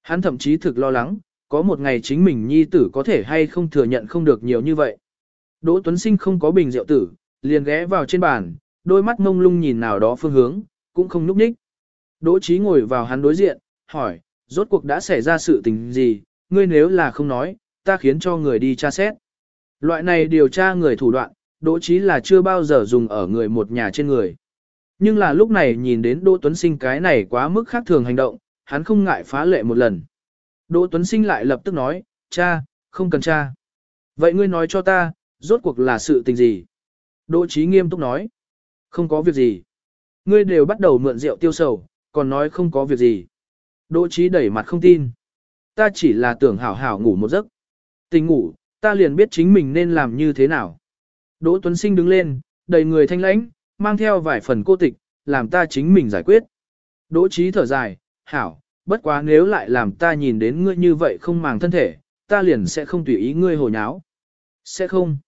Hắn thậm chí thực lo lắng, có một ngày chính mình nhi tử có thể hay không thừa nhận không được nhiều như vậy. Đỗ Tuấn Sinh không có bình rượu tử, liền ghé vào trên bàn, đôi mắt mông lung nhìn nào đó phương hướng, cũng không núp ních. Đỗ Chí ngồi vào hắn đối diện, hỏi, rốt cuộc đã xảy ra sự tình gì, ngươi nếu là không nói, ta khiến cho người đi tra xét. Loại này điều tra người thủ đoạn, Đỗ Chí là chưa bao giờ dùng ở người một nhà trên người. Nhưng là lúc này nhìn đến Đỗ Tuấn Sinh cái này quá mức khác thường hành động, hắn không ngại phá lệ một lần. Đỗ Tuấn Sinh lại lập tức nói, cha, không cần cha. Vậy ngươi nói cho ta, rốt cuộc là sự tình gì? Đỗ Chí nghiêm túc nói, không có việc gì. Ngươi đều bắt đầu mượn rượu tiêu sầu, còn nói không có việc gì. Đỗ Chí đẩy mặt không tin. Ta chỉ là tưởng hảo hảo ngủ một giấc. Tình ngủ, ta liền biết chính mình nên làm như thế nào. Đỗ Tuấn Sinh đứng lên, đầy người thanh lãnh, mang theo vài phần cô tịch, làm ta chính mình giải quyết. Đỗ Chí thở dài, hảo, bất quá nếu lại làm ta nhìn đến ngươi như vậy không màng thân thể, ta liền sẽ không tùy ý ngươi hồ nháo. Sẽ không.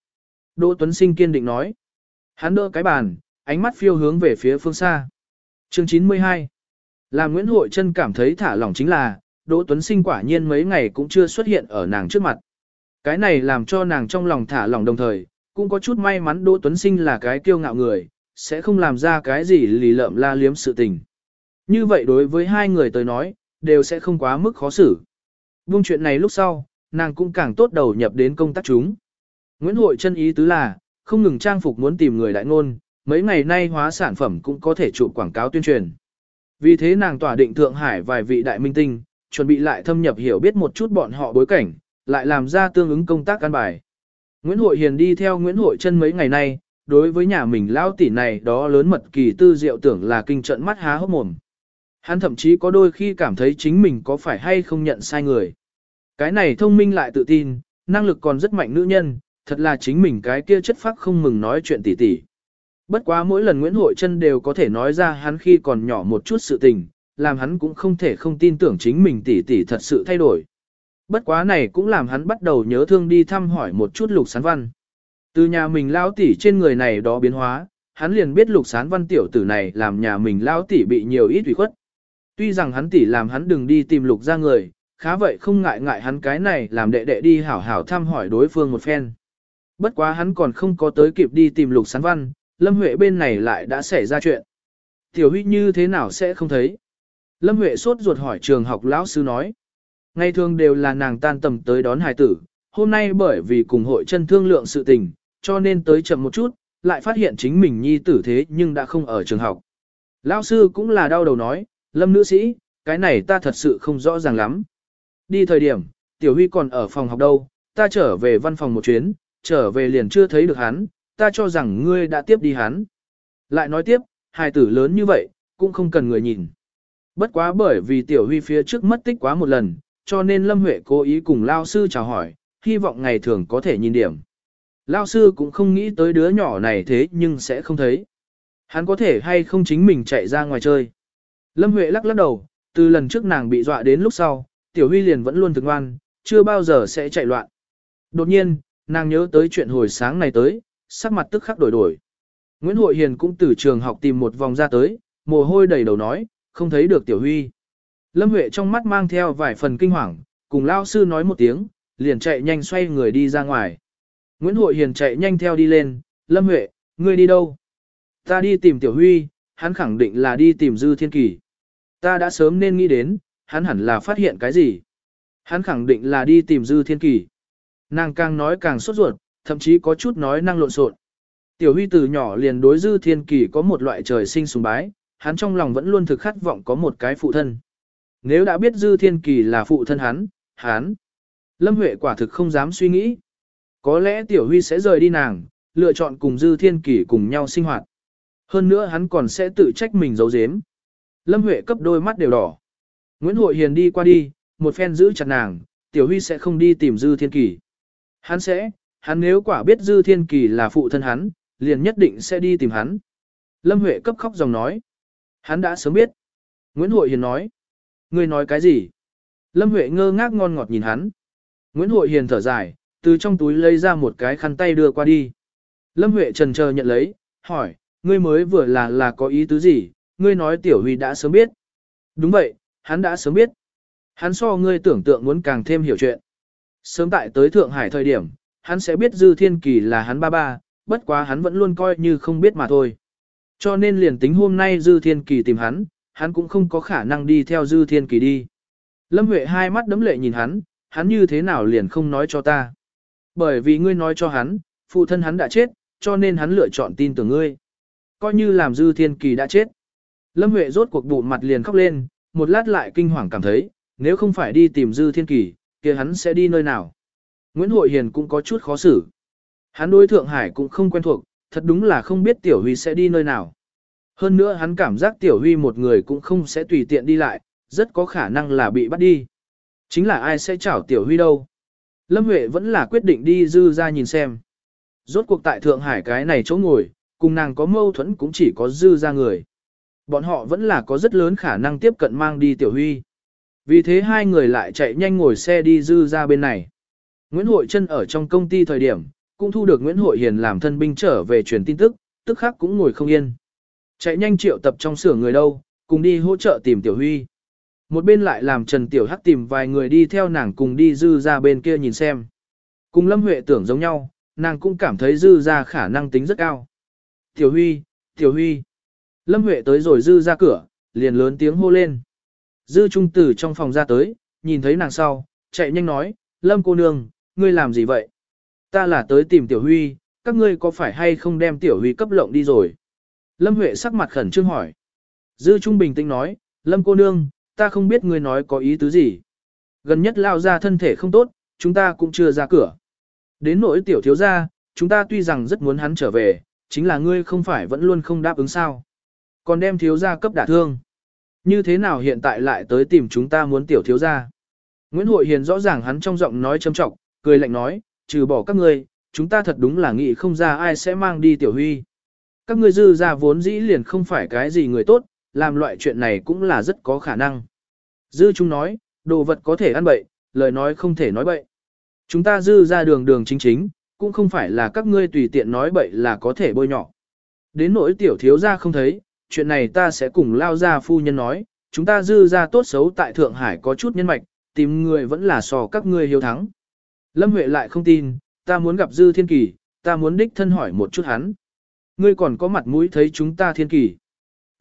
Đỗ Tuấn Sinh kiên định nói. Hắn đỡ cái bàn, ánh mắt phiêu hướng về phía phương xa. Chương 92 là Nguyễn Hội Trân cảm thấy thả lỏng chính là, Đỗ Tuấn Sinh quả nhiên mấy ngày cũng chưa xuất hiện ở nàng trước mặt. Cái này làm cho nàng trong lòng thả lỏng đồng thời, cũng có chút may mắn Đỗ Tuấn Sinh là cái kiêu ngạo người, sẽ không làm ra cái gì lì lợm la liếm sự tình. Như vậy đối với hai người tới nói, đều sẽ không quá mức khó xử. Vung chuyện này lúc sau, nàng cũng càng tốt đầu nhập đến công tác chúng. Nguyễn Hội chân ý tứ là, không ngừng trang phục muốn tìm người đại ngôn, mấy ngày nay hóa sản phẩm cũng có thể chụp quảng cáo tuyên truyền. Vì thế nàng tỏa định Thượng Hải vài vị đại minh tinh, chuẩn bị lại thâm nhập hiểu biết một chút bọn họ bối cảnh, lại làm ra tương ứng công tác căn bài. Nguyễn Hội Hiền đi theo Nguyễn Hội chân mấy ngày nay, đối với nhà mình lao tỷ này đó lớn mật kỳ tư diệu tưởng là kinh trận mắt há hốc mồm. Hắn thậm chí có đôi khi cảm thấy chính mình có phải hay không nhận sai người. Cái này thông minh lại tự tin, năng lực còn rất mạnh nữ nhân, thật là chính mình cái kia chất phác không mừng nói chuyện tỉ tỉ. Bất quá mỗi lần Nguyễn Hội Trân đều có thể nói ra hắn khi còn nhỏ một chút sự tình, làm hắn cũng không thể không tin tưởng chính mình tỷ tỷ thật sự thay đổi. Bất quá này cũng làm hắn bắt đầu nhớ thương đi thăm hỏi một chút lục sán văn. Từ nhà mình lao tỷ trên người này đó biến hóa, hắn liền biết lục sán văn tiểu tử này làm nhà mình lao tỷ bị nhiều ít ủy khuất. Tuy rằng hắn tỷ làm hắn đừng đi tìm lục ra người, khá vậy không ngại ngại hắn cái này làm đệ đệ đi hảo hảo thăm hỏi đối phương một phen. Bất quá hắn còn không có tới kịp đi tìm lục sán văn, Lâm Huệ bên này lại đã xảy ra chuyện. Tiểu huy như thế nào sẽ không thấy? Lâm Huệ sốt ruột hỏi trường học lão sư nói. Ngày thường đều là nàng tan tầm tới đón hài tử, hôm nay bởi vì cùng hội chân thương lượng sự tình, cho nên tới chậm một chút, lại phát hiện chính mình nhi tử thế nhưng đã không ở trường học. Lão sư cũng là đau đầu nói, Lâm nữ sĩ, cái này ta thật sự không rõ ràng lắm. Đi thời điểm, Tiểu Huy còn ở phòng học đâu, ta trở về văn phòng một chuyến, trở về liền chưa thấy được hắn, ta cho rằng ngươi đã tiếp đi hắn. Lại nói tiếp, hài tử lớn như vậy, cũng không cần người nhìn. Bất quá bởi vì tiểu huy phía trước mất tích quá một lần, cho nên Lâm Huệ cố ý cùng Lao sư chào hỏi, hy vọng ngày thường có thể nhìn điểm. Lao sư cũng không nghĩ tới đứa nhỏ này thế nhưng sẽ không thấy. Hắn có thể hay không chính mình chạy ra ngoài chơi. Lâm Huệ lắc lắc đầu, từ lần trước nàng bị dọa đến lúc sau, Tiểu Huy liền vẫn luôn thường ngoan, chưa bao giờ sẽ chạy loạn. Đột nhiên, nàng nhớ tới chuyện hồi sáng này tới, sắc mặt tức khắc đổi đổi. Nguyễn Hội Hiền cũng từ trường học tìm một vòng ra tới, mồ hôi đầy đầu nói, không thấy được Tiểu Huy. Lâm Huệ trong mắt mang theo vài phần kinh hoàng, cùng lao sư nói một tiếng, liền chạy nhanh xoay người đi ra ngoài. Nguyễn Hội Hiền chạy nhanh theo đi lên, Lâm Huệ, ngươi đi đâu? Ta đi tìm Tiểu Huy, hắn khẳng định là đi tìm Dư Thiên Kỳ. Ta đã sớm nên nghĩ đến, hắn hẳn là phát hiện cái gì. Hắn khẳng định là đi tìm Dư Thiên Kỳ. Nàng càng nói càng sốt ruột, thậm chí có chút nói năng lộn xộn. Tiểu Huy từ nhỏ liền đối Dư Thiên Kỳ có một loại trời sinh sùng bái, hắn trong lòng vẫn luôn thực khát vọng có một cái phụ thân. Nếu đã biết Dư Thiên Kỳ là phụ thân hắn, hắn. Lâm Huệ quả thực không dám suy nghĩ. Có lẽ Tiểu Huy sẽ rời đi nàng, lựa chọn cùng Dư Thiên Kỳ cùng nhau sinh hoạt. Hơn nữa hắn còn sẽ tự trách mình giấu giếm. Lâm Huệ cấp đôi mắt đều đỏ. Nguyễn Hội Hiền đi qua đi, một phen giữ chặt nàng, Tiểu Huy sẽ không đi tìm Dư Thiên Kỳ. Hắn sẽ, hắn nếu quả biết Dư Thiên Kỳ là phụ thân hắn, liền nhất định sẽ đi tìm hắn. Lâm Huệ cấp khóc dòng nói. Hắn đã sớm biết. Nguyễn Hội Hiền nói. Ngươi nói cái gì? Lâm Huệ ngơ ngác ngon ngọt nhìn hắn. Nguyễn Hội Hiền thở dài, từ trong túi lấy ra một cái khăn tay đưa qua đi. Lâm Huệ trần chờ nhận lấy, hỏi, ngươi mới vừa là là có ý tứ gì, ngươi nói Tiểu Huy đã sớm biết. Đúng vậy, hắn đã sớm biết. Hắn so ngươi tưởng tượng muốn càng thêm hiểu chuyện. Sớm tại tới Thượng Hải thời điểm, hắn sẽ biết Dư Thiên Kỳ là hắn ba ba, bất quá hắn vẫn luôn coi như không biết mà thôi. Cho nên liền tính hôm nay Dư Thiên Kỳ tìm hắn, hắn cũng không có khả năng đi theo Dư Thiên Kỳ đi. Lâm Huệ hai mắt đấm lệ nhìn hắn, hắn như thế nào liền không nói cho ta. Bởi vì ngươi nói cho hắn, phụ thân hắn đã chết, cho nên hắn lựa chọn tin tưởng ngươi. Coi như làm Dư Thiên Kỳ đã chết. Lâm Huệ rốt cuộc bụng mặt liền khóc lên, một lát lại kinh hoàng cảm thấy, nếu không phải đi tìm Dư Thiên Kỳ, kia hắn sẽ đi nơi nào. Nguyễn Hội Hiền cũng có chút khó xử. Hắn đối Thượng Hải cũng không quen thuộc, thật đúng là không biết Tiểu Huy sẽ đi nơi nào. Hơn nữa hắn cảm giác Tiểu Huy một người cũng không sẽ tùy tiện đi lại, rất có khả năng là bị bắt đi. Chính là ai sẽ chảo Tiểu Huy đâu. Lâm Huệ vẫn là quyết định đi dư ra nhìn xem. Rốt cuộc tại Thượng Hải cái này chỗ ngồi, cùng nàng có mâu thuẫn cũng chỉ có dư ra người. Bọn họ vẫn là có rất lớn khả năng tiếp cận mang đi Tiểu Huy. Vì thế hai người lại chạy nhanh ngồi xe đi dư ra bên này. Nguyễn Hội Trân ở trong công ty thời điểm, cũng thu được Nguyễn Hội Hiền làm thân binh trở về truyền tin tức, tức khác cũng ngồi không yên. Chạy nhanh triệu tập trong xưởng người đâu, cùng đi hỗ trợ tìm Tiểu Huy. Một bên lại làm Trần Tiểu Hắc tìm vài người đi theo nàng cùng đi dư ra bên kia nhìn xem. Cùng Lâm Huệ tưởng giống nhau, nàng cũng cảm thấy dư ra khả năng tính rất cao. Tiểu Huy, Tiểu Huy. Lâm Huệ tới rồi dư ra cửa, liền lớn tiếng hô lên. Dư trung tử trong phòng ra tới, nhìn thấy nàng sau, chạy nhanh nói, Lâm cô nương, ngươi làm gì vậy? Ta là tới tìm Tiểu Huy, các ngươi có phải hay không đem Tiểu Huy cấp lộng đi rồi? Lâm Huệ sắc mặt khẩn trương hỏi. Dư Trung bình tĩnh nói, Lâm cô nương, ta không biết ngươi nói có ý tứ gì. Gần nhất lao ra thân thể không tốt, chúng ta cũng chưa ra cửa. Đến nỗi tiểu thiếu gia, chúng ta tuy rằng rất muốn hắn trở về, chính là ngươi không phải vẫn luôn không đáp ứng sao. Còn đem thiếu gia cấp đả thương. Như thế nào hiện tại lại tới tìm chúng ta muốn tiểu thiếu gia? Nguyễn Hội Hiền rõ ràng hắn trong giọng nói châm trọng, cười lạnh nói, trừ bỏ các ngươi, chúng ta thật đúng là nghĩ không ra ai sẽ mang đi tiểu huy. Các ngươi dư ra vốn dĩ liền không phải cái gì người tốt, làm loại chuyện này cũng là rất có khả năng. Dư chúng nói, đồ vật có thể ăn bậy, lời nói không thể nói bậy. Chúng ta dư ra đường đường chính chính, cũng không phải là các ngươi tùy tiện nói bậy là có thể bôi nhỏ. Đến nỗi tiểu thiếu ra không thấy, chuyện này ta sẽ cùng lao ra phu nhân nói, chúng ta dư ra tốt xấu tại Thượng Hải có chút nhân mạch, tìm người vẫn là sò các ngươi hiếu thắng. Lâm Huệ lại không tin, ta muốn gặp dư thiên kỳ, ta muốn đích thân hỏi một chút hắn. Ngươi còn có mặt mũi thấy chúng ta thiên kỳ.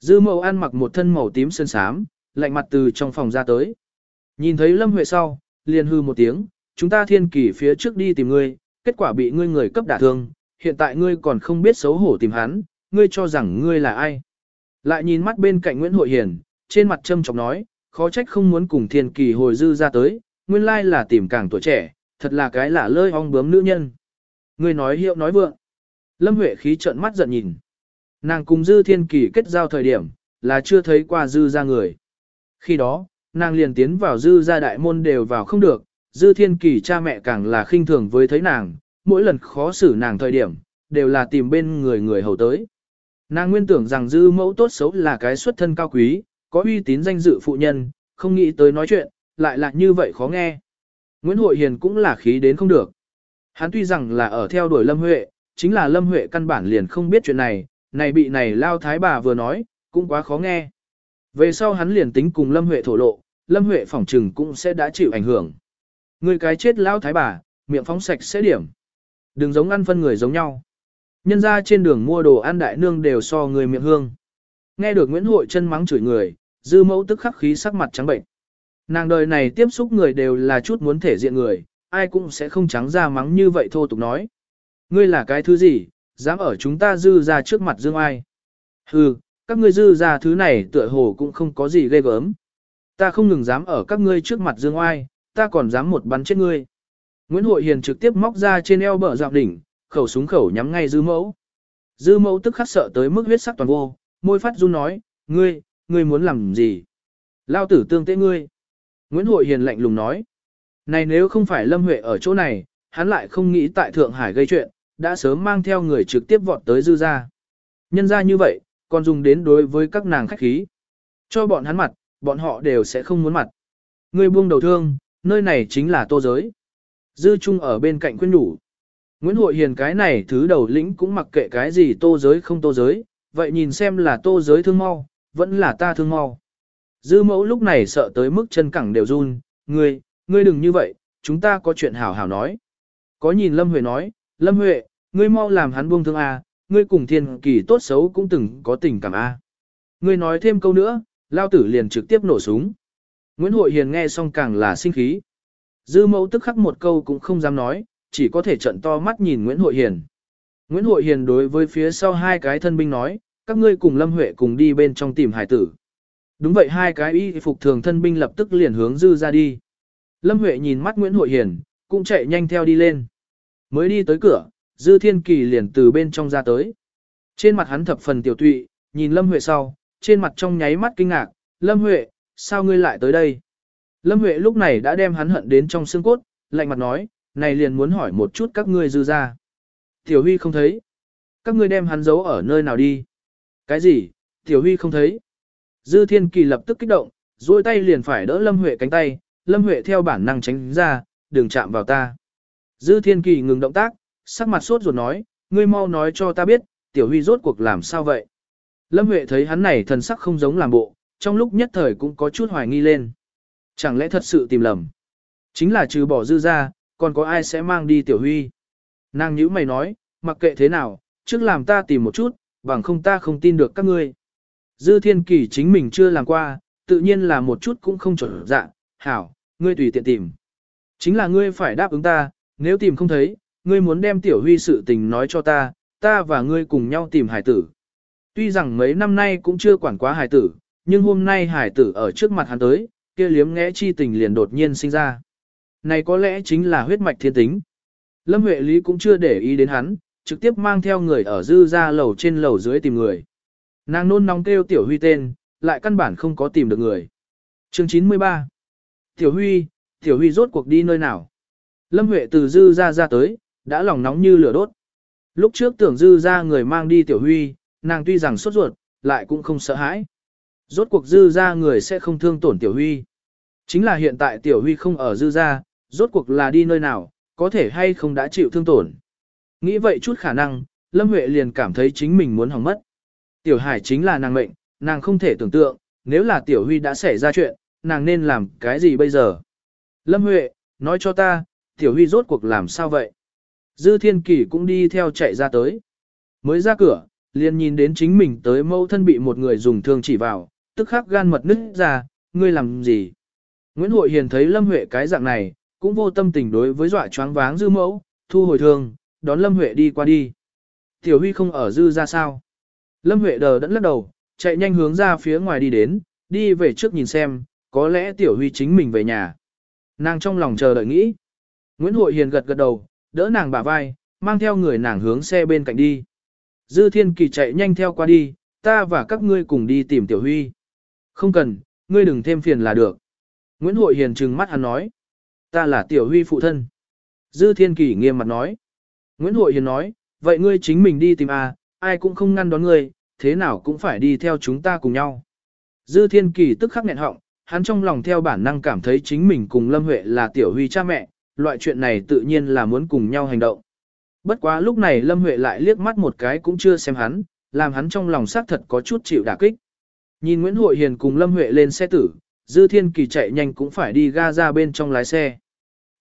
Dư mẫu ăn mặc một thân màu tím sơn sám, lạnh mặt từ trong phòng ra tới. Nhìn thấy Lâm Huệ sau, liền hư một tiếng, chúng ta thiên kỳ phía trước đi tìm ngươi, kết quả bị ngươi người cấp đả thương, hiện tại ngươi còn không biết xấu hổ tìm hắn, ngươi cho rằng ngươi là ai. Lại nhìn mắt bên cạnh Nguyễn Hội Hiền, trên mặt châm chọc nói, khó trách không muốn cùng thiên kỳ hồi dư ra tới, nguyên lai là tìm càng tuổi trẻ, thật là cái lả lơi ong bướm nữ nhân. Ngươi nói hiệu nói vượng. Lâm Huệ khí trợn mắt giận nhìn. Nàng cùng Dư Thiên Kỳ kết giao thời điểm, là chưa thấy qua Dư ra người. Khi đó, nàng liền tiến vào Dư ra đại môn đều vào không được, Dư Thiên Kỳ cha mẹ càng là khinh thường với thấy nàng, mỗi lần khó xử nàng thời điểm, đều là tìm bên người người hầu tới. Nàng nguyên tưởng rằng Dư mẫu tốt xấu là cái xuất thân cao quý, có uy tín danh dự phụ nhân, không nghĩ tới nói chuyện, lại là như vậy khó nghe. Nguyễn Hội Hiền cũng là khí đến không được. Hắn tuy rằng là ở theo đuổi Lâm Huệ, chính là Lâm Huệ căn bản liền không biết chuyện này, này bị này lao thái bà vừa nói, cũng quá khó nghe. Về sau hắn liền tính cùng Lâm Huệ thổ lộ, Lâm Huệ phỏng trừng cũng sẽ đã chịu ảnh hưởng. Người cái chết lao thái bà, miệng phóng sạch sẽ điểm. Đừng giống ăn phân người giống nhau. Nhân ra trên đường mua đồ ăn đại nương đều so người miệng hương. Nghe được Nguyễn Hội chân mắng chửi người, dư mẫu tức khắc khí sắc mặt trắng bệnh. Nàng đời này tiếp xúc người đều là chút muốn thể diện người, ai cũng sẽ không trắng ra mắng như vậy thô tục nói. Ngươi là cái thứ gì, dám ở chúng ta dư ra trước mặt dương ai. Hừ, các ngươi dư ra thứ này tựa hồ cũng không có gì ghê gớm. Ta không ngừng dám ở các ngươi trước mặt dương oai, ta còn dám một bắn chết ngươi. Nguyễn Hội Hiền trực tiếp móc ra trên eo bờ dạo đỉnh, khẩu súng khẩu nhắm ngay dư mẫu. Dư mẫu tức khắc sợ tới mức huyết sắc toàn vô, môi phát run nói, ngươi, ngươi muốn làm gì? Lao tử tương tế ngươi. Nguyễn Hội Hiền lạnh lùng nói. Này nếu không phải Lâm Huệ ở chỗ này, hắn lại không nghĩ tại Thượng Hải gây chuyện, đã sớm mang theo người trực tiếp vọt tới dư ra. Nhân ra như vậy, còn dùng đến đối với các nàng khách khí. Cho bọn hắn mặt, bọn họ đều sẽ không muốn mặt. Ngươi buông đầu thương, nơi này chính là tô giới. Dư Trung ở bên cạnh quyên nhủ. Nguyễn Hội Hiền cái này thứ đầu lĩnh cũng mặc kệ cái gì tô giới không tô giới, vậy nhìn xem là tô giới thương mau, vẫn là ta thương mau. Dư mẫu lúc này sợ tới mức chân cẳng đều run, ngươi, ngươi đừng như vậy, chúng ta có chuyện hảo hảo nói. Có nhìn Lâm Huệ nói, Lâm Huệ, ngươi mau làm hắn buông thương à, ngươi cùng thiên kỳ tốt xấu cũng từng có tình cảm a. À. Ngươi nói thêm câu nữa, lao tử liền trực tiếp nổ súng. Nguyễn Hội Hiền nghe xong càng là sinh khí. Dư mẫu tức khắc một câu cũng không dám nói, chỉ có thể trận to mắt nhìn Nguyễn Hội Hiền. Nguyễn Hội Hiền đối với phía sau hai cái thân binh nói, các ngươi cùng Lâm Huệ cùng đi bên trong tìm hải tử. Đúng vậy hai cái y phục thường thân binh lập tức liền hướng dư ra đi. Lâm Huệ nhìn mắt Nguyễn Hội Hiền, cũng chạy nhanh theo đi lên. Mới đi tới cửa, Dư Thiên Kỳ liền từ bên trong ra tới. Trên mặt hắn thập phần tiểu tụy, nhìn Lâm Huệ sau, trên mặt trong nháy mắt kinh ngạc, Lâm Huệ, sao ngươi lại tới đây? Lâm Huệ lúc này đã đem hắn hận đến trong xương cốt, lạnh mặt nói, này liền muốn hỏi một chút các ngươi dư ra. Tiểu Huy không thấy. Các ngươi đem hắn giấu ở nơi nào đi? Cái gì? Tiểu Huy không thấy. Dư Thiên Kỳ lập tức kích động, duỗi tay liền phải đỡ Lâm Huệ cánh tay, Lâm Huệ theo bản năng tránh ra, đừng chạm vào ta. Dư Thiên Kỳ ngừng động tác, sắc mặt sốt ruột nói, ngươi mau nói cho ta biết, Tiểu Huy rốt cuộc làm sao vậy? Lâm Huệ thấy hắn này thần sắc không giống làm bộ, trong lúc nhất thời cũng có chút hoài nghi lên. Chẳng lẽ thật sự tìm lầm? Chính là trừ bỏ dư ra, còn có ai sẽ mang đi Tiểu Huy? Nàng nhữ mày nói, mặc kệ thế nào, trước làm ta tìm một chút, bằng không ta không tin được các ngươi. Dư Thiên Kỳ chính mình chưa làm qua, tự nhiên là một chút cũng không chuẩn dạng, hảo, ngươi tùy tiện tìm. Chính là ngươi phải đáp ứng ta, nếu tìm không thấy, ngươi muốn đem tiểu huy sự tình nói cho ta, ta và ngươi cùng nhau tìm hải tử. Tuy rằng mấy năm nay cũng chưa quản quá hải tử, nhưng hôm nay hải tử ở trước mặt hắn tới, kia liếm ngẽ chi tình liền đột nhiên sinh ra. Này có lẽ chính là huyết mạch thiên tính. Lâm Huệ Lý cũng chưa để ý đến hắn, trực tiếp mang theo người ở dư ra lầu trên lầu dưới tìm người. Nàng nôn nóng kêu Tiểu Huy tên, lại căn bản không có tìm được người. Chương 93 Tiểu Huy, Tiểu Huy rốt cuộc đi nơi nào? Lâm Huệ từ dư ra ra tới, đã lòng nóng như lửa đốt. Lúc trước tưởng dư ra người mang đi Tiểu Huy, nàng tuy rằng sốt ruột, lại cũng không sợ hãi. Rốt cuộc dư ra người sẽ không thương tổn Tiểu Huy. Chính là hiện tại Tiểu Huy không ở dư ra, rốt cuộc là đi nơi nào, có thể hay không đã chịu thương tổn. Nghĩ vậy chút khả năng, Lâm Huệ liền cảm thấy chính mình muốn hỏng mất. Tiểu Hải chính là nàng mệnh, nàng không thể tưởng tượng, nếu là Tiểu Huy đã xảy ra chuyện, nàng nên làm cái gì bây giờ? Lâm Huệ, nói cho ta, Tiểu Huy rốt cuộc làm sao vậy? Dư Thiên Kỳ cũng đi theo chạy ra tới. Mới ra cửa, liền nhìn đến chính mình tới mâu thân bị một người dùng thương chỉ vào, tức khắc gan mật nứt ra, ngươi làm gì? Nguyễn Hội Hiền thấy Lâm Huệ cái dạng này, cũng vô tâm tình đối với dọa choáng váng dư mẫu, thu hồi thương, đón Lâm Huệ đi qua đi. Tiểu Huy không ở dư ra sao? Lâm Huệ đờ đẫn lắc đầu, chạy nhanh hướng ra phía ngoài đi đến, đi về trước nhìn xem, có lẽ Tiểu Huy chính mình về nhà. Nàng trong lòng chờ đợi nghĩ. Nguyễn Hội Hiền gật gật đầu, đỡ nàng bả vai, mang theo người nàng hướng xe bên cạnh đi. Dư Thiên Kỳ chạy nhanh theo qua đi, ta và các ngươi cùng đi tìm Tiểu Huy. Không cần, ngươi đừng thêm phiền là được. Nguyễn Hội Hiền trừng mắt hắn nói. Ta là Tiểu Huy phụ thân. Dư Thiên Kỳ nghiêm mặt nói. Nguyễn Hội Hiền nói, vậy ngươi chính mình đi tìm a, ai cũng không ngăn đón ngươi, thế nào cũng phải đi theo chúng ta cùng nhau. Dư Thiên Kỳ tức khắc nghẹn họng, hắn trong lòng theo bản năng cảm thấy chính mình cùng Lâm Huệ là Tiểu Huy cha mẹ, loại chuyện này tự nhiên là muốn cùng nhau hành động. Bất quá lúc này Lâm Huệ lại liếc mắt một cái cũng chưa xem hắn, làm hắn trong lòng xác thật có chút chịu đả kích. Nhìn Nguyễn Hội Hiền cùng Lâm Huệ lên xe tử, Dư Thiên Kỳ chạy nhanh cũng phải đi ga ra bên trong lái xe.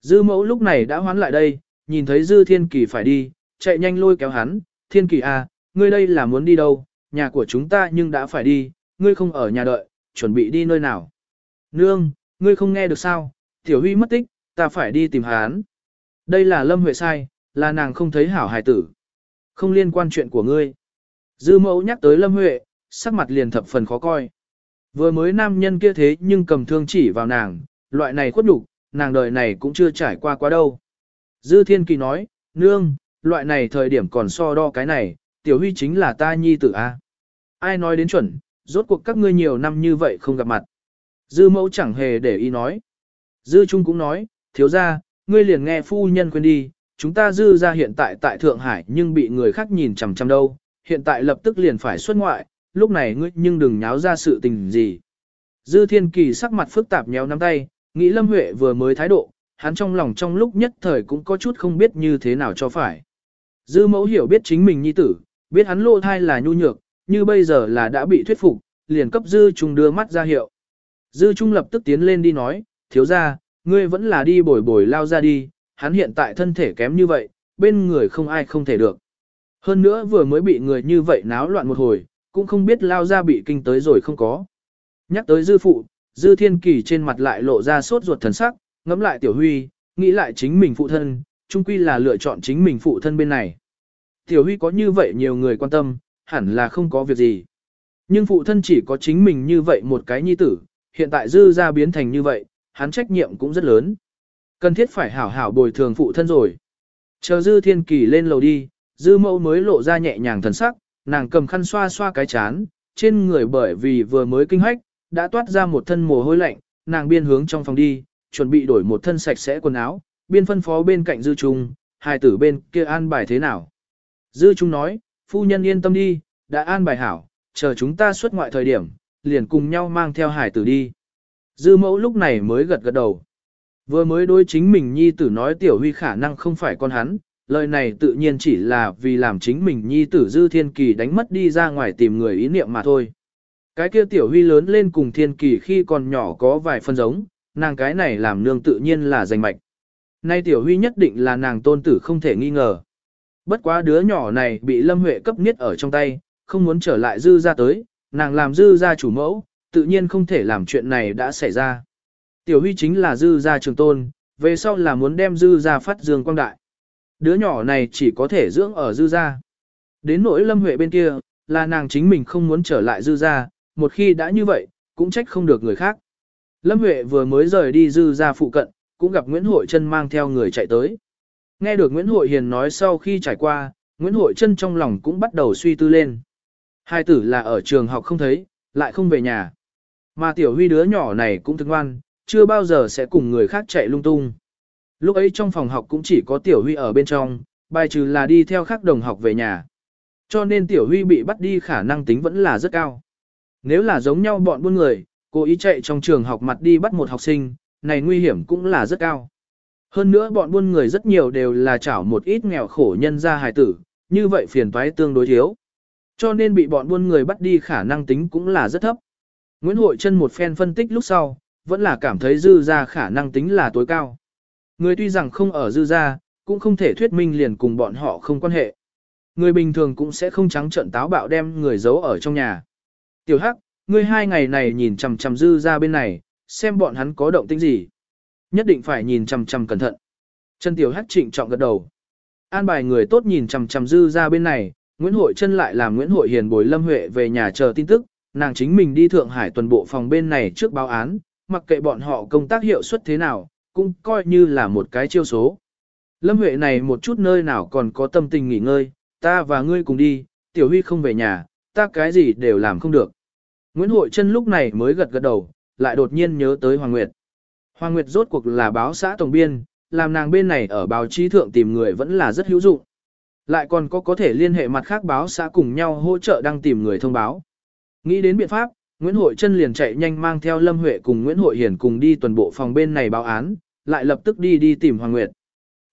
Dư mẫu lúc này đã hoán lại đây, nhìn thấy Dư Thiên Kỳ phải đi, chạy nhanh lôi kéo hắn, Thiên Kỳ à, ngươi đây là muốn đi đâu, nhà của chúng ta nhưng đã phải đi, ngươi không ở nhà đợi, chuẩn bị đi nơi nào. Nương, ngươi không nghe được sao, Tiểu Huy mất tích, ta phải đi tìm hắn. Đây là Lâm Huệ sai, là nàng không thấy hảo hài tử. Không liên quan chuyện của ngươi. Dư mẫu nhắc tới Lâm Huệ, sắc mặt liền thập phần khó coi. Vừa mới nam nhân kia thế nhưng cầm thương chỉ vào nàng, loại này khuất đủ, nàng đời này cũng chưa trải qua quá đâu. Dư Thiên Kỳ nói, nương, loại này thời điểm còn so đo cái này, tiểu huy chính là ta nhi tử a. Ai nói đến chuẩn, rốt cuộc các ngươi nhiều năm như vậy không gặp mặt. Dư mẫu chẳng hề để ý nói. Dư Trung cũng nói, thiếu ra, ngươi liền nghe phu nhân quên đi, chúng ta dư ra hiện tại tại Thượng Hải nhưng bị người khác nhìn chằm chằm đâu, hiện tại lập tức liền phải xuất ngoại, lúc này ngươi nhưng đừng nháo ra sự tình gì. Dư Thiên Kỳ sắc mặt phức tạp nhéo nắm tay, nghĩ Lâm Huệ vừa mới thái độ, hắn trong lòng trong lúc nhất thời cũng có chút không biết như thế nào cho phải. Dư mẫu hiểu biết chính mình nhi tử, biết hắn lộ thai là nhu nhược, như bây giờ là đã bị thuyết phục, liền cấp Dư Trung đưa mắt ra hiệu. Dư Trung lập tức tiến lên đi nói, thiếu ra, ngươi vẫn là đi bồi bồi lao ra đi, hắn hiện tại thân thể kém như vậy, bên người không ai không thể được. Hơn nữa vừa mới bị người như vậy náo loạn một hồi, cũng không biết lao ra bị kinh tới rồi không có. Nhắc tới dư phụ, dư thiên kỳ trên mặt lại lộ ra sốt ruột thần sắc, ngẫm lại tiểu huy, nghĩ lại chính mình phụ thân, chung quy là lựa chọn chính mình phụ thân bên này. Tiểu huy có như vậy nhiều người quan tâm, hẳn là không có việc gì. Nhưng phụ thân chỉ có chính mình như vậy một cái nhi tử, hiện tại dư ra biến thành như vậy, hắn trách nhiệm cũng rất lớn. Cần thiết phải hảo hảo bồi thường phụ thân rồi. Chờ dư thiên kỳ lên lầu đi, dư mẫu mới lộ ra nhẹ nhàng thần sắc, nàng cầm khăn xoa xoa cái chán, trên người bởi vì vừa mới kinh hách, đã toát ra một thân mồ hôi lạnh, nàng biên hướng trong phòng đi, chuẩn bị đổi một thân sạch sẽ quần áo, biên phân phó bên cạnh dư trung, hai tử bên kia an bài thế nào. Dư trung nói, phu nhân yên tâm đi, đã an bài hảo, chờ chúng ta xuất ngoại thời điểm, liền cùng nhau mang theo hải tử đi. Dư mẫu lúc này mới gật gật đầu. Vừa mới đối chính mình nhi tử nói tiểu huy khả năng không phải con hắn, lời này tự nhiên chỉ là vì làm chính mình nhi tử dư thiên kỳ đánh mất đi ra ngoài tìm người ý niệm mà thôi. Cái kia tiểu huy lớn lên cùng thiên kỳ khi còn nhỏ có vài phân giống, nàng cái này làm nương tự nhiên là giành mạch. Nay tiểu huy nhất định là nàng tôn tử không thể nghi ngờ. Bất quá đứa nhỏ này bị Lâm Huệ cấp niết ở trong tay, không muốn trở lại dư ra tới, nàng làm dư ra chủ mẫu, tự nhiên không thể làm chuyện này đã xảy ra. Tiểu huy chính là dư gia trường tôn, về sau là muốn đem dư gia phát dương quang đại. Đứa nhỏ này chỉ có thể dưỡng ở dư gia. Đến nỗi lâm huệ bên kia, là nàng chính mình không muốn trở lại dư gia, một khi đã như vậy, cũng trách không được người khác. Lâm Huệ vừa mới rời đi dư gia phụ cận, cũng gặp Nguyễn Hội Trân mang theo người chạy tới. Nghe được Nguyễn Hội Hiền nói sau khi trải qua, Nguyễn Hội Trân trong lòng cũng bắt đầu suy tư lên. Hai tử là ở trường học không thấy, lại không về nhà. Mà tiểu huy đứa nhỏ này cũng thức ngoan, chưa bao giờ sẽ cùng người khác chạy lung tung. Lúc ấy trong phòng học cũng chỉ có Tiểu Huy ở bên trong, bài trừ là đi theo khác đồng học về nhà. Cho nên Tiểu Huy bị bắt đi khả năng tính vẫn là rất cao. Nếu là giống nhau bọn buôn người, cố ý chạy trong trường học mặt đi bắt một học sinh, này nguy hiểm cũng là rất cao. Hơn nữa bọn buôn người rất nhiều đều là chảo một ít nghèo khổ nhân ra hài tử, như vậy phiền toái tương đối thiếu. Cho nên bị bọn buôn người bắt đi khả năng tính cũng là rất thấp. Nguyễn Hội Trân một phen phân tích lúc sau, vẫn là cảm thấy dư ra khả năng tính là tối cao. Người tuy rằng không ở dư ra, cũng không thể thuyết minh liền cùng bọn họ không quan hệ. Người bình thường cũng sẽ không trắng trận táo bạo đem người giấu ở trong nhà. Tiểu Hắc, ngươi hai ngày này nhìn chằm chằm dư ra bên này, xem bọn hắn có động tĩnh gì. Nhất định phải nhìn chằm chằm cẩn thận. Trần Tiểu Hắc trịnh trọng gật đầu. An bài người tốt nhìn chằm chằm dư ra bên này, Nguyễn Hội chân lại làm Nguyễn Hội Hiền bồi Lâm Huệ về nhà chờ tin tức, nàng chính mình đi Thượng Hải tuần bộ phòng bên này trước báo án, mặc kệ bọn họ công tác hiệu suất thế nào, cũng coi như là một cái chiêu số. Lâm Huệ này một chút nơi nào còn có tâm tình nghỉ ngơi, ta và ngươi cùng đi, Tiểu Huy không về nhà, ta cái gì đều làm không được. Nguyễn Hội Trân lúc này mới gật gật đầu, lại đột nhiên nhớ tới Hoàng Nguyệt. Hoàng Nguyệt rốt cuộc là báo xã tổng biên, làm nàng bên này ở báo chí thượng tìm người vẫn là rất hữu dụng. Lại còn có có thể liên hệ mặt khác báo xã cùng nhau hỗ trợ đăng tìm người thông báo. Nghĩ đến biện pháp, Nguyễn Hội Trân liền chạy nhanh mang theo Lâm Huệ cùng Nguyễn Hội Hiển cùng đi tuần bộ phòng bên này báo án, lại lập tức đi đi tìm Hoàng Nguyệt.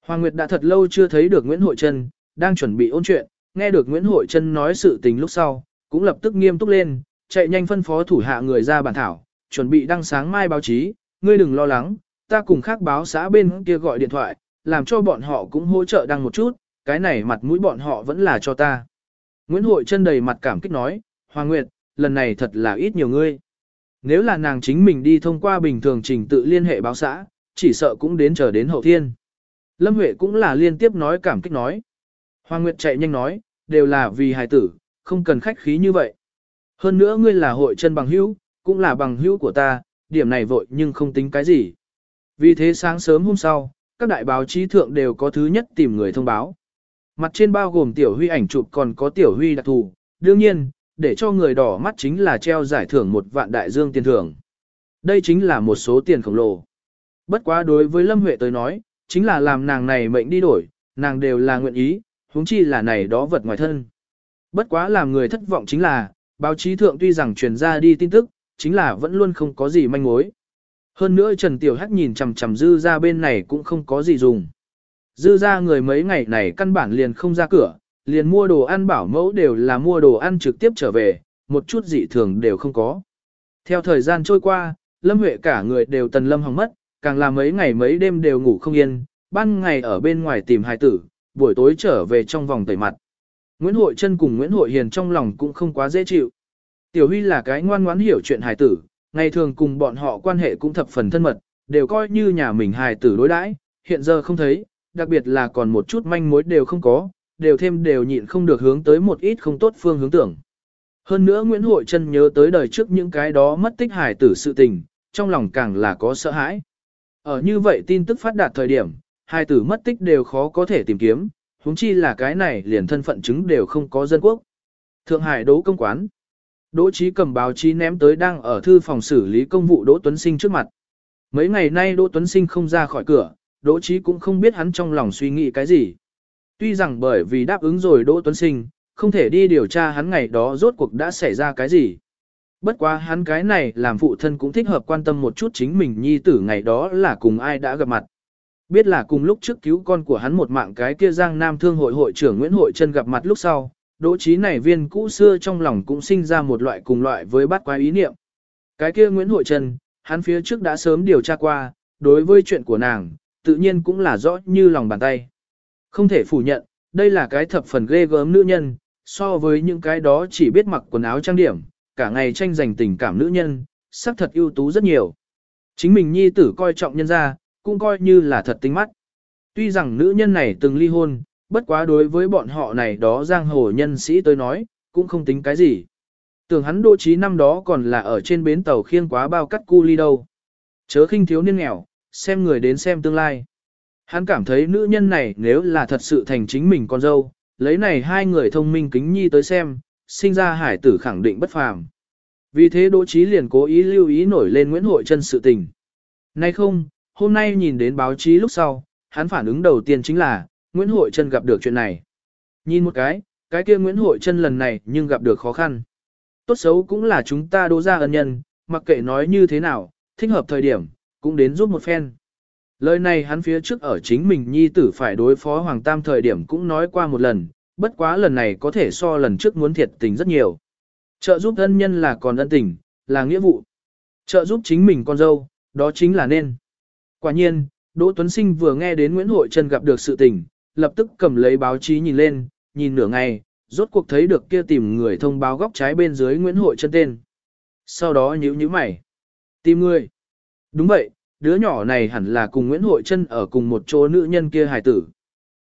Hoàng Nguyệt đã thật lâu chưa thấy được Nguyễn Hội Trân, đang chuẩn bị ôn chuyện, nghe được Nguyễn Hội Trân nói sự tình lúc sau, cũng lập tức nghiêm túc lên, chạy nhanh phân phó thủ hạ người ra bản thảo, chuẩn bị đăng sáng mai báo chí, ngươi đừng lo lắng, ta cùng khác báo xã bên kia gọi điện thoại, làm cho bọn họ cũng hỗ trợ đăng một chút, cái này mặt mũi bọn họ vẫn là cho ta. Nguyễn Hội chân đầy mặt cảm kích nói, Hoàng Nguyệt, lần này thật là ít nhiều ngươi. Nếu là nàng chính mình đi thông qua bình thường trình tự liên hệ báo xã, chỉ sợ cũng đến chờ đến hậu thiên. Lâm Huệ cũng là liên tiếp nói cảm kích nói. Hoàng Nguyệt chạy nhanh nói, đều là vì hài tử, không cần khách khí như vậy. Hơn nữa ngươi là hội chân bằng hữu, cũng là bằng hữu của ta, điểm này vội nhưng không tính cái gì. Vì thế sáng sớm hôm sau, các đại báo chí thượng đều có thứ nhất tìm người thông báo. Mặt trên bao gồm tiểu huy ảnh chụp còn có tiểu huy đặc thù, đương nhiên, để cho người đỏ mắt chính là treo giải thưởng một vạn đại dương tiền thưởng. Đây chính là một số tiền khổng lồ. Bất quá đối với Lâm Huệ tới nói, chính là làm nàng này mệnh đi đổi, nàng đều là nguyện ý, huống chi là này đó vật ngoài thân. Bất quá làm người thất vọng chính là, báo chí thượng tuy rằng truyền ra đi tin tức, chính là vẫn luôn không có gì manh mối. Hơn nữa Trần Tiểu Hắc nhìn chằm chằm dư ra bên này cũng không có gì dùng. Dư ra người mấy ngày này căn bản liền không ra cửa, liền mua đồ ăn bảo mẫu đều là mua đồ ăn trực tiếp trở về, một chút dị thường đều không có. Theo thời gian trôi qua, Lâm Huệ cả người đều tần lâm hỏng mất, càng là mấy ngày mấy đêm đều ngủ không yên, ban ngày ở bên ngoài tìm hài tử, buổi tối trở về trong vòng tẩy mặt. Nguyễn Hội Trân cùng Nguyễn Hội Hiền trong lòng cũng không quá dễ chịu. Tiểu Huy là cái ngoan ngoãn hiểu chuyện hài tử, ngày thường cùng bọn họ quan hệ cũng thập phần thân mật, đều coi như nhà mình hài tử đối đãi, hiện giờ không thấy, đặc biệt là còn một chút manh mối đều không có, đều thêm đều nhịn không được hướng tới một ít không tốt phương hướng tưởng. Hơn nữa Nguyễn Hội Trân nhớ tới đời trước những cái đó mất tích hài tử sự tình, trong lòng càng là có sợ hãi. Ở như vậy tin tức phát đạt thời điểm, hài tử mất tích đều khó có thể tìm kiếm, huống chi là cái này liền thân phận chứng đều không có dân quốc. Thượng Hải đấu công quán. Đỗ Chí cầm báo chí ném tới đang ở thư phòng xử lý công vụ Đỗ Tuấn Sinh trước mặt. Mấy ngày nay Đỗ Tuấn Sinh không ra khỏi cửa, Đỗ Chí cũng không biết hắn trong lòng suy nghĩ cái gì. Tuy rằng bởi vì đáp ứng rồi Đỗ Tuấn Sinh, không thể đi điều tra hắn ngày đó rốt cuộc đã xảy ra cái gì. Bất quá hắn cái này làm phụ thân cũng thích hợp quan tâm một chút chính mình nhi tử ngày đó là cùng ai đã gặp mặt. Biết là cùng lúc trước cứu con của hắn một mạng cái kia Giang Nam Thương hội hội trưởng Nguyễn Hội Trân gặp mặt lúc sau, đỗ trí này viên cũ xưa trong lòng cũng sinh ra một loại cùng loại với bát quái ý niệm. Cái kia Nguyễn Hội trần hắn phía trước đã sớm điều tra qua, đối với chuyện của nàng, tự nhiên cũng là rõ như lòng bàn tay. Không thể phủ nhận, đây là cái thập phần ghê gớm nữ nhân, so với những cái đó chỉ biết mặc quần áo trang điểm, cả ngày tranh giành tình cảm nữ nhân, sắc thật ưu tú rất nhiều. Chính mình nhi tử coi trọng nhân ra, cũng coi như là thật tinh mắt. Tuy rằng nữ nhân này từng ly hôn, bất quá đối với bọn họ này đó giang hồ nhân sĩ tới nói, cũng không tính cái gì. Tưởng hắn đô trí năm đó còn là ở trên bến tàu khiêng quá bao cắt cu ly đâu. Chớ khinh thiếu niên nghèo, xem người đến xem tương lai. Hắn cảm thấy nữ nhân này nếu là thật sự thành chính mình con dâu, lấy này hai người thông minh kính nhi tới xem, sinh ra hải tử khẳng định bất phàm. Vì thế Đỗ Chí liền cố ý lưu ý nổi lên Nguyễn Hội chân sự tình. Nay không, hôm nay nhìn đến báo chí lúc sau, hắn phản ứng đầu tiên chính là, Nguyễn Hội Trân gặp được chuyện này. Nhìn một cái, cái kia Nguyễn Hội Trân lần này nhưng gặp được khó khăn. Tốt xấu cũng là chúng ta đô ra ân nhân, mặc kệ nói như thế nào, thích hợp thời điểm, cũng đến giúp một phen. Lời này hắn phía trước ở chính mình nhi tử phải đối phó Hoàng Tam thời điểm cũng nói qua một lần, bất quá lần này có thể so lần trước muốn thiệt tình rất nhiều. Trợ giúp ân nhân là còn ân tình, là nghĩa vụ. Trợ giúp chính mình con dâu, đó chính là nên. Quả nhiên, Đỗ Tuấn Sinh vừa nghe đến Nguyễn Hội Trân gặp được sự tình, lập tức cầm lấy báo chí nhìn lên, nhìn nửa ngày, rốt cuộc thấy được kia tìm người thông báo góc trái bên dưới Nguyễn Hội chân tên. Sau đó nhíu nhíu mày. Tìm người. Đúng vậy, đứa nhỏ này hẳn là cùng Nguyễn Hội chân ở cùng một chỗ nữ nhân kia hài tử.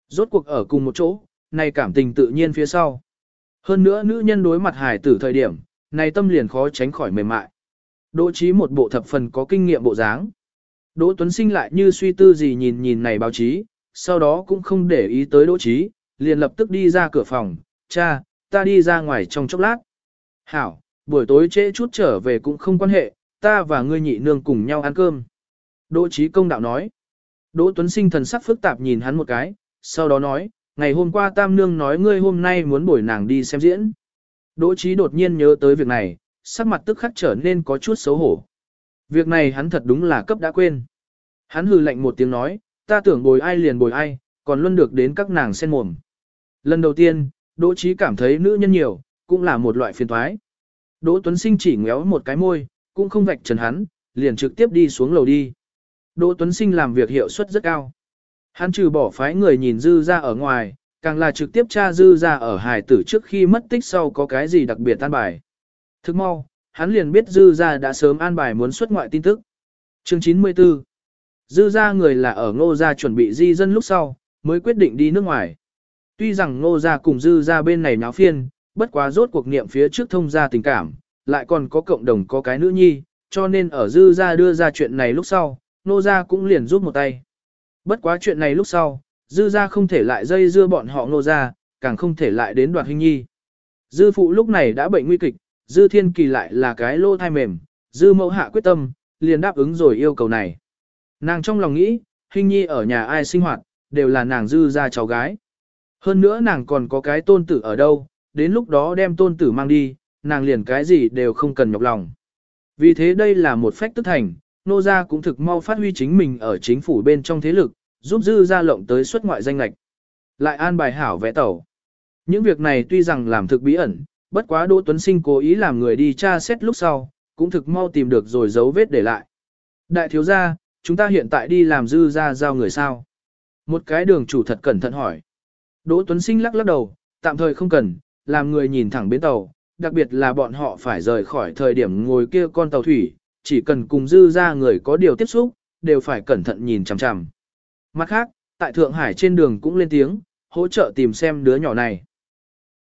Rốt cuộc ở cùng một chỗ, này cảm tình tự nhiên phía sau. Hơn nữa nữ nhân đối mặt hài tử thời điểm, này tâm liền khó tránh khỏi mềm mại. Đỗ trí một bộ thập phần có kinh nghiệm bộ dáng. Đỗ Tuấn Sinh lại như suy tư gì nhìn nhìn này báo chí, sau đó cũng không để ý tới Đỗ Chí, liền lập tức đi ra cửa phòng, cha, ta đi ra ngoài trong chốc lát. Hảo, buổi tối trễ chút trở về cũng không quan hệ, ta và ngươi nhị nương cùng nhau ăn cơm. Đỗ trí công đạo nói. Đỗ Tuấn Sinh thần sắc phức tạp nhìn hắn một cái, sau đó nói, ngày hôm qua tam nương nói ngươi hôm nay muốn bổi nàng đi xem diễn. Đỗ trí đột nhiên nhớ tới việc này, sắc mặt tức khắc trở nên có chút xấu hổ. Việc này hắn thật đúng là cấp đã quên. Hắn hừ lạnh một tiếng nói, ta tưởng bồi ai liền bồi ai, còn luôn được đến các nàng sen mồm. Lần đầu tiên, Đỗ Chí cảm thấy nữ nhân nhiều, cũng là một loại phiền toái. Đỗ Tuấn Sinh chỉ ngéo một cái môi, cũng không vạch trần hắn, liền trực tiếp đi xuống lầu đi. Đỗ Tuấn Sinh làm việc hiệu suất rất cao. Hắn trừ bỏ phái người nhìn dư ra ở ngoài, càng là trực tiếp tra dư ra ở hài tử trước khi mất tích sau có cái gì đặc biệt an bài. Thức mau, hắn liền biết dư ra đã sớm an bài muốn xuất ngoại tin tức. Chương 94 Dư ra người là ở ngô gia chuẩn bị di dân lúc sau, mới quyết định đi nước ngoài. Tuy rằng ngô gia cùng dư ra bên này náo phiên, bất quá rốt cuộc niệm phía trước thông gia tình cảm, lại còn có cộng đồng có cái nữ nhi, cho nên ở dư ra đưa ra chuyện này lúc sau, ngô gia cũng liền giúp một tay. Bất quá chuyện này lúc sau, dư ra không thể lại dây dưa bọn họ ngô gia, càng không thể lại đến đoạt hình nhi. Dư phụ lúc này đã bệnh nguy kịch, dư thiên kỳ lại là cái lô thai mềm, dư mẫu hạ quyết tâm, liền đáp ứng rồi yêu cầu này. Nàng trong lòng nghĩ, hình nhi ở nhà ai sinh hoạt, đều là nàng dư ra cháu gái. Hơn nữa nàng còn có cái tôn tử ở đâu, đến lúc đó đem tôn tử mang đi, nàng liền cái gì đều không cần nhọc lòng. Vì thế đây là một phách tức thành, nô gia cũng thực mau phát huy chính mình ở chính phủ bên trong thế lực, giúp dư ra lộng tới xuất ngoại danh lạch. Lại an bài hảo vẽ tàu. Những việc này tuy rằng làm thực bí ẩn, bất quá Đỗ Tuấn Sinh cố ý làm người đi tra xét lúc sau, cũng thực mau tìm được rồi dấu vết để lại. Đại thiếu gia, chúng ta hiện tại đi làm dư ra giao người sao? Một cái đường chủ thật cẩn thận hỏi. Đỗ Tuấn Sinh lắc lắc đầu, tạm thời không cần, làm người nhìn thẳng bến tàu, đặc biệt là bọn họ phải rời khỏi thời điểm ngồi kia con tàu thủy, chỉ cần cùng dư ra người có điều tiếp xúc, đều phải cẩn thận nhìn chằm chằm. Mặt khác, tại Thượng Hải trên đường cũng lên tiếng, hỗ trợ tìm xem đứa nhỏ này.